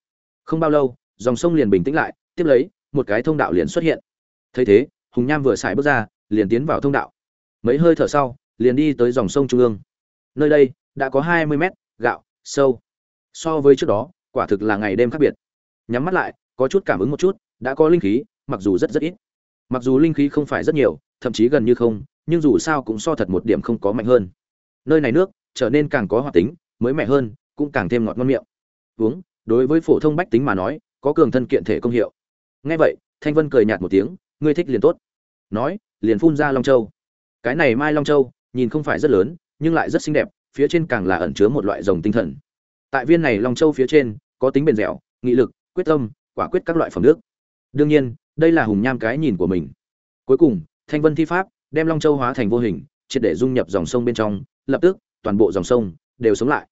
Không bao lâu dòng sông liền bình tĩnh lại, tiếp lấy, một cái thông đạo liền xuất hiện. Thấy thế, hùng nham vừa xài bước ra, liền tiến vào thông đạo. Mấy hơi thở sau, liền đi tới dòng sông trung ương. Nơi đây, đã có hai mươi mét, gạo, sâu. So với trước đó, quả thực là ngày đêm khác biệt. Nhắm mắt lại, có chút cảm ứng một chút, đã có linh khí, mặc dù rất rất ít. Mặc dù linh khí không phải rất nhiều, thậm chí gần như không, nhưng dù sao cũng so thật một điểm không có mạnh hơn. Nơi này nước, trở nên càng có hoạt tính, mới mẻ hơn, cũng càng thêm ngọt ngon miệng. Uống, đối với phổ thông bách tính mà nói có cường thân kiện thể công hiệu. Ngay vậy, thanh vân cười nhạt một tiếng, ngươi thích liền tốt. Nói, liền phun ra long châu. Cái này mai long châu, nhìn không phải rất lớn, nhưng lại rất xinh đẹp, phía trên càng là ẩn chứa một loại rồng tinh thần. Tại viên này long châu phía trên, có tính bền dẻo, nghị lực, quyết tâm, quả quyết các loại phẩm nước đương nhiên, đây là hùng nham cái nhìn của mình. Cuối cùng, thanh vân thi pháp, đem long châu hóa thành vô hình, triệt để dung nhập dòng sông bên trong, lập tức, toàn bộ dòng sông đều sống lại.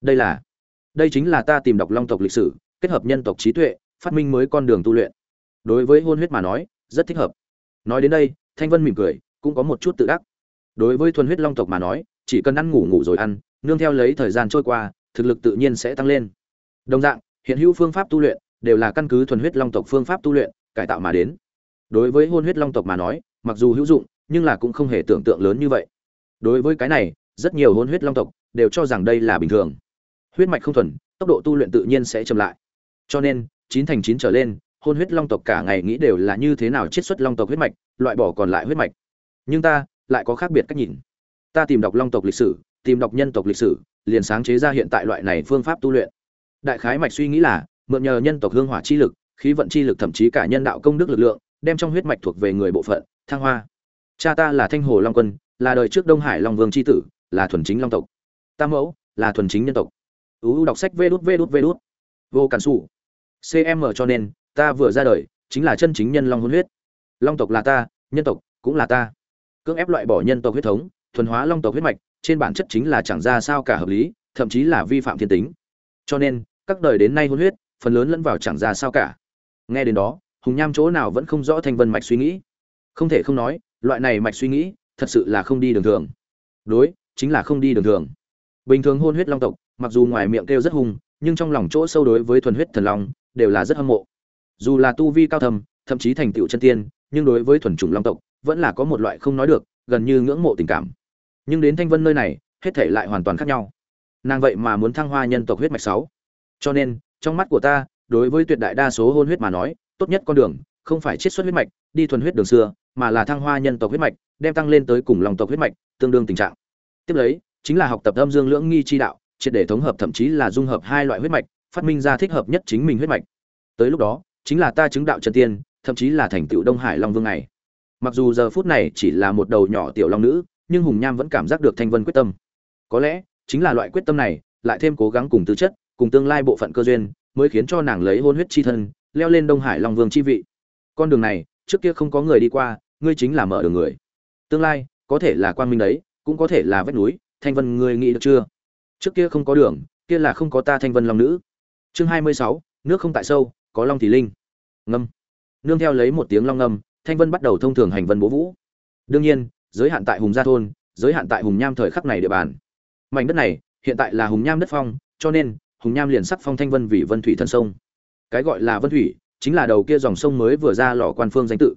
Đây là, đây chính là ta tìm đọc long tộc lịch sử kết hợp nhân tộc trí tuệ, phát minh mới con đường tu luyện. Đối với hôn huyết mà nói, rất thích hợp. Nói đến đây, thanh vân mỉm cười, cũng có một chút tự đắc. Đối với thuần huyết long tộc mà nói, chỉ cần ăn ngủ ngủ rồi ăn, nương theo lấy thời gian trôi qua, thực lực tự nhiên sẽ tăng lên. Đồng dạng, hiện hữu phương pháp tu luyện đều là căn cứ thuần huyết long tộc phương pháp tu luyện, cải tạo mà đến. Đối với hôn huyết long tộc mà nói, mặc dù hữu dụng, nhưng là cũng không hề tưởng tượng lớn như vậy. Đối với cái này, rất nhiều hôn huyết long tộc đều cho rằng đây là bình thường. Huyết mạch không thuần, tốc độ tu luyện tự nhiên sẽ chậm lại cho nên, chín thành chín trở lên, hôn huyết long tộc cả ngày nghĩ đều là như thế nào chiết xuất long tộc huyết mạch, loại bỏ còn lại huyết mạch. Nhưng ta, lại có khác biệt cách nhìn. Ta tìm đọc long tộc lịch sử, tìm đọc nhân tộc lịch sử, liền sáng chế ra hiện tại loại này phương pháp tu luyện. Đại khái mạch suy nghĩ là, mượn nhờ nhân tộc hương hỏa chi lực, khí vận chi lực thậm chí cả nhân đạo công đức lực lượng, đem trong huyết mạch thuộc về người bộ phận, thăng hoa. Cha ta là thanh hồ long quân, là đời trước đông hải long vương chi tử, là thuần chính long tộc. Tam mẫu, là thuần chính nhân tộc. Uu đọc sách vê đút vê đút vê đút. Vô cản xù cm cho nên, ta vừa ra đời, chính là chân chính nhân long hôn huyết. Long tộc là ta, nhân tộc cũng là ta. Cưỡng ép loại bỏ nhân tộc huyết thống, thuần hóa long tộc huyết mạch, trên bản chất chính là chẳng ra sao cả hợp lý, thậm chí là vi phạm thiên tính. Cho nên, các đời đến nay hôn huyết, phần lớn lẫn vào chẳng ra sao cả. Nghe đến đó, hùng nham chỗ nào vẫn không rõ thanh vân mạch suy nghĩ. Không thể không nói, loại này mạch suy nghĩ, thật sự là không đi đường thường. Đối, chính là không đi đường thường. Bình thường hôn huyết long tộc, mặc dù ngoài miệng kêu rất hung, nhưng trong lòng chỗ sâu đối với thuần huyết thần long đều là rất hâm mộ. Dù là tu vi cao thầm thậm chí thành tựu chân tiên, nhưng đối với thuần chủng long tộc, vẫn là có một loại không nói được, gần như ngưỡng mộ tình cảm. Nhưng đến thanh vân nơi này, hết thể lại hoàn toàn khác nhau. Nàng vậy mà muốn thăng hoa nhân tộc huyết mạch sáu. Cho nên, trong mắt của ta, đối với tuyệt đại đa số hôn huyết mà nói, tốt nhất con đường, không phải chiết xuất huyết mạch, đi thuần huyết đường xưa, mà là thăng hoa nhân tộc huyết mạch, đem tăng lên tới cùng lòng tộc huyết mạch, tương đương tình trạng. Tiếp lấy, chính là học tập âm dương lưỡng nghi chi đạo, triệt để thống hợp thậm chí là dung hợp hai loại huyết mạch phát minh ra thích hợp nhất chính mình huyết mạch. Tới lúc đó, chính là ta chứng đạo chân tiên, thậm chí là thành tựu đông hải long vương này. Mặc dù giờ phút này chỉ là một đầu nhỏ tiểu long nữ, nhưng hùng nham vẫn cảm giác được thanh vân quyết tâm. Có lẽ, chính là loại quyết tâm này, lại thêm cố gắng cùng tư chất, cùng tương lai bộ phận cơ duyên, mới khiến cho nàng lấy hôn huyết chi thân, leo lên đông hải long vương chi vị. Con đường này, trước kia không có người đi qua, ngươi chính là mở đường người. Tương lai, có thể là quang minh đấy, cũng có thể là vách núi, thanh vân ngươi nghĩ được chưa? Trước kia không có đường, kia là không có ta thanh vân long nữ chương hai mươi sáu, nước không tại sâu, có long thì linh. Ngâm. Nương theo lấy một tiếng long ngâm, thanh vân bắt đầu thông thường hành vân bố vũ. Đương nhiên, giới hạn tại hùng gia thôn, giới hạn tại hùng nham thời khắc này địa bàn. Mảnh đất này, hiện tại là hùng nham đất phong, cho nên, hùng nham liền sắc phong thanh vân vì vân thủy thân sông. Cái gọi là vân thủy, chính là đầu kia dòng sông mới vừa ra lò quan phương danh tự.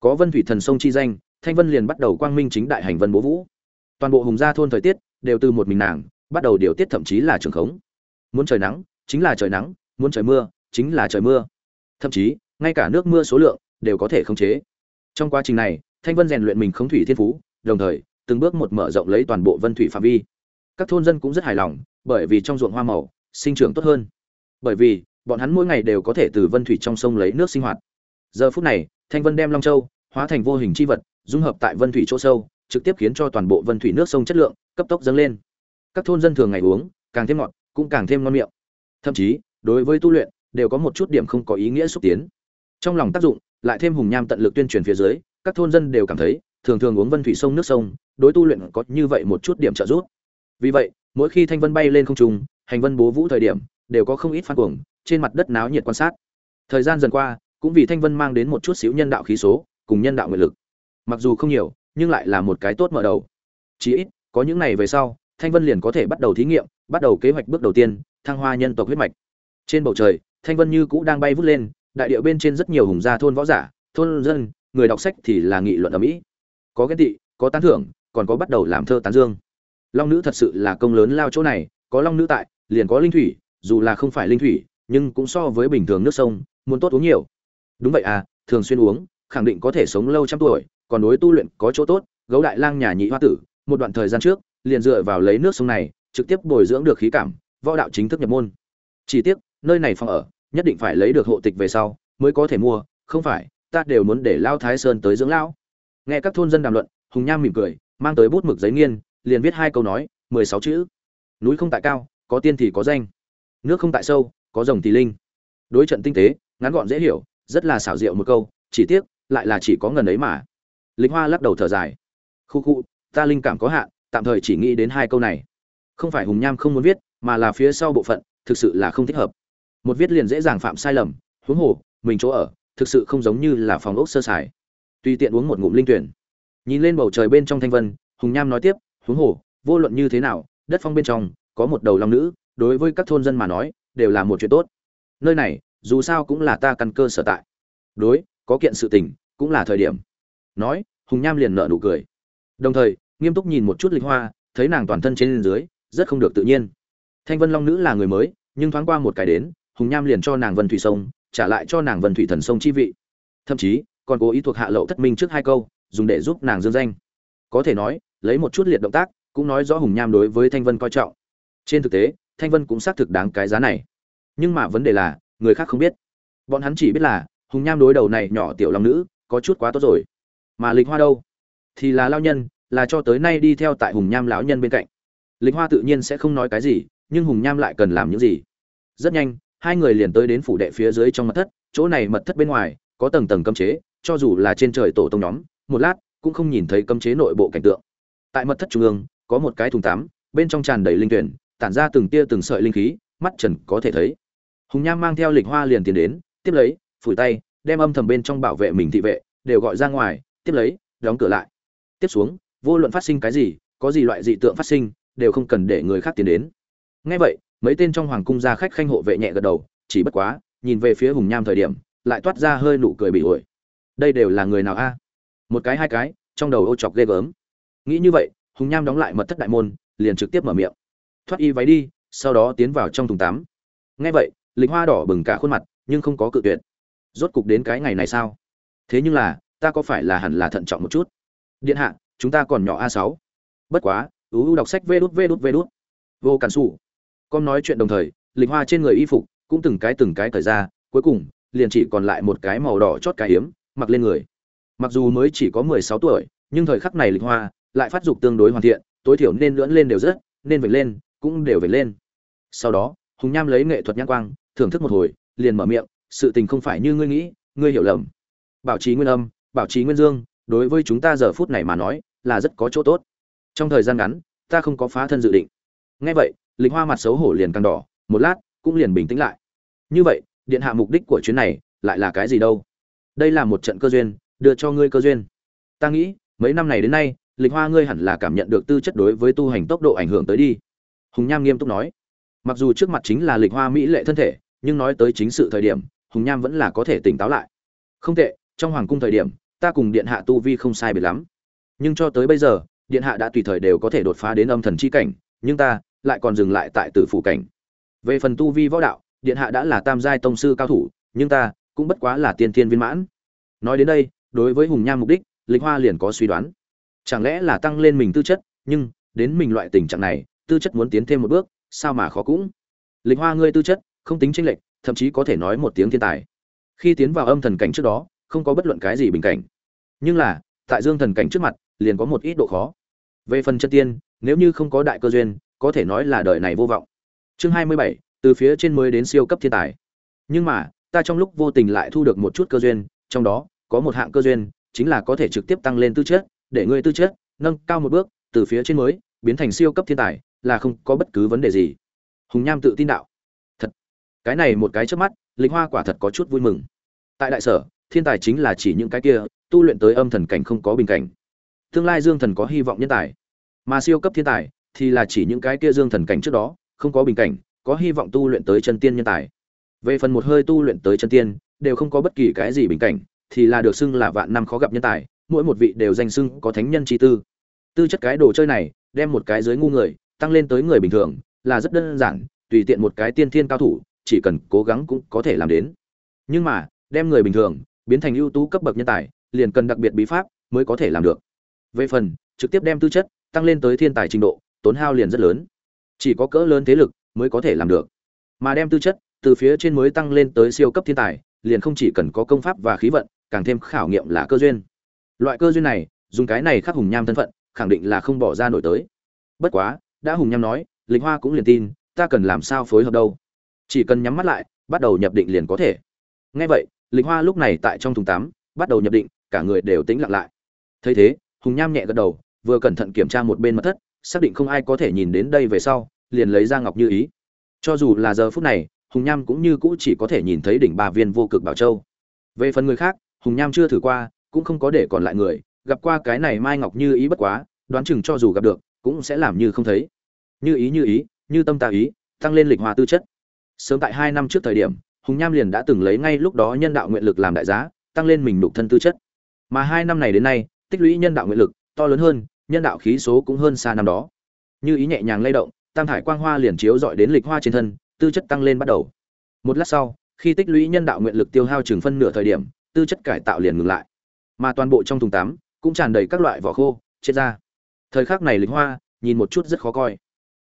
Có vân thủy thần sông chi danh, thanh vân liền bắt đầu quang minh chính đại hành vân bố vũ. Toàn bộ hùng gia thôn thời tiết, đều từ một mình nàng, bắt đầu điều tiết thậm chí là trường khống. Muốn trời nắng chính là trời nắng, muốn trời mưa, chính là trời mưa. Thậm chí, ngay cả nước mưa số lượng đều có thể khống chế. Trong quá trình này, thanh vân rèn luyện mình khống thủy thiên phú, đồng thời, từng bước một mở rộng lấy toàn bộ vân thủy phạm vi. Các thôn dân cũng rất hài lòng, bởi vì trong ruộng hoa màu, sinh trưởng tốt hơn. Bởi vì, bọn hắn mỗi ngày đều có thể từ vân thủy trong sông lấy nước sinh hoạt. Giờ phút này, thanh vân đem long châu hóa thành vô hình chi vật, dung hợp tại vân thủy chỗ sâu, trực tiếp khiến cho toàn bộ vân thủy nước sông chất lượng cấp tốc dâng lên. Các thôn dân thường ngày uống, càng thêm ngọt, cũng càng thêm ngon miệng thậm chí, đối với tu luyện, đều có một chút điểm không có ý nghĩa xúc tiến. Trong lòng tác dụng, lại thêm hùng nham tận lực tuyên truyền phía dưới, các thôn dân đều cảm thấy, thường thường uống vân thủy sông nước sông, đối tu luyện có như vậy một chút điểm trợ giúp. Vì vậy, mỗi khi thanh vân bay lên không trung, hành vân bố vũ thời điểm, đều có không ít phan cuồng, trên mặt đất náo nhiệt quan sát. Thời gian dần qua, cũng vì thanh vân mang đến một chút xíu nhân đạo khí số, cùng nhân đạo nguyện lực. Mặc dù không nhiều, nhưng lại là một cái tốt mở đầu. Chí ít, có những này về sau, thanh vân liền có thể bắt đầu thí nghiệm, bắt đầu kế hoạch bước đầu tiên thăng hoa nhân tộc huyết mạch. Trên bầu trời, thanh vân như cũ đang bay vút lên, đại điệu bên trên rất nhiều hùng gia thôn võ giả, thôn dân, người đọc sách thì là nghị luận ở mỹ. Có ghen tị, có tán thưởng, còn có bắt đầu làm thơ tán dương. Long nữ thật sự là công lớn lao chỗ này, có long nữ tại, liền có linh thủy, dù là không phải linh thủy, nhưng cũng so với bình thường nước sông, muốn tốt uống nhiều. Đúng vậy à thường xuyên uống, khẳng định có thể sống lâu trăm tuổi, còn đối tu luyện có chỗ tốt, gấu đại lang nhà nhị hoa tử, một đoạn thời gian trước, liền dựa vào lấy nước sông này, trực tiếp bồi dưỡng được khí cảm võ đạo chính thức nhập môn. Chỉ tiếc, nơi này phòng ở, nhất định phải lấy được hộ tịch về sau, mới có thể mua, không phải, ta đều muốn để lao thái sơn tới dưỡng lão. Nghe các thôn dân đàm luận, hùng nham mỉm cười, mang tới bút mực giấy nghiên, liền viết hai câu nói, mười sáu chữ. Núi không tại cao, có tiên thì có danh. Nước không tại sâu, có rồng thì linh. Đối trận tinh tế, ngắn gọn dễ hiểu, rất là xảo diệu một câu, chỉ tiếc, lại là chỉ có ngần ấy mà. Lính hoa lắc đầu thở dài. Khu khu, ta linh cảm có hạn, tạm thời chỉ nghĩ đến hai câu này. Không phải hùng nham không muốn viết mà là phía sau bộ phận, thực sự là không thích hợp. Một viết liền dễ dàng phạm sai lầm, huống hồ, mình chỗ ở, thực sự không giống như là phòng ốc sơ sài. Tùy tiện uống một ngụm linh tuyển. Nhìn lên bầu trời bên trong thanh vân, hùng nham nói tiếp, huống hồ, vô luận như thế nào, đất phong bên trong, có một đầu long nữ, đối với các thôn dân mà nói, đều là một chuyện tốt. Nơi này, dù sao cũng là ta căn cơ sở tại. Đối, có kiện sự tình, cũng là thời điểm. Nói, hùng nham liền nợ nụ cười. Đồng thời, nghiêm túc nhìn một chút lịch hoa, thấy nàng toàn thân trên dưới, rất không được tự nhiên thanh vân long nữ là người mới, nhưng thoáng qua một cái đến, hùng nham liền cho nàng vân thủy sông, trả lại cho nàng vân thủy thần sông chi vị. Thậm chí, còn cố ý thuộc hạ lậu thất minh trước hai câu, dùng để giúp nàng dương danh. Có thể nói, lấy một chút liệt động tác, cũng nói rõ hùng nham đối với thanh vân coi trọng. Trên thực tế, thanh vân cũng xác thực đáng cái giá này. Nhưng mà vấn đề là, người khác không biết. Bọn hắn chỉ biết là, hùng nham đối đầu này nhỏ tiểu long nữ, có chút quá tốt rồi. Mà lịch hoa đâu? Thì là lao nhân, là cho tới nay đi theo tại hùng nham lão nhân bên cạnh. Lịch hoa tự nhiên sẽ không nói cái gì nhưng hùng nham lại cần làm những gì? Rất nhanh, hai người liền tới đến phủ đệ phía dưới trong mật thất, chỗ này mật thất bên ngoài, có tầng tầng cấm chế, cho dù là trên trời tổ tông nhóm, một lát, cũng không nhìn thấy cấm chế nội bộ cảnh tượng. Tại mật thất trung ương, có một cái thùng tắm, bên trong tràn đầy linh tuyển, tản ra từng tia từng sợi linh khí, mắt trần có thể thấy. Hùng nham mang theo lịch hoa liền tiến đến, tiếp lấy, phủi tay, đem âm thầm bên trong bảo vệ mình thị vệ, đều gọi ra ngoài, tiếp lấy, đóng cửa lại. Tiếp xuống, vô luận phát sinh cái gì, có gì loại dị tượng phát sinh, đều không cần để người khác tiến đến ngay vậy, mấy tên trong hoàng cung gia khách khanh hộ vệ nhẹ gật đầu, chỉ bất quá, nhìn về phía hùng nham thời điểm, lại toát ra hơi nụ cười bị uội. đây đều là người nào a? Một cái, hai cái, trong đầu ô chọc ghê gớm. Nghĩ như vậy, hùng nham đóng lại mật thất đại môn, liền trực tiếp mở miệng. Thoát y váy đi, sau đó tiến vào trong thùng tắm. Ngay vậy, Lịch hoa đỏ bừng cả khuôn mặt, nhưng không có cự tuyệt. Rốt cục đến cái ngày này sao? Thế nhưng là, ta có phải là hẳn là thận trọng một chút? Điện hạ, chúng ta còn nhỏ a sáu. Bất quá uu đọc sách vê đút vê đút vê đút. Vô cản xù con nói chuyện đồng thời, lịch hoa trên người y phục cũng từng cái từng cái thời ra, cuối cùng, liền chỉ còn lại một cái màu đỏ chót cái hiếm mặc lên người. Mặc dù mới chỉ có mười sáu tuổi, nhưng thời khắc này lịch hoa lại phát dục tương đối hoàn thiện, tối thiểu nên lưỡn lên đều rất, nên vẩy lên, cũng đều vẩy lên. Sau đó, hùng nham lấy nghệ thuật nhãn quang, thưởng thức một hồi, liền mở miệng, sự tình không phải như ngươi nghĩ, ngươi hiểu lầm. Bảo trì nguyên âm, bảo trì nguyên dương, đối với chúng ta giờ phút này mà nói là rất có chỗ tốt. Trong thời gian ngắn, ta không có phá thân dự định. Ngay vậy Lịch hoa mặt xấu hổ liền càng đỏ, một lát, cũng liền bình tĩnh lại. Như vậy, điện hạ mục đích của chuyến này lại là cái gì đâu? Đây là một trận cơ duyên, đưa cho ngươi cơ duyên. Ta nghĩ, mấy năm này đến nay, lịch hoa ngươi hẳn là cảm nhận được tư chất đối với tu hành tốc độ ảnh hưởng tới đi. Hùng nham nghiêm túc nói. Mặc dù trước mặt chính là lịch hoa mỹ lệ thân thể, nhưng nói tới chính sự thời điểm, hùng nham vẫn là có thể tỉnh táo lại. Không tệ, trong hoàng cung thời điểm, ta cùng điện hạ tu vi không sai biệt lắm. Nhưng cho tới bây giờ, điện hạ đã tùy thời đều có thể đột phá đến âm thần chi cảnh, nhưng ta lại còn dừng lại tại tử phủ cảnh. Về phần tu vi võ đạo, điện hạ đã là tam giai tông sư cao thủ, nhưng ta cũng bất quá là tiên thiên viên mãn. Nói đến đây, đối với hùng nham mục đích, lịch hoa liền có suy đoán. Chẳng lẽ là tăng lên mình tư chất, nhưng đến mình loại tình trạng này, tư chất muốn tiến thêm một bước, sao mà khó cũng? Lịch hoa ngươi tư chất, không tính tranh lệch, thậm chí có thể nói một tiếng thiên tài. Khi tiến vào âm thần cảnh trước đó, không có bất luận cái gì bình cảnh. Nhưng là, tại dương thần cảnh trước mặt, liền có một ít độ khó. Về phần chân tiên, nếu như không có đại cơ duyên có thể nói là đời này vô vọng. Chương hai mươi bảy, từ phía trên mới đến siêu cấp thiên tài. Nhưng mà, ta trong lúc vô tình lại thu được một chút cơ duyên, trong đó, có một hạng cơ duyên, chính là có thể trực tiếp tăng lên tư chất, để ngươi tư chất, nâng cao một bước, từ phía trên mới, biến thành siêu cấp thiên tài, là không có bất cứ vấn đề gì. Hùng nham tự tin đạo. Thật. Cái này một cái trước mắt linh hoa quả thật có chút vui mừng. Tại đại sở, thiên tài chính là chỉ những cái kia, tu luyện tới âm thần cảnh không có bình cảnh. Tương lai dương thần có hy vọng nhân tài. Mà siêu cấp thiên tài thì là chỉ những cái kia dương thần cảnh trước đó, không có bình cảnh, có hy vọng tu luyện tới chân tiên nhân tài. Về phần một hơi tu luyện tới chân tiên, đều không có bất kỳ cái gì bình cảnh, thì là được xưng là vạn năm khó gặp nhân tài, mỗi một vị đều danh xưng có thánh nhân chi tư. Tư chất cái đồ chơi này, đem một cái dưới ngu người, tăng lên tới người bình thường, là rất đơn giản, tùy tiện một cái tiên thiên cao thủ, chỉ cần cố gắng cũng có thể làm đến. Nhưng mà, đem người bình thường, biến thành ưu tú cấp bậc nhân tài, liền cần đặc biệt bí pháp mới có thể làm được. Về phần, trực tiếp đem tư chất, tăng lên tới thiên tài trình độ tốn hao liền rất lớn. Chỉ có cỡ lớn thế lực mới có thể làm được. Mà đem tư chất từ phía trên mới tăng lên tới siêu cấp thiên tài, liền không chỉ cần có công pháp và khí vận, càng thêm khảo nghiệm là cơ duyên. Loại cơ duyên này, dùng cái này khắc hùng nham thân phận, khẳng định là không bỏ ra nổi tới. Bất quá, đã hùng nham nói, lịch hoa cũng liền tin, ta cần làm sao phối hợp đâu. Chỉ cần nhắm mắt lại, bắt đầu nhập định liền có thể. Nghe vậy, lịch hoa lúc này tại trong thùng tắm bắt đầu nhập định, cả người đều tĩnh lặng lại. Thấy thế, hùng nham nhẹ gật đầu, vừa cẩn thận kiểm tra một bên mật thất xác định không ai có thể nhìn đến đây về sau, liền lấy ra ngọc như ý. Cho dù là giờ phút này, hùng nham cũng như cũ chỉ có thể nhìn thấy đỉnh ba viên vô cực bảo châu. Về phần người khác, hùng nham chưa thử qua, cũng không có để còn lại người. Gặp qua cái này mai ngọc như ý bất quá, đoán chừng cho dù gặp được, cũng sẽ làm như không thấy. Như ý như ý, như tâm tà ý, tăng lên lịch hòa tư chất. Sớm tại hai năm trước thời điểm, hùng nham liền đã từng lấy ngay lúc đó nhân đạo nguyện lực làm đại giá, tăng lên mình đục thân tư chất. Mà hai năm này đến nay, tích lũy nhân đạo nguyện lực to lớn hơn nhân đạo khí số cũng hơn xa năm đó. Như ý nhẹ nhàng lay động, tam thải quang hoa liền chiếu dọi đến lịch hoa trên thân, tư chất tăng lên bắt đầu. Một lát sau, khi tích lũy nhân đạo nguyện lực tiêu hao chừng phân nửa thời điểm, tư chất cải tạo liền ngừng lại. Mà toàn bộ trong thùng tắm, cũng tràn đầy các loại vỏ khô, chết ra thời khắc này lịch hoa, nhìn một chút rất khó coi.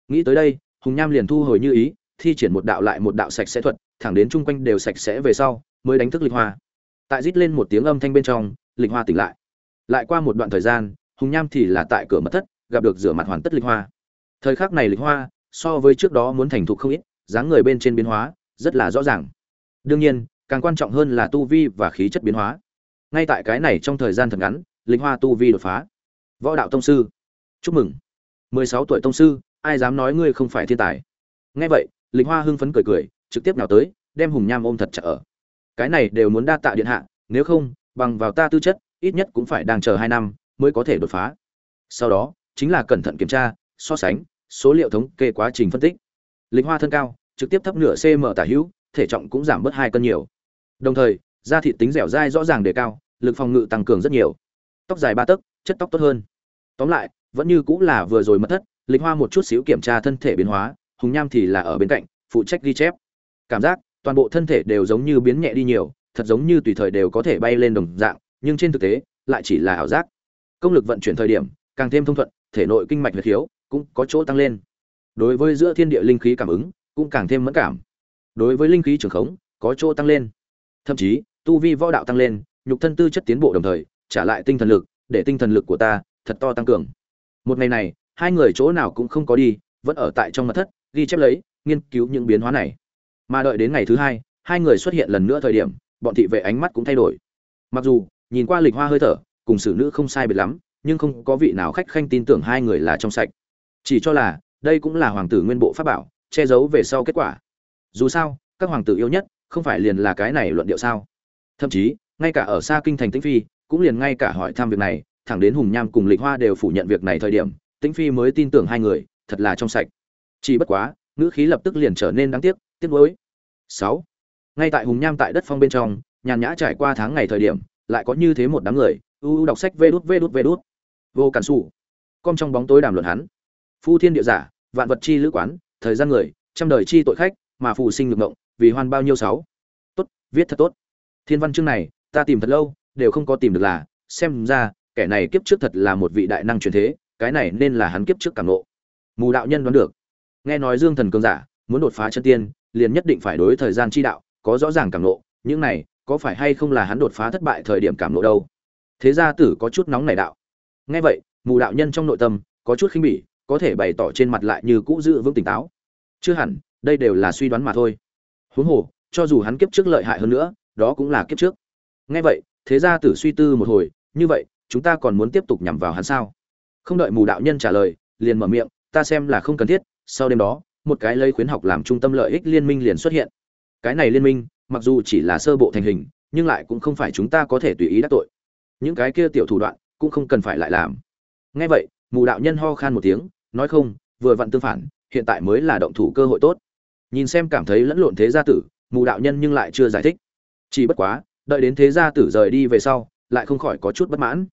Nghĩ tới đây, hùng nham liền thu hồi như ý, thi triển một đạo lại một đạo sạch sẽ thuật, thẳng đến chung quanh đều sạch sẽ về sau, mới đánh thức lịch hoa. Tại rít lên một tiếng âm thanh bên trong, lịch hoa tỉnh lại. Lại qua một đoạn thời gian hùng nham thì là tại cửa mật thất, gặp được rửa mặt hoàn tất lịch hoa. Thời khắc này lịch hoa, so với trước đó muốn thành thục không ít, dáng người bên trên biến hóa, rất là rõ ràng. Đương nhiên, càng quan trọng hơn là tu vi và khí chất biến hóa. Ngay tại cái này trong thời gian thật ngắn, lịch hoa tu vi đột phá. Võ đạo tông sư. Chúc mừng. Mười sáu tuổi tông sư, ai dám nói ngươi không phải thiên tài? Nghe vậy, lịch hoa hưng phấn cười cười, trực tiếp nào tới, đem hùng nham ôm thật chặt ở. Cái này đều muốn đa tạ điện hạ, nếu không, bằng vào ta tư chất, ít nhất cũng phải đang chờ hai năm mới có thể đột phá. Sau đó, chính là cẩn thận kiểm tra, so sánh, số liệu thống kê quá trình phân tích. Linh hoa thân cao, trực tiếp thấp nửa cm tả hữu, thể trọng cũng giảm bớt hai cân nhiều. Đồng thời, da thịt tính dẻo dai rõ ràng đề cao, lực phòng ngự tăng cường rất nhiều. Tóc dài ba tấc, chất tóc tốt hơn. Tóm lại, vẫn như cũng là vừa rồi mất thất, lịch hoa một chút xíu kiểm tra thân thể biến hóa, hùng nham thì là ở bên cạnh, phụ trách ghi chép. Cảm giác, toàn bộ thân thể đều giống như biến nhẹ đi nhiều, thật giống như tùy thời đều có thể bay lên đồng dạng, nhưng trên thực tế, lại chỉ là ảo giác công lực vận chuyển thời điểm, càng thêm thông thuận, thể nội kinh mạch huyết khiếu cũng có chỗ tăng lên. Đối với giữa thiên địa linh khí cảm ứng cũng càng thêm mẫn cảm. Đối với linh khí trường khống có chỗ tăng lên. Thậm chí, tu vi võ đạo tăng lên, nhục thân tư chất tiến bộ đồng thời, trả lại tinh thần lực, để tinh thần lực của ta thật to tăng cường. Một ngày này, hai người chỗ nào cũng không có đi, vẫn ở tại trong mật thất, ghi chép lấy, nghiên cứu những biến hóa này. Mà đợi đến ngày thứ hai hai người xuất hiện lần nữa thời điểm, bọn thị vệ ánh mắt cũng thay đổi. Mặc dù, nhìn qua lịch hoa hơi thở cùng xử nữ không sai biệt lắm, nhưng không có vị nào khách khanh tin tưởng hai người là trong sạch. Chỉ cho là, đây cũng là hoàng tử nguyên bộ pháp bảo, che giấu về sau kết quả. Dù sao, các hoàng tử yêu nhất, không phải liền là cái này luận điệu sao? Thậm chí, ngay cả ở xa kinh thành tĩnh phi, cũng liền ngay cả hỏi thăm việc này, thẳng đến hùng nham cùng lịch hoa đều phủ nhận việc này thời điểm, tĩnh phi mới tin tưởng hai người, thật là trong sạch. Chỉ bất quá, ngữ khí lập tức liền trở nên đáng tiếc tiếc nuối. Sáu. Ngay tại hùng nham tại đất phong bên trong, nhàn nhã trải qua tháng ngày thời điểm, lại có như thế một đám người u u đọc sách vê đút vê đút vê đút. Vô cản xù com trong bóng tối đàm luận hắn. Phu thiên địa giả, vạn vật chi lữ quán, thời gian người, trăm đời chi tội khách, mà phù sinh ngược ngộng, vì hoan bao nhiêu sáu. Tốt, viết thật tốt. Thiên văn chương này, ta tìm thật lâu, đều không có tìm được là, xem ra, kẻ này kiếp trước thật là một vị đại năng truyền thế, cái này nên là hắn kiếp trước càng ngộ. Mù đạo nhân đoán được. Nghe nói dương thần cường giả, muốn đột phá chân tiên, liền nhất định phải đối thời gian chi đạo, có rõ ràng cảm nộ. những này, có phải hay không là hắn đột phá thất bại thời điểm cảm nộ đâu? Thế gia tử có chút nóng nảy đạo. Nghe vậy, mù đạo nhân trong nội tâm có chút khinh bỉ, có thể bày tỏ trên mặt lại như cũ giữ vững tỉnh táo. Chưa hẳn, đây đều là suy đoán mà thôi. Huống hồ, cho dù hắn kiếp trước lợi hại hơn nữa, đó cũng là kiếp trước. Nghe vậy, thế gia tử suy tư một hồi, như vậy, chúng ta còn muốn tiếp tục nhằm vào hắn sao? Không đợi mù đạo nhân trả lời, liền mở miệng, ta xem là không cần thiết, sau đêm đó, một cái lấy khuyến học làm trung tâm lợi ích liên minh liền xuất hiện. Cái này liên minh, mặc dù chỉ là sơ bộ thành hình, nhưng lại cũng không phải chúng ta có thể tùy ý đắc tội những cái kia tiểu thủ đoạn cũng không cần phải lại làm. Nghe vậy, mù đạo nhân ho khan một tiếng, nói không, vừa vặn tương phản, hiện tại mới là động thủ cơ hội tốt. Nhìn xem cảm thấy lẫn lộn thế gia tử, mù đạo nhân nhưng lại chưa giải thích. Chỉ bất quá, đợi đến thế gia tử rời đi về sau, lại không khỏi có chút bất mãn.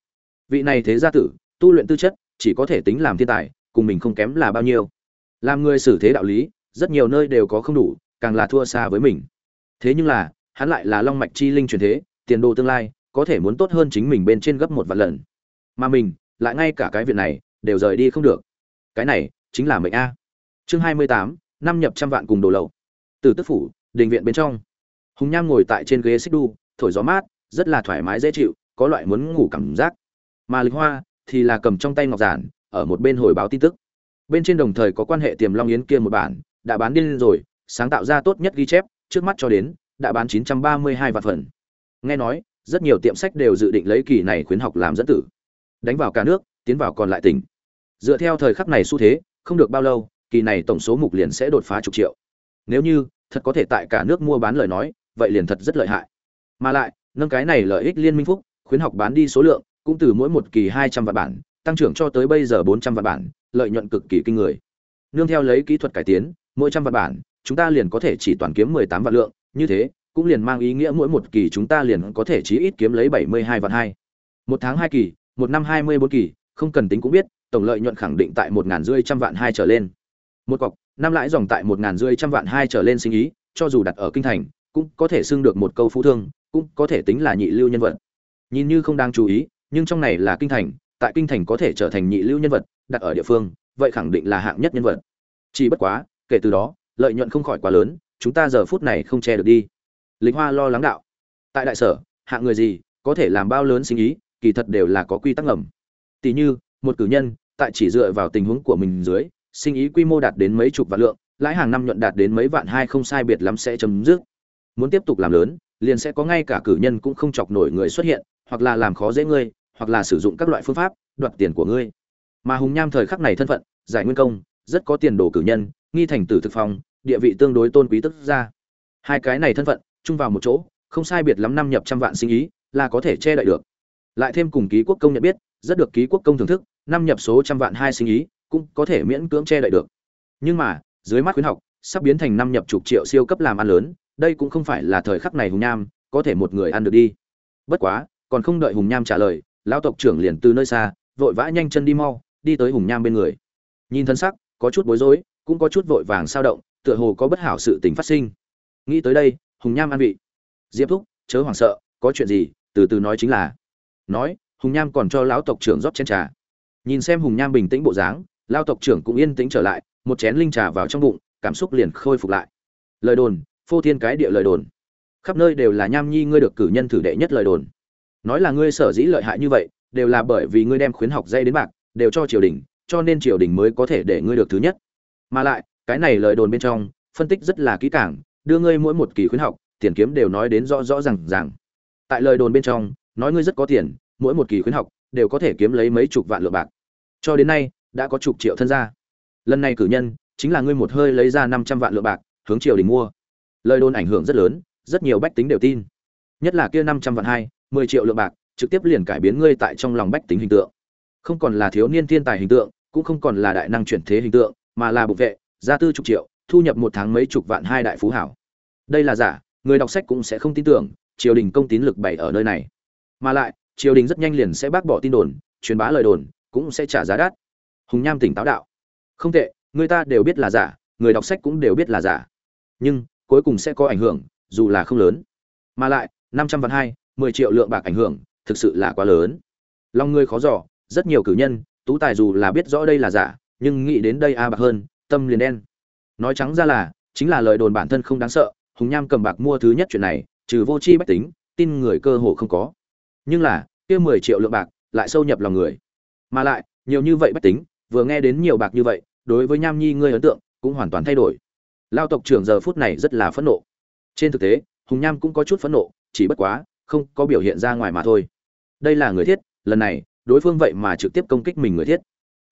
Vị này thế gia tử, tu luyện tư chất, chỉ có thể tính làm thiên tài, cùng mình không kém là bao nhiêu. Làm người xử thế đạo lý, rất nhiều nơi đều có không đủ, càng là thua xa với mình. Thế nhưng là, hắn lại là long mạch chi linh truyền thế, tiền đồ tương lai có thể muốn tốt hơn chính mình bên trên gấp một vạn lần. Mà mình, lại ngay cả cái việc này, đều rời đi không được. Cái này, chính là mệnh a. Chương hai mươi tám, năm nhập trăm vạn cùng đồ lậu. Từ tức phủ, đình viện bên trong. Hùng nham ngồi tại trên ghế xích đu, thổi gió mát, rất là thoải mái dễ chịu, có loại muốn ngủ cảm giác. Mà lịch hoa thì là cầm trong tay ngọc giản, ở một bên hồi báo tin tức. Bên trên đồng thời có quan hệ tiềm long yến kia một bản, đã bán điên rồi, sáng tạo ra tốt nhất ghi chép, trước mắt cho đến, đã bán 932 vạn phần. Nghe nói rất nhiều tiệm sách đều dự định lấy kỳ này khuyến học làm dẫn tử. Đánh vào cả nước, tiến vào còn lại tỉnh. Dựa theo thời khắc này xu thế, không được bao lâu, kỳ này tổng số mục liền sẽ đột phá chục triệu. Nếu như, thật có thể tại cả nước mua bán lời nói, vậy liền thật rất lợi hại. Mà lại, nâng cái này lợi ích liên minh phúc, khuyến học bán đi số lượng, cũng từ mỗi một kỳ hai trăm vạn bản, tăng trưởng cho tới bây giờ bốn trăm vạn bản, lợi nhuận cực kỳ kinh người. Nương theo lấy kỹ thuật cải tiến, mỗi trăm vạn bản, chúng ta liền có thể chỉ toàn kiếm mười tám vạn lượng, như thế cũng liền mang ý nghĩa mỗi một kỳ chúng ta liền có thể chí ít kiếm lấy bảy mươi hai vạn hai. Một tháng hai kỳ, một năm hai mươi bốn kỳ, không cần tính cũng biết, tổng lợi nhuận khẳng định tại một ngàn rưỡi trăm vạn hai trở lên. Một cọc, năm lãi dòng tại một ngàn rưỡi trăm vạn hai trở lên sinh ý, cho dù đặt ở kinh thành, cũng có thể xưng được một câu phú thương, cũng có thể tính là nhị lưu nhân vật. Nhìn như không đáng chú ý, nhưng trong này là kinh thành, tại kinh thành có thể trở thành nhị lưu nhân vật, đặt ở địa phương, vậy khẳng định là hạng nhất nhân vật. Chỉ bất quá, kể từ đó, lợi nhuận không khỏi quá lớn, chúng ta giờ phút này không che được đi lịch hoa lo lắng đạo. Tại đại sở, hạng người gì có thể làm bao lớn sinh ý, kỳ thật đều là có quy tắc ngầm. Tỷ như, một cử nhân, tại chỉ dựa vào tình huống của mình dưới, sinh ý quy mô đạt đến mấy chục vạn lượng, lãi hàng năm nhuận đạt đến mấy vạn hai không sai biệt lắm sẽ chấm dứt. Muốn tiếp tục làm lớn, liền sẽ có ngay cả cử nhân cũng không chọc nổi người xuất hiện, hoặc là làm khó dễ ngươi, hoặc là sử dụng các loại phương pháp, đoạt tiền của ngươi. Mà hùng nham thời khắc này thân phận, giải nguyên công, rất có tiền đồ cử nhân, nghi thành tử thực phòng địa vị tương đối tôn quý tức ra hai cái này thân phận chung vào một chỗ, không sai biệt lắm năm nhập trăm vạn sinh ý, là có thể che đậy được. Lại thêm cùng ký quốc công nhận biết, rất được ký quốc công thưởng thức, năm nhập số trăm vạn hai sinh ý, cũng có thể miễn cưỡng che đậy được. Nhưng mà, dưới mắt khuyến học, sắp biến thành năm nhập chục triệu siêu cấp làm ăn lớn, đây cũng không phải là thời khắc này hùng nham có thể một người ăn được đi. Bất quá, còn không đợi hùng nham trả lời, lão tộc trưởng liền từ nơi xa, vội vã nhanh chân đi mau, đi tới hùng nham bên người. Nhìn thân sắc, có chút bối rối, cũng có chút vội vàng sao động, tựa hồ có bất hảo sự tình phát sinh. Nghĩ tới đây hùng nham an vị. Diệp thúc, chớ hoảng sợ, có chuyện gì, từ từ nói chính là. Nói, hùng nham còn cho lão tộc trưởng rót chén trà. Nhìn xem hùng nham bình tĩnh bộ dáng lao tộc trưởng cũng yên tĩnh trở lại, một chén linh trà vào trong bụng, cảm xúc liền khôi phục lại. Lời đồn, phô thiên cái địa lời đồn. Khắp nơi đều là nham nhi ngươi được cử nhân thử đệ nhất lời đồn. Nói là ngươi sở dĩ lợi hại như vậy, đều là bởi vì ngươi đem khuyến học dây đến bạc, đều cho triều đình, cho nên triều đình mới có thể để ngươi được thứ nhất. Mà lại, cái này lời đồn bên trong, phân tích rất là kỹ càng đưa ngươi mỗi một kỳ khuyến học, tiền kiếm đều nói đến rõ rõ ràng ràng. tại lời đồn bên trong, nói ngươi rất có tiền, mỗi một kỳ khuyến học đều có thể kiếm lấy mấy chục vạn lượng bạc. Cho đến nay, đã có chục triệu thân gia. Lần này cử nhân, chính là ngươi một hơi lấy ra năm trăm vạn lượng bạc, hướng triều đình mua. Lời đồn ảnh hưởng rất lớn, rất nhiều bách tính đều tin. Nhất là kia năm trăm vạn hai, mười triệu lượng bạc, trực tiếp liền cải biến ngươi tại trong lòng bách tính hình tượng. Không còn là thiếu niên thiên tài hình tượng, cũng không còn là đại năng chuyển thế hình tượng, mà là bộ vệ, gia tư chục triệu thu nhập một tháng mấy chục vạn hai đại phú hảo. Đây là giả, người đọc sách cũng sẽ không tin tưởng, triều đình công tín lực bày ở nơi này. Mà lại, triều đình rất nhanh liền sẽ bác bỏ tin đồn, truyền bá lời đồn, cũng sẽ trả giá đắt. Hùng nham tỉnh táo đạo. Không tệ, người ta đều biết là giả, người đọc sách cũng đều biết là giả. Nhưng, cuối cùng sẽ có ảnh hưởng, dù là không lớn. Mà lại, năm trăm vạn hai, mười triệu lượng bạc ảnh hưởng, thực sự là quá lớn. Lòng người khó giỏ rất nhiều cử nhân, tú tài dù là biết rõ đây là giả, nhưng nghĩ đến đây a bạc hơn, tâm liền đen nói trắng ra là, chính là lời đồn bản thân không đáng sợ, hùng nham cầm bạc mua thứ nhất chuyện này, trừ vô chi bách tính, tin người cơ hồ không có. Nhưng là, kia mười triệu lượng bạc lại sâu nhập lòng người. Mà lại, nhiều như vậy bách tính, vừa nghe đến nhiều bạc như vậy, đối với nham nhi ngươi ấn tượng cũng hoàn toàn thay đổi. Lao tộc trưởng giờ phút này rất là phẫn nộ. Trên thực tế, hùng nham cũng có chút phẫn nộ, chỉ bất quá, không có biểu hiện ra ngoài mà thôi. Đây là người thiết, lần này, đối phương vậy mà trực tiếp công kích mình người thiết.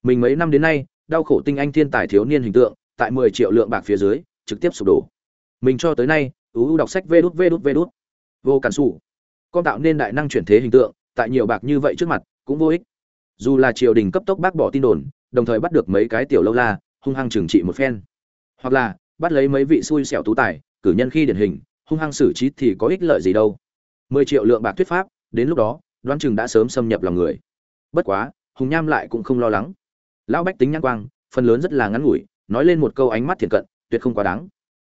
Mình mấy năm đến nay, đau khổ tinh anh thiên tài thiếu niên hình tượng tại mười triệu lượng bạc phía dưới, trực tiếp sụp đổ. Mình cho tới nay u đọc sách vê đút vê đút vê đút. Vô cản sủ. con tạo nên đại năng chuyển thế hình tượng, tại nhiều bạc như vậy trước mặt, cũng vô ích. Dù là triều đình cấp tốc bác bỏ tin đồn, đồng thời bắt được mấy cái tiểu lâu la, hung hăng trừng trị một phen. Hoặc là, bắt lấy mấy vị xui xẻo tú tài, cử nhân khi điển hình, hung hăng xử trí thì có ích lợi gì đâu. Mười triệu lượng bạc thuyết pháp, đến lúc đó, đoán chừng đã sớm xâm nhập lòng người. Bất quá, hùng nham lại cũng không lo lắng. Lão bách tính nhãn quang, phần lớn rất là ngắn ngủi nói lên một câu ánh mắt thiện cận, tuyệt không quá đáng.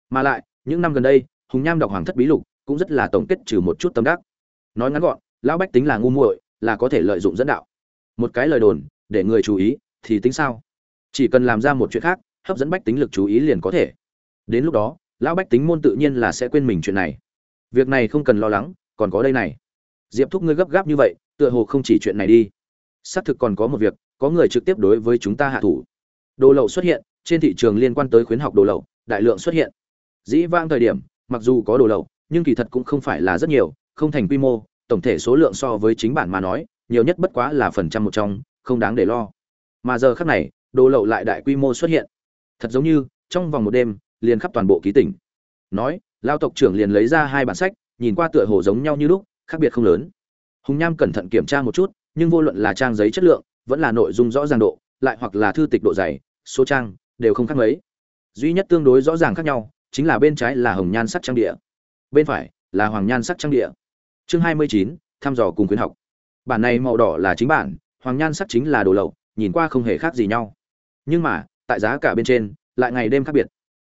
Mà lại, những năm gần đây, hùng nham đọc hoàng thất bí lục cũng rất là tổng kết trừ một chút tâm đắc. Nói ngắn gọn, lão bách tính là ngu muội, là có thể lợi dụng dẫn đạo. Một cái lời đồn, để người chú ý, thì tính sao? Chỉ cần làm ra một chuyện khác, hấp dẫn bách tính lực chú ý liền có thể. Đến lúc đó, lão bách tính môn tự nhiên là sẽ quên mình chuyện này. Việc này không cần lo lắng, còn có đây này. Diệp thúc ngươi gấp gáp như vậy, tựa hồ không chỉ chuyện này đi. Xác thực còn có một việc, có người trực tiếp đối với chúng ta hạ thủ. Đồ lậu xuất hiện trên thị trường liên quan tới khuyến học đồ lậu, đại lượng xuất hiện. Dĩ vãng thời điểm, mặc dù có đồ lậu, nhưng kỳ thật cũng không phải là rất nhiều, không thành quy mô, tổng thể số lượng so với chính bản mà nói, nhiều nhất bất quá là phần trăm một trong, không đáng để lo. Mà giờ khác này, đồ lậu lại đại quy mô xuất hiện. Thật giống như, trong vòng một đêm, liền khắp toàn bộ ký tỉnh. Nói, lao tộc trưởng liền lấy ra hai bản sách, nhìn qua tựa hồ giống nhau như lúc, khác biệt không lớn. Hùng nham cẩn thận kiểm tra một chút, nhưng vô luận là trang giấy chất lượng, vẫn là nội dung rõ ràng độ, lại hoặc là thư tịch độ dày, số trang đều không khác mấy. Duy nhất tương đối rõ ràng khác nhau, chính là bên trái là hồng nhan sắc trang địa, bên phải là hoàng nhan sắc trang địa. Chương hai mươi chín, thăm dò cùng khuyến học. Bản này màu đỏ là chính bản, hoàng nhan sắc chính là đồ lậu, nhìn qua không hề khác gì nhau. Nhưng mà, tại giá cả bên trên, lại ngày đêm khác biệt.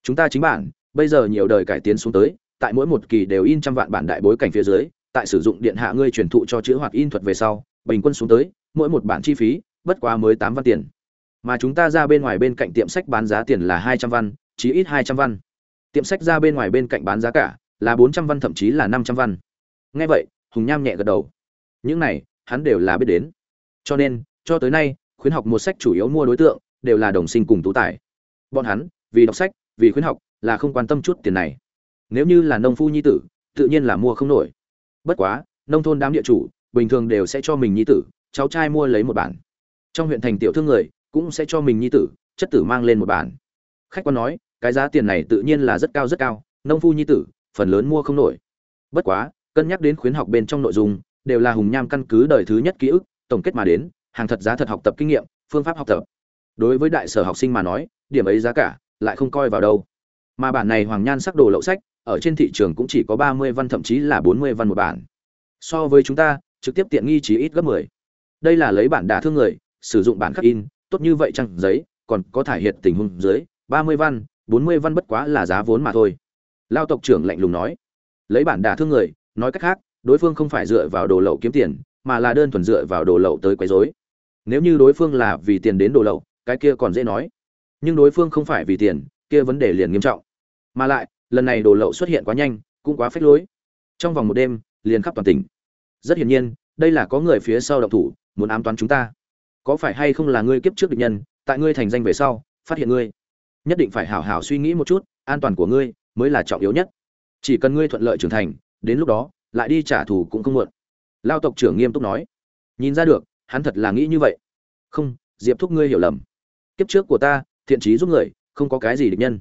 Chúng ta chính bản, bây giờ nhiều đời cải tiến xuống tới, tại mỗi một kỳ đều in trăm vạn bản đại bối cảnh phía dưới, tại sử dụng điện hạ ngươi truyền thụ cho chữ hoạt in thuật về sau, bình quân xuống tới, mỗi một bản chi phí, bất quá mới tám văn tiền mà chúng ta ra bên ngoài bên cạnh tiệm sách bán giá tiền là hai trăm văn, chí ít hai trăm văn. Tiệm sách ra bên ngoài bên cạnh bán giá cả là bốn trăm văn, thậm chí là năm trăm văn. Nghe vậy, hùng nham nhẹ gật đầu. Những này, hắn đều là biết đến. Cho nên, cho tới nay, khuyến học một sách chủ yếu mua đối tượng đều là đồng sinh cùng tú tài. Bọn hắn, vì đọc sách, vì khuyến học là không quan tâm chút tiền này. Nếu như là nông phu nhi tử, tự nhiên là mua không nổi. Bất quá, nông thôn đám địa chủ bình thường đều sẽ cho mình nhi tử, cháu trai mua lấy một bản. Trong huyện thành tiểu thương người cũng sẽ cho mình nhi tử, chất tử mang lên một bản. Khách quan nói, cái giá tiền này tự nhiên là rất cao rất cao, nông phu nhi tử, phần lớn mua không nổi. Bất quá, cân nhắc đến khuyến học bên trong nội dung, đều là hùng nham căn cứ đời thứ nhất ký ức, tổng kết mà đến, hàng thật giá thật học tập kinh nghiệm, phương pháp học tập. Đối với đại sở học sinh mà nói, điểm ấy giá cả, lại không coi vào đâu. Mà bản này hoàng nhan sắc đồ lậu sách, ở trên thị trường cũng chỉ có ba mươi văn, thậm chí là bốn mươi văn một bản. So với chúng ta, trực tiếp tiện nghi chỉ ít gấp mười. Đây là lấy bản đả thương người, sử dụng bản khắc in tốt như vậy chăng giấy, còn có thải hiện tình huống dưới, ba mươi văn, bốn mươi văn bất quá là giá vốn mà thôi. Lao tộc trưởng lạnh lùng nói. Lấy bản đả thương người, nói cách khác, đối phương không phải dựa vào đồ lậu kiếm tiền, mà là đơn thuần dựa vào đồ lậu tới quấy rối. Nếu như đối phương là vì tiền đến đồ lậu, cái kia còn dễ nói. Nhưng đối phương không phải vì tiền, kia vấn đề liền nghiêm trọng. Mà lại, lần này đồ lậu xuất hiện quá nhanh, cũng quá phách lối. Trong vòng một đêm, liền khắp toàn tỉnh. Rất hiển nhiên, đây là có người phía sau động thủ, muốn ám toán chúng ta có phải hay không là ngươi kiếp trước địch nhân, tại ngươi thành danh về sau, phát hiện ngươi, nhất định phải hảo hảo suy nghĩ một chút, an toàn của ngươi mới là trọng yếu nhất. Chỉ cần ngươi thuận lợi trưởng thành, đến lúc đó, lại đi trả thù cũng không muộn. Lao tộc trưởng nghiêm túc nói. Nhìn ra được, hắn thật là nghĩ như vậy. Không, diệp thúc ngươi hiểu lầm. Kiếp trước của ta, thiện trí giúp người, không có cái gì địch nhân.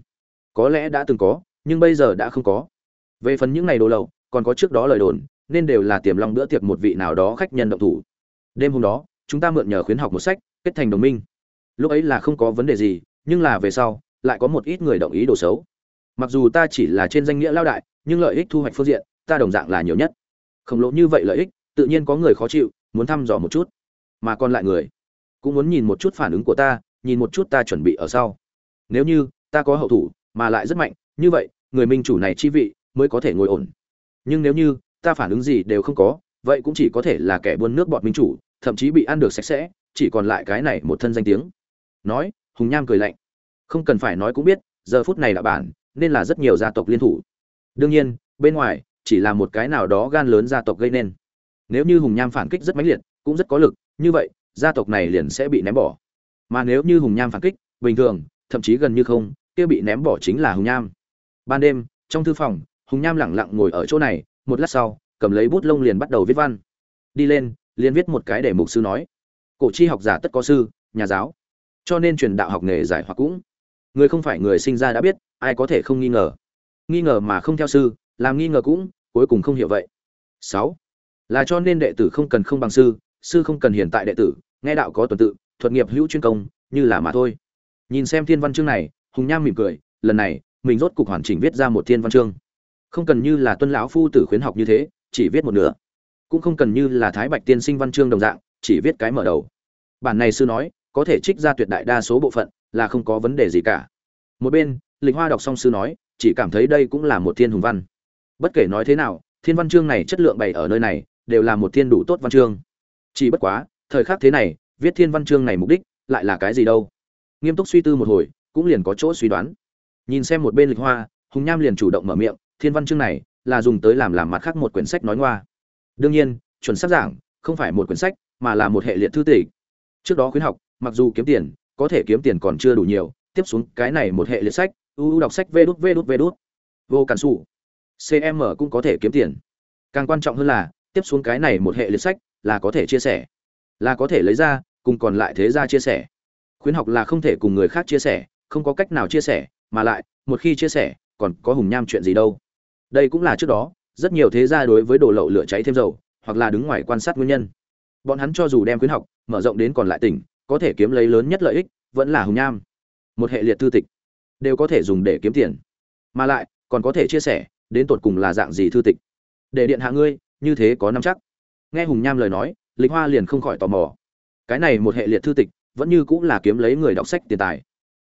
Có lẽ đã từng có, nhưng bây giờ đã không có. Về phần những ngày đồ lậu, còn có trước đó lời đồn, nên đều là tiềm long bữa tiệc một vị nào đó khách nhân động thủ. Đêm hôm đó chúng ta mượn nhờ khuyến học một sách, kết thành đồng minh. Lúc ấy là không có vấn đề gì, nhưng là về sau, lại có một ít người đồng ý đồ xấu. Mặc dù ta chỉ là trên danh nghĩa lao đại, nhưng lợi ích thu hoạch phương diện, ta đồng dạng là nhiều nhất. Khổng lồ như vậy lợi ích, tự nhiên có người khó chịu, muốn thăm dò một chút. Mà còn lại người, cũng muốn nhìn một chút phản ứng của ta, nhìn một chút ta chuẩn bị ở sau. Nếu như, ta có hậu thủ, mà lại rất mạnh, như vậy, người minh chủ này chi vị, mới có thể ngồi ổn. Nhưng nếu như, ta phản ứng gì đều không có, vậy cũng chỉ có thể là kẻ buôn nước bọt minh chủ thậm chí bị ăn được sạch sẽ, chỉ còn lại cái này một thân danh tiếng. Nói, hùng nham cười lạnh. Không cần phải nói cũng biết, giờ phút này là bản, nên là rất nhiều gia tộc liên thủ. Đương nhiên, bên ngoài, chỉ là một cái nào đó gan lớn gia tộc gây nên. Nếu như hùng nham phản kích rất mãnh liệt, cũng rất có lực, như vậy, gia tộc này liền sẽ bị ném bỏ. Mà nếu như hùng nham phản kích, bình thường, thậm chí gần như không, kia bị ném bỏ chính là hùng nham. Ban đêm, trong thư phòng, hùng nham lẳng lặng ngồi ở chỗ này, một lát sau, cầm lấy bút lông liền bắt đầu viết văn. Đi lên liên viết một cái để mục sư nói. Cổ chi học giả tất có sư, nhà giáo. Cho nên truyền đạo học nghề giải hoặc cũng. Người không phải người sinh ra đã biết, ai có thể không nghi ngờ. Nghi ngờ mà không theo sư, làm nghi ngờ cũng, cuối cùng không hiểu vậy. Sáu. Là cho nên đệ tử không cần không bằng sư sư không cần hiện tại đệ tử, nghe đạo có tuần tự, thuật nghiệp hữu chuyên công, như là mà thôi. Nhìn xem thiên văn chương này, hùng nham mỉm cười, lần này, mình rốt cục hoàn chỉnh viết ra một thiên văn chương. Không cần như là tuân lão phu tử khuyến học như thế, chỉ viết một nửa cũng không cần như là thái bạch tiên sinh văn chương đồng dạng, chỉ viết cái mở đầu. Bản này sư nói, có thể trích ra tuyệt đại đa số bộ phận, là không có vấn đề gì cả. Một bên, lịch hoa đọc xong sư nói, chỉ cảm thấy đây cũng là một thiên hùng văn. Bất kể nói thế nào, thiên văn chương này chất lượng bày ở nơi này, đều là một thiên đủ tốt văn chương. Chỉ bất quá, thời khắc thế này, viết thiên văn chương này mục đích, lại là cái gì đâu? Nghiêm túc suy tư một hồi, cũng liền có chỗ suy đoán. Nhìn xem một bên lịch hoa, hùng nham liền chủ động mở miệng, thiên văn chương này là dùng tới làm làm mặt khác một quyển sách nói ngoa đương nhiên, chuẩn xác giảng không phải một quyển sách, mà là một hệ liệt thư tịch. Trước đó khuyến học, mặc dù kiếm tiền, có thể kiếm tiền còn chưa đủ nhiều, tiếp xuống cái này một hệ liệt sách uu đọc sách vê đút vê đút vê đút. Vô cản sụ cm cũng có thể kiếm tiền. Càng quan trọng hơn là, tiếp xuống cái này một hệ liệt sách là có thể chia sẻ. Là có thể lấy ra, cùng còn lại thế gia chia sẻ. Khuyến học là không thể cùng người khác chia sẻ, không có cách nào chia sẻ, mà lại, một khi chia sẻ, còn có hùng nham chuyện gì đâu. Đây cũng là trước đó rất nhiều thế gia đối với đồ lậu lửa cháy thêm dầu, hoặc là đứng ngoài quan sát nguyên nhân. Bọn hắn cho dù đem khuyến học, mở rộng đến còn lại tỉnh, có thể kiếm lấy lớn nhất lợi ích, vẫn là hùng nham. Một hệ liệt thư tịch, đều có thể dùng để kiếm tiền. Mà lại, còn có thể chia sẻ, đến tột cùng là dạng gì thư tịch. Để điện hạ ngươi, như thế có năm chắc. Nghe hùng nham lời nói, lịch hoa liền không khỏi tò mò. Cái này một hệ liệt thư tịch, vẫn như cũng là kiếm lấy người đọc sách tiền tài.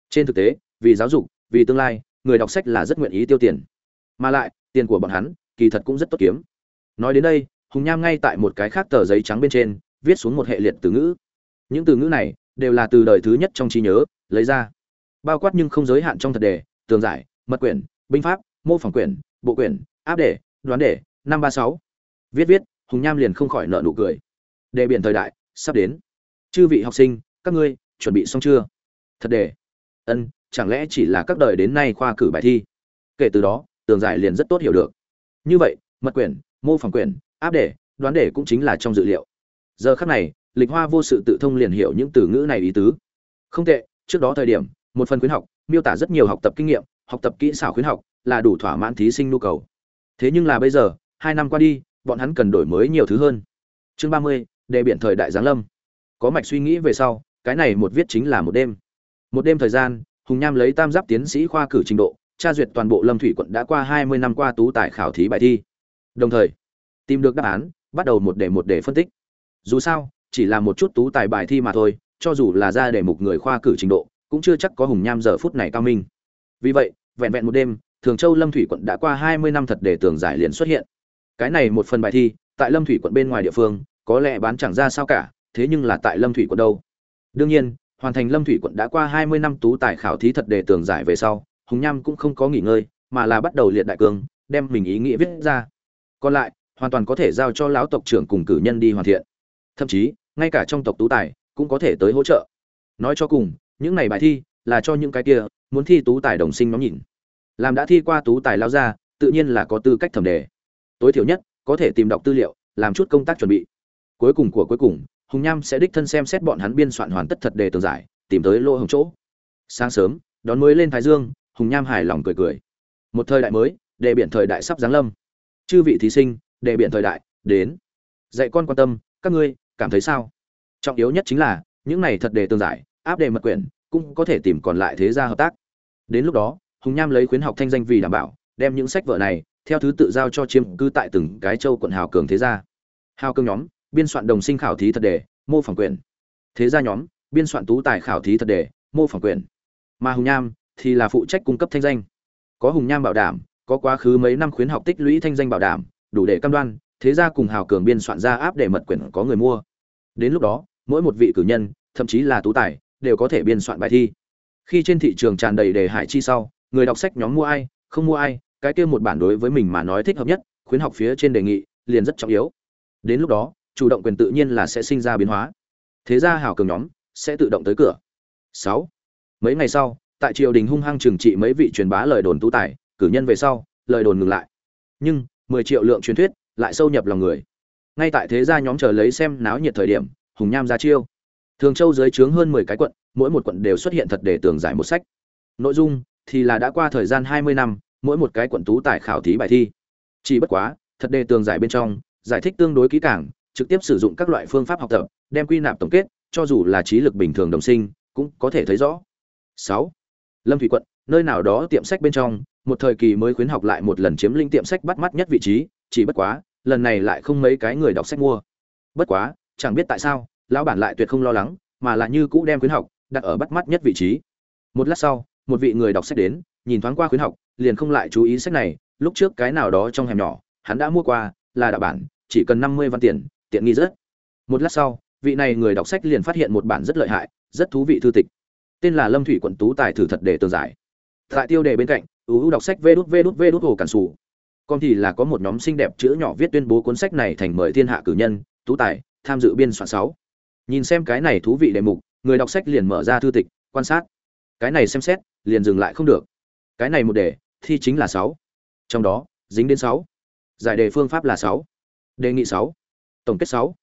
Trên thực tế, vì giáo dục, vì tương lai, người đọc sách là rất nguyện ý tiêu tiền. Mà lại, tiền của bọn hắn kỳ thật cũng rất tốt kiếm. Nói đến đây, hùng nham ngay tại một cái khác tờ giấy trắng bên trên, viết xuống một hệ liệt từ ngữ. Những từ ngữ này đều là từ đời thứ nhất trong trí nhớ, lấy ra. Bao quát nhưng không giới hạn trong thật đề, tường giải, mật quyển, binh pháp, mô phỏng quyển, bộ quyển, áp đề, đoán đề, năm ba sáu. Viết viết, hùng nham liền không khỏi nợ nụ cười. Đề biển thời đại, sắp đến. Chư vị học sinh, các ngươi, chuẩn bị xong chưa? Thật đề. Ân, chẳng lẽ chỉ là các đời đến nay khoa cử bài thi? Kể từ đó, tường giải liền rất tốt hiểu được như vậy, mật quyển, mô phỏng quyển, áp đề, đoán đề cũng chính là trong dự liệu. Giờ khắc này, lịch hoa vô sự tự thông liền hiểu những từ ngữ này ý tứ. Không tệ, trước đó thời điểm, một phần khuyến học, miêu tả rất nhiều học tập kinh nghiệm, học tập kỹ xảo khuyến học, là đủ thỏa mãn thí sinh nhu cầu. Thế nhưng là bây giờ, hai năm qua đi, bọn hắn cần đổi mới nhiều thứ hơn. Chương ba mươi, đề biện thời đại giáng lâm. Có mạch suy nghĩ về sau, cái này một viết chính là một đêm. Một đêm thời gian, hùng nham lấy tam giáp tiến sĩ khoa cử trình độ tra duyệt toàn bộ lâm thủy quận đã qua hai mươi năm qua tú tài khảo thí bài thi. Đồng thời, tìm được đáp án, bắt đầu một đề một đề phân tích. Dù sao, chỉ là một chút tú tài bài thi mà thôi, cho dù là ra đề mục người khoa cử trình độ, cũng chưa chắc có hùng nham giờ phút này cao minh. Vì vậy, vẹn vẹn một đêm, thường châu lâm thủy quận đã qua hai mươi năm thật để tường giải liền xuất hiện. Cái này một phần bài thi, tại lâm thủy quận bên ngoài địa phương, có lẽ bán chẳng ra sao cả, thế nhưng là tại lâm thủy quận đâu. Đương nhiên, hoàn thành lâm thủy quận đã qua hai mươi năm tú tài khảo thí thật để tường giải về sau hùng nham cũng không có nghỉ ngơi, mà là bắt đầu liệt đại cương đem mình ý nghĩa viết ra. Còn lại, hoàn toàn có thể giao cho lão tộc trưởng cùng cử nhân đi hoàn thiện. Thậm chí, ngay cả trong tộc tú tài cũng có thể tới hỗ trợ. Nói cho cùng, những này bài thi là cho những cái kia muốn thi tú tài đồng sinh nó nhìn. Làm đã thi qua tú tài lao ra tự nhiên là có tư cách thẩm đề. Tối thiểu nhất, có thể tìm đọc tư liệu, làm chút công tác chuẩn bị. Cuối cùng của cuối cùng, hùng nham sẽ đích thân xem xét bọn hắn biên soạn hoàn tất thật đề tường giải, tìm tới lỗ hồng chỗ. Sáng sớm, đón mới lên thái dương hùng nham hài lòng cười cười. Một thời đại mới đề biển thời đại sắp giáng lâm. Chư vị thí sinh đề biển thời đại đến. Dạy con quan tâm, các ngươi cảm thấy sao? Trọng yếu nhất chính là, những này thật đề tương giải, áp đề mật quyển, cũng có thể tìm còn lại thế gia hợp tác. Đến lúc đó, hùng nham lấy khuyến học thanh danh vì đảm bảo, đem những sách vở này, theo thứ tự giao cho chiêm cư tại từng cái châu quận hào cường thế gia. Hào cường nhóm, biên soạn đồng sinh khảo thí thật đề mô phỏng quyền thế gia nhóm, biên soạn tú tài khảo thí thật đề mô phỏng quyền mà hùng nham thì là phụ trách cung cấp thanh danh. Có hùng nham bảo đảm, có quá khứ mấy năm khuyến học tích lũy thanh danh bảo đảm, đủ để cam đoan, thế gia cùng hào cường biên soạn ra áp để mật quyển có người mua. Đến lúc đó, mỗi một vị cử nhân, thậm chí là tú tài, đều có thể biên soạn bài thi. Khi trên thị trường tràn đầy đề hải chi sau, người đọc sách nhóm mua ai, không mua ai, cái kia một bản đối với mình mà nói thích hợp nhất, khuyến học phía trên đề nghị, liền rất trọng yếu. Đến lúc đó, chủ động quyền tự nhiên là sẽ sinh ra biến hóa. Thế ra hào cường nhóm sẽ tự động tới cửa. Sáu. Mấy ngày sau tại triều đình hung hăng trừng trị mấy vị truyền bá lời đồn tú tài, cử nhân về sau, lời đồn ngừng lại. Nhưng, mười triệu lượng truyền thuyết lại sâu nhập lòng người. Ngay tại thế gia nhóm chờ lấy xem náo nhiệt thời điểm, hùng nham ra chiêu. Thường châu dưới trướng hơn mười cái quận, mỗi một quận đều xuất hiện thật để tường giải một sách. Nội dung thì là đã qua thời gian hai mươi năm, mỗi một cái quận tú tài khảo thí bài thi. Chỉ bất quá, thật đề tường giải bên trong, giải thích tương đối kỹ càng, trực tiếp sử dụng các loại phương pháp học tập, đem quy nạp tổng kết, cho dù là trí lực bình thường đồng sinh, cũng có thể thấy rõ. Sáu lâm thủy quận, nơi nào đó tiệm sách bên trong, một thời kỳ mới khuyến học lại một lần chiếm lĩnh tiệm sách bắt mắt nhất vị trí, chỉ bất quá, lần này lại không mấy cái người đọc sách mua. Bất quá, chẳng biết tại sao, lão bản lại tuyệt không lo lắng, mà là như cũ đem khuyến học đặt ở bắt mắt nhất vị trí. Một lát sau, một vị người đọc sách đến, nhìn thoáng qua khuyến học, liền không lại chú ý sách này, lúc trước cái nào đó trong hẻm nhỏ, hắn đã mua qua, là đạo bản, chỉ cần năm mươi văn tiền, tiện nghi rất một lát sau, vị này người đọc sách liền phát hiện một bản rất lợi hại, rất thú vị thư tịch tên là lâm thủy quận tú tài thử thật để tường giải. Tại tiêu đề bên cạnh uu đọc sách vê đút vê đút vê đút hồ cản sủ. Còn thì là có một nhóm xinh đẹp chữ nhỏ viết tuyên bố cuốn sách này thành mời thiên hạ cử nhân, tú tài, tham dự biên soạn sáu. Nhìn xem cái này thú vị đề mục, người đọc sách liền mở ra thư tịch, quan sát. Cái này xem xét, liền dừng lại không được. Cái này một đề, thi chính là sáu. Trong đó, dính đến sáu. Giải đề phương pháp là sáu. Đề nghị sáu. Tổng kết sáu.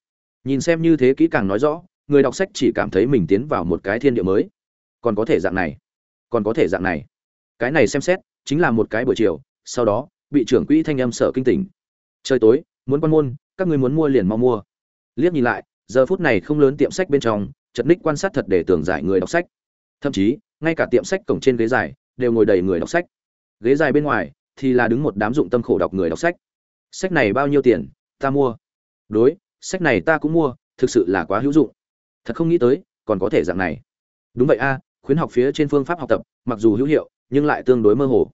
Nhìn xem như thế kỹ càng nói rõ, người đọc sách chỉ cảm thấy mình tiến vào một cái thiên địa mới còn có thể dạng này, còn có thể dạng này. Cái này xem xét, chính là một cái buổi chiều, sau đó, bị trưởng quỹ thanh âm sở kinh tỉnh. Trời tối, muốn quan môn, các người muốn mua liền mau mua. Liếc nhìn lại, giờ phút này không lớn tiệm sách bên trong, chật ních quan sát thật để tưởng giải người đọc sách. Thậm chí, ngay cả tiệm sách cổng trên ghế dài, đều ngồi đầy người đọc sách. Ghế dài bên ngoài, thì là đứng một đám dụng tâm khổ đọc người đọc sách. Sách này bao nhiêu tiền, ta mua. Đối, sách này ta cũng mua, thực sự là quá hữu dụng. Thật không nghĩ tới, còn có thể dạng này. Đúng vậy a khuyến học phía trên phương pháp học tập, mặc dù hữu hiệu, nhưng lại tương đối mơ hồ.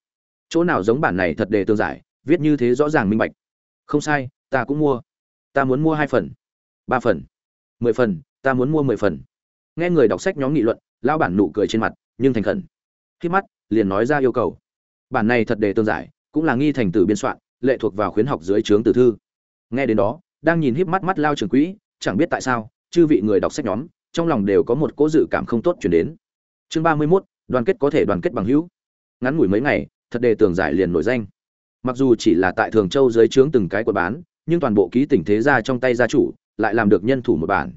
Chỗ nào giống bản này thật đề tương giải, viết như thế rõ ràng minh bạch. Không sai, ta cũng mua. Ta muốn mua hai phần. Ba phần. Mười phần, ta muốn mua mười phần. Nghe người đọc sách nhóm nghị luận lao bản nụ cười trên mặt, nhưng thành khẩn. Khi mắt, liền nói ra yêu cầu. Bản này thật đề tương giải, cũng là nghi thành tử biên soạn, lệ thuộc vào khuyến học dưới trướng tử thư. Nghe đến đó, đang nhìn híp mắt mắt lao trường quỹ, chẳng biết tại sao, chư vị người đọc sách nhóm, trong lòng đều có một cố dự cảm không tốt chuyển đến chương ba mươi 31, đoàn kết có thể đoàn kết bằng hữu. Ngắn ngủi mấy ngày thật đề tường giải liền nổi danh. Mặc dù chỉ là tại thường châu dưới trướng từng cái quận bán nhưng toàn bộ ký tỉnh thế gia trong tay gia chủ lại làm được nhân thủ một bản.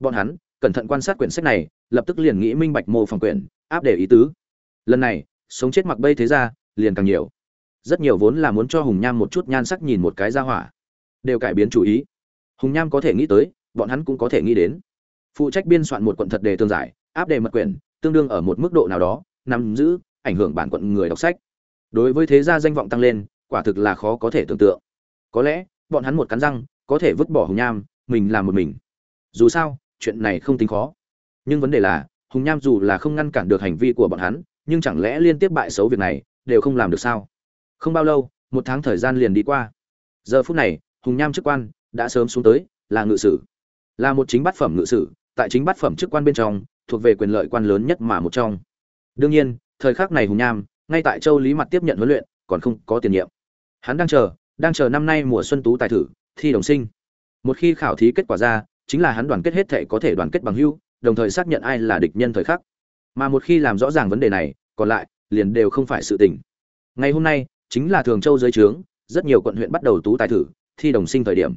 Bọn hắn cẩn thận quan sát quyển sách này lập tức liền nghĩ minh bạch mô phòng quyển áp để ý tứ. Lần này sống chết mặc bây thế gia liền càng nhiều. Rất nhiều vốn là muốn cho hùng nham một chút nhan sắc nhìn một cái ra hỏa đều cải biến chủ ý. Hùng nham có thể nghĩ tới bọn hắn cũng có thể nghĩ đến. Phụ trách biên soạn một quận thật đề tương giải áp đề mật quyển tương đương ở một mức độ nào đó, nắm giữ, ảnh hưởng bản quận người đọc sách. Đối với thế gia danh vọng tăng lên, quả thực là khó có thể tưởng tượng. Có lẽ, bọn hắn một cắn răng, có thể vứt bỏ hùng nham, mình làm một mình. Dù sao, chuyện này không tính khó. Nhưng vấn đề là, hùng nham dù là không ngăn cản được hành vi của bọn hắn, nhưng chẳng lẽ liên tiếp bại xấu việc này, đều không làm được sao? Không bao lâu, một tháng thời gian liền đi qua. Giờ phút này, hùng nham chức quan, đã sớm xuống tới, là ngự sử. Là một chính bát phẩm ngự sử, tại chính bát phẩm chức quan bên trong thuộc về quyền lợi quan lớn nhất mà một trong. Đương nhiên, thời khắc này hùng nham, ngay tại châu lý mặt tiếp nhận huấn luyện, còn không có tiền nhiệm. Hắn đang chờ đang chờ năm nay mùa xuân tú tài thử, thi đồng sinh. Một khi khảo thí kết quả ra, chính là hắn đoàn kết hết thể có thể đoàn kết bằng hữu, đồng thời xác nhận ai là địch nhân thời khắc. Mà một khi làm rõ ràng vấn đề này, còn lại, liền đều không phải sự tình. Ngày hôm nay, chính là thường châu dưới trướng, rất nhiều quận huyện bắt đầu tú tài thử, thi đồng sinh thời điểm.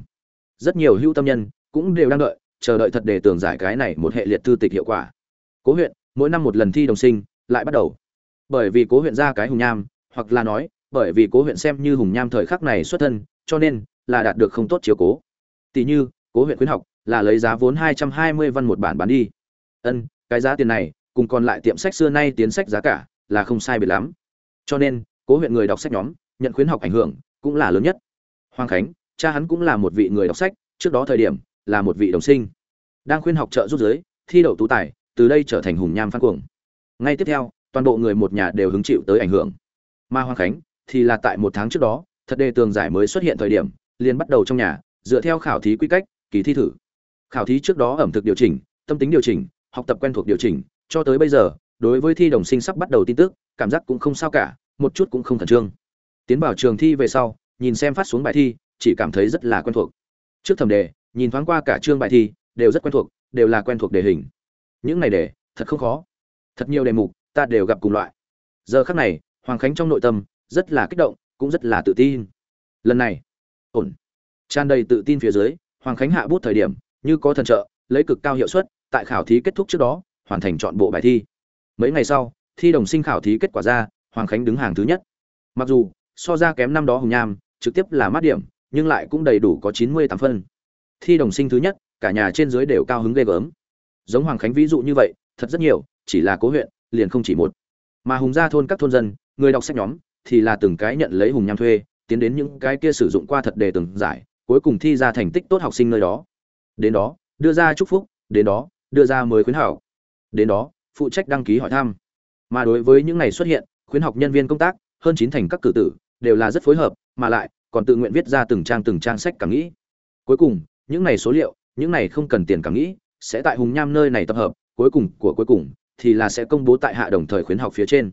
Rất nhiều hưu tâm nhân cũng đều đang đợi, chờ đợi thật để tưởng giải cái này một hệ liệt thư tịch hiệu quả cố huyện, mỗi năm một lần thi đồng sinh, lại bắt đầu. Bởi vì cố huyện ra cái hùng nham, hoặc là nói, bởi vì cố huyện xem như hùng nham thời khắc này xuất thân, cho nên là đạt được không tốt chiếu cố. Tỷ như, cố huyện khuyến học là lấy giá vốn hai trăm hai mươi văn một bản bán đi. Ân, cái giá tiền này, cùng còn lại tiệm sách xưa nay tiến sách giá cả, là không sai biệt lắm. Cho nên, cố huyện người đọc sách nhóm, nhận khuyến học ảnh hưởng, cũng là lớn nhất. Hoàng khánh, cha hắn cũng là một vị người đọc sách, trước đó thời điểm, là một vị đồng sinh. Đang khuyên học trợ giúp giới, thi đậu tú tài từ đây trở thành hùng nham phan cuồng. Ngay tiếp theo, toàn bộ người một nhà đều hứng chịu tới ảnh hưởng. Mà hoàng khánh thì là tại một tháng trước đó, thật đề tường giải mới xuất hiện thời điểm, liền bắt đầu trong nhà, dựa theo khảo thí quy cách, kỳ thi thử. Khảo thí trước đó ẩm thực điều chỉnh, tâm tính điều chỉnh, học tập quen thuộc điều chỉnh, cho tới bây giờ, đối với thi đồng sinh sắp bắt đầu tin tức, cảm giác cũng không sao cả, một chút cũng không khẩn trương. Tiến vào trường thi về sau, nhìn xem phát xuống bài thi, chỉ cảm thấy rất là quen thuộc. Trước thẩm đề, nhìn thoáng qua cả chương bài thi, đều rất quen thuộc, đều là quen thuộc đề hình những này đề thật không khó. Thật nhiều đề mục, ta đều gặp cùng loại. Giờ khắc này, hoàng khánh trong nội tâm, rất là kích động, cũng rất là tự tin. Lần này, ổn. Tràn đầy tự tin phía dưới, hoàng khánh hạ bút thời điểm, như có thần trợ, lấy cực cao hiệu suất, tại khảo thí kết thúc trước đó, hoàn thành chọn bộ bài thi. Mấy ngày sau, thi đồng sinh khảo thí kết quả ra, hoàng khánh đứng hàng thứ nhất. Mặc dù, so ra kém năm đó hồng nham, trực tiếp là mát điểm, nhưng lại cũng đầy đủ có chín mươi tám phân. Thi đồng sinh thứ nhất, cả nhà trên dưới đều cao hứng ghê gớm giống hoàng khánh ví dụ như vậy, thật rất nhiều, chỉ là cố huyện, liền không chỉ một. Mà hùng gia thôn các thôn dân, người đọc sách nhóm, thì là từng cái nhận lấy hùng nham thuê, tiến đến những cái kia sử dụng qua thật đề từng giải, cuối cùng thi ra thành tích tốt học sinh nơi đó. Đến đó, đưa ra chúc phúc, đến đó, đưa ra mới khuyến hảo đến đó, phụ trách đăng ký hỏi thăm. Mà đối với những ngày xuất hiện, khuyến học nhân viên công tác, hơn chín thành các cử tử, đều là rất phối hợp, mà lại, còn tự nguyện viết ra từng trang từng trang sách cảm nghĩ. Cuối cùng, những này số liệu, những này không cần tiền cảm nghĩ sẽ tại hùng nham nơi này tập hợp, cuối cùng của cuối cùng thì là sẽ công bố tại hạ đồng thời khuyến học phía trên.